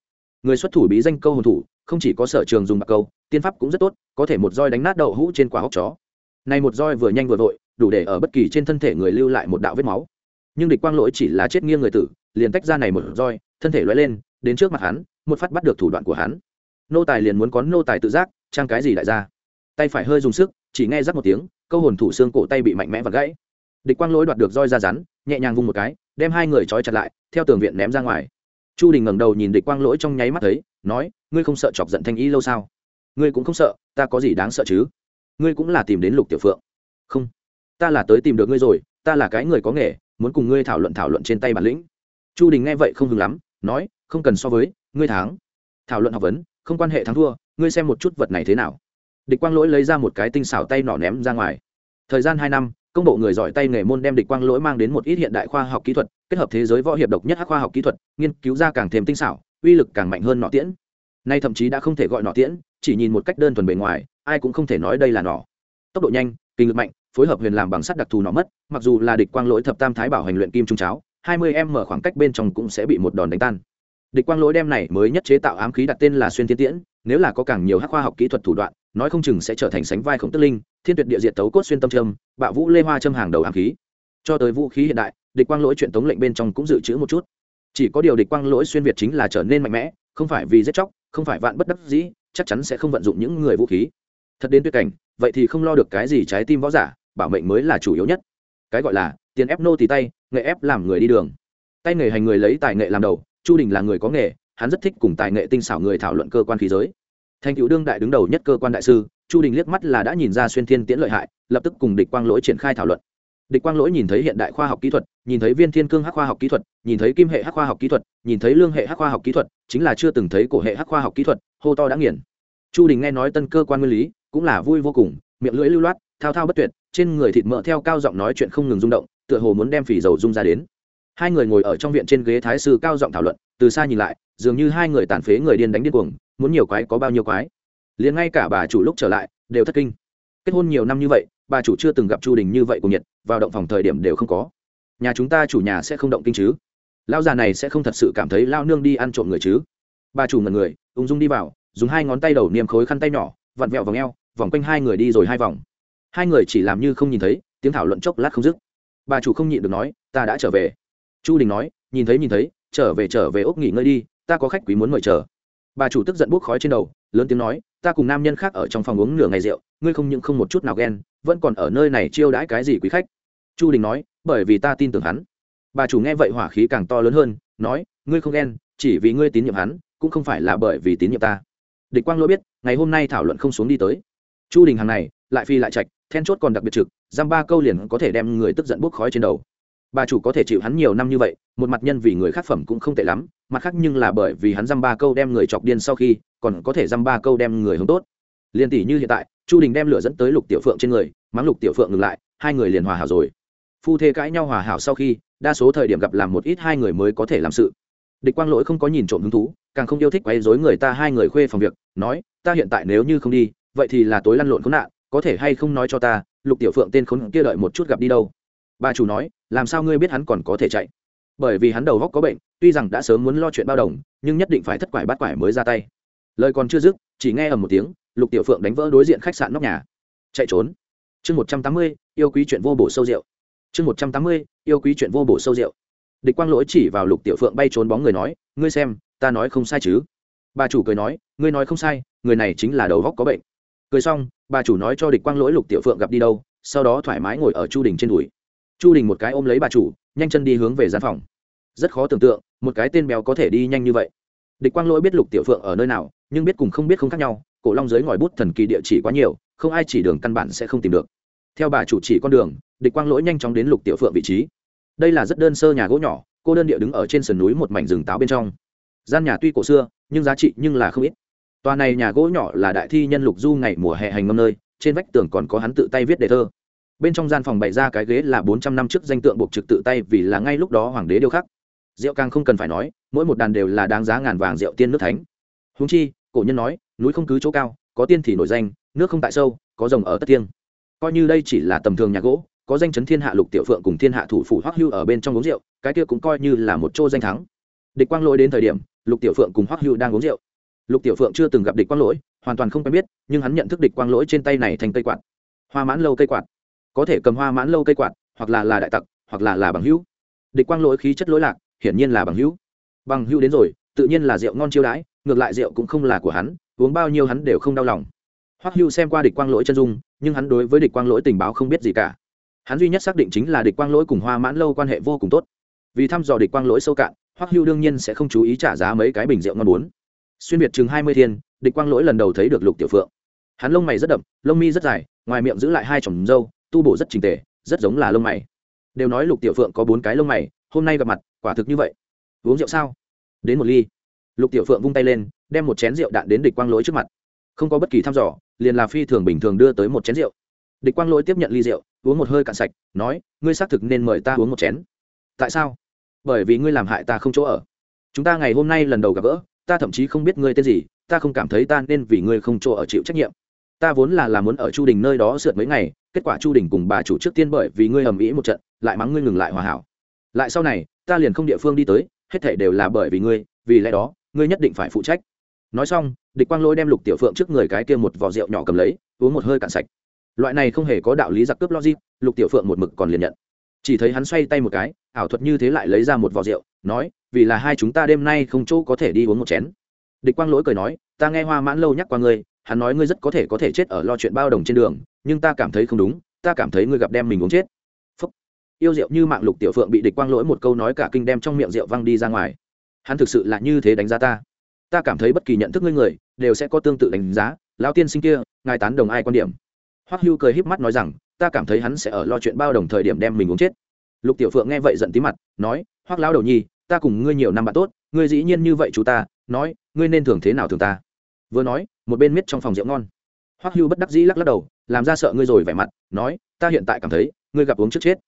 Người xuất thủ bí danh câu hồn thủ, không chỉ có sở trường dùng bạc câu, tiên pháp cũng rất tốt, có thể một roi đánh nát đậu hũ trên quả hốc chó. Này một roi vừa nhanh vừa vội, đủ để ở bất kỳ trên thân thể người lưu lại một đạo vết máu. Nhưng địch quang lỗi chỉ là chết nghiêng người tử, liền tách ra này một roi, thân thể loay lên, đến trước mặt hắn, một phát bắt được thủ đoạn của hắn. Nô tài liền muốn có nô tài tự giác, trang cái gì đại ra. Tay phải hơi dùng sức, chỉ nghe rắc một tiếng câu hồn thủ xương cổ tay bị mạnh mẽ và gãy. Địch quang lỗi đoạt được roi ra rắn, nhẹ nhàng vung một cái, đem hai người trói chặt lại, theo tường viện ném ra ngoài. Chu đình ngẩng đầu nhìn địch quang lỗi trong nháy mắt thấy, nói, ngươi không sợ chọc giận thanh ý lâu sao? Ngươi cũng không sợ, ta có gì đáng sợ chứ? Ngươi cũng là tìm đến lục tiểu phượng. Không, ta là tới tìm được ngươi rồi, ta là cái người có nghề, muốn cùng ngươi thảo luận thảo luận trên tay bản lĩnh. Chu đình nghe vậy không hứng lắm, nói, không cần so với, ngươi thắng. Thảo luận học vấn, không quan hệ thắng thua, ngươi xem một chút vật này thế nào địch quang lỗi lấy ra một cái tinh xảo tay nỏ ném ra ngoài. Thời gian hai năm, công bộ người giỏi tay nghề môn đem địch quang lỗi mang đến một ít hiện đại khoa học kỹ thuật, kết hợp thế giới võ hiệp độc nhất hắc khoa học kỹ thuật, nghiên cứu ra càng thêm tinh xảo, uy lực càng mạnh hơn nọ tiễn. Nay thậm chí đã không thể gọi nọ tiễn, chỉ nhìn một cách đơn thuần bề ngoài, ai cũng không thể nói đây là nỏ tốc độ nhanh, kinh lực mạnh, phối hợp huyền làm bằng sắt đặc thù nọ mất, mặc dù là địch quang lỗi thập tam thái bảo hành luyện kim trung cháo, hai mươi em mở khoảng cách bên trong cũng sẽ bị một đòn đánh tan địch quang lỗi đem này mới nhất chế tạo ám khí đặt tên là xuyên thiên tiễn, nếu là có càng nhiều hắc khoa học kỹ thuật thủ đoạn, nói không chừng sẽ trở thành sánh vai khổng tức linh, thiên tuyệt địa diệt tấu cốt xuyên tâm trâm bạo vũ lê hoa châm hàng đầu ám khí. Cho tới vũ khí hiện đại, địch quang lỗi chuyện tống lệnh bên trong cũng dự trữ một chút. Chỉ có điều địch quang lỗi xuyên việt chính là trở nên mạnh mẽ, không phải vì giết chóc, không phải vạn bất đắc dĩ, chắc chắn sẽ không vận dụng những người vũ khí. Thật đến tuyệt cảnh, vậy thì không lo được cái gì trái tim võ giả, bảo mệnh mới là chủ yếu nhất. Cái gọi là tiền ép nô tì tay, nghệ ép làm người đi đường. Tay nghề hành người lấy tài nghệ làm đầu chu đình là người có nghề, hắn rất thích cùng tài nghệ tinh xảo người thảo luận cơ quan khí giới. Thành cựu đương đại đứng đầu nhất cơ quan đại sư, chu đình liếc mắt là đã nhìn ra xuyên thiên tiễn lợi hại, lập tức cùng địch quang lỗi triển khai thảo luận. Địch quang lỗi nhìn thấy hiện đại khoa học kỹ thuật, nhìn thấy viên thiên cương hắc khoa học kỹ thuật, nhìn thấy kim hệ hắc khoa học kỹ thuật, nhìn thấy lương hệ hắc khoa học kỹ thuật, chính là chưa từng thấy cổ hệ hắc khoa học kỹ thuật, hô to đã nghiền. Chu đình nghe nói tân cơ quan nguyên lý, cũng là vui vô cùng, miệng lưỡi lưu loát, thao thao bất tuyệt, trên người thịt mỡ theo cao giọng nói chuyện không ngừng rung động, tựa hồ muốn đem phỉ dầu rung ra đến hai người ngồi ở trong viện trên ghế thái sư cao giọng thảo luận, từ xa nhìn lại, dường như hai người tàn phế người điên đánh điên cuồng, muốn nhiều quái có bao nhiêu quái. Liền ngay cả bà chủ lúc trở lại, đều thất kinh. Kết hôn nhiều năm như vậy, bà chủ chưa từng gặp chu đình như vậy cùng nhiệt, vào động phòng thời điểm đều không có. Nhà chúng ta chủ nhà sẽ không động kinh chứ? Lão già này sẽ không thật sự cảm thấy lao nương đi ăn trộm người chứ? Bà chủ ngần người, ung dung đi vào, dùng hai ngón tay đầu niềm khối khăn tay nhỏ, vặn vẹo vòng eo, vòng quanh hai người đi rồi hai vòng. Hai người chỉ làm như không nhìn thấy, tiếng thảo luận chốc lát không dứt. Bà chủ không nhịn được nói, ta đã trở về chu đình nói, nhìn thấy nhìn thấy, trở về trở về ốc nghỉ ngơi đi, ta có khách quý muốn mời chờ. Bà chủ tức giận bốc khói trên đầu, lớn tiếng nói, ta cùng nam nhân khác ở trong phòng uống nửa ngày rượu, ngươi không những không một chút nào ghen, vẫn còn ở nơi này chiêu đãi cái gì quý khách? Chu đình nói, bởi vì ta tin tưởng hắn. Bà chủ nghe vậy hỏa khí càng to lớn hơn, nói, ngươi không ghen, chỉ vì ngươi tín nhiệm hắn, cũng không phải là bởi vì tín nhiệm ta. Địch quang lỗi biết, ngày hôm nay thảo luận không xuống đi tới. Chu đình hàng này, lại phi lại trạch, then chốt còn đặc biệt trực, giam ba câu liền có thể đem người tức giận bốc khói trên đầu bà chủ có thể chịu hắn nhiều năm như vậy, một mặt nhân vì người khác phẩm cũng không tệ lắm, mặt khác nhưng là bởi vì hắn dăm ba câu đem người chọc điên sau khi, còn có thể dăm ba câu đem người hướng tốt. Liền tỷ như hiện tại, chu đình đem lửa dẫn tới lục tiểu phượng trên người, mắng lục tiểu phượng ngừng lại, hai người liền hòa hảo rồi. Phu thê cãi nhau hòa hảo sau khi, đa số thời điểm gặp làm một ít hai người mới có thể làm sự. Địch quang lỗi không có nhìn trộm hứng thú, càng không yêu thích quấy dối người ta hai người khuê phòng việc, nói, ta hiện tại nếu như không đi, vậy thì là tối lăn lộn khốn nạn, có thể hay không nói cho ta, lục tiểu phượng tên khốn kia đợi một chút gặp đi đâu? Bà chủ nói, làm sao ngươi biết hắn còn có thể chạy? Bởi vì hắn đầu góc có bệnh, tuy rằng đã sớm muốn lo chuyện bao đồng, nhưng nhất định phải thất quải bắt quải mới ra tay. Lời còn chưa dứt, chỉ nghe ầm một tiếng, lục tiểu phượng đánh vỡ đối diện khách sạn nóc nhà. Chạy trốn. Chương một trăm tám mươi, yêu quý chuyện vô bổ sâu rượu. Chương một trăm tám mươi, yêu quý chuyện vô bổ sâu rượu. Địch quang lỗi chỉ vào lục tiểu phượng bay trốn bóng người nói, ngươi xem, ta nói không sai chứ? Bà chủ cười nói, ngươi nói không sai, người này chính là đầu góc có bệnh. Cười xong, bà chủ nói cho địch quang lỗi lục tiểu phượng gặp đi đâu, sau đó thoải mái ngồi ở chu đình trên đùi chu đình một cái ôm lấy bà chủ, nhanh chân đi hướng về gian phòng. Rất khó tưởng tượng, một cái tên béo có thể đi nhanh như vậy. Địch quang lỗi biết lục tiểu phượng ở nơi nào, nhưng biết cùng không biết không khác nhau, cổ long giới ngòi bút thần kỳ địa chỉ quá nhiều, không ai chỉ đường căn bản sẽ không tìm được. Theo bà chủ chỉ con đường, địch quang lỗi nhanh chóng đến lục tiểu phượng vị trí. Đây là rất đơn sơ nhà gỗ nhỏ, cô đơn địa đứng ở trên sườn núi một mảnh rừng táo bên trong. Gian nhà tuy cổ xưa, nhưng giá trị nhưng là không ít. Tòa này nhà gỗ nhỏ là đại thi nhân lục du ngày mùa hè hành ngâm nơi, trên vách tường còn có hắn tự tay viết đề thơ bên trong gian phòng bày ra cái ghế là bốn trăm năm trước danh tượng buộc trực tự tay vì là ngay lúc đó hoàng đế điêu khắc. Rượu càng không cần phải nói, mỗi một đàn đều là đáng giá ngàn vàng rượu tiên nước thánh. Húng chi, cổ nhân nói, núi không cứ chỗ cao, có tiên thì nổi danh, nước không tại sâu, có rồng ở tất tiêng coi như đây chỉ là tầm thường nhà gỗ, có danh chấn thiên hạ lục tiểu phượng cùng thiên hạ thủ phủ hoắc hưu ở bên trong uống rượu, cái kia cũng coi như là một chỗ danh thắng. Địch quang lỗi đến thời điểm, lục tiểu phượng cùng hoắc hưu đang uống rượu. Lục tiểu phượng chưa từng gặp địch quang lỗi, hoàn toàn không quen biết, nhưng hắn nhận thức địch quang lỗi trên tay này thành cây quạt. Hoa mãn lâu cây quạt có thể cầm hoa mãn lâu cây quạt, hoặc là là đại tặc, hoặc là là bằng hữu. Địch quang lỗi khí chất lỗi lạc, hiển nhiên là bằng hữu. Bằng hữu đến rồi, tự nhiên là rượu ngon chiêu đãi, ngược lại rượu cũng không là của hắn, uống bao nhiêu hắn đều không đau lòng. Hoắc hưu xem qua địch quang lỗi chân dung, nhưng hắn đối với địch quang lỗi tình báo không biết gì cả. Hắn duy nhất xác định chính là địch quang lỗi cùng hoa mãn lâu quan hệ vô cùng tốt. Vì thăm dò địch quang lỗi sâu cạn, hoắc hưu đương nhiên sẽ không chú ý trả giá mấy cái bình rượu ngon bốn xuyên biệt chừng hai mươi thiên, địch quang lỗi lần đầu thấy được lục tiểu phượng. Hắn lông mày rất đậm, lông mi rất dài, ngoài miệng giữ lại hai chồng râu tu bổ rất trình tề, rất giống là lông mày. Đều nói lục tiểu phượng có bốn cái lông mày, hôm nay gặp mặt, quả thực như vậy. Uống rượu sao? Đến một ly. Lục tiểu phượng vung tay lên, đem một chén rượu đạn đến địch quang lỗi trước mặt. Không có bất kỳ thăm dò, liền là phi thường bình thường đưa tới một chén rượu. Địch quang lỗi tiếp nhận ly rượu, uống một hơi cạn sạch, nói, ngươi xác thực nên mời ta uống một chén. Tại sao? Bởi vì ngươi làm hại ta không chỗ ở. Chúng ta ngày hôm nay lần đầu gặp gỡ, ta thậm chí không biết ngươi tên gì, ta không cảm thấy ta nên vì ngươi không chỗ ở chịu trách nhiệm ta vốn là làm muốn ở chu đình nơi đó sượt mấy ngày, kết quả chu đình cùng bà chủ trước tiên bởi vì ngươi ầm ĩ một trận, lại mắng ngươi ngừng lại hòa hảo. Lại sau này, ta liền không địa phương đi tới, hết thể đều là bởi vì ngươi, vì lẽ đó, ngươi nhất định phải phụ trách. Nói xong, địch quang lỗi đem lục tiểu phượng trước người cái kia một vỏ rượu nhỏ cầm lấy, uống một hơi cạn sạch. Loại này không hề có đạo lý giặc cướp logic, lục tiểu phượng một mực còn liền nhận. Chỉ thấy hắn xoay tay một cái, ảo thuật như thế lại lấy ra một vỏ rượu, nói, vì là hai chúng ta đêm nay không chỗ có thể đi uống một chén. Địch quang lỗi cười nói, ta nghe hoa mãn lâu nhắc qua ngươi hắn nói ngươi rất có thể có thể chết ở lo chuyện bao đồng trên đường, nhưng ta cảm thấy không đúng, ta cảm thấy ngươi gặp đem mình uống chết. Phúc. yêu rượu như mạng lục tiểu phượng bị địch quang lỗi một câu nói cả kinh đem trong miệng rượu văng đi ra ngoài. Hắn thực sự là như thế đánh giá ta. Ta cảm thấy bất kỳ nhận thức ngươi người, đều sẽ có tương tự đánh giá, lão tiên sinh kia, ngài tán đồng ai quan điểm? Hoắc hưu cười híp mắt nói rằng, ta cảm thấy hắn sẽ ở lo chuyện bao đồng thời điểm đem mình uống chết. Lục tiểu phượng nghe vậy giận tí mặt, nói, hoắc lão đầu nhi, ta cùng ngươi nhiều năm bạn tốt, ngươi dĩ nhiên như vậy chú ta, nói, ngươi nên thường thế nào thường ta? Vừa nói, một bên miết trong phòng rượu ngon. Hoắc hưu bất đắc dĩ lắc lắc đầu, làm ra sợ ngươi rồi vẻ mặt, nói, ta hiện tại cảm thấy, ngươi gặp uống trước chết.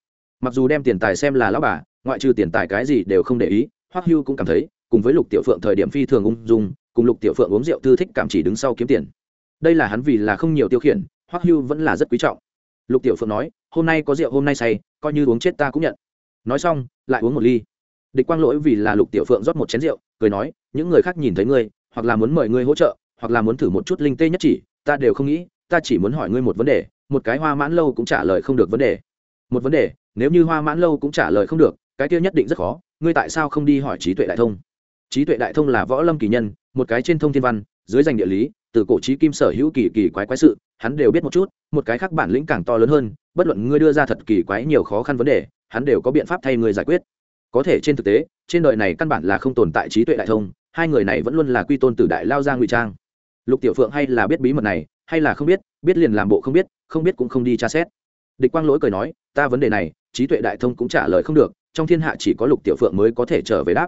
Mặc dù đem tiền tài xem là lão bà, ngoại trừ tiền tài cái gì đều không để ý, hoắc hưu cũng cảm thấy, cùng với lục tiểu phượng thời điểm phi thường ung dung, cùng lục tiểu phượng uống rượu tư thích cảm chỉ đứng sau kiếm tiền. Đây là hắn vì là không nhiều tiêu khiển, hoắc hưu vẫn là rất quý trọng. Lục tiểu phượng nói, hôm nay có rượu hôm nay say, coi như uống chết ta cũng nhận. Nói xong, lại uống một ly. Địch quang lỗi vì là lục tiểu phượng rót một chén rượu, cười nói, những người khác nhìn thấy ngươi, hoặc là muốn mời ngươi hỗ trợ hoặc là muốn thử một chút linh tê nhất chỉ, ta đều không nghĩ, ta chỉ muốn hỏi ngươi một vấn đề, một cái hoa mãn lâu cũng trả lời không được vấn đề. Một vấn đề, nếu như hoa mãn lâu cũng trả lời không được, cái kia nhất định rất khó, ngươi tại sao không đi hỏi trí tuệ đại thông? Trí tuệ đại thông là võ lâm kỳ nhân, một cái trên thông thiên văn, dưới danh địa lý, từ cổ trí kim sở hữu kỳ kỳ quái quái sự, hắn đều biết một chút, một cái khác bản lĩnh càng to lớn hơn, bất luận ngươi đưa ra thật kỳ quái nhiều khó khăn vấn đề, hắn đều có biện pháp thay ngươi giải quyết. Có thể trên thực tế, trên đời này căn bản là không tồn tại trí tuệ đại thông, hai người này vẫn luôn là quy tôn tử đại lao ra ngụy trang lục tiểu phượng hay là biết bí mật này, hay là không biết biết liền làm bộ không biết không biết cũng không đi tra xét. Địch quang lỗi cười nói, ta vấn đề này, trí tuệ đại thông cũng trả lời không được, trong thiên hạ chỉ có lục tiểu phượng mới có thể trở về đáp.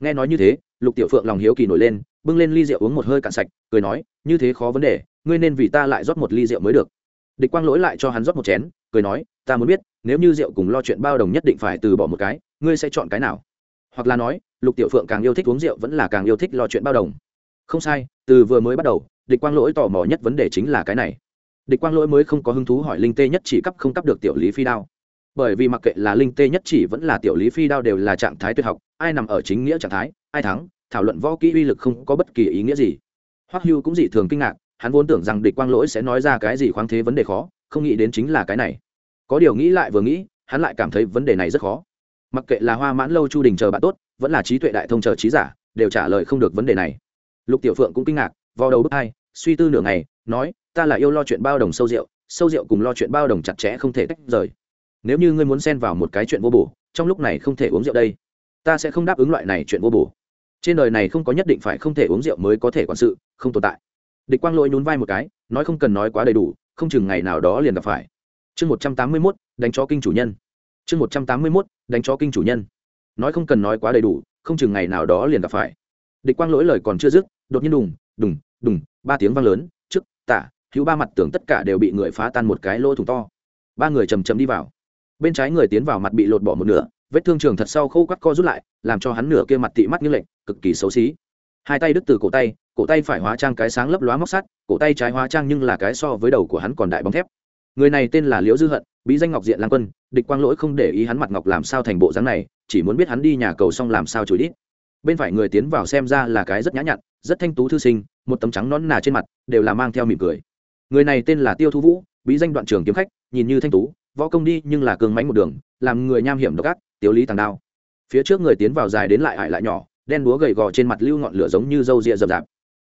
Nghe nói như thế, lục tiểu phượng lòng hiếu kỳ nổi lên, bưng lên ly rượu uống một hơi cạn sạch, cười nói, như thế khó vấn đề, ngươi nên vì ta lại rót một ly rượu mới được. Địch quang lỗi lại cho hắn rót một chén, cười nói, ta muốn biết, nếu như rượu cùng lo chuyện bao đồng nhất định phải từ bỏ một cái, ngươi sẽ chọn cái nào? Hoặc là nói, lục tiểu phượng càng yêu thích uống rượu vẫn là càng yêu thích lo chuyện bao đồng. Không sai từ vừa mới bắt đầu, địch quang lỗi tò mò nhất vấn đề chính là cái này. Địch quang lỗi mới không có hứng thú hỏi linh tê nhất chỉ cấp không cấp được tiểu lý phi đao. Bởi vì mặc kệ là linh tê nhất chỉ vẫn là tiểu lý phi đao đều là trạng thái tuyệt học, ai nằm ở chính nghĩa trạng thái, ai thắng, thảo luận võ kỹ uy lực không có bất kỳ ý nghĩa gì. Hoắc hưu cũng dị thường kinh ngạc, hắn vốn tưởng rằng địch quang lỗi sẽ nói ra cái gì khoáng thế vấn đề khó, không nghĩ đến chính là cái này. Có điều nghĩ lại vừa nghĩ, hắn lại cảm thấy vấn đề này rất khó. Mặc kệ là hoa mãn lâu chu đình chờ bạn tốt, vẫn là trí tuệ đại thông chờ trí giả, đều trả lời không được vấn đề này lục tiểu phượng cũng kinh ngạc vào đầu bước hai, suy tư nửa ngày, nói, ta là yêu lo chuyện bao đồng sâu rượu sâu rượu cùng lo chuyện bao đồng chặt chẽ không thể tách rời. Nếu như ngươi muốn xen vào một cái chuyện vô bổ, trong lúc này không thể uống rượu đây. Ta sẽ không đáp ứng loại này chuyện vô bổ. Trên đời này không có nhất định phải không thể uống rượu mới có thể quản sự, không tồn tại. Địch quang lỗi nhún vai một cái, nói không cần nói quá đầy đủ, không chừng ngày nào đó liền gặp phải. Chương một trăm tám mươi mốt, đánh cho kinh chủ nhân. Chương một trăm tám mươi mốt, đánh cho kinh chủ nhân. Nói không cần nói quá đầy đủ, không chừng ngày nào đó liền gặp phải. Địch quang lỗi lời còn chưa dứt đột nhiên đùng đùng đùng, ba tiếng vang lớn, trước, tả, hữu ba mặt tường tất cả đều bị người phá tan một cái lỗ thủng to. Ba người chầm chầm đi vào. Bên trái người tiến vào mặt bị lột bỏ một nửa, vết thương trường thật sau khô quắt co rút lại, làm cho hắn nửa kia mặt tị mắt như lệnh cực kỳ xấu xí. Hai tay đứt từ cổ tay cổ tay phải hóa trang cái sáng lấp lóa móc sắt, cổ tay trái hóa trang nhưng là cái so với đầu của hắn còn đại bóng thép. Người này tên là liễu dư hận, bí danh ngọc diện lan quân, địch quang lỗi không để ý hắn mặt ngọc làm sao thành bộ dáng này, chỉ muốn biết hắn đi nhà cầu xong làm sao chửi đít. Bên phải người tiến vào xem ra là cái rất nhã nhặn rất thanh tú thư sinh, một tấm trắng nón nà trên mặt, đều là mang theo mỉm cười. Người này tên là tiêu thu vũ, bí danh đoạn trường kiếm khách, nhìn như thanh tú, võ công đi nhưng là cường mánh một đường, làm người nham hiểm độc ác, tiểu lý tàng đao. Phía trước người tiến vào dài đến lại hại lại nhỏ, đen búa gầy gò trên mặt lưu ngọn lửa giống như râu rịa rậm rạp.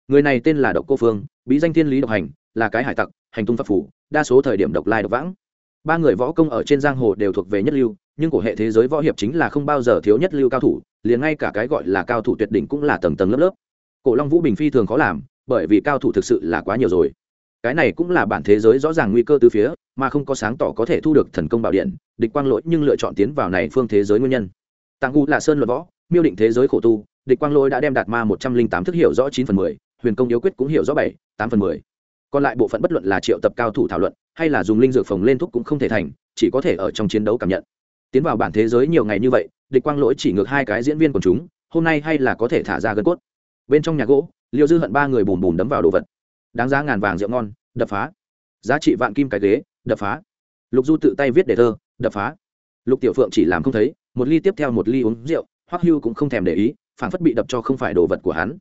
Người này tên là độc cô phương, bí danh thiên lý độc hành, là cái hải tặc, hành tung pháp phủ, đa số thời điểm độc lai độc vãng. Ba người võ công ở trên giang hồ đều thuộc về nhất lưu, nhưng của hệ thế giới võ hiệp chính là không bao giờ thiếu nhất lưu cao thủ, liền ngay cả cái gọi là cao thủ tuyệt đỉnh cũng là tầng tầng lớp lớp cổ long vũ bình phi thường khó làm, bởi vì cao thủ thực sự là quá nhiều rồi. Cái này cũng là bản thế giới rõ ràng nguy cơ từ phía, mà không có sáng tỏ có thể thu được thần công bảo điện, địch quang lỗi nhưng lựa chọn tiến vào này phương thế giới nguyên nhân. Tàng u là sơn luật võ, miêu định thế giới khổ tu, địch quang lỗi đã đem đạt ma một trăm linh tám thức hiểu rõ chín phần mười, huyền công yếu quyết cũng hiểu rõ bảy, tám phần mười. Còn lại bộ phận bất luận là triệu tập cao thủ thảo luận, hay là dùng linh dược phồng lên thuốc cũng không thể thành, chỉ có thể ở trong chiến đấu cảm nhận. Tiến vào bản thế giới nhiều ngày như vậy, địch quang lỗi chỉ ngược hai cái diễn viên của chúng, hôm nay hay là có thể thả ra gân cốt bên trong nhà gỗ, liêu dư hận ba người bùm bùm đấm vào đồ vật. Đáng giá ngàn vàng rượu ngon, đập phá. Giá trị vạn kim cái ghế, đập phá. Lục du tự tay viết đề thơ, đập phá. Lục tiểu phượng chỉ làm không thấy, một ly tiếp theo một ly uống rượu, hoắc hưu cũng không thèm để ý phản phất bị đập cho không phải đồ vật của hắn.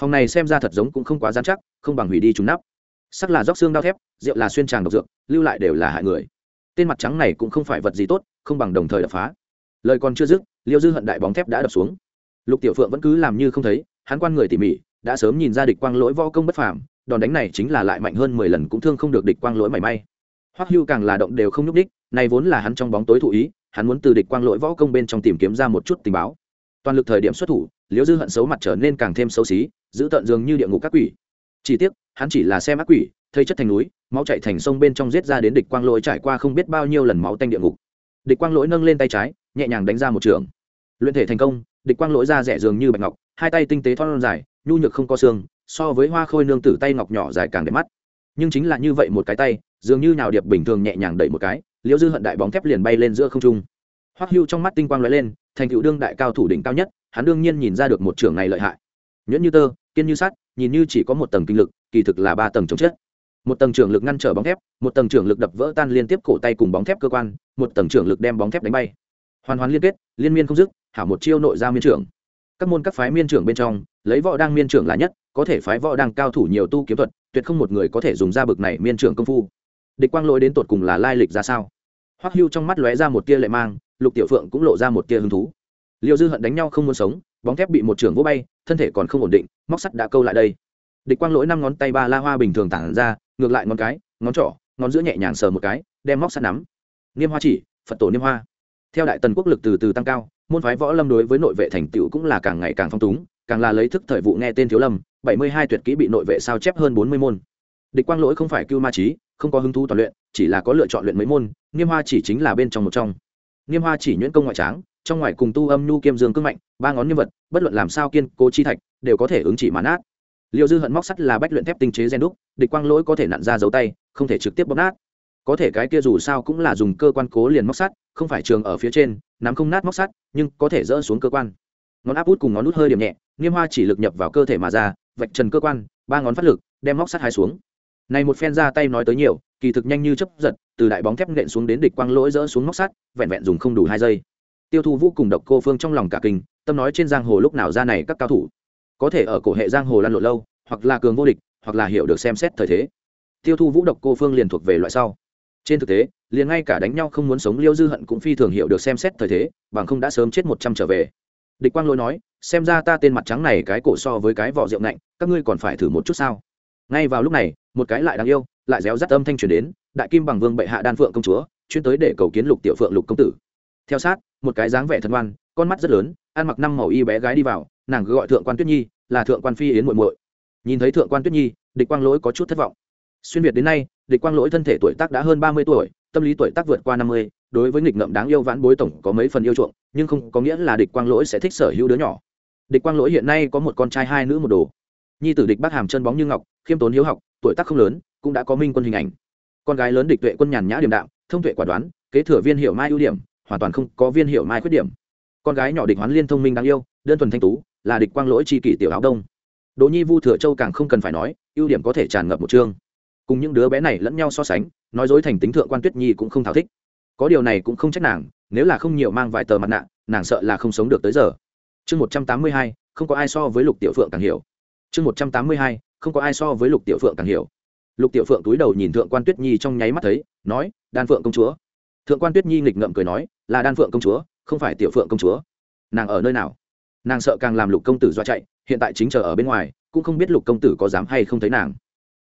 Phòng này xem ra thật giống cũng không quá gian chắc, không bằng hủy đi trúng nắp. Sắc là róc xương đau thép, rượu là xuyên tràng độc dược, lưu lại đều là hại người. Tên mặt trắng này cũng không phải vật gì tốt, không bằng đồng thời đập phá. Lời còn chưa dứt, liêu dư hận đại bóng thép đã đập xuống. Lục tiểu phượng vẫn cứ làm như không thấy hắn quan người tỉ mỉ, đã sớm nhìn ra địch quang lỗi võ công bất phàm, đòn đánh này chính là lại mạnh hơn mười lần cũng thương không được địch quang lỗi mảy may. Hoắc hưu càng là động đều không nhúc đích này vốn là hắn trong bóng tối thụ ý, hắn muốn từ địch quang lỗi võ công bên trong tìm kiếm ra một chút tình báo. Toàn lực thời điểm xuất thủ, liễu dư hận xấu mặt trở nên càng thêm xấu xí, giữ tận dường như địa ngục các quỷ. Chỉ tiếc, hắn chỉ là xem ác quỷ thấy chất thành núi, máu chạy thành sông bên trong giết ra đến địch quang lỗi trải qua không biết bao nhiêu lần máu tanh địa ngục. Địch quang lỗi nâng lên tay trái, nhẹ nhàng đánh ra một trường. Luyện thể thành công, địch quang lỗi ra rẻ dường như bạch ngọc hai tay tinh tế thon dài, nhu nhược không có xương, so với hoa khôi nương tử tay ngọc nhỏ dài càng đẹp mắt. Nhưng chính là như vậy một cái tay, dường như nào điệp bình thường nhẹ nhàng đẩy một cái, liễu dư hận đại bóng thép liền bay lên giữa không trung. Hoắc hưu trong mắt tinh quang lóe lên, thành cựu đương đại cao thủ đỉnh cao nhất, hắn đương nhiên nhìn ra được một trường này lợi hại. Nhuyễn như tơ, kiên như sắt nhìn như chỉ có một tầng kinh lực, kỳ thực là ba tầng chống chết. Một tầng trưởng lực ngăn trở bóng thép, một tầng trưởng lực đập vỡ tan liên tiếp cổ tay cùng bóng thép cơ quan, một tầng trưởng lực đem bóng thép đánh bay. Hoàn hoàn liên kết, liên miên không dứt, hảo một chiêu nội ra miên trưởng các môn các phái miên trưởng bên trong, lấy võ đang miên trưởng là nhất, có thể phái võ đang cao thủ nhiều tu kiếm thuật, tuyệt không một người có thể dùng ra bực này miên trưởng công phu. Địch quang lỗi đến tột cùng là lai lịch ra sao? Hoắc hưu trong mắt lóe ra một tia lệ mang, lục tiểu phượng cũng lộ ra một tia hứng thú. Liệu dư hận đánh nhau không muốn sống, bóng thép bị một trưởng vỗ bay, thân thể còn không ổn định, móc sắt đã câu lại đây. Địch quang lỗi năm ngón tay ba la hoa bình thường tản ra, ngược lại ngón cái, ngón trỏ, ngón giữa nhẹ nhàng sờ một cái, đem móc sắt nắm. Niêm hoa chỉ, phật tổ niêm hoa. Theo đại tần quốc lực từ từ tăng cao môn phái võ lâm đối với nội vệ thành tựu cũng là càng ngày càng phong túng, càng là lấy thức thời vụ nghe tên thiếu lâm, bảy mươi hai tuyệt kỹ bị nội vệ sao chép hơn bốn mươi môn. Địch quang lỗi không phải cưu ma trí, không có hứng thú toàn luyện, chỉ là có lựa chọn luyện mấy môn niêm hoa chỉ chính là bên trong một trong. Niêm hoa chỉ nhuyễn công ngoại tráng, trong ngoài cùng tu âm nhu kiêm dương cương mạnh, ba ngón nhân vật, bất luận làm sao kiên cố chi thạch, đều có thể ứng chỉ mán át liệu dư hận móc sắt là bách luyện thép tinh chế gen đúc, địch quang lỗi có thể nặn ra dấu tay, không thể trực tiếp bóp nát có thể cái kia dù sao cũng là dùng cơ quan cố liền móc sắt, không phải trường ở phía trên, nắm không nát móc sắt, nhưng có thể dỡ xuống cơ quan. Ngón áp út cùng ngón út hơi điểm nhẹ, niêm hoa chỉ lực nhập vào cơ thể mà ra, vạch trần cơ quan, ba ngón phát lực, đem móc sắt hai xuống. Này một phen ra tay nói tới nhiều, kỳ thực nhanh như chấp giật, từ đại bóng thép nện xuống đến địch quang lỗi dỡ xuống móc sắt, vẹn vẹn dùng không đủ hai giây. Tiêu thu vũ cùng độc cô phương trong lòng cả kinh, tâm nói trên giang hồ lúc nào ra này các cao thủ. Có thể ở cổ hệ giang hồ lăn lộn lâu, hoặc là cường vô địch, hoặc là hiểu được xem xét thời thế. Tiêu thu vũ độc cô phương liền thuộc về loại sau trên thực tế, liền ngay cả đánh nhau không muốn sống liêu dư hận cũng phi thường hiểu được xem xét thời thế, bằng không đã sớm chết một trăm trở về. Địch quang lỗi nói, xem ra ta tên mặt trắng này cái cổ so với cái vỏ rượu nạnh các ngươi còn phải thử một chút sao? Ngay vào lúc này, một cái lại đáng yêu, lại réo rắt âm thanh truyền đến, đại kim bằng vương bệ hạ đan phượng công chúa, chuyên tới để cầu kiến lục tiểu phượng lục công tử. Theo sát, một cái dáng vẻ thân ngoan con mắt rất lớn, ăn mặc năm màu y bé gái đi vào, nàng gọi thượng quan tuyết nhi, là thượng quan phi yến muội muội. Nhìn thấy thượng quan tuyết nhi, địch quang lỗi có chút thất vọng. Xuyên việt đến nay địch quang lỗi thân thể tuổi tác đã hơn ba mươi tuổi, tâm lý tuổi tác vượt qua năm mươi, đối với nghịch ngợm đáng yêu vãn bối tổng có mấy phần yêu chuộng, nhưng không có nghĩa là địch quang lỗi sẽ thích sở hữu đứa nhỏ. Địch quang lỗi hiện nay có một con trai, hai nữ, một đồ. Nhi tử địch bác hàm chân bóng như ngọc, khiêm tốn hiếu học, tuổi tác không lớn, cũng đã có minh quân hình ảnh. Con gái lớn địch tuệ quân nhàn nhã điềm đạm, thông tuệ quả đoán, kế thừa viên hiệu mai ưu điểm, hoàn toàn không có viên hiệu mai khuyết điểm. Con gái nhỏ địch hoán liên thông minh đáng yêu, đơn thuần thanh tú, là địch quang lỗi tri kỷ tiểu áo đông. Đỗ nhi vu thừa châu càng không cần phải nói, ưu điểm có thể tràn ngập một chương cùng những đứa bé này lẫn nhau so sánh, nói dối thành tính thượng quan tuyết nhi cũng không thảo thích. Có điều này cũng không trách nàng, nếu là không nhiều mang vài tờ mặt nạ, nàng sợ là không sống được tới giờ. Chương một trăm tám mươi hai, không có ai so với lục tiểu phượng càng hiểu. Chương một trăm tám mươi hai, không có ai so với lục tiểu phượng càng hiểu. Lục tiểu phượng túi đầu nhìn thượng quan tuyết nhi trong nháy mắt thấy, nói, đan phượng công chúa. Thượng quan tuyết nhi nghịch ngậm cười nói, là đan phượng công chúa, không phải tiểu phượng công chúa. Nàng ở nơi nào? Nàng sợ càng làm lục công tử do chạy, hiện tại chính chờ ở bên ngoài, cũng không biết lục công tử có dám hay không thấy nàng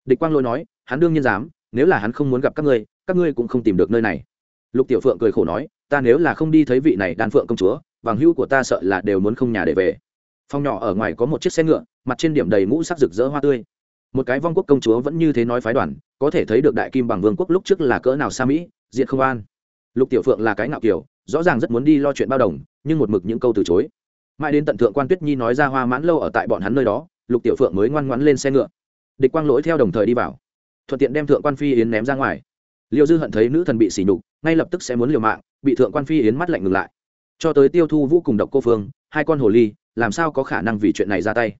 địch quang lôi nói, hắn đương nhiên dám, nếu là hắn không muốn gặp các ngươi các ngươi cũng không tìm được nơi này. Lục tiểu phượng cười khổ nói, ta nếu là không đi thấy vị này đan phượng công chúa, bằng hữu của ta sợ là đều muốn không nhà để về. Phòng nhỏ ở ngoài có một chiếc xe ngựa, mặt trên điểm đầy ngũ sắc rực rỡ hoa tươi. Một cái vong quốc công chúa vẫn như thế nói phái đoàn, có thể thấy được đại kim bằng vương quốc lúc trước là cỡ nào xa mỹ, diện không an. Lục tiểu phượng là cái ngạo kiểu rõ ràng rất muốn đi lo chuyện bao đồng, nhưng một mực những câu từ chối. Mãi đến tận thượng quan tuyết nhi nói ra hoa mãn lâu ở tại bọn hắn nơi đó, lục tiểu phượng mới ngoan ngoãn lên xe ngựa địch quang lỗi theo đồng thời đi vào. Thuận tiện đem thượng quan phi yến ném ra ngoài. Liệu dư hận thấy nữ thần bị sỉ nhục, ngay lập tức sẽ muốn liều mạng, bị thượng quan phi yến mắt lạnh ngừng lại. Cho tới tiêu thu vũ cùng độc cô phương, hai con hồ ly, làm sao có khả năng vì chuyện này ra tay?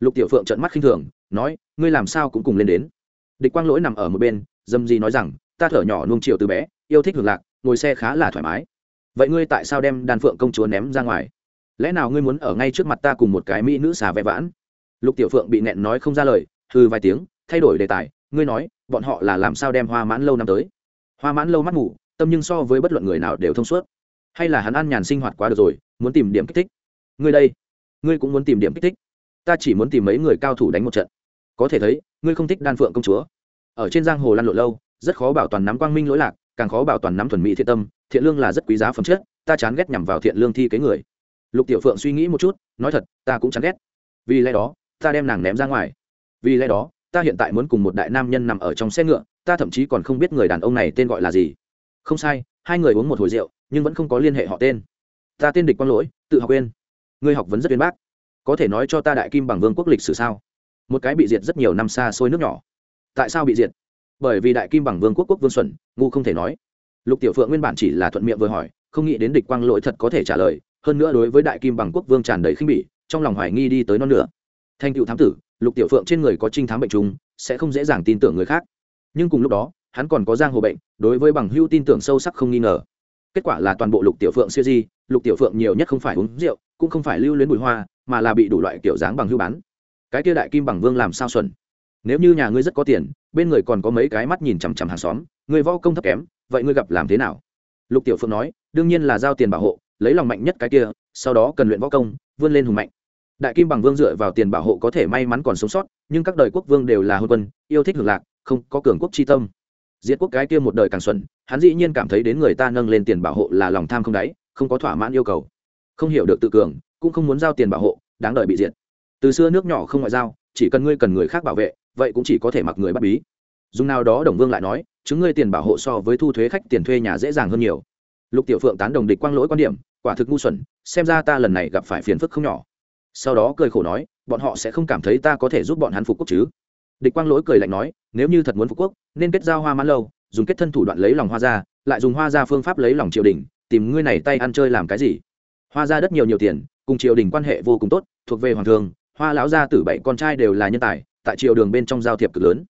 Lục tiểu phượng trợn mắt khinh thường, nói, ngươi làm sao cũng cùng lên đến. Địch quang lỗi nằm ở một bên, dâm di nói rằng, ta thở nhỏ nuông chiều từ bé, yêu thích hưởng lạc, ngồi xe khá là thoải mái. Vậy ngươi tại sao đem đàn phượng công chúa ném ra ngoài? Lẽ nào ngươi muốn ở ngay trước mặt ta cùng một cái mỹ nữ xà vẽ vãn? Lục tiểu phượng bị nẹn nói không ra lời thư vài tiếng, thay đổi đề tài, ngươi nói, bọn họ là làm sao đem hoa mãn lâu năm tới? Hoa mãn lâu mắt ngủ tâm nhưng so với bất luận người nào đều thông suốt. Hay là hắn ăn nhàn sinh hoạt quá được rồi, muốn tìm điểm kích thích? Ngươi đây, ngươi cũng muốn tìm điểm kích thích? Ta chỉ muốn tìm mấy người cao thủ đánh một trận. Có thể thấy, ngươi không thích đan phượng công chúa. Ở trên giang hồ lăn lộn lâu, rất khó bảo toàn nắm quang minh lỗi lạc, càng khó bảo toàn nắm thuần mỹ thiện tâm, thiện lương là rất quý giá phẩm chất, ta chán ghét nhằm vào thiện lương thi kế người. Lục tiểu phượng suy nghĩ một chút, nói thật, ta cũng chán ghét. Vì lẽ đó, ta đem nàng ném ra ngoài vì lẽ đó, ta hiện tại muốn cùng một đại nam nhân nằm ở trong xe ngựa, ta thậm chí còn không biết người đàn ông này tên gọi là gì. Không sai, hai người uống một hồi rượu, nhưng vẫn không có liên hệ họ tên. Ta tên địch quang lỗi, tự học quên. Ngươi học vấn rất uyên bác. Có thể nói cho ta đại kim bằng vương quốc lịch sử sao? Một cái bị diệt rất nhiều năm xa xôi nước nhỏ. Tại sao bị diệt? Bởi vì đại kim bằng vương quốc quốc vương xuẩn ngu không thể nói. Lục tiểu phượng nguyên bản chỉ là thuận miệng vừa hỏi, không nghĩ đến địch quang lỗi thật có thể trả lời, hơn nữa đối với đại kim bằng quốc vương tràn đầy khinh bỉ, trong lòng hoài nghi đi tới non nữa thanh cựu thám tử lục tiểu phượng trên người có trinh thám bệnh trùng, sẽ không dễ dàng tin tưởng người khác. Nhưng cùng lúc đó, hắn còn có giang hồ bệnh, đối với bằng hưu tin tưởng sâu sắc không nghi ngờ. Kết quả là toàn bộ lục tiểu phượng siêu di, lục tiểu phượng nhiều nhất không phải uống rượu, cũng không phải lưu luyến bụi hoa, mà là bị đủ loại kiểu dáng bằng hưu bán. Cái kia đại kim bằng vương làm sao xuẩn? Nếu như nhà ngươi rất có tiền, bên người còn có mấy cái mắt nhìn chằm chằm hàng xóm, người vo công thấp kém, vậy ngươi gặp làm thế nào? Lục tiểu phượng nói, đương nhiên là giao tiền bảo hộ, lấy lòng mạnh nhất cái kia, sau đó cần luyện võ công, vươn lên hùng mạnh đại kim bằng vương dựa vào tiền bảo hộ có thể may mắn còn sống sót, nhưng các đời quốc vương đều là hôn quân, yêu thích hưởng lạc, không có cường quốc chi tâm. Diệt quốc cái kia một đời càng xuẩn, hắn dĩ nhiên cảm thấy đến người ta nâng lên tiền bảo hộ là lòng tham không đáy, không có thỏa mãn yêu cầu. Không hiểu được tự cường, cũng không muốn giao tiền bảo hộ, đáng đợi bị diệt. Từ xưa nước nhỏ không ngoại giao, chỉ cần ngươi cần người khác bảo vệ, vậy cũng chỉ có thể mặc người bắt bí. Dùng nào đó đồng vương lại nói chứng ngươi tiền bảo hộ so với thu thuế khách tiền thuê nhà dễ dàng hơn nhiều. Lục tiểu phượng tán đồng địch quang lỗi quan điểm, quả thực ngu xuẩn, xem ra ta lần này gặp phải phiền phức không nhỏ sau đó cười khổ nói, bọn họ sẽ không cảm thấy ta có thể giúp bọn hắn phục quốc chứ? Địch quang lỗi cười lạnh nói, nếu như thật muốn phục quốc, nên kết giao hoa mãn lâu, dùng kết thân thủ đoạn lấy lòng hoa ra lại dùng hoa ra phương pháp lấy lòng triều đình, tìm ngươi này tay ăn chơi làm cái gì? Hoa ra đất nhiều nhiều tiền, cùng triều đình quan hệ vô cùng tốt, thuộc về hoàng thường, hoa lão gia tử bảy con trai đều là nhân tài, tại triều đường bên trong giao thiệp cực lớn.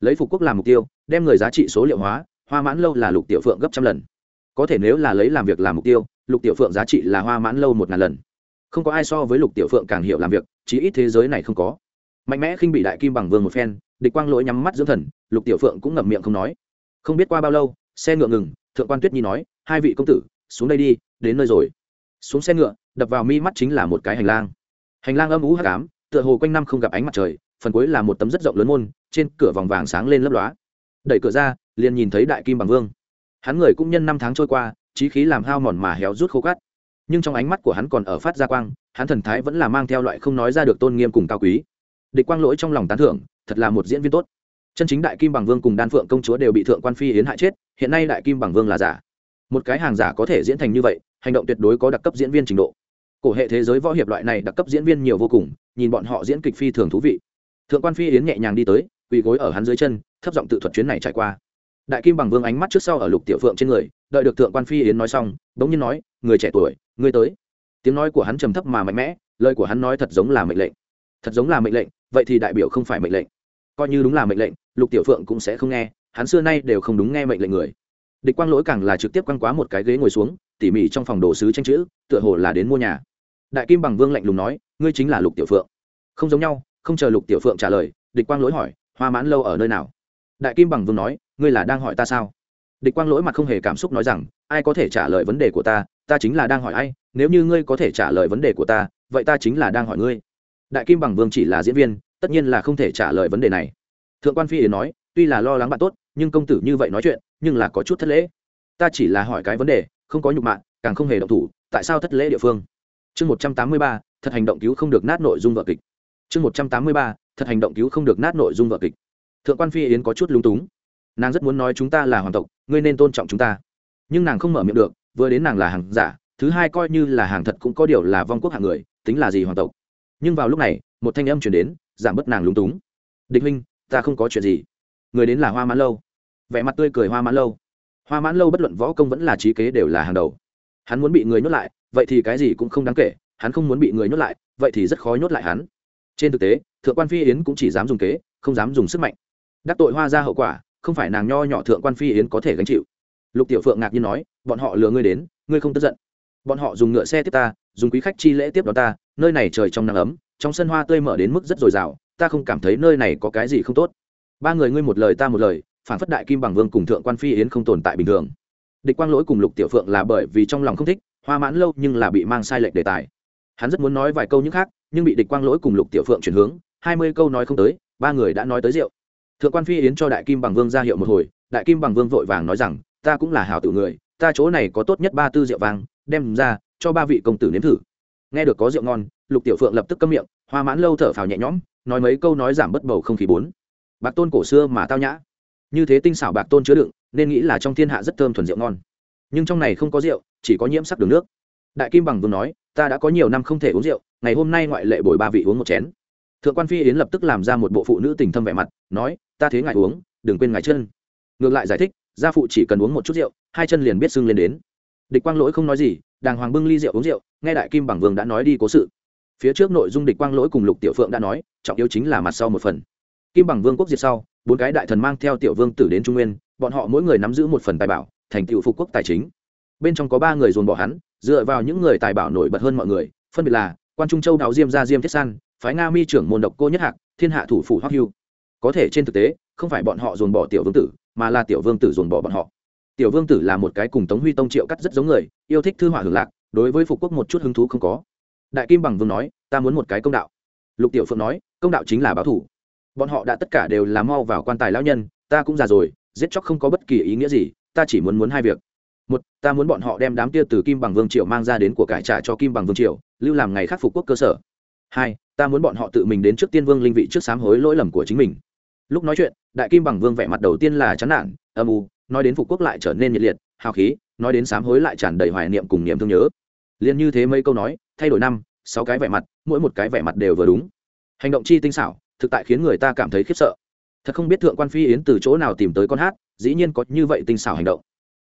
Lấy phục quốc làm mục tiêu, đem người giá trị số liệu hóa, hoa mãn lâu là lục tiểu phượng gấp trăm lần. Có thể nếu là lấy làm việc làm mục tiêu, lục tiểu phượng giá trị là hoa mãn lâu một ngàn lần không có ai so với lục tiểu phượng càng hiểu làm việc, chí ít thế giới này không có. Mạnh mẽ khinh bị đại kim bằng vương một phen, địch quang lỗi nhắm mắt dưỡng thần, lục tiểu phượng cũng ngậm miệng không nói. Không biết qua bao lâu, xe ngựa ngừng, thượng quan tuyết nhi nói, hai vị công tử, xuống đây đi, đến nơi rồi. Xuống xe ngựa, đập vào mi mắt chính là một cái hành lang. Hành lang âm ú hát cám tựa hồ quanh năm không gặp ánh mặt trời, phần cuối là một tấm rất rộng lớn môn, trên cửa vòng vàng sáng lên lấp lóa. Đẩy cửa ra, liền nhìn thấy đại kim bằng vương. Hắn người cũng nhân năm tháng trôi qua trí khí làm hao mòn mà héo rút khô cắt nhưng trong ánh mắt của hắn còn ở phát ra quang, hắn thần thái vẫn là mang theo loại không nói ra được tôn nghiêm cùng cao quý. Địch quang lỗi trong lòng tán thưởng, thật là một diễn viên tốt. Chân chính đại kim bằng vương cùng đan phượng công chúa đều bị thượng quan phi hiến hại chết, hiện nay đại kim bằng vương là giả. Một cái hàng giả có thể diễn thành như vậy, hành động tuyệt đối có đặc cấp diễn viên trình độ. Cổ hệ thế giới võ hiệp loại này đặc cấp diễn viên nhiều vô cùng, nhìn bọn họ diễn kịch phi thường thú vị. Thượng quan phi yến nhẹ nhàng đi tới, quỳ gối ở hắn dưới chân, thấp giọng tự thuật chuyến này trải qua đại kim bằng vương ánh mắt trước sau ở lục tiểu phượng trên người, đợi được thượng quan phi yến nói xong bỗng nhiên nói, người trẻ tuổi, ngươi tới. Tiếng nói của hắn trầm thấp mà mạnh mẽ, lời của hắn nói thật giống là mệnh lệnh. Thật giống là mệnh lệnh, vậy thì đại biểu không phải mệnh lệnh. Coi như đúng là mệnh lệnh, lục tiểu phượng cũng sẽ không nghe, hắn xưa nay đều không đúng nghe mệnh lệnh người. Địch quang lỗi càng là trực tiếp quăng quá một cái ghế ngồi xuống, tỉ mỉ trong phòng đồ sứ tranh chữ, tựa hồ là đến mua nhà. Đại kim bằng vương lạnh lùng nói, ngươi chính là lục tiểu phượng. Không giống nhau, không chờ lục tiểu phượng trả lời, địch quang lỗi hỏi, hoa mãn lâu ở nơi nào? Đại kim bằng vương nói ngươi là đang hỏi ta sao? Địch quang lỗi mặt không hề cảm xúc nói rằng, ai có thể trả lời vấn đề của ta? Ta chính là đang hỏi ai? Nếu như ngươi có thể trả lời vấn đề của ta, vậy ta chính là đang hỏi ngươi. Đại kim bằng vương chỉ là diễn viên, tất nhiên là không thể trả lời vấn đề này. Thượng quan phi yến nói, tuy là lo lắng bạn tốt, nhưng công tử như vậy nói chuyện, nhưng là có chút thất lễ. Ta chỉ là hỏi cái vấn đề, không có nhục mạ, càng không hề động thủ, tại sao thất lễ địa phương? Chương một trăm tám mươi ba, thật hành động cứu không được nát nội dung vợ kịch. Chương một trăm tám mươi ba, thật hành động cứu không được nát nội dung vợ kịch. Thượng quan phi yến có chút lúng túng nàng rất muốn nói chúng ta là hoàng tộc, ngươi nên tôn trọng chúng ta. Nhưng nàng không mở miệng được, vừa đến nàng là hàng giả, thứ hai coi như là hàng thật cũng có điều là vong quốc hạng người, tính là gì hoàng tộc. Nhưng vào lúc này, một thanh âm chuyển đến, giảm bớt nàng lúng túng. Địch huynh, ta không có chuyện gì. Người đến là hoa mãn lâu. Vẻ mặt tươi cười hoa mãn lâu. Hoa mãn lâu bất luận võ công vẫn là trí kế đều là hàng đầu. Hắn muốn bị người nhốt lại, vậy thì cái gì cũng không đáng kể, hắn không muốn bị người nhốt lại, vậy thì rất khó nhốt lại hắn. Trên thực tế, thượng quan phi yến cũng chỉ dám dùng kế, không dám dùng sức mạnh. Đắc tội hoa ra hậu quả không phải nàng nho nhỏ thượng quan phi yến có thể gánh chịu. Lục tiểu phượng ngạc nhiên nói, bọn họ lừa ngươi đến, ngươi không tức giận. Bọn họ dùng ngựa xe tiếp ta, dùng quý khách chi lễ tiếp đón ta, nơi này trời trong nắng ấm, trong sân hoa tươi mở đến mức rất dồi dào, ta không cảm thấy nơi này có cái gì không tốt. Ba người ngươi một lời ta một lời, phản phất đại kim bằng vương cùng thượng quan phi yến không tồn tại bình thường. Địch quang lỗi cùng lục tiểu phượng là bởi vì trong lòng không thích, hoa mãn lâu nhưng là bị mang sai lệch đề tài. Hắn rất muốn nói vài câu những khác, nhưng bị địch quang lỗi cùng lục tiểu phượng chuyển hướng, hai mươi câu nói không tới, ba người đã nói tới rượu thượng quan phi yến cho đại kim bằng vương ra hiệu một hồi, đại kim bằng vương vội vàng nói rằng, ta cũng là hào tử người, ta chỗ này có tốt nhất ba tư rượu vàng đem ra, cho ba vị công tử nếm thử. Nghe được có rượu ngon, lục tiểu phượng lập tức câm miệng, hoa mãn lâu thở phào nhẹ nhõm, nói mấy câu nói giảm bớt bầu không khí bốn. Bạc tôn cổ xưa mà tao nhã, như thế tinh xảo bạc tôn chứa đựng, nên nghĩ là trong thiên hạ rất thơm thuần rượu ngon. Nhưng trong này không có rượu, chỉ có nhiễm sắc đường nước. Đại kim bằng vương nói, ta đã có nhiều năm không thể uống rượu, ngày hôm nay ngoại lệ bồi ba vị uống một chén thượng quan phi yến lập tức làm ra một bộ phụ nữ tình thâm vẻ mặt, nói, ta thế ngài uống, đừng quên ngài chân. Ngược lại giải thích, gia phụ chỉ cần uống một chút rượu, hai chân liền biết sưng lên đến. Địch quang lỗi không nói gì, đàng hoàng bưng ly rượu uống rượu, nghe đại kim bằng vương đã nói đi cố sự. Phía trước nội dung địch quang lỗi cùng lục tiểu phượng đã nói, trọng yếu chính là mặt sau một phần. Kim bằng vương quốc diệt sau, bốn cái đại thần mang theo tiểu vương tử đến trung nguyên, bọn họ mỗi người nắm giữ một phần tài bảo, thành tựu phục quốc tài chính. Bên trong có ba người dồn bỏ hắn, dựa vào những người tài bảo nổi bật hơn mọi người, phân biệt là quan trung châu đào diêm gia diêm thiết san phái nga mi trưởng môn độc cô nhất hạc, thiên hạ thủ phủ hoắc hưu. Có thể trên thực tế, không phải bọn họ dồn bỏ tiểu vương tử, mà là tiểu vương tử dồn bỏ bọn họ. Tiểu vương tử là một cái cùng tống huy tông triệu cắt rất giống người, yêu thích thư họa hưởng lạc, đối với phục quốc một chút hứng thú không có. Đại kim bằng vương nói, ta muốn một cái công đạo. Lục tiểu phượng nói, công đạo chính là báo thủ. Bọn họ đã tất cả đều làm mau vào quan tài lão nhân, ta cũng già rồi, giết chóc không có bất kỳ ý nghĩa gì, ta chỉ muốn muốn hai việc. Một, ta muốn bọn họ đem đám kia từ kim bằng vương triều mang ra đến của cải trả cho kim bằng vương triều, lưu làm ngày khắc phục quốc cơ sở. Hai ta muốn bọn họ tự mình đến trước tiên vương linh vị trước sám hối lỗi lầm của chính mình. Lúc nói chuyện, đại kim bằng vương vẻ mặt đầu tiên là chán nản, âm u, nói đến phục quốc lại trở nên nhiệt liệt, hào khí, nói đến sám hối lại tràn đầy hoài niệm cùng niềm thương nhớ. Liền như thế mấy câu nói, thay đổi năm, sáu cái vẻ mặt, mỗi một cái vẻ mặt đều vừa đúng. Hành động chi tinh xảo, thực tại khiến người ta cảm thấy khiếp sợ. Thật không biết thượng quan phi yến từ chỗ nào tìm tới con hát, dĩ nhiên có như vậy tinh xảo hành động.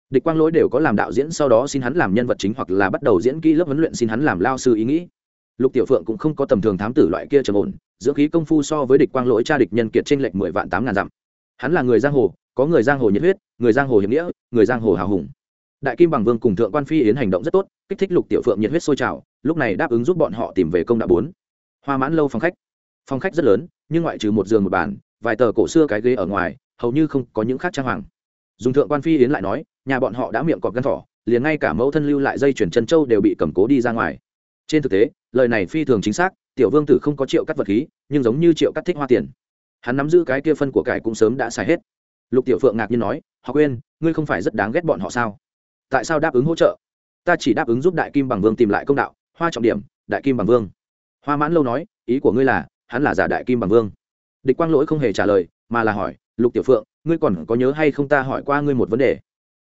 Địch quang lỗi đều có làm đạo diễn, sau đó xin hắn làm nhân vật chính hoặc là bắt đầu diễn kỹ lớp huấn luyện, xin hắn làm lao sư ý nghĩ lục tiểu phượng cũng không có tầm thường thám tử loại kia trầm ổn, dưỡng khí công phu so với địch quang lỗi cha địch nhân kiệt trên lệch mười vạn tám ngàn dặm. Hắn là người giang hồ, có người giang hồ nhiệt huyết, người giang hồ hiểm nghĩa, người giang hồ hào hùng. Đại kim bằng vương cùng thượng quan phi yến hành động rất tốt, kích thích lục tiểu phượng nhiệt huyết sôi trào, lúc này đáp ứng giúp bọn họ tìm về công đạo bốn. Hoa mãn lâu phòng khách. Phòng khách rất lớn, nhưng ngoại trừ một giường một bàn, vài tờ cổ xưa cái ghế ở ngoài, hầu như không có những khác trang hoàng. Dùng thượng quan phi yến lại nói, nhà bọn họ đã miệng cọp gân thỏ, liền ngay cả mẫu thân lưu lại dây chuyển chân châu đều bị cầm cố đi ra ngoài trên thực tế, lời này phi thường chính xác, tiểu vương tử không có triệu cắt vật khí, nhưng giống như triệu cắt thích hoa tiền. Hắn nắm giữ cái kia phân của cải cũng sớm đã xài hết. Lục tiểu phượng ngạc nhiên nói họ quên ngươi không phải rất đáng ghét bọn họ sao? Tại sao đáp ứng hỗ trợ? Ta chỉ đáp ứng giúp đại kim bằng vương tìm lại công đạo, hoa trọng điểm, đại kim bằng vương. Hoa mãn lâu nói, ý của ngươi là, hắn là giả đại kim bằng vương. Địch quang lỗi không hề trả lời, mà là hỏi, lục tiểu phượng, ngươi còn có nhớ hay không ta hỏi qua ngươi một vấn đề?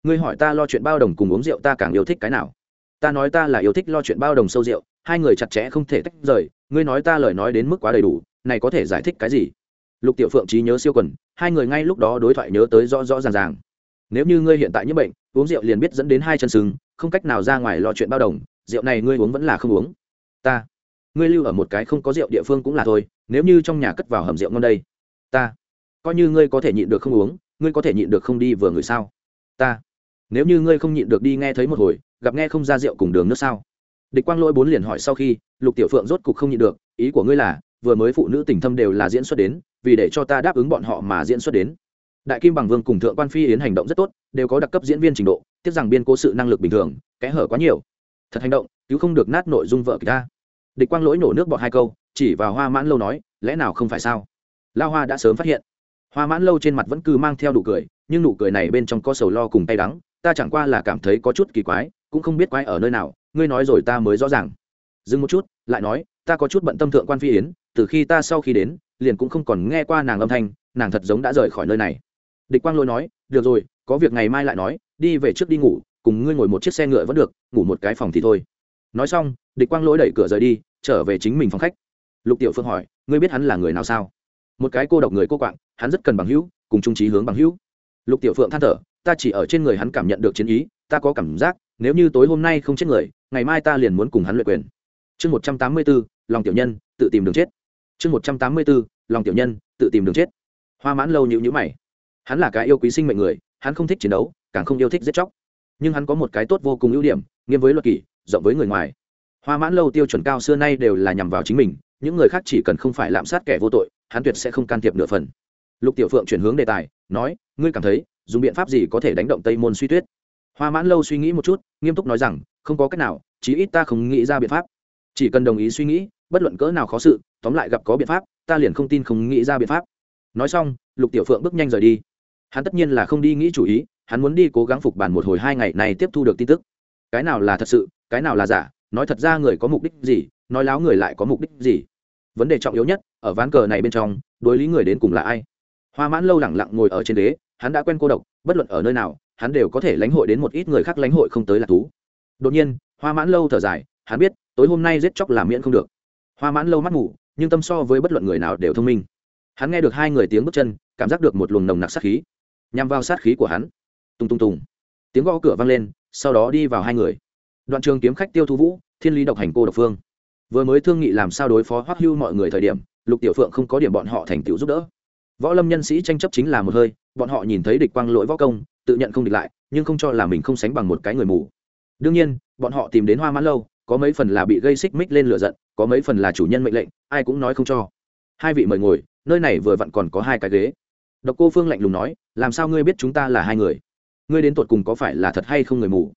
Ngươi hỏi ta lo chuyện bao đồng cùng uống rượu ta càng yêu thích cái nào? Ta nói ta là yêu thích lo chuyện bao đồng sâu rượu, hai người chặt chẽ không thể tách rời, ngươi nói ta lời nói đến mức quá đầy đủ, này có thể giải thích cái gì? Lục tiểu phượng trí nhớ siêu quần, hai người ngay lúc đó đối thoại nhớ tới rõ rõ ràng ràng. Nếu như ngươi hiện tại nhiễm bệnh, uống rượu liền biết dẫn đến hai chân sừng không cách nào ra ngoài lo chuyện bao đồng, rượu này ngươi uống vẫn là không uống. Ta, ngươi lưu ở một cái không có rượu địa phương cũng là thôi, nếu như trong nhà cất vào hầm rượu ngon đây. Ta, coi như ngươi có thể nhịn được không uống, ngươi có thể nhịn được không đi vừa người sao? Ta nếu như ngươi không nhịn được đi nghe thấy một hồi, gặp nghe không ra rượu cùng đường nước sao? Địch quang lỗi bốn liền hỏi sau khi, lục tiểu phượng rốt cục không nhịn được, ý của ngươi là, vừa mới phụ nữ tình thâm đều là diễn xuất đến, vì để cho ta đáp ứng bọn họ mà diễn xuất đến. Đại kim bằng vương cùng thượng quan phi yến hành động rất tốt, đều có đặc cấp diễn viên trình độ, tiếc rằng biên cố sự năng lực bình thường, kẽ hở quá nhiều. Thật hành động, cứu không được nát nội dung vợ kịch ta. Địch quang lỗi nổ nước bọt hai câu, chỉ vào hoa mãn lâu nói, lẽ nào không phải sao? Lao hoa đã sớm phát hiện. Hoa mãn lâu trên mặt vẫn cứ mang theo nụ cười, nhưng nụ cười này bên trong có sầu lo cùng tay đắng ta chẳng qua là cảm thấy có chút kỳ quái, cũng không biết quái ở nơi nào, ngươi nói rồi ta mới rõ ràng. Dừng một chút, lại nói, ta có chút bận tâm thượng quan phi yến, từ khi ta sau khi đến, liền cũng không còn nghe qua nàng âm thanh, nàng thật giống đã rời khỏi nơi này. Địch quang lôi nói, được rồi, có việc ngày mai lại nói, đi về trước đi ngủ, cùng ngươi ngồi một chiếc xe ngựa vẫn được, ngủ một cái phòng thì thôi. Nói xong, địch quang lỗi đẩy cửa rời đi, trở về chính mình phòng khách. Lục tiểu phương hỏi, ngươi biết hắn là người nào sao? Một cái cô độc người cô quạng, hắn rất cần bằng hữu, cùng trung trí hướng bằng hữu. Lục tiểu phượng than thở ta chỉ ở trên người hắn cảm nhận được chiến ý, ta có cảm giác, nếu như tối hôm nay không chết người, ngày mai ta liền muốn cùng hắn luyện quyền. Chương một trăm tám mươi bốn, lòng tiểu nhân, tự tìm đường chết. Chương một trăm tám mươi bốn, lòng tiểu nhân, tự tìm đường chết. Hoa mãn lâu nhịu nhữ mày. Hắn là cái yêu quý sinh mệnh người, hắn không thích chiến đấu, càng không yêu thích giết chóc. Nhưng hắn có một cái tốt vô cùng ưu điểm, nghiêm với luật kỷ, rộng với người ngoài. Hoa mãn lâu tiêu chuẩn cao xưa nay đều là nhằm vào chính mình, những người khác chỉ cần không phải lạm sát kẻ vô tội, hắn tuyệt sẽ không can thiệp nửa phần. Lục tiểu phượng chuyển hướng đề tài, nói, ngươi cảm thấy dùng biện pháp gì có thể đánh động tây môn suy tuyết? Hoa mãn lâu suy nghĩ một chút, nghiêm túc nói rằng, không có cách nào, chí ít ta không nghĩ ra biện pháp. Chỉ cần đồng ý suy nghĩ, bất luận cỡ nào khó sự, tóm lại gặp có biện pháp, ta liền không tin không nghĩ ra biện pháp. Nói xong, lục tiểu phượng bước nhanh rời đi. Hắn tất nhiên là không đi nghĩ chủ ý, hắn muốn đi cố gắng phục bản một hồi hai ngày này tiếp thu được tin tức. Cái nào là thật sự, cái nào là giả, nói thật ra người có mục đích gì, nói láo người lại có mục đích gì? Vấn đề trọng yếu nhất, ở ván cờ này bên trong, đối lý người đến cùng là ai? Hoa mãn lâu lẳng lặng ngồi ở trên đế hắn đã quen cô độc, bất luận ở nơi nào, hắn đều có thể lãnh hội đến một ít người khác lãnh hội không tới là thú. Đột nhiên, hoa mãn lâu thở dài, hắn biết, tối hôm nay giết chóc làm miễn không được. Hoa mãn lâu mắt ngủ, nhưng tâm so với bất luận người nào đều thông minh. Hắn nghe được hai người tiếng bước chân, cảm giác được một luồng nồng nặc sát khí. Nhằm vào sát khí của hắn, tùng tùng tùng, tiếng gõ cửa vang lên, sau đó đi vào hai người. Đoạn trường kiếm khách tiêu thu vũ, thiên lý độc hành cô độc phương. Vừa mới thương nghị làm sao đối phó hoắc hưu mọi người thời điểm, lục tiểu phượng không có điểm bọn họ thành tựu giúp đỡ. Võ lâm nhân sĩ tranh chấp chính là một hơi bọn họ nhìn thấy địch quang lỗi võ công, tự nhận không địch lại, nhưng không cho là mình không sánh bằng một cái người mù. Đương nhiên, bọn họ tìm đến hoa mãn lâu, có mấy phần là bị gây xích mích lên lửa giận, có mấy phần là chủ nhân mệnh lệnh, ai cũng nói không cho. Hai vị mời ngồi, nơi này vừa vặn còn có hai cái ghế. Độc cô phương lạnh lùng nói, làm sao ngươi biết chúng ta là hai người? Ngươi đến tột cùng có phải là thật hay không người mù?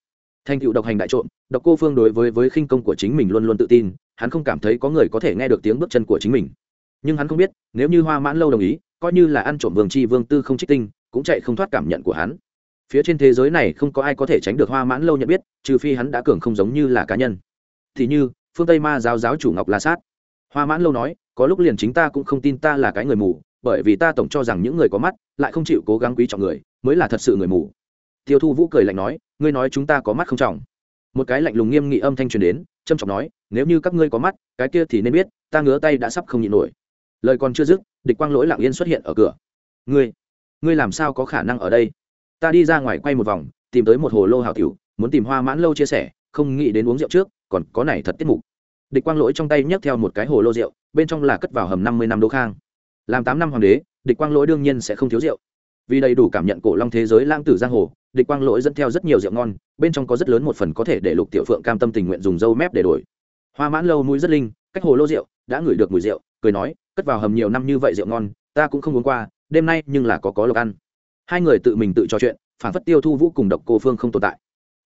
Thành tựu độc hành đại trộm, độc cô phương đối với với khinh công của chính mình luôn luôn tự tin, hắn không cảm thấy có người có thể nghe được tiếng bước chân của chính mình. Nhưng hắn không biết, nếu như hoa mãn lâu đồng ý coi như là ăn trộm vương chi vương tư không trích tinh, cũng chạy không thoát cảm nhận của hắn. Phía trên thế giới này không có ai có thể tránh được hoa mãn lâu nhận biết, trừ phi hắn đã cường không giống như là cá nhân. Thì như, phương tây ma giáo giáo chủ ngọc la sát. Hoa mãn lâu nói, có lúc liền chính ta cũng không tin ta là cái người mù, bởi vì ta tổng cho rằng những người có mắt lại không chịu cố gắng quý trọng người, mới là thật sự người mù. Tiêu thu vũ cười lạnh nói, ngươi nói chúng ta có mắt không trọng. Một cái lạnh lùng nghiêm nghị âm thanh truyền đến trâm trọng nói, nếu như các ngươi có mắt, cái kia thì nên biết, ta ngứa tay đã sắp không nhịn nổi. Lời còn chưa dứt địch quang lỗi lặng yên xuất hiện ở cửa. Ngươi ngươi làm sao có khả năng ở đây? Ta đi ra ngoài quay một vòng, tìm tới một hồ lô hào tiểu, muốn tìm hoa mãn lâu chia sẻ, không nghĩ đến uống rượu trước, còn có này thật tiết mục. Địch quang lỗi trong tay nhấc theo một cái hồ lô rượu, bên trong là cất vào hầm năm mươi năm đô khang. Làm tám năm hoàng đế, địch quang lỗi đương nhiên sẽ không thiếu rượu. Vì đầy đủ cảm nhận cổ long thế giới lãng tử giang hồ, địch quang lỗi dẫn theo rất nhiều rượu ngon, bên trong có rất lớn một phần có thể để lục tiểu phượng cam tâm tình nguyện dùng dâu mép để đổi. Hoa mãn lâu mũi rất linh, cách hồ lô rượu, đã ngửi được mùi rượu, cười nói cất vào hầm nhiều năm như vậy rượu ngon, ta cũng không uống qua, đêm nay nhưng là có có lộc ăn. Hai người tự mình tự trò chuyện, phản phất tiêu thu vũ cùng độc cô phương không tồn tại.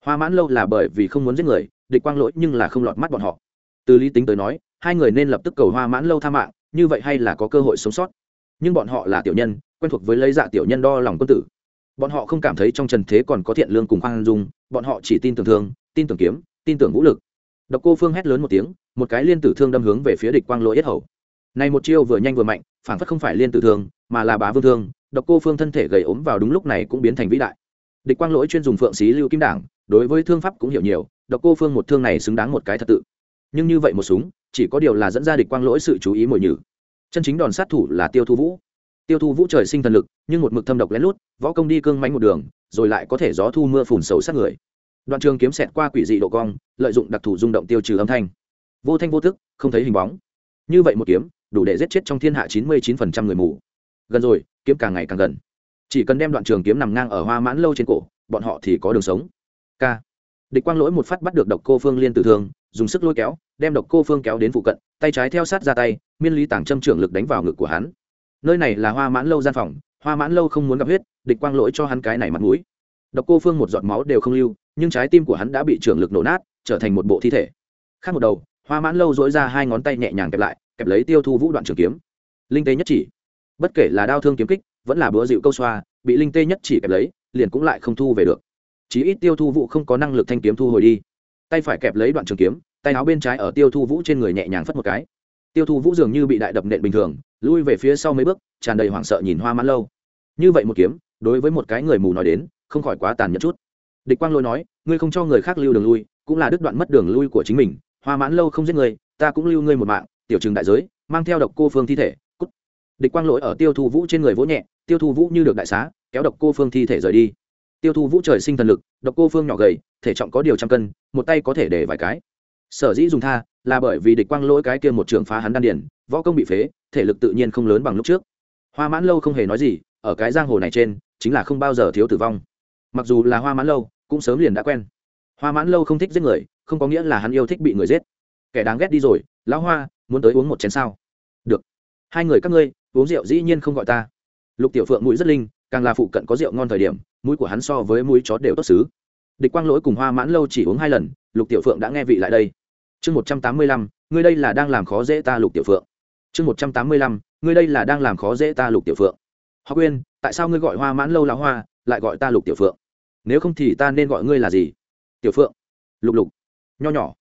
Hoa mãn lâu là bởi vì không muốn giết người, địch quang lỗi nhưng là không lọt mắt bọn họ. Từ lý tính tới nói, hai người nên lập tức cầu hoa mãn lâu tha mạng, như vậy hay là có cơ hội sống sót. Nhưng bọn họ là tiểu nhân, quen thuộc với lấy dạ tiểu nhân đo lòng quân tử. Bọn họ không cảm thấy trong trần thế còn có thiện lương cùng khoan dung, bọn họ chỉ tin tưởng thương, tin tưởng kiếm, tin tưởng vũ lực. Độc cô phương hét lớn một tiếng, một cái liên tử thương đâm hướng về phía địch quang lỗi yết hầu này một chiêu vừa nhanh vừa mạnh phản phất không phải liên tử thương mà là bá vương thương độc cô phương thân thể gầy ốm vào đúng lúc này cũng biến thành vĩ đại. Địch quang lỗi chuyên dùng phượng xí lưu kim đảng đối với thương pháp cũng hiểu nhiều độc cô phương một thương này xứng đáng một cái thật tự. Nhưng như vậy một súng chỉ có điều là dẫn ra địch quang lỗi sự chú ý mồi nhử. Chân chính đòn sát thủ là tiêu thu vũ. Tiêu thu vũ trời sinh thần lực nhưng một mực thâm độc lén lút võ công đi cương mánh một đường rồi lại có thể gió thu mưa phùn xấu sát người. Đoạn trường kiếm xẹt qua quỷ dị độ cong lợi dụng đặc thù rung động tiêu trừ âm thanh. Vô thanh vô tức, không thấy hình bóng. Như vậy một kiếm đủ để giết chết trong thiên hạ chín mươi chín phần trăm người mù. Gần rồi, kiếm càng ngày càng gần. Chỉ cần đem đoạn trường kiếm nằm ngang ở hoa mãn lâu trên cổ, bọn họ thì có đường sống. K địch quang lỗi một phát bắt được độc cô phương liên tử thương, dùng sức lôi kéo, đem độc cô phương kéo đến phụ cận, tay trái theo sát ra tay, miên lý tảng châm trưởng lực đánh vào ngực của hắn. Nơi này là hoa mãn lâu gian phòng, hoa mãn lâu không muốn gặp huyết, địch quang lỗi cho hắn cái này mặt mũi. Độc cô phương một giọt máu đều không lưu, nhưng trái tim của hắn đã bị trưởng lực nổ nát, trở thành một bộ thi thể. Khác một đầu, hoa mãn lâu dỗi ra hai ngón tay nhẹ nhàng kẹp lại kẹp lấy tiêu thu vũ đoạn trường kiếm. Linh tê nhất chỉ. Bất kể là đau thương kiếm kích, vẫn là bữa dịu câu xoa, bị linh tê nhất chỉ kẹp lấy, liền cũng lại không thu về được. Chí ít tiêu thu vũ không có năng lực thanh kiếm thu hồi đi. Tay phải kẹp lấy đoạn trường kiếm, tay áo bên trái ở tiêu thu vũ trên người nhẹ nhàng phất một cái. Tiêu thu vũ dường như bị đại đập nện bình thường, lui về phía sau mấy bước, tràn đầy hoảng sợ nhìn hoa mãn lâu. Như vậy một kiếm, đối với một cái người mù nói đến, không khỏi quá tàn nhẫn chút. Địch quang lôi nói, ngươi không cho người khác lưu đường lui, cũng là đứt đoạn mất đường lui của chính mình. Hoa mãn lâu không giết người ta cũng lưu ngươi một mạng tiểu trường đại giới, mang theo độc cô phương thi thể, cút. Địch quang lỗi ở tiêu thu vũ trên người vỗ nhẹ, tiêu thu vũ như được đại xá, kéo độc cô phương thi thể rời đi. Tiêu thu vũ trời sinh thần lực, độc cô phương nhỏ gầy, thể trọng có điều trăm cân, một tay có thể để vài cái. Sở dĩ dùng tha, là bởi vì địch quang lỗi cái kia một trường phá hắn đan điển võ công bị phế, thể lực tự nhiên không lớn bằng lúc trước. Hoa mãn lâu không hề nói gì, ở cái giang hồ này trên, chính là không bao giờ thiếu tử vong. Mặc dù là hoa mãn lâu, cũng sớm liền đã quen. Hoa mãn lâu không thích giết người, không có nghĩa là hắn yêu thích bị người giết kẻ đáng ghét đi rồi, lão hoa, muốn tới uống một chén sao? Được. Hai người các ngươi, uống rượu dĩ nhiên không gọi ta. Lục tiểu phượng mũi rất linh, càng là phụ cận có rượu ngon thời điểm, mũi của hắn so với mũi chó đều tốt xứ. Địch quang lỗi cùng hoa mãn lâu chỉ uống hai lần, lục tiểu phượng đã nghe vị lại đây. Chương một trăm tám mươi lăm, ngươi đây là đang làm khó dễ ta lục tiểu phượng. Chương một trăm tám mươi lăm, ngươi đây là đang làm khó dễ ta lục tiểu phượng. Hoa quyên, tại sao ngươi gọi hoa mãn lâu là hoa, lại gọi ta lục tiểu phượng? Nếu không thì ta nên gọi ngươi là gì? Tiểu phượng. Lục lục. Nho nhỏ.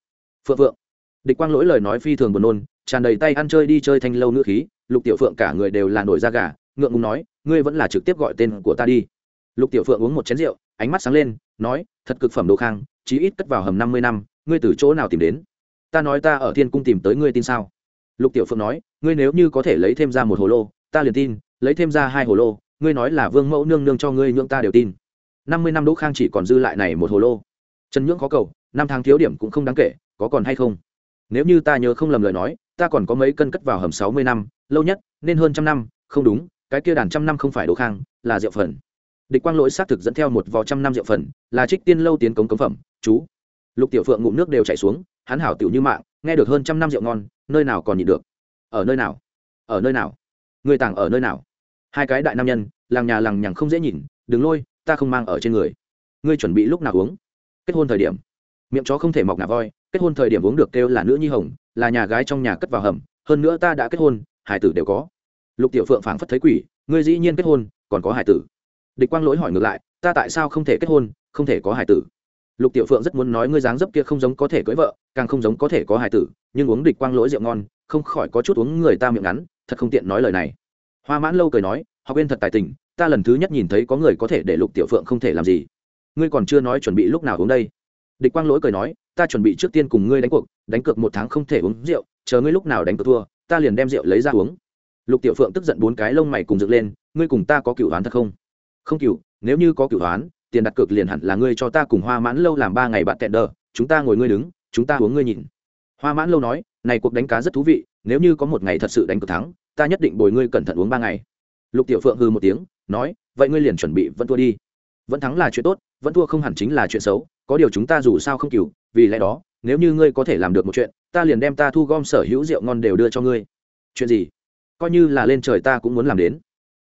Phượng phượng địch quang lỗi lời nói phi thường buồn nôn, tràn đầy tay ăn chơi đi chơi thanh lâu nữ khí, lục tiểu phượng cả người đều là nổi da gà, ngượng ngùng nói, ngươi vẫn là trực tiếp gọi tên của ta đi. Lục tiểu phượng uống một chén rượu, ánh mắt sáng lên, nói, thật cực phẩm đồ khang, chí ít cất vào hầm năm mươi năm, ngươi từ chỗ nào tìm đến? Ta nói ta ở thiên cung tìm tới ngươi tin sao? Lục tiểu phượng nói, ngươi nếu như có thể lấy thêm ra một hồ lô, ta liền tin, lấy thêm ra hai hồ lô, ngươi nói là vương mẫu nương nương cho ngươi nhượng ta đều tin. năm mươi năm đỗ khang chỉ còn dư lại này một hồ lô. Trần nhưỡng có cầu, năm tháng thiếu điểm cũng không đáng kể, có còn hay không? Nếu như ta nhớ không lầm lời nói, ta còn có mấy cân cất vào hầm sáu mươi năm, lâu nhất, nên hơn trăm năm, không đúng, cái kia đàn trăm năm không phải đồ khang, là rượu phần. Địch quang lỗi xác thực dẫn theo một vò trăm năm rượu phần, là trích tiên lâu tiến cống cống phẩm, chú. Lục tiểu phượng ngụm nước đều chảy xuống, hắn hảo tiểu như mạng, nghe được hơn trăm năm rượu ngon, nơi nào còn nhịn được? Ở nơi nào? Ở nơi nào? Người tàng ở nơi nào? Hai cái đại nam nhân, làng nhà làng nhằng không dễ nhìn, đừng lôi, ta không mang ở trên người. Ngươi chuẩn bị lúc nào uống? Kết hôn thời điểm, miệng chó không thể mọc ngà voi kết hôn thời điểm uống được kêu là nữ nhi hồng, là nhà gái trong nhà cất vào hầm, hơn nữa ta đã kết hôn, hải tử đều có. Lục tiểu phượng phảng phất thấy quỷ, ngươi dĩ nhiên kết hôn, còn có hải tử. Địch quang lỗi hỏi ngược lại, ta tại sao không thể kết hôn, không thể có hải tử? Lục tiểu phượng rất muốn nói ngươi dáng dấp kia không giống có thể cưỡi vợ, càng không giống có thể có hải tử, nhưng uống địch quang lỗi rượu ngon, không khỏi có chút uống người ta miệng ngắn, thật không tiện nói lời này. Hoa mãn lâu cười nói, học viên thật tài tình, ta lần thứ nhất nhìn thấy có người có thể để lục tiểu phượng không thể làm gì. Ngươi còn chưa nói chuẩn bị lúc nào uống đây? Địch quang lỗi cười nói ta chuẩn bị trước tiên cùng ngươi đánh cuộc, đánh cược một tháng không thể uống rượu, chờ ngươi lúc nào đánh cược thua, ta liền đem rượu lấy ra uống. Lục tiểu phượng tức giận bốn cái lông mày cùng dựng lên, ngươi cùng ta có cựu đoán thật không? Không cựu nếu như có cựu đoán tiền đặt cược liền hẳn là ngươi cho ta cùng hoa mãn lâu làm ba ngày bạn tẹn đờ, chúng ta ngồi ngươi đứng, chúng ta uống ngươi nhìn. Hoa mãn lâu nói, này cuộc đánh cá rất thú vị, nếu như có một ngày thật sự đánh cược thắng, ta nhất định bồi ngươi cẩn thận uống ba ngày. Lục tiểu phượng hư một tiếng, nói, vậy ngươi liền chuẩn bị vẫn thua đi. Vẫn thắng là chuyện tốt, vẫn thua không hẳn chính là chuyện xấu có điều chúng ta dù sao không cừu, vì lẽ đó, nếu như ngươi có thể làm được một chuyện, ta liền đem ta thu gom sở hữu rượu ngon đều đưa cho ngươi. Chuyện gì? Coi như là lên trời ta cũng muốn làm đến.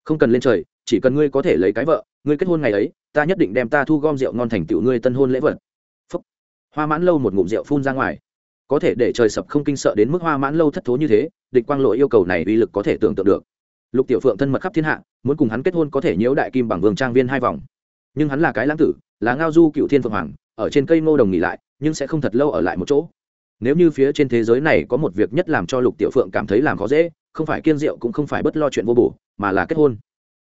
Không cần lên trời, chỉ cần ngươi có thể lấy cái vợ, ngươi kết hôn ngày ấy, ta nhất định đem ta thu gom rượu ngon thành tựu ngươi tân hôn lễ vật. Phúc. hoa mãn lâu một ngụm rượu phun ra ngoài. Có thể để trời sập không kinh sợ đến mức hoa mãn lâu thất thố như thế, địch quang lộ yêu cầu này uy lực có thể tưởng tượng được. Lục tiểu phượng thân mật khắp thiên hạ, muốn cùng hắn kết hôn có thể nhiễu đại kim bằng vương trang viên hai vòng. Nhưng hắn là cái lãng tử, là ngao du cựu thiên phượng hoàng ở trên cây ngô đồng nghỉ lại, nhưng sẽ không thật lâu ở lại một chỗ. Nếu như phía trên thế giới này có một việc nhất làm cho lục tiểu phượng cảm thấy làm khó dễ, không phải kiên rượu cũng không phải bất lo chuyện vô bổ, mà là kết hôn.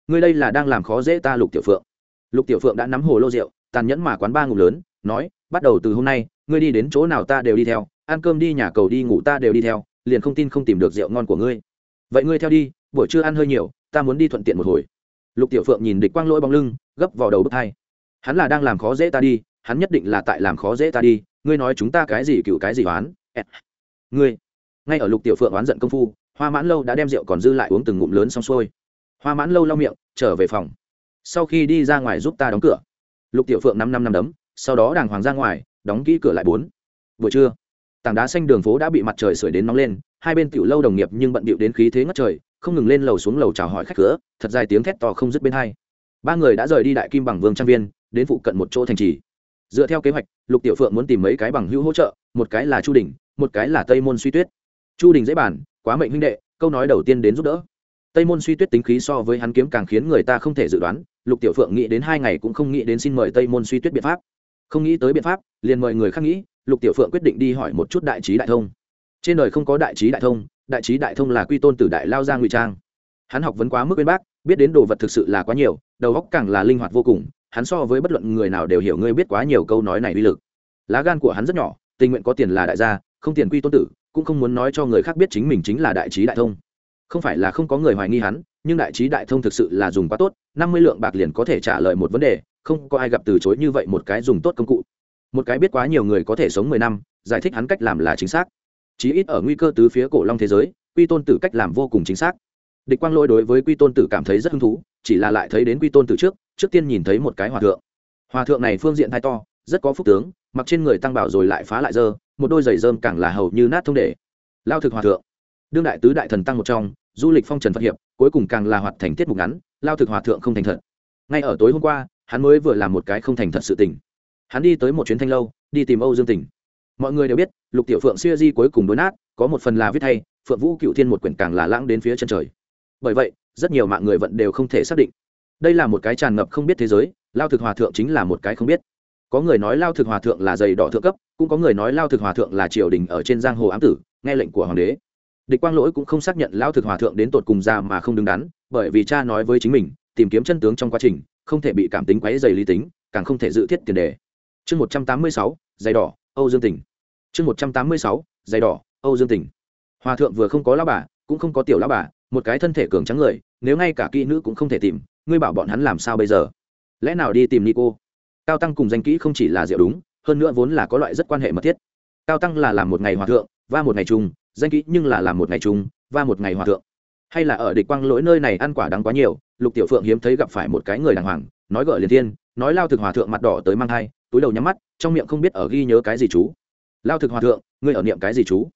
Ngươi đây là đang làm khó dễ ta lục tiểu phượng. Lục tiểu phượng đã nắm hồ lô rượu, tàn nhẫn mà quán ba ngủ lớn, nói, bắt đầu từ hôm nay, ngươi đi đến chỗ nào ta đều đi theo, ăn cơm đi nhà cầu đi ngủ ta đều đi theo, liền không tin không tìm được rượu ngon của ngươi. Vậy ngươi theo đi, buổi trưa ăn hơi nhiều, ta muốn đi thuận tiện một hồi. Lục tiểu phượng nhìn địch quang lỗi bóng lưng, gấp vào đầu bức thai. Hắn là đang làm khó dễ ta đi hắn nhất định là tại làm khó dễ ta đi, ngươi nói chúng ta cái gì cựu cái gì oán? Ngươi, ngay ở lục tiểu phượng oán giận công phu, hoa mãn lâu đã đem rượu còn dư lại uống từng ngụm lớn xong xuôi. Hoa mãn lâu lau miệng, trở về phòng. Sau khi đi ra ngoài giúp ta đóng cửa. Lục tiểu phượng năm năm năm đấm, sau đó đàng hoàng ra ngoài, đóng kỹ cửa lại bốn. Buổi trưa, tảng đá xanh đường phố đã bị mặt trời sưởi đến nóng lên, hai bên tiểu lâu đồng nghiệp nhưng bận bịu đến khí thế ngất trời, không ngừng lên lầu xuống lầu chào hỏi khách cửa, thật dài tiếng thét to không dứt bên hai. Ba người đã rời đi đại kim bằng vương trang viên, đến phụ cận một chỗ thành trì dựa theo kế hoạch lục tiểu phượng muốn tìm mấy cái bằng hữu hỗ trợ một cái là chu đình một cái là tây môn suy tuyết. Chu đình dễ bàn, quá mệnh huynh đệ câu nói đầu tiên đến giúp đỡ. Tây môn suy tuyết tính khí so với hắn kiếm càng khiến người ta không thể dự đoán lục tiểu phượng nghĩ đến hai ngày cũng không nghĩ đến xin mời tây môn suy tuyết biện pháp. Không nghĩ tới biện pháp liền mời người khác nghĩ lục tiểu phượng quyết định đi hỏi một chút đại trí đại thông. Trên đời không có đại trí đại thông đại trí đại thông là quy tôn từ đại lao gia ngụy trang. Hắn học vấn quá mức bên bác biết đến đồ vật thực sự là quá nhiều đầu óc càng là linh hoạt vô cùng hắn so với bất luận người nào đều hiểu ngươi biết quá nhiều câu nói này uy lực. Lá gan của hắn rất nhỏ, tình nguyện có tiền là đại gia, không tiền quy tôn tử, cũng không muốn nói cho người khác biết chính mình chính là đại trí đại thông. Không phải là không có người hoài nghi hắn, nhưng đại trí đại thông thực sự là dùng quá tốt, năm mươi lượng bạc liền có thể trả lời một vấn đề, không có ai gặp từ chối như vậy một cái dùng tốt công cụ. Một cái biết quá nhiều người có thể sống mười năm, giải thích hắn cách làm là chính xác. Chí ít ở nguy cơ từ phía cổ long thế giới, quy tôn tử cách làm vô cùng chính xác. Địch quang lôi đối với quy tôn tử cảm thấy rất hứng thú, chỉ là lại thấy đến quy tôn tử trước trước tiên nhìn thấy một cái hòa thượng. Hòa thượng này phương diện thai to, rất có phúc tướng, mặc trên người tăng bảo rồi lại phá lại dơ, một đôi giày dơm càng là hầu như nát thông để. Lao thực hòa thượng. Đương đại tứ đại thần tăng một trong, du lịch phong trần phật hiệp, cuối cùng càng là hoạt thành tiết mục ngắn, lao thực hòa thượng không thành thật. Ngay ở tối hôm qua, hắn mới vừa làm một cái không thành thật sự tình. Hắn đi tới một chuyến thanh lâu, đi tìm âu dương tỉnh. Mọi người đều biết, lục tiểu phượng siêu di cuối cùng đối nát, có một phần là viết thay phượng vũ cựu thiên một quyển càng là lãng đến phía chân trời. Bởi vậy, rất nhiều mạng người vẫn đều không thể xác định đây là một cái tràn ngập không biết thế giới, lao thực hòa thượng chính là một cái không biết. Có người nói lao thực hòa thượng là giày đỏ thượng cấp, cũng có người nói lao thực hòa thượng là triều đình ở trên giang hồ ám tử, nghe lệnh của hoàng đế. Địch quang lỗi cũng không xác nhận lao thực hòa thượng đến tột cùng ra mà không đứng đắn, bởi vì cha nói với chính mình, tìm kiếm chân tướng trong quá trình, không thể bị cảm tính quấy dày lý tính, càng không thể dự thiết tiền đề. Chương một trăm tám mươi sáu giày đỏ, âu dương tỉnh. Chương một trăm tám mươi sáu giày đỏ, âu dương tỉnh. Hòa thượng vừa không có lao bà, cũng không có tiểu lao bà, một cái thân thể cường trắng người, nếu ngay cả kỹ nữ cũng không thể tìm ngươi bảo bọn hắn làm sao bây giờ? Lẽ nào đi tìm Nico? cao tăng cùng danh kỹ không chỉ là rượu đúng, hơn nữa vốn là có loại rất quan hệ mật thiết. Cao tăng là làm một ngày hòa thượng và một ngày chung, danh kỹ nhưng là làm một ngày chung và một ngày hòa thượng. Hay là ở địch quang lỗi nơi này ăn quả đắng quá nhiều, lục tiểu phượng hiếm thấy gặp phải một cái người đàng hoàng, nói gợi liền thiên, nói lao thực hòa thượng mặt đỏ tới mang thai, túi đầu nhắm mắt, trong miệng không biết ở ghi nhớ cái gì chú. Lao thực hòa thượng, ngươi ở niệm cái gì chú?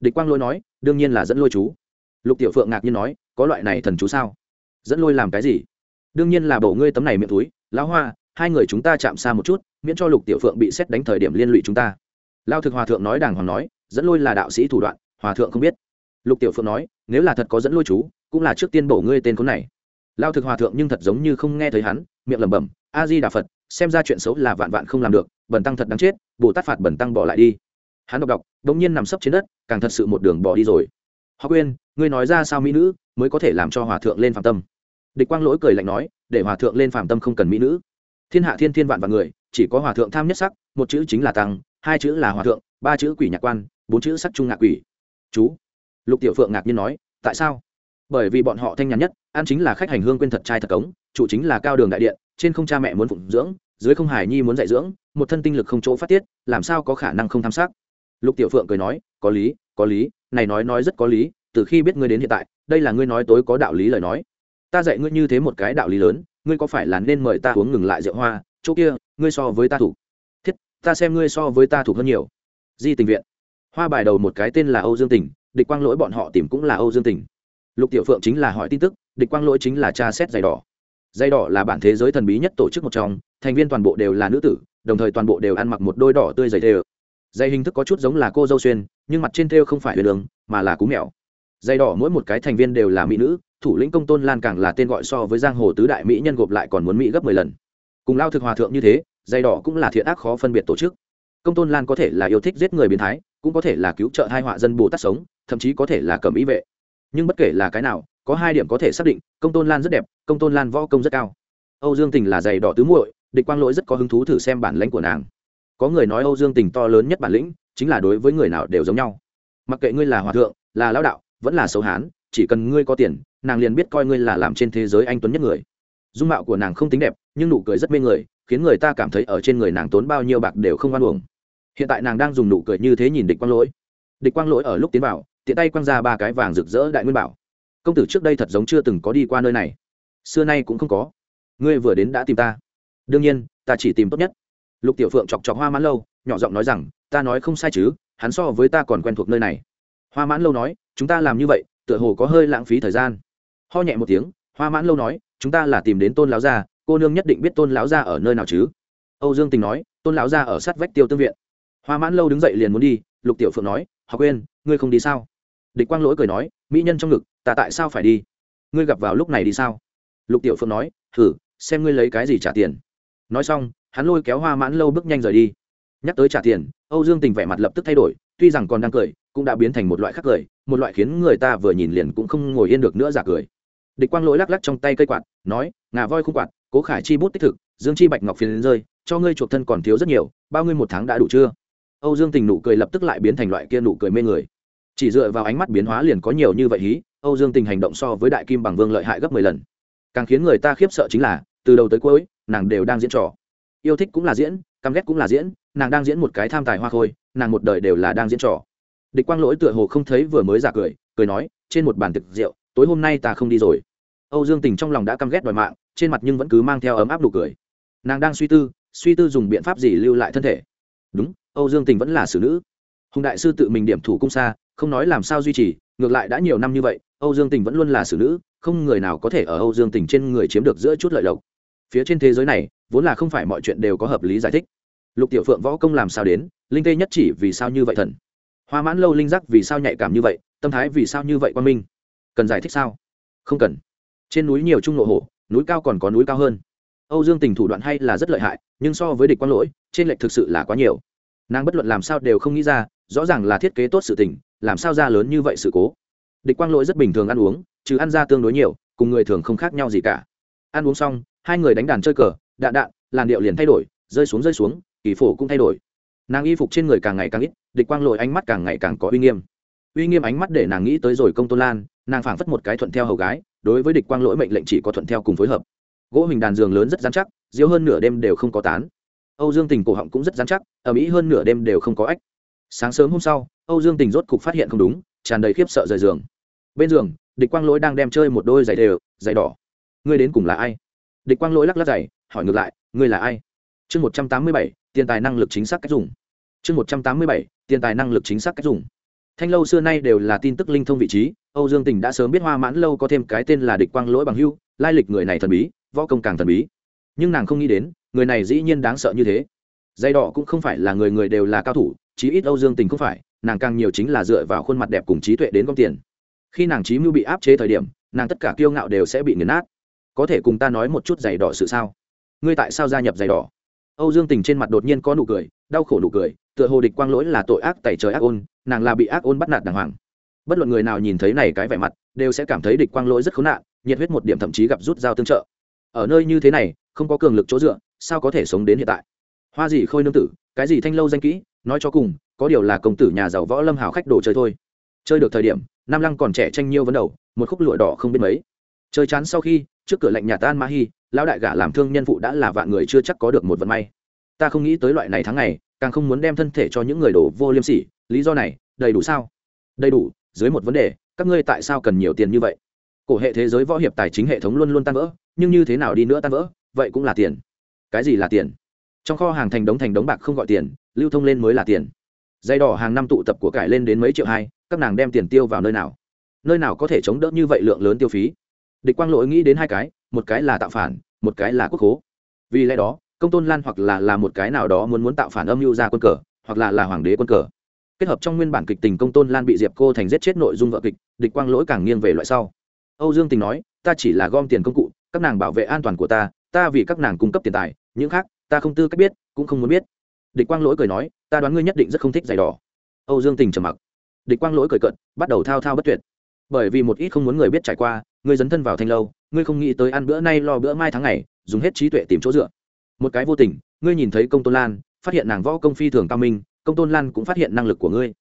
Địch quang lỗi nói, đương nhiên là dẫn lôi chú. Lục tiểu phượng ngạc nhiên nói, có loại này thần chú sao? Dẫn lôi làm cái gì? Đương nhiên là bổ ngươi tấm này miệng túi, lão hoa, hai người chúng ta chạm xa một chút, miễn cho lục tiểu phượng bị xét đánh thời điểm liên lụy chúng ta. Lao thực hòa thượng nói đàng hoàng nói, dẫn lôi là đạo sĩ thủ đoạn, hòa thượng không biết. Lục tiểu phượng nói, nếu là thật có dẫn lôi chú, cũng là trước tiên bổ ngươi tên khốn này. Lao thực hòa thượng nhưng thật giống như không nghe thấy hắn, miệng lẩm bẩm a di đà phật, xem ra chuyện xấu là vạn vạn không làm được bẩn tăng thật đáng chết, bồ tát phạt bẩn tăng bỏ lại đi. Hắn đọc đọc đ ỗ n g nhiên nằm sấp trên đất, càng thật sự một đường bỏ đi rồi. Họ quên ngươi nói ra sao mỹ nữ mới có thể làm cho hòa thượng lên phạm tâm? Địch quang lỗi cười lạnh nói, để hòa thượng lên phạm tâm không cần mỹ nữ. Thiên hạ thiên thiên vạn và người, chỉ có hòa thượng tham nhất sắc, một chữ chính là tăng, hai chữ là hòa thượng, ba chữ quỷ nhạc quan, bốn chữ sắc trung ngạc quỷ. Chú. Lục tiểu phượng ngạc nhiên nói, tại sao? Bởi vì bọn họ thanh nhàn nhất, ăn chính là khách hành hương quên thật trai thật cống, chủ chính là cao đường đại điện, trên không cha mẹ muốn phụng dưỡng, dưới không hải nhi muốn dạy dưỡng, một thân tinh lực không chỗ phát tiết, làm sao có khả năng không tham sắc? Lục tiểu phượng cười nói, có lý có lý, này nói nói rất có lý, từ khi biết ngươi đến hiện tại, đây là ngươi nói tối có đạo lý lời nói ta dạy ngươi như thế một cái đạo lý lớn, ngươi có phải là nên mời ta uống ngừng lại rượu hoa? Chỗ kia, ngươi so với ta thủ. Thiết, ta xem ngươi so với ta thủ hơn nhiều. Di tình viện. Hoa bài đầu một cái tên là âu dương tình, địch quang lỗi bọn họ tìm cũng là âu dương tình. Lục tiểu phượng chính là hỏi tin tức, địch quang lỗi chính là cha xét giày đỏ. Dây đỏ là bản thế giới thần bí nhất tổ chức một trong, thành viên toàn bộ đều là nữ tử, đồng thời toàn bộ đều ăn mặc một đôi đỏ tươi dày thêu. Dây hình thức có chút giống là cô dâu xuyên, nhưng mặt trên thêu không phải huyền đường mà là cú mèo. Dây đỏ mỗi một cái thành viên đều là mỹ nữ thủ lĩnh công tôn lan càng là tên gọi so với giang hồ tứ đại mỹ nhân gộp lại còn muốn mỹ gấp mười lần. Cùng lao thực hòa thượng như thế dây đỏ cũng là thiện ác khó phân biệt tổ chức. Công tôn lan có thể là yêu thích giết người biến thái, cũng có thể là cứu trợ hai họa dân bồ tát sống, thậm chí có thể là cầm ý vệ. Nhưng bất kể là cái nào, có hai điểm có thể xác định, công tôn lan rất đẹp, công tôn lan võ công rất cao. Âu dương tình là giày đỏ tứ muội, địch quang lỗi rất có hứng thú thử xem bản lãnh của nàng. Có người nói âu dương tình to lớn nhất bản lĩnh, chính là đối với người nào đều giống nhau. Mặc kệ ngươi là hòa thượng, là lão đạo, vẫn là xấu hán chỉ cần ngươi có tiền, nàng liền biết coi ngươi là làm trên thế giới anh tuấn nhất người. Dung mạo của nàng không tính đẹp, nhưng nụ cười rất mê người, khiến người ta cảm thấy ở trên người nàng tốn bao nhiêu bạc đều không oan uổng. Hiện tại nàng đang dùng nụ cười như thế nhìn địch quang lỗi. Địch quang lỗi ở lúc tiến vào, tiện tay quăng ra ba cái vàng rực rỡ đại nguyên bảo. Công tử trước đây thật giống chưa từng có đi qua nơi này. Xưa nay cũng không có. Ngươi vừa đến đã tìm ta. Đương nhiên, ta chỉ tìm tốt nhất. Lục tiểu phượng chọc chọc hoa mãn lâu, nhỏ giọng nói rằng, ta nói không sai chứ, hắn so với ta còn quen thuộc nơi này. Hoa mãn lâu nói, chúng ta làm như vậy tựa hồ có hơi lãng phí thời gian. Ho nhẹ một tiếng, hoa mãn lâu nói, chúng ta là tìm đến tôn lão gia, cô nương nhất định biết tôn lão gia ở nơi nào chứ? Âu dương tình nói, tôn lão gia ở sát vách tiêu tương viện. Hoa mãn lâu đứng dậy liền muốn đi, lục tiểu phượng nói, học quên ngươi không đi sao? Địch quang lỗi cười nói, mỹ nhân trong ngực, ta tại sao phải đi? Ngươi gặp vào lúc này đi sao? Lục tiểu phượng nói thử xem ngươi lấy cái gì trả tiền. Nói xong, hắn lôi kéo hoa mãn lâu bước nhanh rời đi. Nhắc tới trả tiền, âu dương tình vẻ mặt lập tức thay đổi, tuy rằng còn đang cười cũng đã biến thành một loại khác cười, một loại khiến người ta vừa nhìn liền cũng không ngồi yên được nữa giả cười. Địch quang lỗi lắc lắc trong tay cây quạt, nói, ngà voi không quạt, cố khải chi bút tích thực, dương chi bạch ngọc phiền rơi, cho ngươi chuộc thân còn thiếu rất nhiều, bao ngươi một tháng đã đủ chưa? Âu dương tình nụ cười lập tức lại biến thành loại kia nụ cười mê người. Chỉ dựa vào ánh mắt biến hóa liền có nhiều như vậy hí, âu dương tình hành động so với đại kim bằng vương lợi hại gấp mười lần. Càng khiến người ta khiếp sợ chính là, từ đầu tới cuối, nàng đều đang diễn trò. Yêu thích cũng là diễn, căm ghét cũng là diễn, nàng đang diễn một cái tham tài hoa khôi, nàng một đời đều là đang diễn trò địch quang lỗi tựa hồ không thấy vừa mới giả cười cười nói, trên một bàn thực rượu, tối hôm nay ta không đi rồi. Âu dương tình trong lòng đã căm ghét đòi mạng, trên mặt nhưng vẫn cứ mang theo ấm áp đủ cười. Nàng đang suy tư suy tư dùng biện pháp gì lưu lại thân thể. Đúng, âu dương tình vẫn là xử nữ. Hùng đại sư tự mình điểm thủ cung xa, không nói làm sao duy trì, ngược lại đã nhiều năm như vậy, âu dương tình vẫn luôn là xử nữ, không người nào có thể ở âu dương tình trên người chiếm được giữa chút lợi lộc. Phía trên thế giới này, vốn là không phải mọi chuyện đều có hợp lý giải thích. Lục tiểu phượng võ công làm sao đến, linh tê nhất chỉ vì sao như vậy thần? Hoa mãn lâu linh giác vì sao nhạy cảm như vậy, tâm thái vì sao như vậy quan minh? Cần giải thích sao? Không cần. Trên núi nhiều trung nội hổ, núi cao còn có núi cao hơn. Âu dương tình thủ đoạn hay là rất lợi hại, nhưng so với địch quang lỗi, trên lệch thực sự là quá nhiều. Nàng bất luận làm sao đều không nghĩ ra, rõ ràng là thiết kế tốt sự tình, làm sao ra lớn như vậy sự cố. Địch quang lỗi rất bình thường ăn uống chứ ăn ra tương đối nhiều, cùng người thường không khác nhau gì cả. Ăn uống xong, hai người đánh đàn chơi cờ, đạn đạn, làn điệu liền thay đổi, rơi xuống rơi xuống, kỳ phổ cũng thay đổi nàng y phục trên người càng ngày càng ít, địch quang lội ánh mắt càng ngày càng có uy nghiêm. Uy nghiêm ánh mắt để nàng nghĩ tới rồi công tôn lan, nàng phảng phất một cái thuận theo hầu gái, đối với địch quang lỗi mệnh lệnh chỉ có thuận theo cùng phối hợp. Gỗ hình đàn giường lớn rất dán chắc diếu hơn nửa đêm đều không có tán. Âu dương tình cổ họng cũng rất dán chắc ở mỹ hơn nửa đêm đều không có ách. sáng sớm hôm sau, âu dương tình rốt cục phát hiện không đúng, tràn đầy khiếp sợ rời giường. Bên giường, địch quang lỗi đang đem chơi một đôi giày đều, giày đỏ. Ngươi đến cùng là ai? Địch quang lỗi lắc lắc giày, hỏi ngược lại, ngươi là ai? Chương một trăm tám mươi bảy tiền tài năng lực chính xác cách dùng. Chương một trăm tám mươi bảy, tiền tài năng lực chính xác cách dùng. Thanh lâu xưa nay đều là tin tức linh thông vị trí, âu dương tình đã sớm biết hoa mãn lâu có thêm cái tên là địch quang lỗi bằng hưu, lai lịch người này thần bí, võ công càng thần bí. Nhưng nàng không nghĩ đến, người này dĩ nhiên đáng sợ như thế. Dây đỏ cũng không phải là người người đều là cao thủ, chí ít âu dương tình không phải, nàng càng nhiều chính là dựa vào khuôn mặt đẹp cùng trí tuệ đến công tiền. Khi nàng trí mưu bị áp chế thời điểm, nàng tất cả kiêu ngạo đều sẽ bị nghiền nát. Có thể cùng ta nói một chút giày đỏ sự sao? Ngươi tại sao gia nhập giày đỏ? Âu dương tình trên mặt đột nhiên có nụ cười, đau khổ nụ cười, tựa hồ địch quang lỗi là tội ác tẩy trời ác ôn, nàng là bị ác ôn bắt nạt đàng hoàng. Bất luận người nào nhìn thấy này cái vẻ mặt, đều sẽ cảm thấy địch quang lỗi rất khốn nạn, nhiệt huyết một điểm thậm chí gặp rút dao tương trợ. Ở nơi như thế này, không có cường lực chỗ dựa, sao có thể sống đến hiện tại? Hoa gì khôi nương tử, cái gì thanh lâu danh kỹ, nói cho cùng, có điều là công tử nhà giàu võ lâm hào khách đồ chơi thôi. Chơi được thời điểm, nam lăng còn trẻ tranh nhiêu vấn đầu, một khúc lụa đỏ không biết mấy. Chơi chán sau khi, trước cửa lạnh nhà tan ma hi lão đại gả làm thương nhân phụ đã là vạn người chưa chắc có được một vận may. Ta không nghĩ tới loại này tháng ngày, càng không muốn đem thân thể cho những người đổ vô liêm sỉ. Lý do này, đầy đủ sao? Đầy đủ, dưới một vấn đề, các ngươi tại sao cần nhiều tiền như vậy? Cổ hệ thế giới võ hiệp tài chính hệ thống luôn luôn tan vỡ, nhưng như thế nào đi nữa tan vỡ, vậy cũng là tiền. Cái gì là tiền? Trong kho hàng thành đống thành đống bạc không gọi tiền, lưu thông lên mới là tiền. Dây đỏ hàng năm tụ tập của cải lên đến mấy triệu hai, các nàng đem tiền tiêu vào nơi nào? Nơi nào có thể chống đỡ như vậy lượng lớn tiêu phí? Địch quang lỗi nghĩ đến hai cái, một cái là tạo phản, một cái là quốc hố vì lẽ đó, công tôn lan hoặc là là một cái nào đó muốn muốn tạo phản âm mưu ra quân cờ, hoặc là là hoàng đế quân cờ. Kết hợp trong nguyên bản kịch tình công tôn lan bị diệp cô thành giết chết nội dung vợ kịch, địch quang lỗi càng nghiêng về loại sau. Âu dương tình nói, ta chỉ là gom tiền công cụ, các nàng bảo vệ an toàn của ta ta vì các nàng cung cấp tiền tài, những khác, ta không tư cách biết, cũng không muốn biết. Địch quang lỗi cười nói, ta đoán ngươi nhất định rất không thích giày đỏ. Âu dương tình trầm mặc. Địch quang lỗi cười cận bắt đầu thao thao bất tuyệt. Bởi vì một ít không muốn người biết trải qua ngươi dấn thân vào thanh lâu, ngươi không nghĩ tới ăn bữa nay lo bữa mai tháng ngày, dùng hết trí tuệ tìm chỗ dựa. Một cái vô tình, ngươi nhìn thấy công tôn lan, phát hiện nàng võ công phi thường cao minh, công tôn lan cũng phát hiện năng lực của ngươi.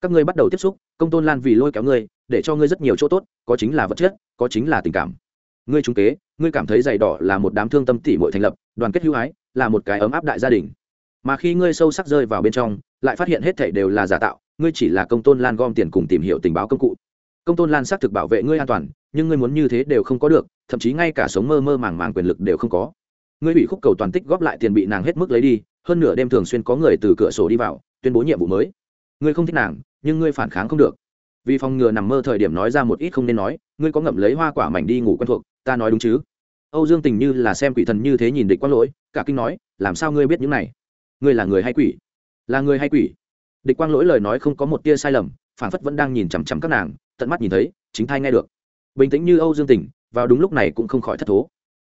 Các ngươi bắt đầu tiếp xúc, công tôn lan vì lôi kéo ngươi, để cho ngươi rất nhiều chỗ tốt, có chính là vật chất, có chính là tình cảm. Ngươi trung kế, ngươi cảm thấy giày đỏ là một đám thương tâm tỉ mội thành lập, đoàn kết hữu ái, là một cái ấm áp đại gia đình. Mà khi ngươi sâu sắc rơi vào bên trong, lại phát hiện hết thảy đều là giả tạo, ngươi chỉ là công tôn lan gom tiền cùng tìm hiểu tình báo công cụ công tôn lan xác thực bảo vệ ngươi an toàn, nhưng ngươi muốn như thế đều không có được, thậm chí ngay cả sống mơ mơ màng màng quyền lực đều không có. Ngươi bị khúc cầu toàn tích góp lại tiền bị nàng hết mức lấy đi, hơn nửa đêm thường xuyên có người từ cửa sổ đi vào, tuyên bố nhiệm vụ mới. Ngươi không thích nàng, nhưng ngươi phản kháng không được. Vì phòng ngừa nằm mơ thời điểm nói ra một ít không nên nói, ngươi có ngậm lấy hoa quả mảnh đi ngủ quen thuộc, ta nói đúng chứ? Âu dương tình như là xem quỷ thần như thế nhìn địch quang lỗi, cả kinh nói, làm sao ngươi biết những này? Ngươi là người hay quỷ? Là người hay quỷ? Địch quang lỗi lời nói không có một tia sai lầm, phản phất vẫn đang nhìn chằm chằm các nàng tận mắt nhìn thấy, chính thai nghe được. Bình tĩnh như âu dương Tỉnh, vào đúng lúc này cũng không khỏi thất thố.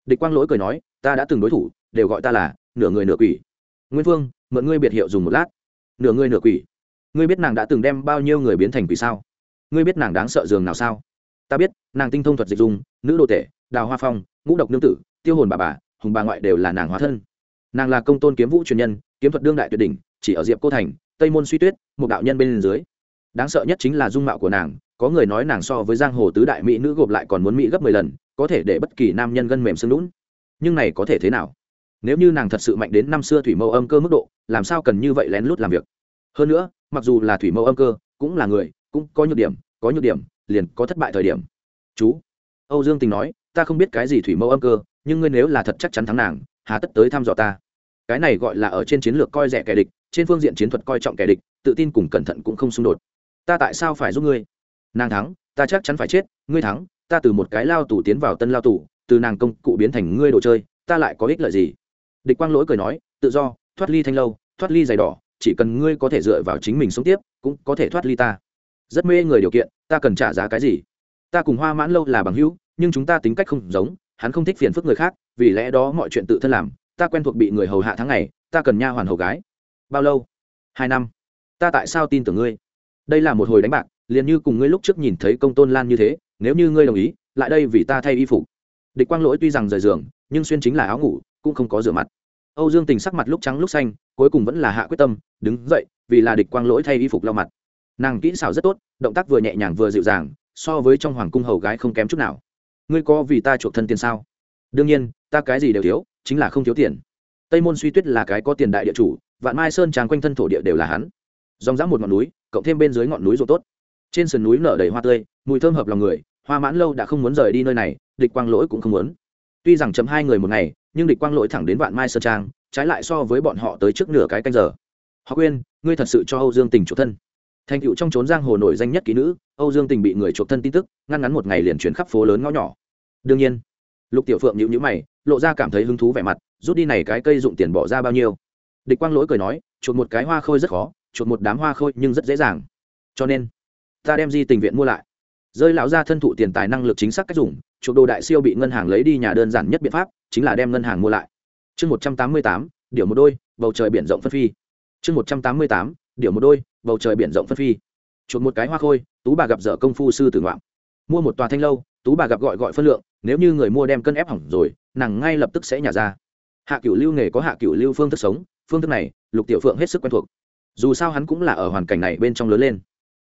Địch quang lỗi cười nói, ta đã từng đối thủ, đều gọi ta là nửa người nửa quỷ. Nguyên vương mượn ngươi biệt hiệu dùng một lát. Nửa người nửa quỷ, ngươi biết nàng đã từng đem bao nhiêu người biến thành quỷ sao? Ngươi biết nàng đáng sợ giường nào sao? Ta biết, nàng tinh thông thuật dịch dùng nữ đồ tể, đào hoa phong, ngũ độc nương tử, tiêu hồn bà bà, hùng bà ngoại đều là nàng hóa thân. Nàng là công tôn kiếm vũ truyền nhân, kiếm thuật đương đại tuyệt đỉnh, chỉ ở diệp cô thành, tây môn suy tuyết, một đạo nhân bên dưới. Đáng sợ nhất chính là dung mạo của nàng có người nói nàng so với giang hồ tứ đại mỹ nữ gộp lại còn muốn mỹ gấp mười lần, có thể để bất kỳ nam nhân gân mềm xương lũn nhưng này có thể thế nào? Nếu như nàng thật sự mạnh đến năm xưa thủy mẫu âm cơ mức độ, làm sao cần như vậy lén lút làm việc? Hơn nữa, mặc dù là thủy mẫu âm cơ, cũng là người, cũng có nhược điểm, có nhược điểm, liền có thất bại thời điểm. Chú, âu dương tình nói, ta không biết cái gì thủy mẫu âm cơ, nhưng ngươi nếu là thật chắc chắn thắng nàng, hà tất tới thăm dò ta. Cái này gọi là ở trên chiến lược coi rẻ kẻ địch, trên phương diện chiến thuật coi trọng kẻ địch, tự tin cùng cẩn thận cũng không xung đột. Ta tại sao phải giúp ngươi? Nàng thắng, ta chắc chắn phải chết, ngươi thắng, ta từ một cái lao tù tiến vào tân lao tù, từ nàng công cụ biến thành ngươi đồ chơi, ta lại có ích lợi gì? Địch quang lỗi cười nói, tự do, thoát ly thanh lâu, thoát ly giày đỏ, chỉ cần ngươi có thể dựa vào chính mình sống tiếp, cũng có thể thoát ly ta. Rất mê người điều kiện, ta cần trả giá cái gì? Ta cùng hoa mãn lâu là bằng hữu, nhưng chúng ta tính cách không giống, hắn không thích phiền phức người khác, vì lẽ đó mọi chuyện tự thân làm, ta quen thuộc bị người hầu hạ tháng ngày, ta cần nha hoàn hầu gái. Bao lâu? Hai năm. Ta tại sao tin tưởng ngươi? Đây là một hồi đánh bạc, liền như cùng ngươi lúc trước nhìn thấy công tôn lan như thế, nếu như ngươi đồng ý, lại đây vì ta thay y phục. Địch quang lỗi tuy rằng rời giường, nhưng xuyên chính là áo ngủ, cũng không có rửa mặt. Âu dương tình sắc mặt lúc trắng lúc xanh, cuối cùng vẫn là hạ quyết tâm, đứng dậy, vì là địch quang lỗi thay y phục lau mặt. Nàng kỹ xảo rất tốt, động tác vừa nhẹ nhàng vừa dịu dàng, so với trong hoàng cung hầu gái không kém chút nào. Ngươi có vì ta chuộc thân tiền sao? Đương nhiên, ta cái gì đều thiếu, chính là không thiếu tiền. Tây môn suy tuyết là cái có tiền đại địa chủ, vạn mai sơn tràng quanh thân thổ địa đều là hắn. Dòng dã một ngọn núi cộng thêm bên dưới ngọn núi ruộng tốt. Trên sườn núi nở đầy hoa tươi, mùi thơm hợp lòng người, hoa mãn lâu đã không muốn rời đi nơi này, địch quang lỗi cũng không muốn. Tuy rằng chấm hai người một ngày, nhưng địch quang lỗi thẳng đến vạn mai sơn trang, trái lại so với bọn họ tới trước nửa cái canh giờ. Họ quên, ngươi thật sự cho âu dương tình chủ thân. Thành cựu trong trốn giang hồ nổi danh nhất ký nữ, âu dương tình bị người chuộc thân tin tức, ngăn ngắn một ngày liền chuyển khắp phố lớn ngõ nhỏ. Đương nhiên, lục tiểu phượng nhịu nhữ mày, lộ ra cảm thấy hứng thú vẻ mặt, rút đi này cái cây dụng tiền bỏ ra bao nhiêu. Địch quang lỗi cười nói, chuộc một cái hoa khôi rất khó chuột một đám hoa khôi nhưng rất dễ dàng. Cho nên, ta đem di tình viện mua lại. Rơi lão ra thân thụ tiền tài năng lực chính xác cách dùng, chuột đồ đại siêu bị ngân hàng lấy đi nhà đơn giản nhất biện pháp, chính là đem ngân hàng mua lại. Chương một trăm tám mươi tám, điểu một đôi, bầu trời biển rộng phân phi. Chương một trăm tám mươi tám, điểu một đôi, bầu trời biển rộng phân phi. Chuột một cái hoa khôi, tú bà gặp dở công phu sư tử ngoạm. Mua một tòa thanh lâu, tú bà gặp gọi gọi phân lượng, nếu như người mua đem cân ép hỏng rồi, nàng ngay lập tức sẽ nhả ra. Hạ cửu lưu nghề có hạ cửu lưu phương thức sống, phương thức này, lục tiểu phượng hết sức quen thuộc dù sao hắn cũng là ở hoàn cảnh này bên trong lớn lên.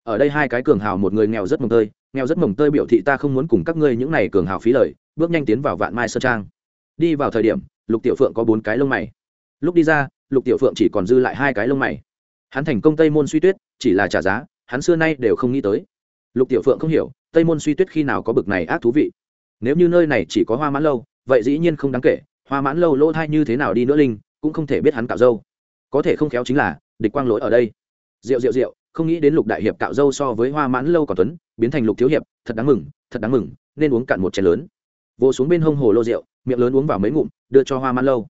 Ở đây hai cái cường hào, một người nghèo rất mồng tơi, nghèo rất mồng tơi biểu thị ta không muốn cùng các ngươi những này cường hào phí lời, bước nhanh tiến vào vạn mai sơ trang. Đi vào thời điểm, lục tiểu phượng có bốn cái lông mày. Lúc đi ra, lục tiểu phượng chỉ còn dư lại hai cái lông mày. Hắn thành công tây môn suy tuyết, chỉ là trả giá, hắn xưa nay đều không nghĩ tới. Lục tiểu phượng không hiểu, tây môn suy tuyết khi nào có bực này ác thú vị. Nếu như nơi này chỉ có hoa mãn lâu, vậy dĩ nhiên không đáng kể, hoa mãn lâu lỗ thai như thế nào đi nữa linh, cũng không thể biết hắn cạo dâu có thể không khéo chính là địch quang lỗi ở đây. Rượu rượu rượu, không nghĩ đến lục đại hiệp cạo dâu so với hoa mãn lâu còn tuấn, biến thành lục thiếu hiệp, thật đáng mừng, thật đáng mừng, nên uống cạn một chén lớn. Vô xuống bên hông hồ lô rượu, miệng lớn uống vào mấy ngụm, đưa cho hoa mãn lâu.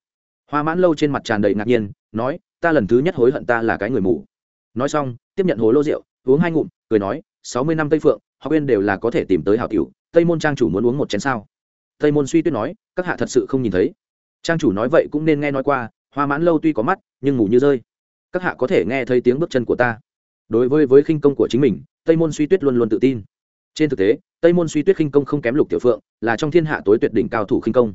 Hoa mãn lâu trên mặt tràn đầy ngạc nhiên, nói, ta lần thứ nhất hối hận ta là cái người mù. Nói xong, tiếp nhận hồ lô rượu, uống hai ngụm, cười nói, sáu mươi năm tây phượng, học viên đều là có thể tìm tới hảo cửu tây môn trang chủ muốn uống một chén sao? Tây môn suy tuyết nói, các hạ thật sự không nhìn thấy. Trang chủ nói vậy cũng nên nghe nói qua, hoa mãn lâu tuy có mắt, nhưng ngủ như rơi các hạ có thể nghe thấy tiếng bước chân của ta. Đối với với khinh công của chính mình, tây môn suy tuyết luôn luôn tự tin. Trên thực tế, tây môn suy tuyết khinh công không kém lục tiểu phượng, là trong thiên hạ tối tuyệt đỉnh cao thủ khinh công.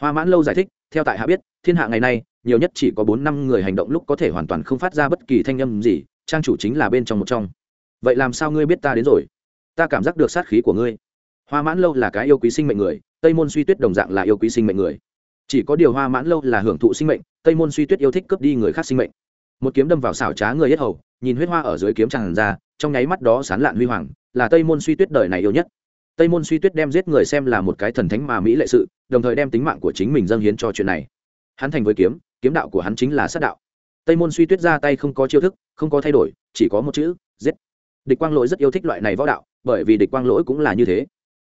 Hoa mãn lâu giải thích, theo tại hạ biết, thiên hạ ngày nay, nhiều nhất chỉ có bốn năm người hành động lúc có thể hoàn toàn không phát ra bất kỳ thanh âm gì, trang chủ chính là bên trong một trong. Vậy làm sao ngươi biết ta đến rồi? Ta cảm giác được sát khí của ngươi. Hoa mãn lâu là cái yêu quý sinh mệnh người, tây môn suy tuyết đồng dạng là yêu quý sinh mệnh người. Chỉ có điều hoa mãn lâu là hưởng thụ sinh mệnh, tây môn suy tuyết yêu thích cướp đi người khác sinh mệnh một kiếm đâm vào xảo trá người yết hầu, nhìn huyết hoa ở dưới kiếm tràn ra, trong nháy mắt đó sán lạn huy hoàng, là tây môn suy tuyết đời này yêu nhất. Tây môn suy tuyết đem giết người xem là một cái thần thánh mà mỹ lệ sự, đồng thời đem tính mạng của chính mình dâng hiến cho chuyện này. Hắn thành với kiếm kiếm đạo của hắn chính là sát đạo. Tây môn suy tuyết ra tay không có chiêu thức, không có thay đổi, chỉ có một chữ, giết. Địch quang lỗi rất yêu thích loại này võ đạo, bởi vì địch quang lỗi cũng là như thế.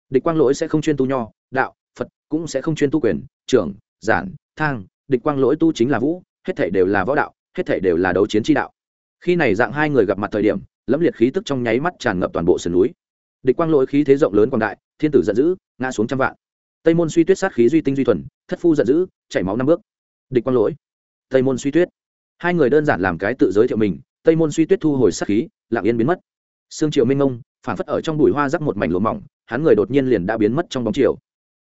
Địch quang lỗi sẽ không chuyên tu nho, đạo, phật, cũng sẽ không chuyên tu quyền, trưởng, giản, thang. Địch quang lỗi tu chính là vũ, hết thể đều là võ đạo hết thể đều là đấu chiến chi đạo. Khi này dạng hai người gặp mặt thời điểm, lẫm liệt khí tức trong nháy mắt tràn ngập toàn bộ sườn núi. Địch quang lỗi khí thế rộng lớn quảng đại, thiên tử giận dữ, ngã xuống trăm vạn. Tây môn suy tuyết sát khí duy tinh duy thuần, thất phu giận dữ, chảy máu năm bước. Địch quang lỗi. Tây môn suy tuyết. Hai người đơn giản làm cái tự giới thiệu mình, tây môn suy tuyết thu hồi sát khí, lặng yên biến mất. Sương triệu minh ngông, phản phất ở trong bụi hoa rắc một mảnh lỗ mỏng, hắn người đột nhiên liền đã biến mất trong bóng chiều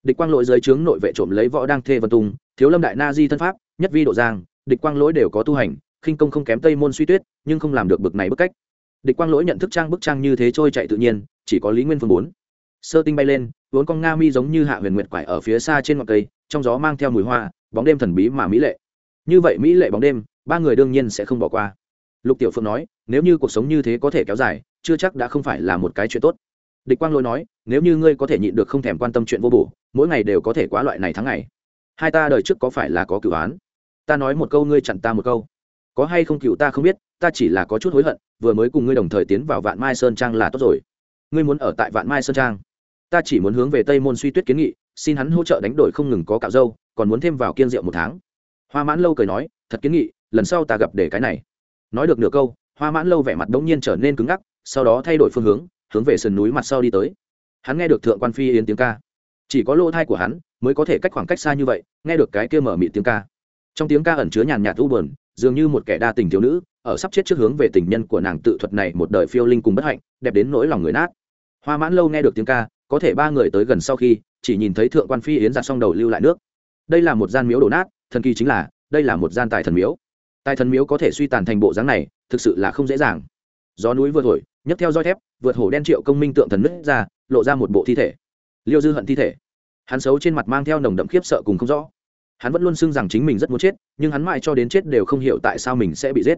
địch quang lỗi dưới trướng nội vệ trộm lấy võ đang thê vân tung, thiếu lâm đại na di thân pháp, nhất vi độ giang, địch quang lỗi đều có tu hành khinh công không kém tây môn suy tuyết, nhưng không làm được bực này bức cách. Địch quang lỗi nhận thức trang bức trang như thế trôi chạy tự nhiên, chỉ có lý nguyên phương bốn. Sơ tinh bay lên, vốn con nga mi giống như hạ huyền nguyệt quải ở phía xa trên ngọn cây, trong gió mang theo mùi hoa, bóng đêm thần bí mà mỹ lệ. Như vậy mỹ lệ bóng đêm, ba người đương nhiên sẽ không bỏ qua. Lục tiểu phương nói, nếu như cuộc sống như thế có thể kéo dài, chưa chắc đã không phải là một cái chuyện tốt. Địch quang lỗi nói, nếu như ngươi có thể nhịn được không thèm quan tâm chuyện vô bổ, mỗi ngày đều có thể quá loại này tháng ngày. Hai ta đời trước có phải là có cửu án ta nói một câu, ngươi chặn ta một câu có hay không cựu ta không biết, ta chỉ là có chút hối hận, vừa mới cùng ngươi đồng thời tiến vào vạn mai sơn trang là tốt rồi. Ngươi muốn ở tại vạn mai sơn trang? Ta chỉ muốn hướng về tây môn suy tuyết kiến nghị, xin hắn hỗ trợ đánh đổi không ngừng có cạo dâu, còn muốn thêm vào kiên rượu một tháng. Hoa mãn lâu cười nói, thật kiến nghị, lần sau ta gặp để cái này. Nói được nửa câu, hoa mãn lâu vẻ mặt đống nhiên trở nên cứng ngắc, sau đó thay đổi phương hướng hướng về sườn núi mặt sau đi tới. Hắn nghe được thượng quan phi yến tiếng ca. Chỉ có lỗ thai của hắn, mới có thể cách khoảng cách xa như vậy, nghe được cái kia mở mị tiếng ca. Trong tiếng ca ẩn chứa nhàn nhạt u bờn dường như một kẻ đa tình thiếu nữ, ở sắp chết trước hướng về tình nhân của nàng tự thuật này một đời phiêu linh cùng bất hạnh, đẹp đến nỗi lòng người nát. Hoa mãn lâu nghe được tiếng ca, có thể ba người tới gần sau khi, chỉ nhìn thấy thượng quan phi yến giặt xong đầu lưu lại nước. Đây là một gian miếu đổ nát, thần kỳ chính là, đây là một gian tài thần miếu. Tài thần miếu có thể suy tàn thành bộ dáng này, thực sự là không dễ dàng. Gió núi vừa thổi, nhấc theo roi thép, vượt hổ đen triệu công minh tượng thần nứt ra, lộ ra một bộ thi thể. Liêu dư hận thi thể. Hắn xấu trên mặt mang theo nồng đậm khiếp sợ cùng không rõ hắn vẫn luôn xưng rằng chính mình rất muốn chết, nhưng hắn mãi cho đến chết đều không hiểu tại sao mình sẽ bị giết.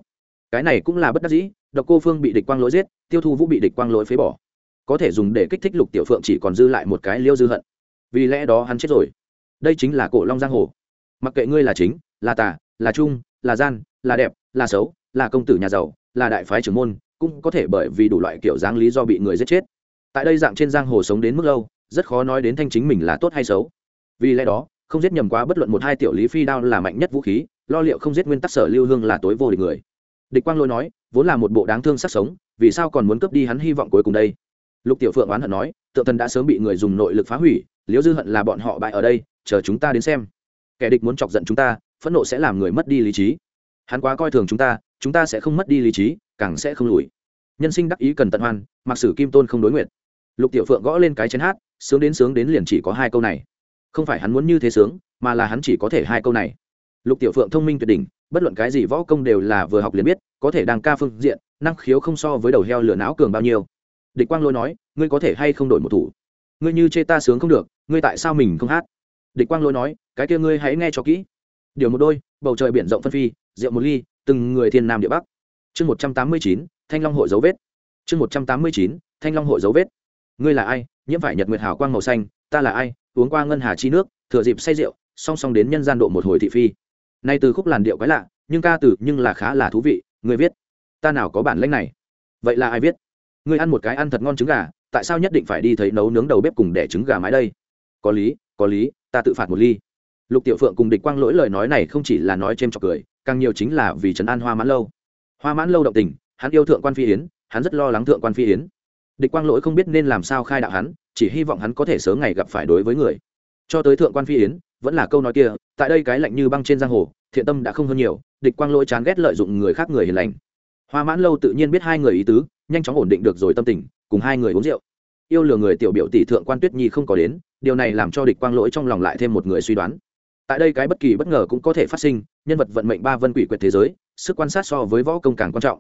Cái này cũng là bất đắc dĩ, độc cô phương bị địch quang lỗi giết, tiêu thu vũ bị địch quang lỗi phế bỏ. Có thể dùng để kích thích lục tiểu phượng chỉ còn dư lại một cái liêu dư hận. Vì lẽ đó hắn chết rồi. Đây chính là cổ long giang hồ. Mặc kệ ngươi là chính, là tà, là trung, là gian, là đẹp, là xấu, là công tử nhà giàu, là đại phái trưởng môn, cũng có thể bởi vì đủ loại kiểu dáng lý do bị người giết chết. Tại đây dạng trên giang hồ sống đến mức lâu, rất khó nói đến thanh chính mình là tốt hay xấu. Vì lẽ đó không giết nhầm quá bất luận một hai tiểu lý phi đao là mạnh nhất vũ khí, lo liệu không giết nguyên tắc sở lưu hương là tối vô địch người. Địch quang lôi nói, vốn là một bộ đáng thương sắc sống, vì sao còn muốn cướp đi hắn hy vọng cuối cùng đây? Lục tiểu phượng oán hận nói, tượng thần đã sớm bị người dùng nội lực phá hủy, liễu dư hận là bọn họ bại ở đây, chờ chúng ta đến xem. Kẻ địch muốn chọc giận chúng ta, phẫn nộ sẽ làm người mất đi lý trí. Hắn quá coi thường chúng ta chúng ta sẽ không mất đi lý trí, càng sẽ không lùi. Nhân sinh đắc ý cần tận hoan mặc sử kim tôn không đối nguyện. Lục tiểu phượng gõ lên cái chén hát, sướng đến sướng đến liền chỉ có hai câu này không phải hắn muốn như thế sướng, mà là hắn chỉ có thể hai câu này. Lục tiểu phượng thông minh tuyệt đỉnh, bất luận cái gì võ công đều là vừa học liền biết, có thể đang ca phương diện, năng khiếu không so với đầu heo lửa não cường bao nhiêu. Địch quang lôi nói, ngươi có thể hay không đổi một thủ? Ngươi như chê ta sướng không được, ngươi tại sao mình không hát? Địch quang lôi nói, cái kia ngươi hãy nghe cho kỹ. Điều một đôi, bầu trời biển rộng phân phi, rượu một ly, từng người thiên nam địa bắc. Chương một trăm tám mươi chín, thanh long hội dấu vết. Chương một trăm tám mươi chín, thanh long hội dấu vết. Ngươi là ai? Nhiễm phải nhật nguyệt hào quang màu xanh, ta là ai? Uống qua ngân hà chi nước, thừa dịp say rượu, song song đến nhân gian độ một hồi thị phi. Nay từ khúc làn điệu quái lạ, nhưng ca từ nhưng là khá là thú vị, người viết, ta nào có bản lĩnh này? Vậy là ai viết? Người ăn một cái ăn thật ngon trứng gà, tại sao nhất định phải đi thấy nấu nướng đầu bếp cùng đẻ trứng gà mái đây? Có lý có lý, ta tự phạt một ly. Lục tiểu phượng cùng địch quang lỗi lời nói này không chỉ là nói c h trọc cười, càng nhiều chính là vì trấn an hoa mãn lâu. Hoa mãn lâu động tình, hắn yêu thượng quan phi yến, hắn rất lo lắng thượng quan phi yến. Địch quang lỗi không biết nên làm sao khai đạo hắn chỉ hy vọng hắn có thể sớm ngày gặp phải đối với người. Cho tới thượng quan phi yến, vẫn là câu nói kia, tại đây cái lạnh như băng trên giang hồ, thiện tâm đã không hơn nhiều, địch quang lỗi chán ghét lợi dụng người khác người hiền lành. Hoa mãn lâu tự nhiên biết hai người ý tứ, nhanh chóng ổn định được rồi tâm tình, cùng hai người uống rượu. Yêu lừa người tiểu biểu tỷ thượng quan tuyết nhi không có đến, điều này làm cho địch quang lỗi trong lòng lại thêm một người suy đoán. Tại đây cái bất kỳ bất ngờ cũng có thể phát sinh, nhân vật vận mệnh ba vân quỷ quyệt thế giới, sức quan sát so với võ công càng quan trọng.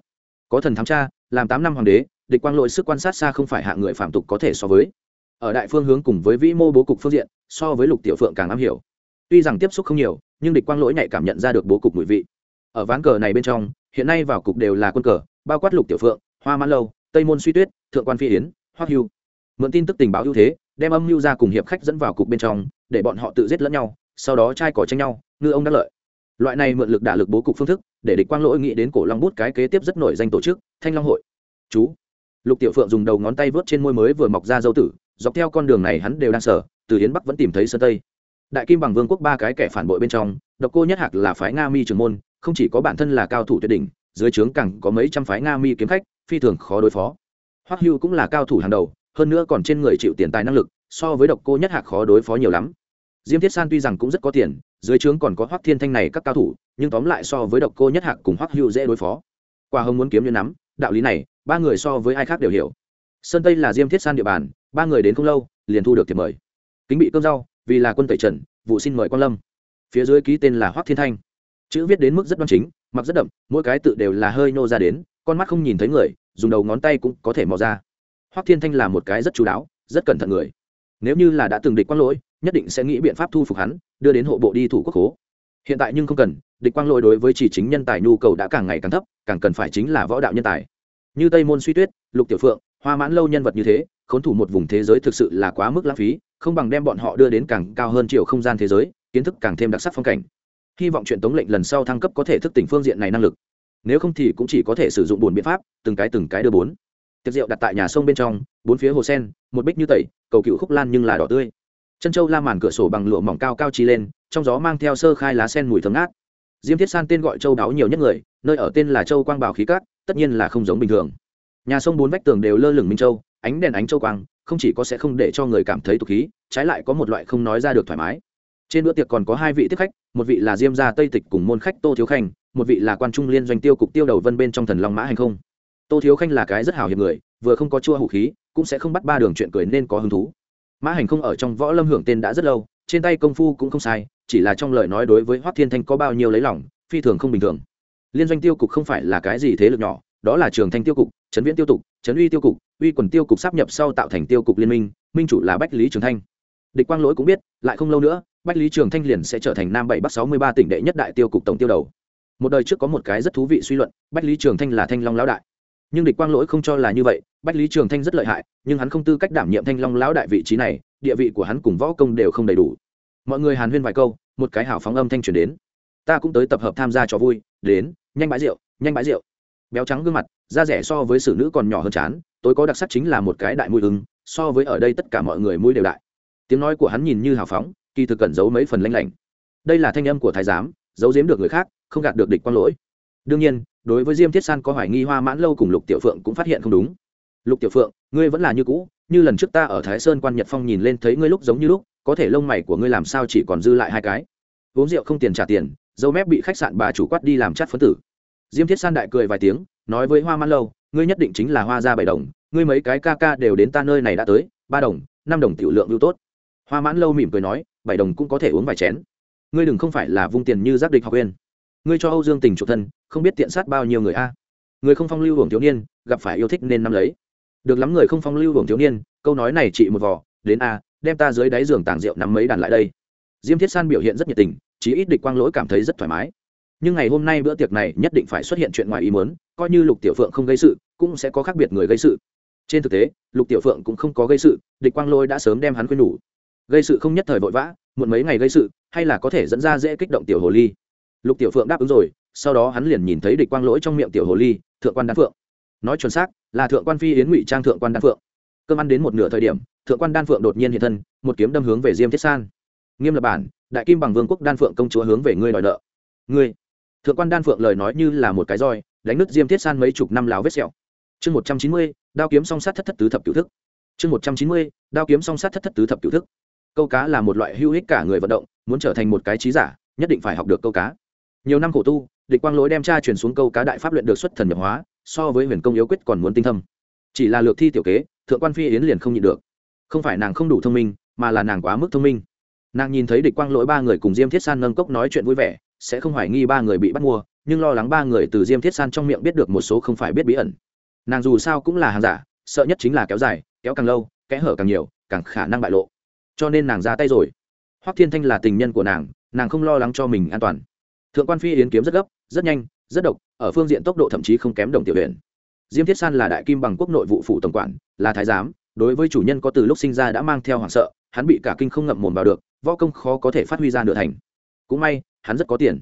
Có thần thám tra làm tám năm hoàng đế, địch quang lỗi sức quan sát xa không phải hạ người phạm tục có thể so với ở đại phương hướng cùng với vĩ mô bố cục phương diện, so với lục tiểu phượng càng am hiểu. Tuy rằng tiếp xúc không nhiều, nhưng địch quang lỗi nhạy cảm nhận ra được bố cục mùi vị. Ở ván cờ này bên trong, hiện nay vào cục đều là quân cờ, bao quát lục tiểu phượng, hoa mãn lâu, tây môn suy tuyết, thượng quan phi yến, hoắc hưu. Mượn tin tức tình báo ưu thế, đem âm mưu ra cùng hiệp khách dẫn vào cục bên trong, để bọn họ tự giết lẫn nhau, sau đó trai cỏ tranh nhau, ngư ông đắc lợi. Loại này mượn lực đả lực bố cục phương thức, để địch quang lỗi nghĩ đến cổ long bút cái kế tiếp rất nổi danh tổ chức, thanh long hội. Chú. Lục tiểu phượng dùng đầu ngón tay vớt trên môi mới vừa mọc ra dâu tử dọc theo con đường này hắn đều đang sở từ hiến bắc vẫn tìm thấy sơn tây. Đại kim bằng vương quốc ba cái kẻ phản bội bên trong, độc cô nhất hạc là phái nga mi trường môn, không chỉ có bản thân là cao thủ tuyệt đỉnh, dưới trướng cẳng có mấy trăm phái nga mi kiếm khách, phi thường khó đối phó. Hoắc hưu cũng là cao thủ hàng đầu, hơn nữa còn trên người chịu tiền tài năng lực, so với độc cô nhất hạc khó đối phó nhiều lắm. Diêm thiết san tuy rằng cũng rất có tiền, dưới trướng còn có hoắc thiên thanh này các cao thủ, nhưng tóm lại so với độc cô nhất hạc cùng hoắc hưu dễ đối phó. Qua hồng muốn kiếm như nắm, đạo lý này, ba người so với ai khác đều hiểu. Sơn tây là diêm thiết san địa bàn ba người đến không lâu, liền thu được thiệp mời. Kính bị cơm rau, vì là quân tẩy trần, vụ xin mời quan lâm. Phía dưới ký tên là hoắc thiên thanh. Chữ viết đến mức rất đoan chính, mặc rất đậm, mỗi cái tự đều là hơi nô ra đến, con mắt không nhìn thấy người, dùng đầu ngón tay cũng có thể mò ra. Hoắc thiên thanh là một cái rất chú đáo, rất cẩn thận người. Nếu như là đã từng địch quang lỗi, nhất định sẽ nghĩ biện pháp thu phục hắn, đưa đến hộ bộ đi thủ quốc hố. Hiện tại nhưng không cần, địch quang lỗi đối với chỉ chính nhân tài nhu cầu đã càng ngày càng thấp, càng cần phải chính là võ đạo nhân tài. Như tây môn suy tuyết, lục tiểu phượng, hoa mãn lâu nhân vật như thế khốn thủ một vùng thế giới thực sự là quá mức lãng phí, không bằng đem bọn họ đưa đến càng cao hơn chiều không gian thế giới, kiến thức càng thêm đặc sắc phong cảnh. Hy vọng chuyện tống lệnh lần sau thăng cấp có thể thức tỉnh phương diện này năng lực. Nếu không thì cũng chỉ có thể sử dụng bồn biện pháp, từng cái từng cái đưa bốn. Tiệc rượu đặt tại nhà sông bên trong, bốn phía hồ sen, một bích như tẩy, cầu cựu khúc lan nhưng là đỏ tươi. Chân châu la màn cửa sổ bằng lụa mỏng cao cao chi lên, trong gió mang theo sơ khai lá sen mùi thơm ngát. Diêm thiết san tên gọi châu đáo nhiều nhất người, nơi ở tên là châu quang bảo khí cát, tất nhiên là không giống bình thường. Nhà sông bốn vách tường đều lơ lửng minh châu ánh đèn ánh châu quang, không chỉ có sẽ không để cho người cảm thấy tục khí, trái lại có một loại không nói ra được thoải mái. Trên bữa tiệc còn có hai vị tiếp khách, một vị là diêm gia tây tịch cùng môn khách tô thiếu khanh, một vị là quan trung liên doanh tiêu cục tiêu đầu vân bên trong thần long mã hành không. Tô thiếu khanh là cái rất hào hiệp người, vừa không có chua hủ khí, cũng sẽ không bắt ba đường chuyện cười nên có hứng thú. Mã hành không ở trong võ lâm hưởng tên đã rất lâu, trên tay công phu cũng không sai, chỉ là trong lời nói đối với hoắc thiên thanh có bao nhiêu lấy lòng, phi thường không bình thường. Liên doanh tiêu cục không phải là cái gì thế lực nhỏ đó là trường thanh tiêu cục, trấn viễn tiêu cục, trấn uy tiêu cục, uy quần tiêu cục sắp nhập sau tạo thành tiêu cục liên minh minh chủ là bách lý trường thanh. Địch quang lỗi cũng biết, lại không lâu nữa, bách lý trường thanh liền sẽ trở thành nam bảy bắc sáu mươi ba tỉnh đệ nhất đại tiêu cục tổng tiêu đầu. Một đời trước có một cái rất thú vị suy luận, bách lý trường thanh là thanh long lão đại. Nhưng địch quang lỗi không cho là như vậy, bách lý trường thanh rất lợi hại, nhưng hắn không tư cách đảm nhiệm thanh long lão đại vị trí này, địa vị của hắn cùng võ công đều không đầy đủ. Mọi người hàn huyên vài câu, một cái hảo phóng âm thanh truyền đến. Ta cũng tới tập hợp tham gia trò vui, đến, nhanh bãi rượu, nhanh bãi rượu béo trắng gương mặt, da rẻ so với xử nữ còn nhỏ hơn chán tôi có đặc sắc chính là một cái đại mũi ứng so với ở đây tất cả mọi người mũi đều đại. Tiếng nói của hắn nhìn như hào phóng, kỳ thực cẩn giấu mấy phần lanh lảnh. Đây là thanh âm của thái giám, giấu giếm được người khác, không gạt được địch quan lỗi. Đương nhiên, đối với diêm thiết san có hoài nghi hoa mãn lâu cùng lục tiểu phượng cũng phát hiện không đúng. Lục tiểu phượng, ngươi vẫn là như cũ, như lần trước ta ở thái sơn quan nhật phong nhìn lên thấy ngươi lúc giống như lúc, có thể lông mày của ngươi làm sao chỉ còn dư lại hai cái. Uống rượu không tiền trả tiền, dâu mép bị khách sạn bà chủ quát đi làm chát phấn tử diêm thiết san đại cười vài tiếng, nói với hoa mãn lâu, ngươi nhất định chính là hoa gia bảy đồng, ngươi mấy cái ca ca đều đến ta nơi này đã tới, ba đồng, năm đồng tiểu lượng ưu tốt. Hoa mãn lâu mỉm cười nói, bảy đồng cũng có thể uống vài chén. Ngươi đừng không phải là vung tiền như giác địch học viên. Ngươi cho âu dương tình chủ thân, không biết tiện sát bao nhiêu người a. Người không phong lưu hưởng thiếu niên, gặp phải yêu thích nên nắm lấy. Được lắm người không phong lưu hưởng thiếu niên, câu nói này chị một vò, đến a, đem ta dưới đáy giường tàng rượu nắm mấy đàn lại đây. Diêm thiết san biểu hiện rất nhiệt tình, chí ít địch quang lỗi cảm thấy rất thoải mái nhưng ngày hôm nay bữa tiệc này nhất định phải xuất hiện chuyện ngoài ý muốn, coi như lục tiểu phượng không gây sự, cũng sẽ có khác biệt người gây sự. Trên thực tế, lục tiểu phượng cũng không có gây sự, địch quang lôi đã sớm đem hắn khuyên nhủ. Gây sự không nhất thời vội vã, muộn mấy ngày gây sự, hay là có thể dẫn ra dễ kích động tiểu hồ ly. Lục tiểu phượng đáp ứng rồi, sau đó hắn liền nhìn thấy địch quang lỗi trong miệng tiểu hồ ly, thượng quan đan phượng. Nói chuẩn xác, là thượng quan phi yến ngụy trang thượng quan đan phượng. Cơm ăn đến một nửa thời điểm, thượng quan đan phượng đột nhiên hiện thân, một kiếm đâm hướng về diêm thiết san. Nghiêm lập bản, đại kim bằng vương quốc đan phượng công chúa hướng về ngươi đòi nợ. Ngươi thượng quan đan phượng lời nói như là một cái roi, đánh nứt diêm thiết san mấy chục năm láo vết sẹo. Chương một trăm chín mươi, đao kiếm song sát thất thất tứ thập cựu thức. Chương một trăm chín mươi, đao kiếm song sát thất thất tứ thập cựu thức. Câu cá là một loại hữu ích cả người vận động, muốn trở thành một cái trí giả, nhất định phải học được câu cá. Nhiều năm khổ tu, địch quang lối đem cha truyền xuống câu cá đại pháp luyện được xuất thần nhập hóa, so với huyền công yếu quyết còn muốn tinh thâm. Chỉ là lược thi tiểu kế, thượng quan phi yến liền không nhịn được. Không phải nàng không đủ thông minh, mà là nàng quá mức thông minh. Nàng nhìn thấy địch quang lỗi ba người cùng diêm thiết san nâng cốc nói chuyện vui vẻ sẽ không hoài nghi ba người bị bắt mua, nhưng lo lắng ba người từ diêm thiết san trong miệng biết được một số không phải biết bí ẩn. Nàng dù sao cũng là hàng giả, sợ nhất chính là kéo dài, kéo càng lâu, kẽ hở càng nhiều, càng khả năng bại lộ. Cho nên nàng ra tay rồi. Hoắc thiên thanh là tình nhân của nàng nàng không lo lắng cho mình an toàn. Thượng quan phi yến kiếm rất gấp, rất nhanh, rất độc, ở phương diện tốc độ thậm chí không kém đồng tiểu huyện diêm thiết san là đại kim bằng quốc nội vụ phủ tổng quản, là thái giám, đối với chủ nhân có từ lúc sinh ra đã mang theo hoảng sợ, hắn bị cả kinh không ngậm mồm vào được, võ công khó có thể phát huy ra nửa thành. Cũng may hắn rất có tiền.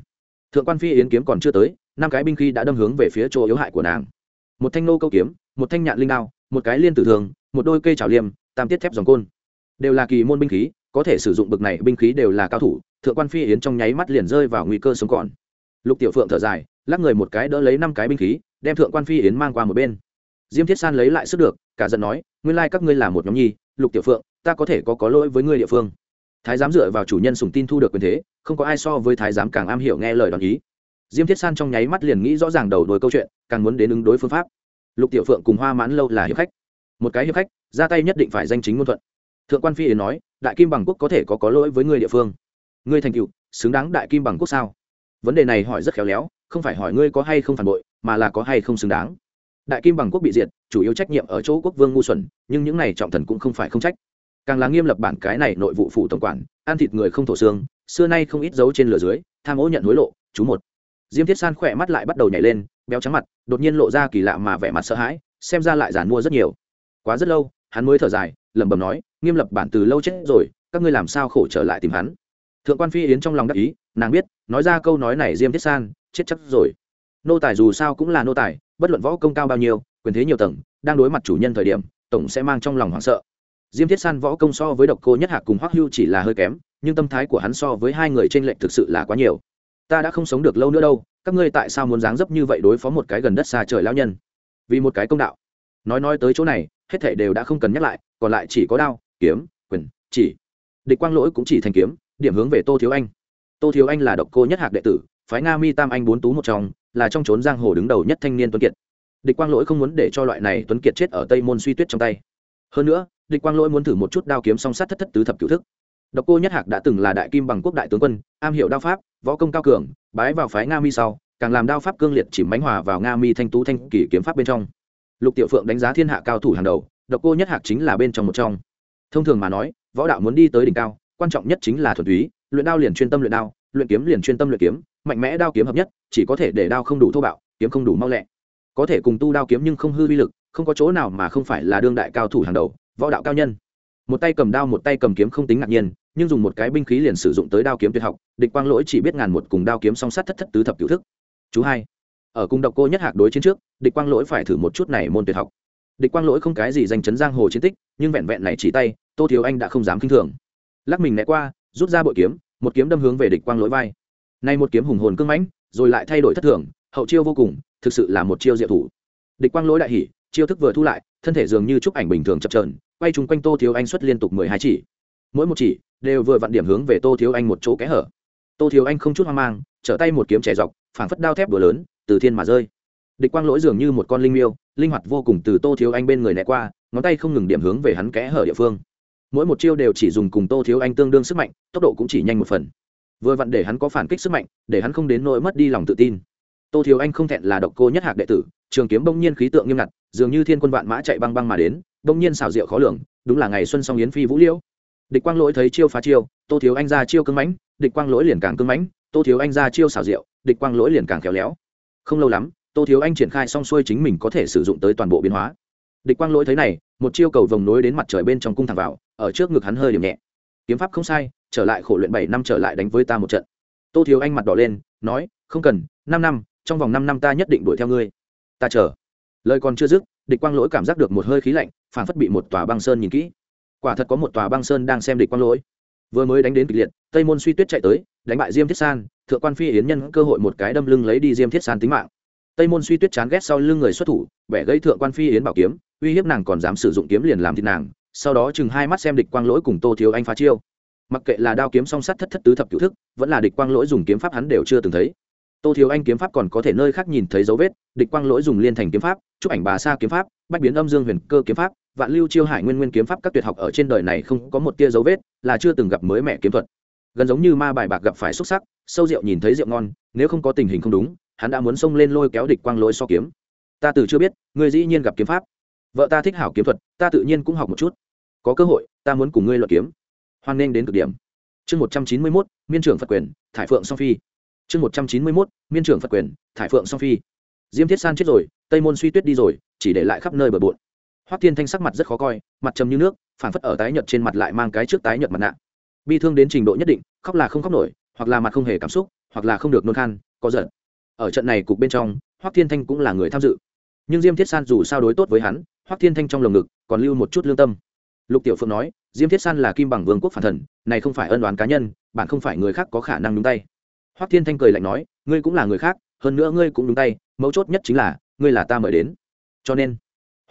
Thượng quan phi yến kiếm còn chưa tới, năm cái binh khí đã đâm hướng về phía chỗ yếu hại của nàng. Một thanh nô câu kiếm, một thanh nhạn linh đao, một cái liên tử thường, một đôi cây trào liêm, tam tiết thép dòng côn. Đều là kỳ môn binh khí, có thể sử dụng bực này binh khí đều là cao thủ, thượng quan phi yến trong nháy mắt liền rơi vào nguy cơ sống còn. Lục tiểu phượng thở dài, lắc người một cái đỡ lấy năm cái binh khí, đem thượng quan phi yến mang qua một bên. Diêm thiết san lấy lại sức được, cả giận nói, nguyên lai các ngươi là một nhóm nhi, lục tiểu phượng, ta có thể có có lỗi với ngươi địa phương thái giám dựa vào chủ nhân sùng tin thu được quyền thế, không có ai so với thái giám càng am hiểu nghe lời đòn ý. Diêm thiết san trong nháy mắt liền nghĩ rõ ràng đầu đuôi câu chuyện, càng muốn đến ứng đối phương pháp. Lục tiểu phượng cùng hoa mãn lâu là hiệp khách. Một cái hiệp khách, ra tay nhất định phải danh chính ngôn thuận. Thượng quan phi yến nói, đại kim bằng quốc có thể có có lỗi với người địa phương. Ngươi thành cựu xứng đáng đại kim bằng quốc sao? Vấn đề này hỏi rất khéo léo, không phải hỏi ngươi có hay không phản bội, mà là có hay không xứng đáng. Đại kim bằng quốc bị diệt, chủ yếu trách nhiệm ở chỗ quốc vương ngu xuẩn, nhưng những này trọng thần cũng không phải không trách càng là nghiêm lập bản cái này nội vụ phủ tổng quản, ăn thịt người không thổ xương, xưa nay không ít dấu trên lửa dưới, tham ô nhận hối lộ, chú một. Diêm thiết san khỏe mắt lại bắt đầu nhảy lên, béo trắng mặt, đột nhiên lộ ra kỳ lạ mà vẻ mặt sợ hãi, xem ra lại giàn mua rất nhiều. Quá rất lâu, hắn mới thở dài, lẩm bẩm nói, nghiêm lập bản từ lâu chết rồi, các ngươi làm sao khổ trở lại tìm hắn? Thượng quan phi yến trong lòng đắc ý, nàng biết, nói ra câu nói này diêm thiết san, chết chắc rồi. Nô tài dù sao cũng là nô tài, bất luận võ công cao bao nhiêu, quyền thế nhiều tầng, đang đối mặt chủ nhân thời điểm, tổng sẽ mang trong lòng hoảng sợ diêm thiết san võ công so với độc cô nhất hạc cùng hoắc hưu chỉ là hơi kém, nhưng tâm thái của hắn so với hai người trên lệnh thực sự là quá nhiều. Ta đã không sống được lâu nữa đâu, các ngươi tại sao muốn dáng dấp như vậy đối phó một cái gần đất xa trời lão nhân? Vì một cái công đạo. Nói nói tới chỗ này, hết thảy đều đã không cần nhắc lại, còn lại chỉ có đao, kiếm, quyền, chỉ. Địch quang lỗi cũng chỉ thành kiếm, điểm hướng về tô thiếu anh. Tô thiếu anh là độc cô nhất hạc đệ tử, phái nga mi tam anh bốn tú một trong, là trong trốn giang hồ đứng đầu nhất thanh niên tuấn kiệt. Địch quang lỗi không muốn để cho loại này tuấn kiệt chết ở tây môn suy tuyết trong tay. Hơn nữa địch quang lỗi muốn thử một chút đao kiếm song sát thất thất tứ thập cửu thức. Độc cô nhất hạc đã từng là đại kim bằng quốc đại tướng quân, am hiểu đao pháp, võ công cao cường, bái vào phái nga mi sau, càng làm đao pháp cương liệt chỉ mánh hòa vào nga mi thanh tú thanh kỷ kiếm pháp bên trong. Lục tiểu phượng đánh giá thiên hạ cao thủ hàng đầu, độc cô nhất hạc chính là bên trong một trong. Thông thường mà nói, võ đạo muốn đi tới đỉnh cao, quan trọng nhất chính là thuần túy, luyện đao liền chuyên tâm luyện đao, luyện kiếm liền chuyên tâm luyện kiếm, mạnh mẽ đao kiếm hợp nhất, chỉ có thể để đao không đủ thô bạo, kiếm không đủ mau lẹ. Có thể cùng tu đao kiếm nhưng không hư vi lực, không có chỗ nào mà không phải là đương đại cao thủ hàng đầu võ đạo cao nhân. Một tay cầm đao, một tay cầm kiếm không tính ngạc nhiên, nhưng dùng một cái binh khí liền sử dụng tới đao kiếm tuyệt học, địch quang lỗi chỉ biết ngàn một cùng đao kiếm song sát thất thất tứ thập cửu thức. Chú hai, ở cung độc cô nhất hạc đối chiến trước, địch quang lỗi phải thử một chút này môn tuyệt học. Địch quang lỗi không cái gì danh chấn giang hồ chiến tích, nhưng vẹn vẹn này chỉ tay, tô thiếu anh đã không dám k i n h thường. Lắc mình né qua, rút ra bội kiếm, một kiếm đâm hướng về địch quang lỗi vai. Nay một kiếm hùng hồn cưng mãnh, rồi lại thay đổi thất thường, hậu chiêu vô cùng, thực sự là một chiêu diệu thủ. Địch quang lỗi đại hỉ, chiêu thức vừa thu lại, thân thể dường như chúc ảnh bình thường chập trờn quay chung quanh tô thiếu anh xuất liên tục mười hai chỉ. Mỗi một chỉ đều vừa vặn điểm hướng về tô thiếu anh một chỗ kẽ hở. Tô thiếu anh không chút hoang mang, trở tay một kiếm trẻ dọc, phảng phất đao thép đùa lớn, từ thiên mà rơi. Địch quang lỗi dường như một con linh miêu, linh hoạt vô cùng từ tô thiếu anh bên người né qua, ngón tay không ngừng điểm hướng về hắn kẽ hở địa phương. Mỗi một chiêu đều chỉ dùng cùng tô thiếu anh tương đương sức mạnh, tốc độ cũng chỉ nhanh một phần. Vừa vặn để hắn có phản kích sức mạnh, để hắn không đến nỗi mất đi lòng tự tin. Tô thiếu anh không thẹn là độc cô nhất hạc đệ tử, trường kiếm bỗng nhiên khí tượng nghiêm ngặt dường như thiên quân vạn mã chạy băng băng mà đến, bỗng nhiên xảo diệu khó lường, đúng là ngày xuân song yến phi vũ liễu. Địch quang lỗi thấy chiêu phá chiêu, tô thiếu anh ra chiêu cưng mãnh, địch quang lỗi liền càng cưng mãnh, tô thiếu anh ra chiêu xảo diệu địch quang lỗi liền càng khéo léo. Không lâu lắm, tô thiếu anh triển khai xong xuôi chính mình có thể sử dụng tới toàn bộ biến hóa. Địch quang lỗi thấy này, một chiêu cầu vồng nối đến mặt trời bên trong cung thẳng vào, ở trước ngực hắn hơi điểm nhẹ. Kiếm pháp không sai, trở lại khổ luyện bảy năm trở lại đánh với ta một trận. Tô thiếu anh mặt đỏ lên, nói, không cần, năm năm, trong vòng năm năm ta nhất định đuổi theo ngươi. Ta chờ lời còn chưa dứt, địch quang lỗi cảm giác được một hơi khí lạnh phản phất bị một tòa băng sơn nhìn kỹ. Quả thật có một tòa băng sơn đang xem địch quang lỗi. Vừa mới đánh đến kịch liệt, tây môn suy tuyết chạy tới, đánh bại diêm thiết san, thượng quan phi yến nhân cơ hội một cái đâm lưng lấy đi diêm thiết san tính mạng. Tây môn suy tuyết chán ghét sau lưng người xuất thủ, bẻ gây thượng quan phi yến bảo kiếm, uy hiếp nàng còn dám sử dụng kiếm liền làm thịt nàng, sau đó chừng hai mắt xem địch quang lỗi cùng tô thiếu anh phá chiêu. Mặc kệ là đao kiếm song sắt thất thất tứ thập cựu thức, vẫn là địch quang lỗi dùng kiếm pháp hắn đều chưa từng thấy tô thiếu anh kiếm pháp còn có thể nơi khác nhìn thấy dấu vết, địch quang lỗi dùng liên thành kiếm pháp chụp ảnh bà sa kiếm pháp, bách biến âm dương huyền cơ kiếm pháp, vạn lưu chiêu hải nguyên nguyên kiếm pháp các tuyệt học ở trên đời này không có một tia dấu vết, là chưa từng gặp mới mẹ kiếm thuật. Gần giống như ma bài bạc gặp phải xúc sắc, sâu rượu nhìn thấy rượu ngon, nếu không có tình hình không đúng, hắn đã muốn xông lên lôi kéo địch quang lỗi so kiếm. Ta từ chưa biết người dĩ nhiên gặp kiếm pháp. Vợ ta thích hảo kiếm thuật, ta tự nhiên cũng học một chút. Có cơ hội, ta muốn cùng ngươi luận kiếm. Hoan nghênh đến cực điểm. Chương một trăm chín mươi mốt, miên trưởng phật quyền, thải phượng song phi chương một trăm chín mươi mốt, miên trưởng phật quyền, thải phượng song phi. Diêm thiết san chết rồi, tây môn suy tuyết đi rồi, chỉ để lại khắp nơi bờ bộn. Hoắc thiên thanh sắc mặt rất khó coi, mặt trầm như nước phản phất ở tái nhợt trên mặt lại mang cái trước tái nhợt mặt nạ. Bi thương đến trình độ nhất định, khóc là không khóc nổi, hoặc là mặt không hề cảm xúc, hoặc là không được nôn khan, có giận. Ở trận này cục bên trong, hoắc thiên thanh cũng là người tham dự. Nhưng diêm thiết san dù sao đối tốt với hắn, hoắc thiên thanh trong lồng ngực còn lưu một chút lương tâm. Lục tiểu phượng nói, diêm thiết san là kim bằng vương quốc phản thần, này không phải ân đoán cá nhân, bạn không phải người khác có khả năng đúng tay hoắc thiên thanh cười lạnh nói, ngươi cũng là người khác, hơn nữa ngươi cũng đúng tay, mấu chốt nhất chính là, ngươi là ta mời đến. Cho nên,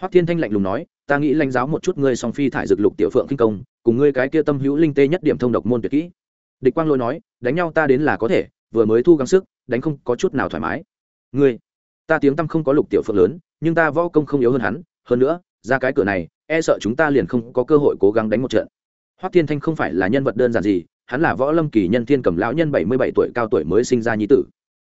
hoắc thiên thanh lạnh lùng nói, ta nghĩ lãnh giáo một chút ngươi song phi thải dược lục tiểu phượng kinh công, cùng ngươi cái kia tâm hữu linh tê nhất điểm thông độc môn tuyệt kỹ. Địch quang lôi nói, đánh nhau ta đến là có thể, vừa mới thu gắng sức, đánh không có chút nào thoải mái. Ngươi, ta tiếng tâm không có lục tiểu phượng lớn, nhưng ta võ công không yếu hơn hắn, hơn nữa, ra cái cửa này e sợ chúng ta liền không có cơ hội cố gắng đánh một trận. Hoắc thiên thanh không phải là nhân vật đơn giản gì hắn là võ lâm kỳ nhân thiên cầm lão nhân bảy mươi bảy tuổi cao tuổi mới sinh ra nhi tử.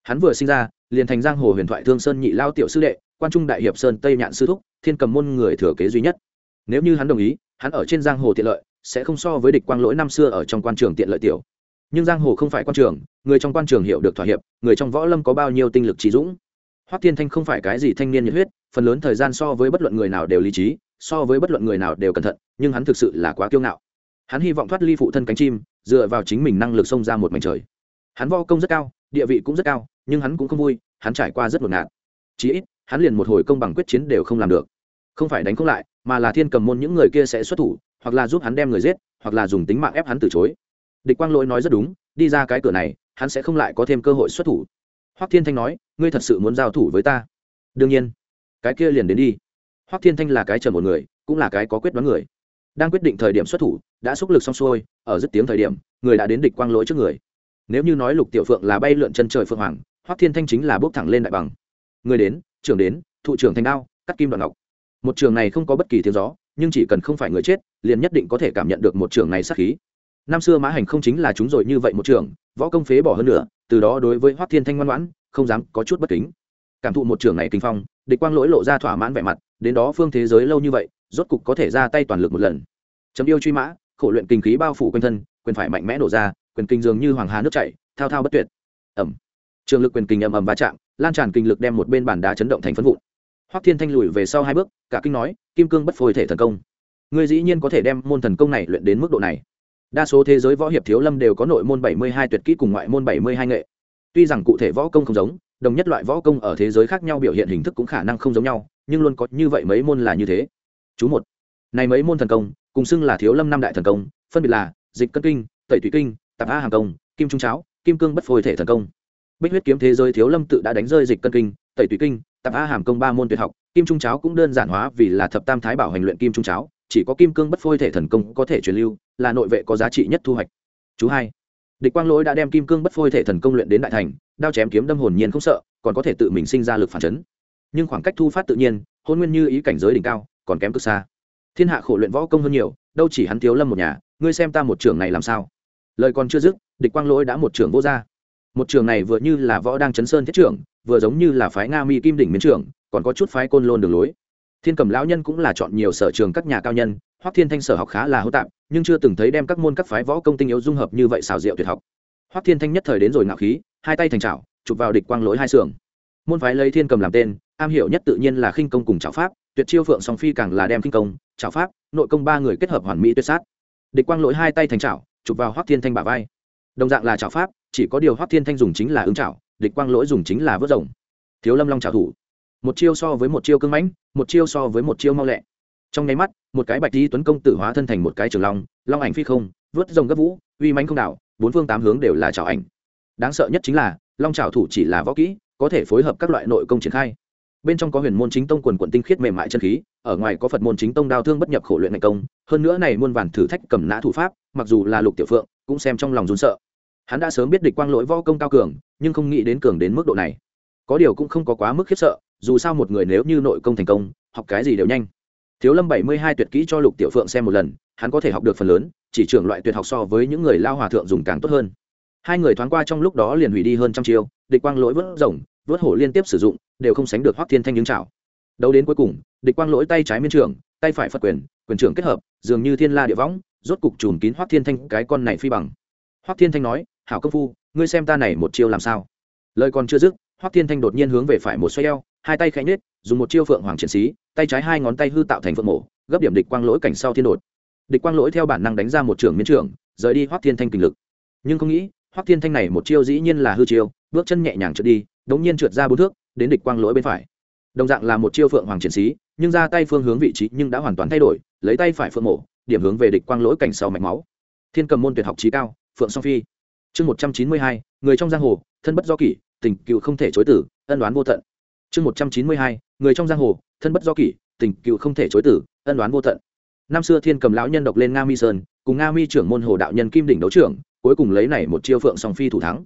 Hắn vừa sinh ra, liền thành giang hồ huyền thoại thương sơn nhị lao tiểu sư đệ, quan trung đại hiệp sơn tây nhạn sư thúc, thiên cầm môn người thừa kế duy nhất. Nếu như hắn đồng ý, hắn ở trên giang hồ tiện lợi, sẽ không so với địch quang lỗi năm xưa ở trong quan trường tiện lợi tiểu. Nhưng giang hồ không phải quan trường, người trong quan trường hiểu được thỏa hiệp, người trong võ lâm có bao nhiêu tinh lực trí dũng. Hoắc thiên thanh không phải cái gì thanh niên nhiệt huyết, phần lớn thời gian so với bất luận người nào đều lý trí, so với bất luận người nào đều cẩn thận, nhưng hắn thực sự là quá kiêu ngạo hắn hy vọng thoát ly phụ thân cánh chim, dựa vào chính mình năng lực xông ra một mảnh trời. Hắn vo công rất cao, địa vị cũng rất cao, nhưng hắn cũng không vui, hắn trải qua rất ngột ngạt. Chí ít, hắn liền một hồi công bằng quyết chiến đều không làm được. Không phải đánh không lại, mà là thiên cầm môn những người kia sẽ xuất thủ, hoặc là giúp hắn đem người giết, hoặc là dùng tính mạng ép hắn từ chối. Địch quang lỗi nói rất đúng, đi ra cái cửa này, hắn sẽ không lại có thêm cơ hội xuất thủ. Hoắc thiên thanh nói, ngươi thật sự muốn giao thủ với ta? Đương nhiên. Cái kia liền đến đi. Hoắc thiên thanh là cái trở một người, cũng là cái có quyết đoán người đang quyết định thời điểm xuất thủ, đã xúc lực xong xuôi, ở dứt tiếng thời điểm, người đã đến địch quang lỗi trước người. Nếu như nói lục tiểu phượng là bay lượn chân trời phượng hoàng, hoắc thiên thanh chính là bốc thẳng lên đại bằng. Người đến, trưởng đến, thụ trưởng thành đao, cắt kim đoạn ngọc. Một trường này không có bất kỳ tiếng gió, nhưng chỉ cần không phải người chết, liền nhất định có thể cảm nhận được một trường này sát khí. Năm xưa mã hành không chính là chúng rồi như vậy một trường, võ công phế bỏ hơn nữa, từ đó đối với hoắc thiên thanh ngoan ngoãn, không dám có chút bất kính. Cảm thụ một trường này kinh phong, địch quang lỗi lộ ra thỏa mãn vẻ mặt, đến đó phương thế giới lâu như vậy rốt cục có thể ra tay toàn lực một lần. Chấm yêu truy mã, khổ luyện kinh khí bao phủ quanh thân, quyền phải mạnh mẽ nổ ra, quyền kinh dường như hoàng hà nước chảy, thao thao bất tuyệt. Ẩm. Trường lực quyền kinh ầm ầm va chạm, lan tràn kinh lực đem một bên bàn đá chấn động thành phân vụn. Hoắc thiên thanh lùi về sau hai bước, cả kinh nói, kim cương bất phôi thể thần công. Ngươi dĩ nhiên có thể đem môn thần công này luyện đến mức độ này. Đa số thế giới võ hiệp thiếu lâm đều có nội môn bảy mươi hai tuyệt kỹ cùng ngoại môn bảy mươi hai nghệ. Tuy rằng cụ thể võ công không giống, đồng nhất loại võ công ở thế giới khác nhau biểu hiện hình thức cũng khả năng không giống nhau, nhưng luôn có như vậy mấy môn là như thế chú một. Này mấy môn thần công, cùng xưng là thiếu lâm năm đại thần công, phân biệt là dịch cân kinh, tẩy thủy kinh, tạp a hàng công, kim trung cháo, kim cương bất phôi thể thần công. Bích huyết kiếm thế giới thiếu lâm tự đã đánh rơi dịch cân kinh, tẩy thủy kinh, tạp a hàm công ba môn tuyệt học, kim trung cháo cũng đơn giản hóa vì là thập tam thái bảo hành luyện kim trung cháo, chỉ có kim cương bất phôi thể thần công có thể truyền lưu, là nội vệ có giá trị nhất thu hoạch. Chú hai. Địch quang lỗi đã đem kim cương bất phôi thể thần công luyện đến đại thành, đao chém kiếm đâm hồn nhiên không sợ, còn có thể tự mình sinh ra lực phản chấn. Nhưng khoảng cách thu phát tự nhiên, hôn nguyên như ý cảnh giới đỉnh cao còn kém cực xa. Thiên hạ khổ luyện võ công hơn nhiều, đâu chỉ hắn thiếu lâm một nhà, ngươi xem ta một trường này làm sao? Lời còn chưa dứt, địch quang lỗi đã một trường vô ra. Một trường này vừa như là võ đang chấn sơn thiết trưởng, vừa giống như là phái nga mi kim đỉnh miến trưởng, còn có chút phái côn lôn đường lối. Thiên cầm lão nhân cũng là chọn nhiều sở trường các nhà cao nhân, hoắc thiên thanh sở học khá là hô tạp, nhưng chưa từng thấy đem các môn các phái võ công tinh yếu dung hợp như vậy xào rượu tuyệt học. Hoắc thiên thanh nhất thời đến rồi ngạo khí, hai tay thành trào chụp vào địch quang lỗi hai sườn. Môn phái lấy thiên cầm làm tên, am hiểu nhất tự nhiên là khinh công cùng trảo pháp tuyệt chiêu phượng song phi càng là đem kinh công, trảo pháp, nội công ba người kết hợp hoàn mỹ tuyệt sát. Địch quang lỗi hai tay thành trảo, chụp vào hoắc thiên thanh bả vai. Đồng dạng là trảo pháp, chỉ có điều hoắc thiên thanh dùng chính là ứng trảo, địch quang lỗi dùng chính là vớt rồng. Thiếu lâm long trảo thủ. Một chiêu so với một chiêu cưng mãnh, một chiêu so với một chiêu mau lẹ. Trong nháy mắt, một cái bạch di tuấn công tử hóa thân thành một cái trường long long ảnh phi không, vớt rồng gấp vũ, uy mãnh không đảo, bốn phương tám hướng đều là trảo ảnh. Đáng sợ nhất chính là, long trảo thủ chỉ là võ kỹ, có thể phối hợp các loại nội công triển khai bên trong có huyền môn chính tông quần quận tinh khiết mềm mại chân khí, ở ngoài có phật môn chính tông đao thương bất nhập khổ luyện ngày công, hơn nữa này muôn vàn thử thách cầm nã thủ pháp, mặc dù là lục tiểu phượng, cũng xem trong lòng run sợ. Hắn đã sớm biết địch quang lỗi võ công cao cường, nhưng không nghĩ đến cường đến mức độ này. Có điều cũng không có quá mức khiếp sợ, dù sao một người nếu như nội công thành công, học cái gì đều nhanh. Thiếu lâm bảy mươi hai tuyệt kỹ cho lục tiểu phượng xem một lần, hắn có thể học được phần lớn, chỉ trưởng loại tuyệt học so với những người lao hòa thượng dùng càng tốt hơn. Hai người thoáng qua trong lúc đó liền hủy đi hơn trăm chiêu, địch quang lỗi vớt rồng vớt hổ liên tiếp sử dụng, đều không sánh được hoắc thiên thanh những chảo. Đấu đến cuối cùng, địch quang lỗi tay trái miên trưởng tay phải phật quyền quyền trưởng kết hợp, dường như thiên la địa võng, rốt cục chùm kín hoắc thiên thanh cái con này phi bằng. Hoắc thiên thanh nói, hảo công phu, ngươi xem ta này một chiêu làm sao? Lời còn chưa dứt, hoắc thiên thanh đột nhiên hướng về phải một xoay eo, hai tay khẽ nết dùng một chiêu phượng hoàng triển sĩ tay trái hai ngón tay hư tạo thành phượng mổ gấp điểm địch quang lỗi cảnh sau thiên đột. Địch quang lỗi theo bản năng đánh ra một trường miến trưởng rời đi hoắc thiên thanh kình lực. Nhưng không nghĩ, hoắc thiên thanh này một chiêu dĩ nhiên là hư chiêu, bước chân nhẹ nhàng trượt đi đống nhiên trượt ra bốn thước, đến địch quang lỗi bên phải. Đồng dạng là một chiêu phượng hoàng chiến sĩ, nhưng ra tay phương hướng vị trí nhưng đã hoàn toàn thay đổi, lấy tay phải phượng mổ điểm hướng về địch quang lỗi cảnh sau mạch máu. Thiên cầm môn tuyệt học trí cao, phượng song phi. Chương một trăm chín mươi hai, người trong giang hồ, thân bất do kỷ, tình cựu không thể chối tử, ân đoán vô tận. Chương một trăm chín mươi hai, người trong giang hồ, thân bất do kỷ, tình cựu không thể chối tử, ân đoán vô tận. Năm xưa thiên cầm lão nhân độc lên nga mi sơn, cùng nga mi trưởng môn hồ đạo nhân kim đỉnh đấu trưởng, cuối cùng lấy này một chiêu phượng song phi thủ thắng.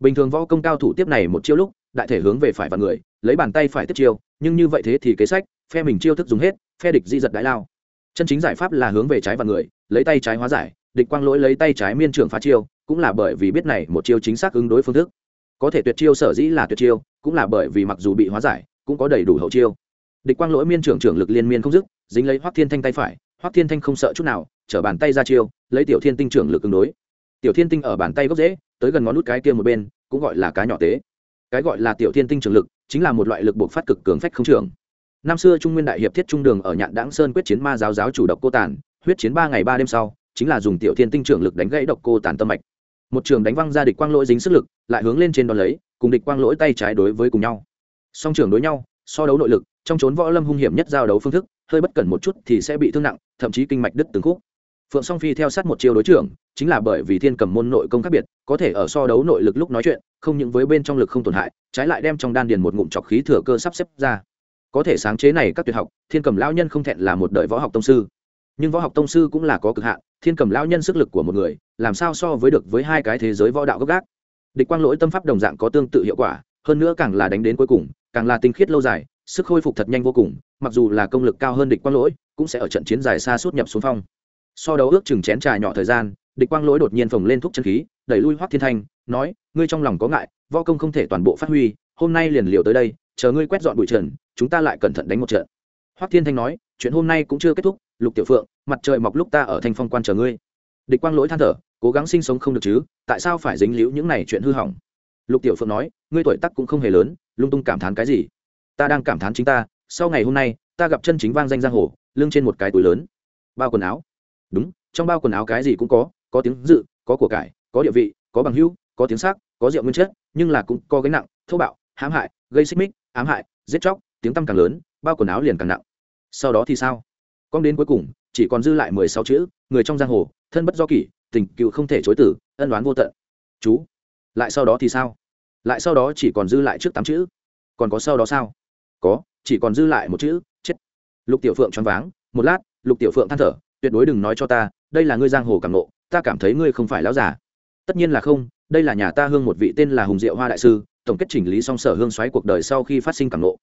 Bình thường võ công cao thủ tiếp này một chiêu lúc đại thể hướng về phải và người, lấy bàn tay phải tiếp chiêu, nhưng như vậy thế thì kế sách, phe mình chiêu thức dùng hết, phe địch di giật đại lao. Chân chính giải pháp là hướng về trái và người, lấy tay trái hóa giải, địch quang lỗi lấy tay trái miên trưởng phá chiêu, cũng là bởi vì biết này một chiêu chính xác ứng đối phương thức. Có thể tuyệt chiêu sở dĩ là tuyệt chiêu, cũng là bởi vì mặc dù bị hóa giải, cũng có đầy đủ hậu chiêu. Địch quang lỗi miên trưởng trưởng lực liên miên không dứt, dính lấy hoác thiên thanh tay phải hoác thiên thanh không sợ chút nào chở bàn tay ra chiêu, lấy tiểu thiên tinh trưởng lực ứng đối. Tiểu thiên tinh ở bàn tay gốc dễ tới gần ngón nút cái kia một bên, cũng gọi là cá nhỏ tế cái gọi là tiểu thiên tinh trường lực, chính là một loại lực buộc phát cực cường phách không trường. Năm xưa trung nguyên đại hiệp thiết trung đường ở nhạn đãng sơn quyết chiến ma giáo giáo chủ độc cô tàn huyết chiến ba ngày ba đêm sau, chính là dùng tiểu thiên tinh trưởng lực đánh gãy độc cô tàn tâm mạch. Một trường đánh văng ra địch quang lỗi dính sức lực, lại hướng lên trên đón lấy, cùng địch quang lỗi tay trái đối với cùng nhau. Song trường đối nhau, so đấu nội lực, trong trốn võ lâm hung hiểm nhất giao đấu phương thức, hơi bất cẩn một chút thì sẽ bị thương nặng, thậm chí kinh mạch đứt từng khúc phượng song phi theo sát một chiêu đối trưởng, chính là bởi vì thiên cầm môn nội công khác biệt, có thể ở so đấu nội lực lúc nói chuyện, không những với bên trong lực không tổn hại, trái lại đem trong đan điền một ngụm trọc khí thừa cơ sắp xếp ra. Có thể sáng chế này các tuyệt học, thiên cầm lão nhân không thẹn là một đời võ học tông sư. Nhưng võ học tông sư cũng là có cực hạn, thiên cầm lão nhân sức lực của một người, làm sao so với được với hai cái thế giới võ đạo gốc gác? Địch quang lỗi tâm pháp đồng dạng có tương tự hiệu quả, hơn nữa càng là đánh đến cuối cùng, càng là tinh khiết lâu dài, sức khôi phục thật nhanh vô cùng, mặc dù là công lực cao hơn địch quang lỗi, cũng sẽ ở trận chiến dài xa suốt nhập xuống phong so đấu ước chừng chén trà nhỏ thời gian, địch quang lỗi đột nhiên phồng lên thúc chân khí, đẩy lui hoắc thiên thanh, nói, ngươi trong lòng có ngại, võ công không thể toàn bộ phát huy, hôm nay liền liều tới đây, chờ ngươi quét dọn bụi trần, chúng ta lại cẩn thận đánh một trận. Hoắc thiên thanh nói, chuyện hôm nay cũng chưa kết thúc, lục tiểu phượng, mặt trời mọc lúc ta ở thanh phong quan chờ ngươi. Địch quang lỗi than thở, cố gắng sinh sống không được chứ, tại sao phải dính líu những này chuyện hư hỏng? Lục tiểu phượng nói, ngươi tuổi tắc cũng không hề lớn, lung tung cảm thán cái gì? Ta đang cảm thán chính ta, sau ngày hôm nay, ta gặp chân chính vang danh giang hồ, lưng trên một cái túi lớn, bao quần áo đúng, trong bao quần áo cái gì cũng có có tiếng dự, có của cải, có địa vị, có bằng hữu, có tiếng xác có rượu nguyên chất, nhưng là cũng có gánh nặng, thô bạo, hãm hại, gây xích mích, ám hại, giết chóc, tiếng tăm càng lớn, bao quần áo liền càng nặng. Sau đó thì sao? Con đến cuối cùng, chỉ còn dư lại mười sáu chữ, người trong giang hồ, thân bất do kỷ, tình cựu không thể chối tử, ân đoán vô tận. Chú, lại sau đó thì sao? Lại sau đó chỉ còn dư lại trước tám chữ. Còn có sau đó sao? Có, chỉ còn dư lại một chữ, chết. Lục tiểu phượng choáng váng, một lát, lục tiểu phượng than thở tuyệt đối đừng nói cho ta, đây là ngươi giang hồ cảm nộ ta cảm thấy ngươi không phải lão giả tất nhiên là không, đây là nhà ta hương một vị tên là hùng diệu hoa đại sư, tổng kết chỉnh lý song sở hương xoáy cuộc đời sau khi phát sinh cảm nộ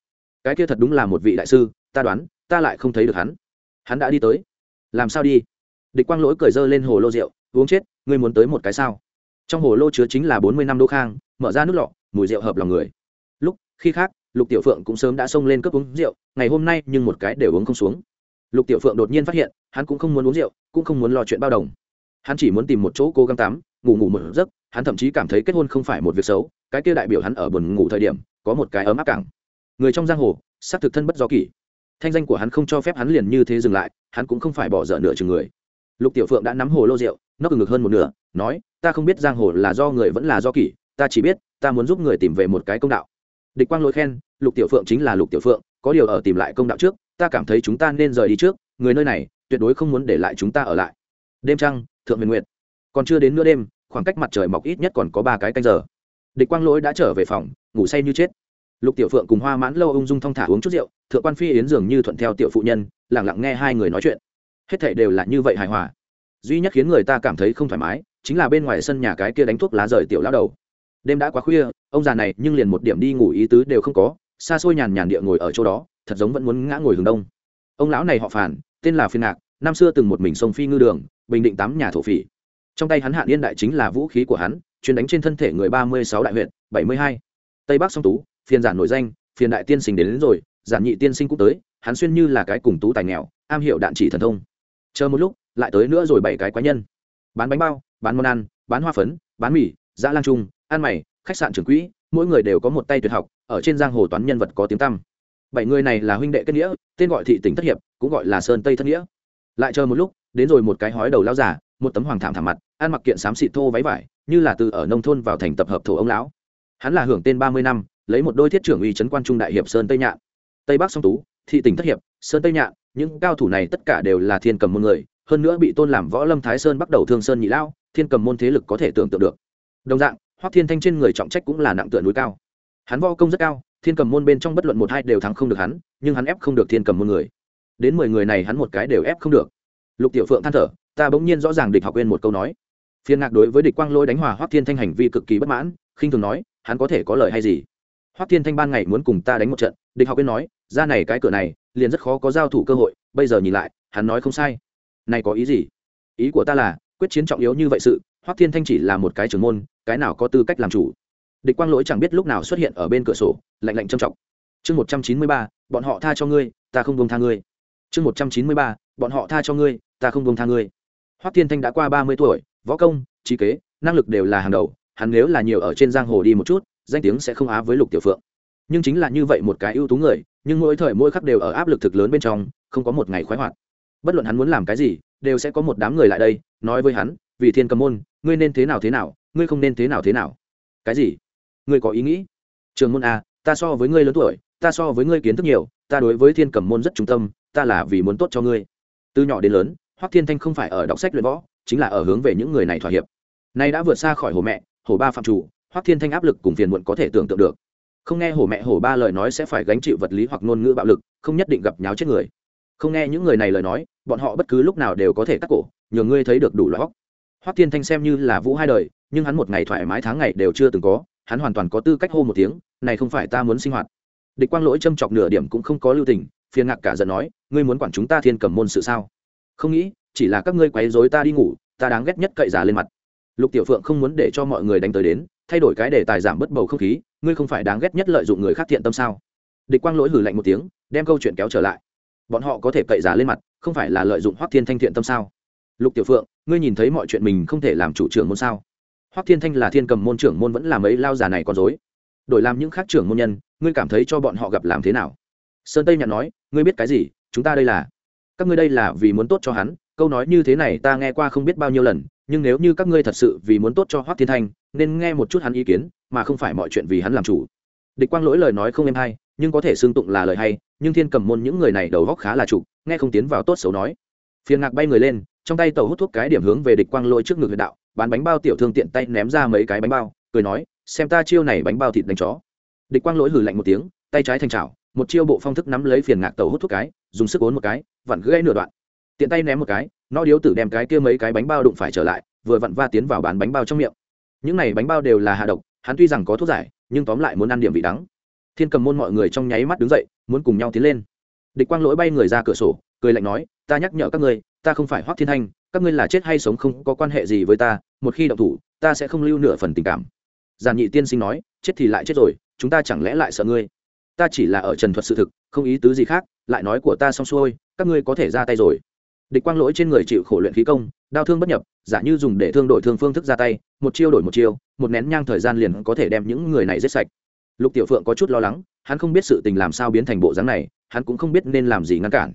cái kia thật đúng là một vị đại sư, ta đoán, ta lại không thấy được hắn. Hắn đã đi tới. Làm sao đi? Địch quang lỗi cười dơ lên hồ lô rượu, uống chết, ngươi muốn tới một cái sao? Trong hồ lô chứa chính là bốn mươi năm đỗ khang, mở ra nước lọ, mùi rượu hợp lòng người. Lúc, khi khác, lục tiểu phượng cũng sớm đã xông lên cướp uống rượu, ngày hôm nay nhưng một cái đều uống không xuống lục tiểu phượng đột nhiên phát hiện, hắn cũng không muốn uống rượu, cũng không muốn lo chuyện bao đồng. Hắn chỉ muốn tìm một chỗ cố gắng tắm, ngủ ngủ một giấc, hắn thậm chí cảm thấy kết hôn không phải một việc xấu, cái kia đại biểu hắn ở buồn ngủ thời điểm, có một cái ấm áp cảng người trong giang hồ xác thực thân bất do kỷ. Thanh danh của hắn không cho phép hắn liền như thế dừng lại, hắn cũng không phải bỏ dở nửa chừng người. Lục tiểu phượng đã nắm hồ lô rượu, nó từ ngực hơn một nửa, nói, ta không biết giang hồ là do người vẫn là do kỷ, ta chỉ biết, ta muốn giúp người tìm về một cái công đạo. Địch quang lỗi khen, lục tiểu phượng chính là lục tiểu phượng, có điều ở tìm lại công đạo trước ta cảm thấy chúng ta nên rời đi trước, người nơi này, tuyệt đối không muốn để lại chúng ta ở lại. Đêm trăng, thượng huyền nguyệt. Còn chưa đến nửa đêm, khoảng cách mặt trời mọc ít nhất còn có ba cái canh giờ. Địch quang lỗi đã trở về phòng, ngủ say như chết. Lục tiểu phượng cùng hoa mãn lâu ung dung thong thả uống chút rượu, thượng quan phi yến dường như thuận theo tiểu phụ nhân lẳng lặng nghe hai người nói chuyện. Hết thảy đều là như vậy hài hòa. Duy nhất khiến người ta cảm thấy không thoải mái, chính là bên ngoài sân nhà cái kia đánh thuốc lá rời tiểu lão đầu. Đêm đã quá khuya, ông già này nhưng liền một điểm đi ngủ ý tứ đều không có, xa xôi nhàn nhàn địa ngồi ở chỗ đó thật giống vẫn muốn ngã ngồi hướng đông. Ông lão này họ phản tên là phiên ngạc năm xưa từng một mình sông phi ngư đường bình định tám nhà thổ phỉ. Trong tay hắn hạn yên đại chính là vũ khí của hắn chuyên đánh trên thân thể người ba mươi sáu đại huyện bảy mươi hai. Tây bắc song tú phiên giản nổi danh phiên đại tiên sinh đến, đến rồi giản nhị tiên sinh cũng tới hắn xuyên như là cái cùng tú tài nghèo am hiểu đạn chỉ thần thông. Chờ một lúc lại tới nữa rồi bảy cái quái nhân. Bán bánh bao bán món ăn bán hoa phấn bán mì giã lang trung ăn mày khách sạn trưởng quỹ mỗi người đều có một tay tuyệt học ở trên giang hồ toán nhân vật có tiếng tăm bảy người này là huynh đệ kết nghĩa, tên gọi thị tỉnh thất hiệp, cũng gọi là sơn tây thất nghĩa. Lại chờ một lúc, đến rồi một cái hói đầu lao giả một tấm hoàng thảm thảm mặt, ăn mặc kiện xám xịt thô váy vải, như là từ ở nông thôn vào thành tập hợp thổ ông lão. Hắn là hưởng tên ba mươi năm, lấy một đôi thiết trưởng uy trấn quan trung đại hiệp sơn tây nhạn. Tây bắc song tú, thị tỉnh thất hiệp, sơn tây nhạn, những cao thủ này tất cả đều là thiên cầm môn người, hơn nữa bị tôn làm võ lâm thái sơn bắt đầu thương sơn nhị lao, thiên cầm môn thế lực có thể tưởng tượng được. Đồng dạng, hoắc thiên thanh trên người trọng trách cũng là nặng tựa núi cao. Hắn võ công rất cao thiên cầm môn bên trong bất luận một hai đều thắng không được hắn, nhưng hắn ép không được thiên cầm môn người. Đến mười người này hắn một cái đều ép không được. Lục tiểu phượng than thở, ta bỗng nhiên rõ ràng địch học quên một câu nói. Phiên ngạc đối với địch quang lôi đánh hòa hoắc thiên thanh hành vi cực kỳ bất mãn, khinh thường nói, hắn có thể có lời hay gì? Hoắc thiên thanh ban ngày muốn cùng ta đánh một trận, địch học quên nói, ra này cái cửa này, liền rất khó có giao thủ cơ hội, bây giờ nhìn lại, hắn nói không sai. Này có ý gì? Ý của ta là, quyết chiến trọng yếu như vậy sự, hoắc thiên thanh chỉ là một cái trưởng môn, cái nào có tư cách làm chủ? Địch quang lỗi chẳng biết lúc nào xuất hiện ở bên cửa sổ, lạnh lạnh trầm trọng. Chương một trăm chín mươi ba, bọn họ tha cho ngươi, ta không bông tha ngươi. Chương một trăm chín mươi ba, bọn họ tha cho ngươi, ta không bông tha ngươi. Hoắc thiên thanh đã qua ba mươi tuổi, võ công, trí kế, năng lực đều là hàng đầu, hắn nếu là nhiều ở trên giang hồ đi một chút, danh tiếng sẽ không á với lục tiểu phượng. Nhưng chính là như vậy một cái ưu tú người, nhưng mỗi thời mỗi khắc đều ở áp lực thực lớn bên trong, không có một ngày khoái hoạt. Bất luận hắn muốn làm cái gì, đều sẽ có một đám người lại đây, nói với hắn, vì thiên cầm môn, ngươi nên thế nào thế nào, ngươi không nên thế nào thế nào. Cái gì? Ngươi có ý nghĩ? Trường môn a ta so với ngươi lớn tuổi, ta so với ngươi kiến thức nhiều, ta đối với thiên cầm môn rất trung tâm, ta là vì muốn tốt cho ngươi. Từ nhỏ đến lớn, hoắc thiên thanh không phải ở đọc sách luyện võ, chính là ở hướng về những người này thỏa hiệp. Nay đã vượt xa khỏi hồ mẹ hồ ba phạm chủ, hoắc thiên thanh áp lực cùng phiền muộn có thể tưởng tượng được. Không nghe hồ mẹ hồ ba lời nói sẽ phải gánh chịu vật lý hoặc ngôn ngữ bạo lực, không nhất định gặp nháo chết người. Không nghe những người này lời nói, bọn họ bất cứ lúc nào đều có thể cắt cổ, nhờ ngươi thấy được đủ loại hóc hoắc thiên thanh xem như là vũ hai đời, nhưng hắn một ngày thoải mái tháng ngày đều chưa từng có hắn hoàn toàn có tư cách hô một tiếng, này không phải ta muốn sinh hoạt. Địch quang lỗi châm chọc nửa điểm cũng không có lưu tình, phiền ngạc cả giận nói, ngươi muốn quản chúng ta thiên cầm môn sự sao? Không nghĩ, chỉ là các ngươi quấy rối ta đi ngủ, ta đáng ghét nhất cậy giả lên mặt. Lục tiểu phượng không muốn để cho mọi người đánh tới đến, thay đổi cái đề tài giảm bớt bầu không khí, ngươi không phải đáng ghét nhất lợi dụng người khác thiện tâm sao? Địch quang lỗi hử lạnh một tiếng, đem câu chuyện kéo trở lại. Bọn họ có thể cậy giả lên mặt, không phải là lợi dụng hoắc thiên thanh thiện tâm sao? Lục tiểu phượng, ngươi nhìn thấy mọi chuyện mình không thể làm chủ trưởng môn sao? Hoắc thiên thanh là thiên cầm môn trưởng môn vẫn làm ấy lao giả này còn dối đổi làm những khác trưởng môn nhân, ngươi cảm thấy cho bọn họ gặp làm thế nào? Sơn tây nhận nói, ngươi biết cái gì, chúng ta đây là. Các ngươi đây là vì muốn tốt cho hắn, câu nói như thế này ta nghe qua không biết bao nhiêu lần, nhưng nếu như các ngươi thật sự vì muốn tốt cho hoắc thiên thanh, nên nghe một chút hắn ý kiến, mà không phải mọi chuyện vì hắn làm chủ. Địch quang lỗi lời nói không êm hay, nhưng có thể xương tụng là lời hay, nhưng thiên cầm môn những người này đầu góc khá là chủ nghe không tiến vào tốt xấu nói. Phiền ngạc bay người lên, trong tay tàu hút thuốc cái điểm hướng về địch quang lỗi trước ngực huyện đạo bán bánh bao tiểu thương tiện tay ném ra mấy cái bánh bao, cười nói, xem ta chiêu này bánh bao thịt đánh chó. Địch quang lỗi hử lạnh một tiếng, tay trái thành chảo, một chiêu bộ phong thức nắm lấy phiền ngạc tàu hút thuốc cái, dùng sức ốn một cái, vặn gãy nửa đoạn. Tiện tay ném một cái, nó điếu tử đem cái kia mấy cái bánh bao đụng phải trở lại, vừa vặn va tiến vào bán bánh bao trong miệng. Những này bánh bao đều là hạ độc, hắn tuy rằng có thuốc giải, nhưng tóm lại muốn ăn điểm vị đắng. Thiên cầm môn mọi người trong nháy mắt đứng dậy, muốn cùng nhau tiến lên. Địch quang lỗi bay người ra cửa sổ, cười lạnh nói, ta nhắc nhở các ngươi ta không phải hoắc thiên thanh, các ngươi là chết hay sống không có quan hệ gì với ta, một khi động thủ, ta sẽ không lưu nửa phần tình cảm. Giàn nhị tiên sinh nói, chết thì lại chết rồi, chúng ta chẳng lẽ lại sợ ngươi? Ta chỉ là ở trần thuật sự thực, không ý tứ gì khác, lại nói của ta xong xuôi, các ngươi có thể ra tay rồi. Địch quang lỗi trên người chịu khổ luyện khí công đau thương bất nhập, giả như dùng để thương đổi thương phương thức ra tay, một chiêu đổi một chiêu, một nén nhang thời gian liền có thể đem những người này giết sạch. Lục tiểu phượng có chút lo lắng, hắn không biết sự tình làm sao biến thành bộ dáng này, hắn cũng không biết nên làm gì ngăn cản.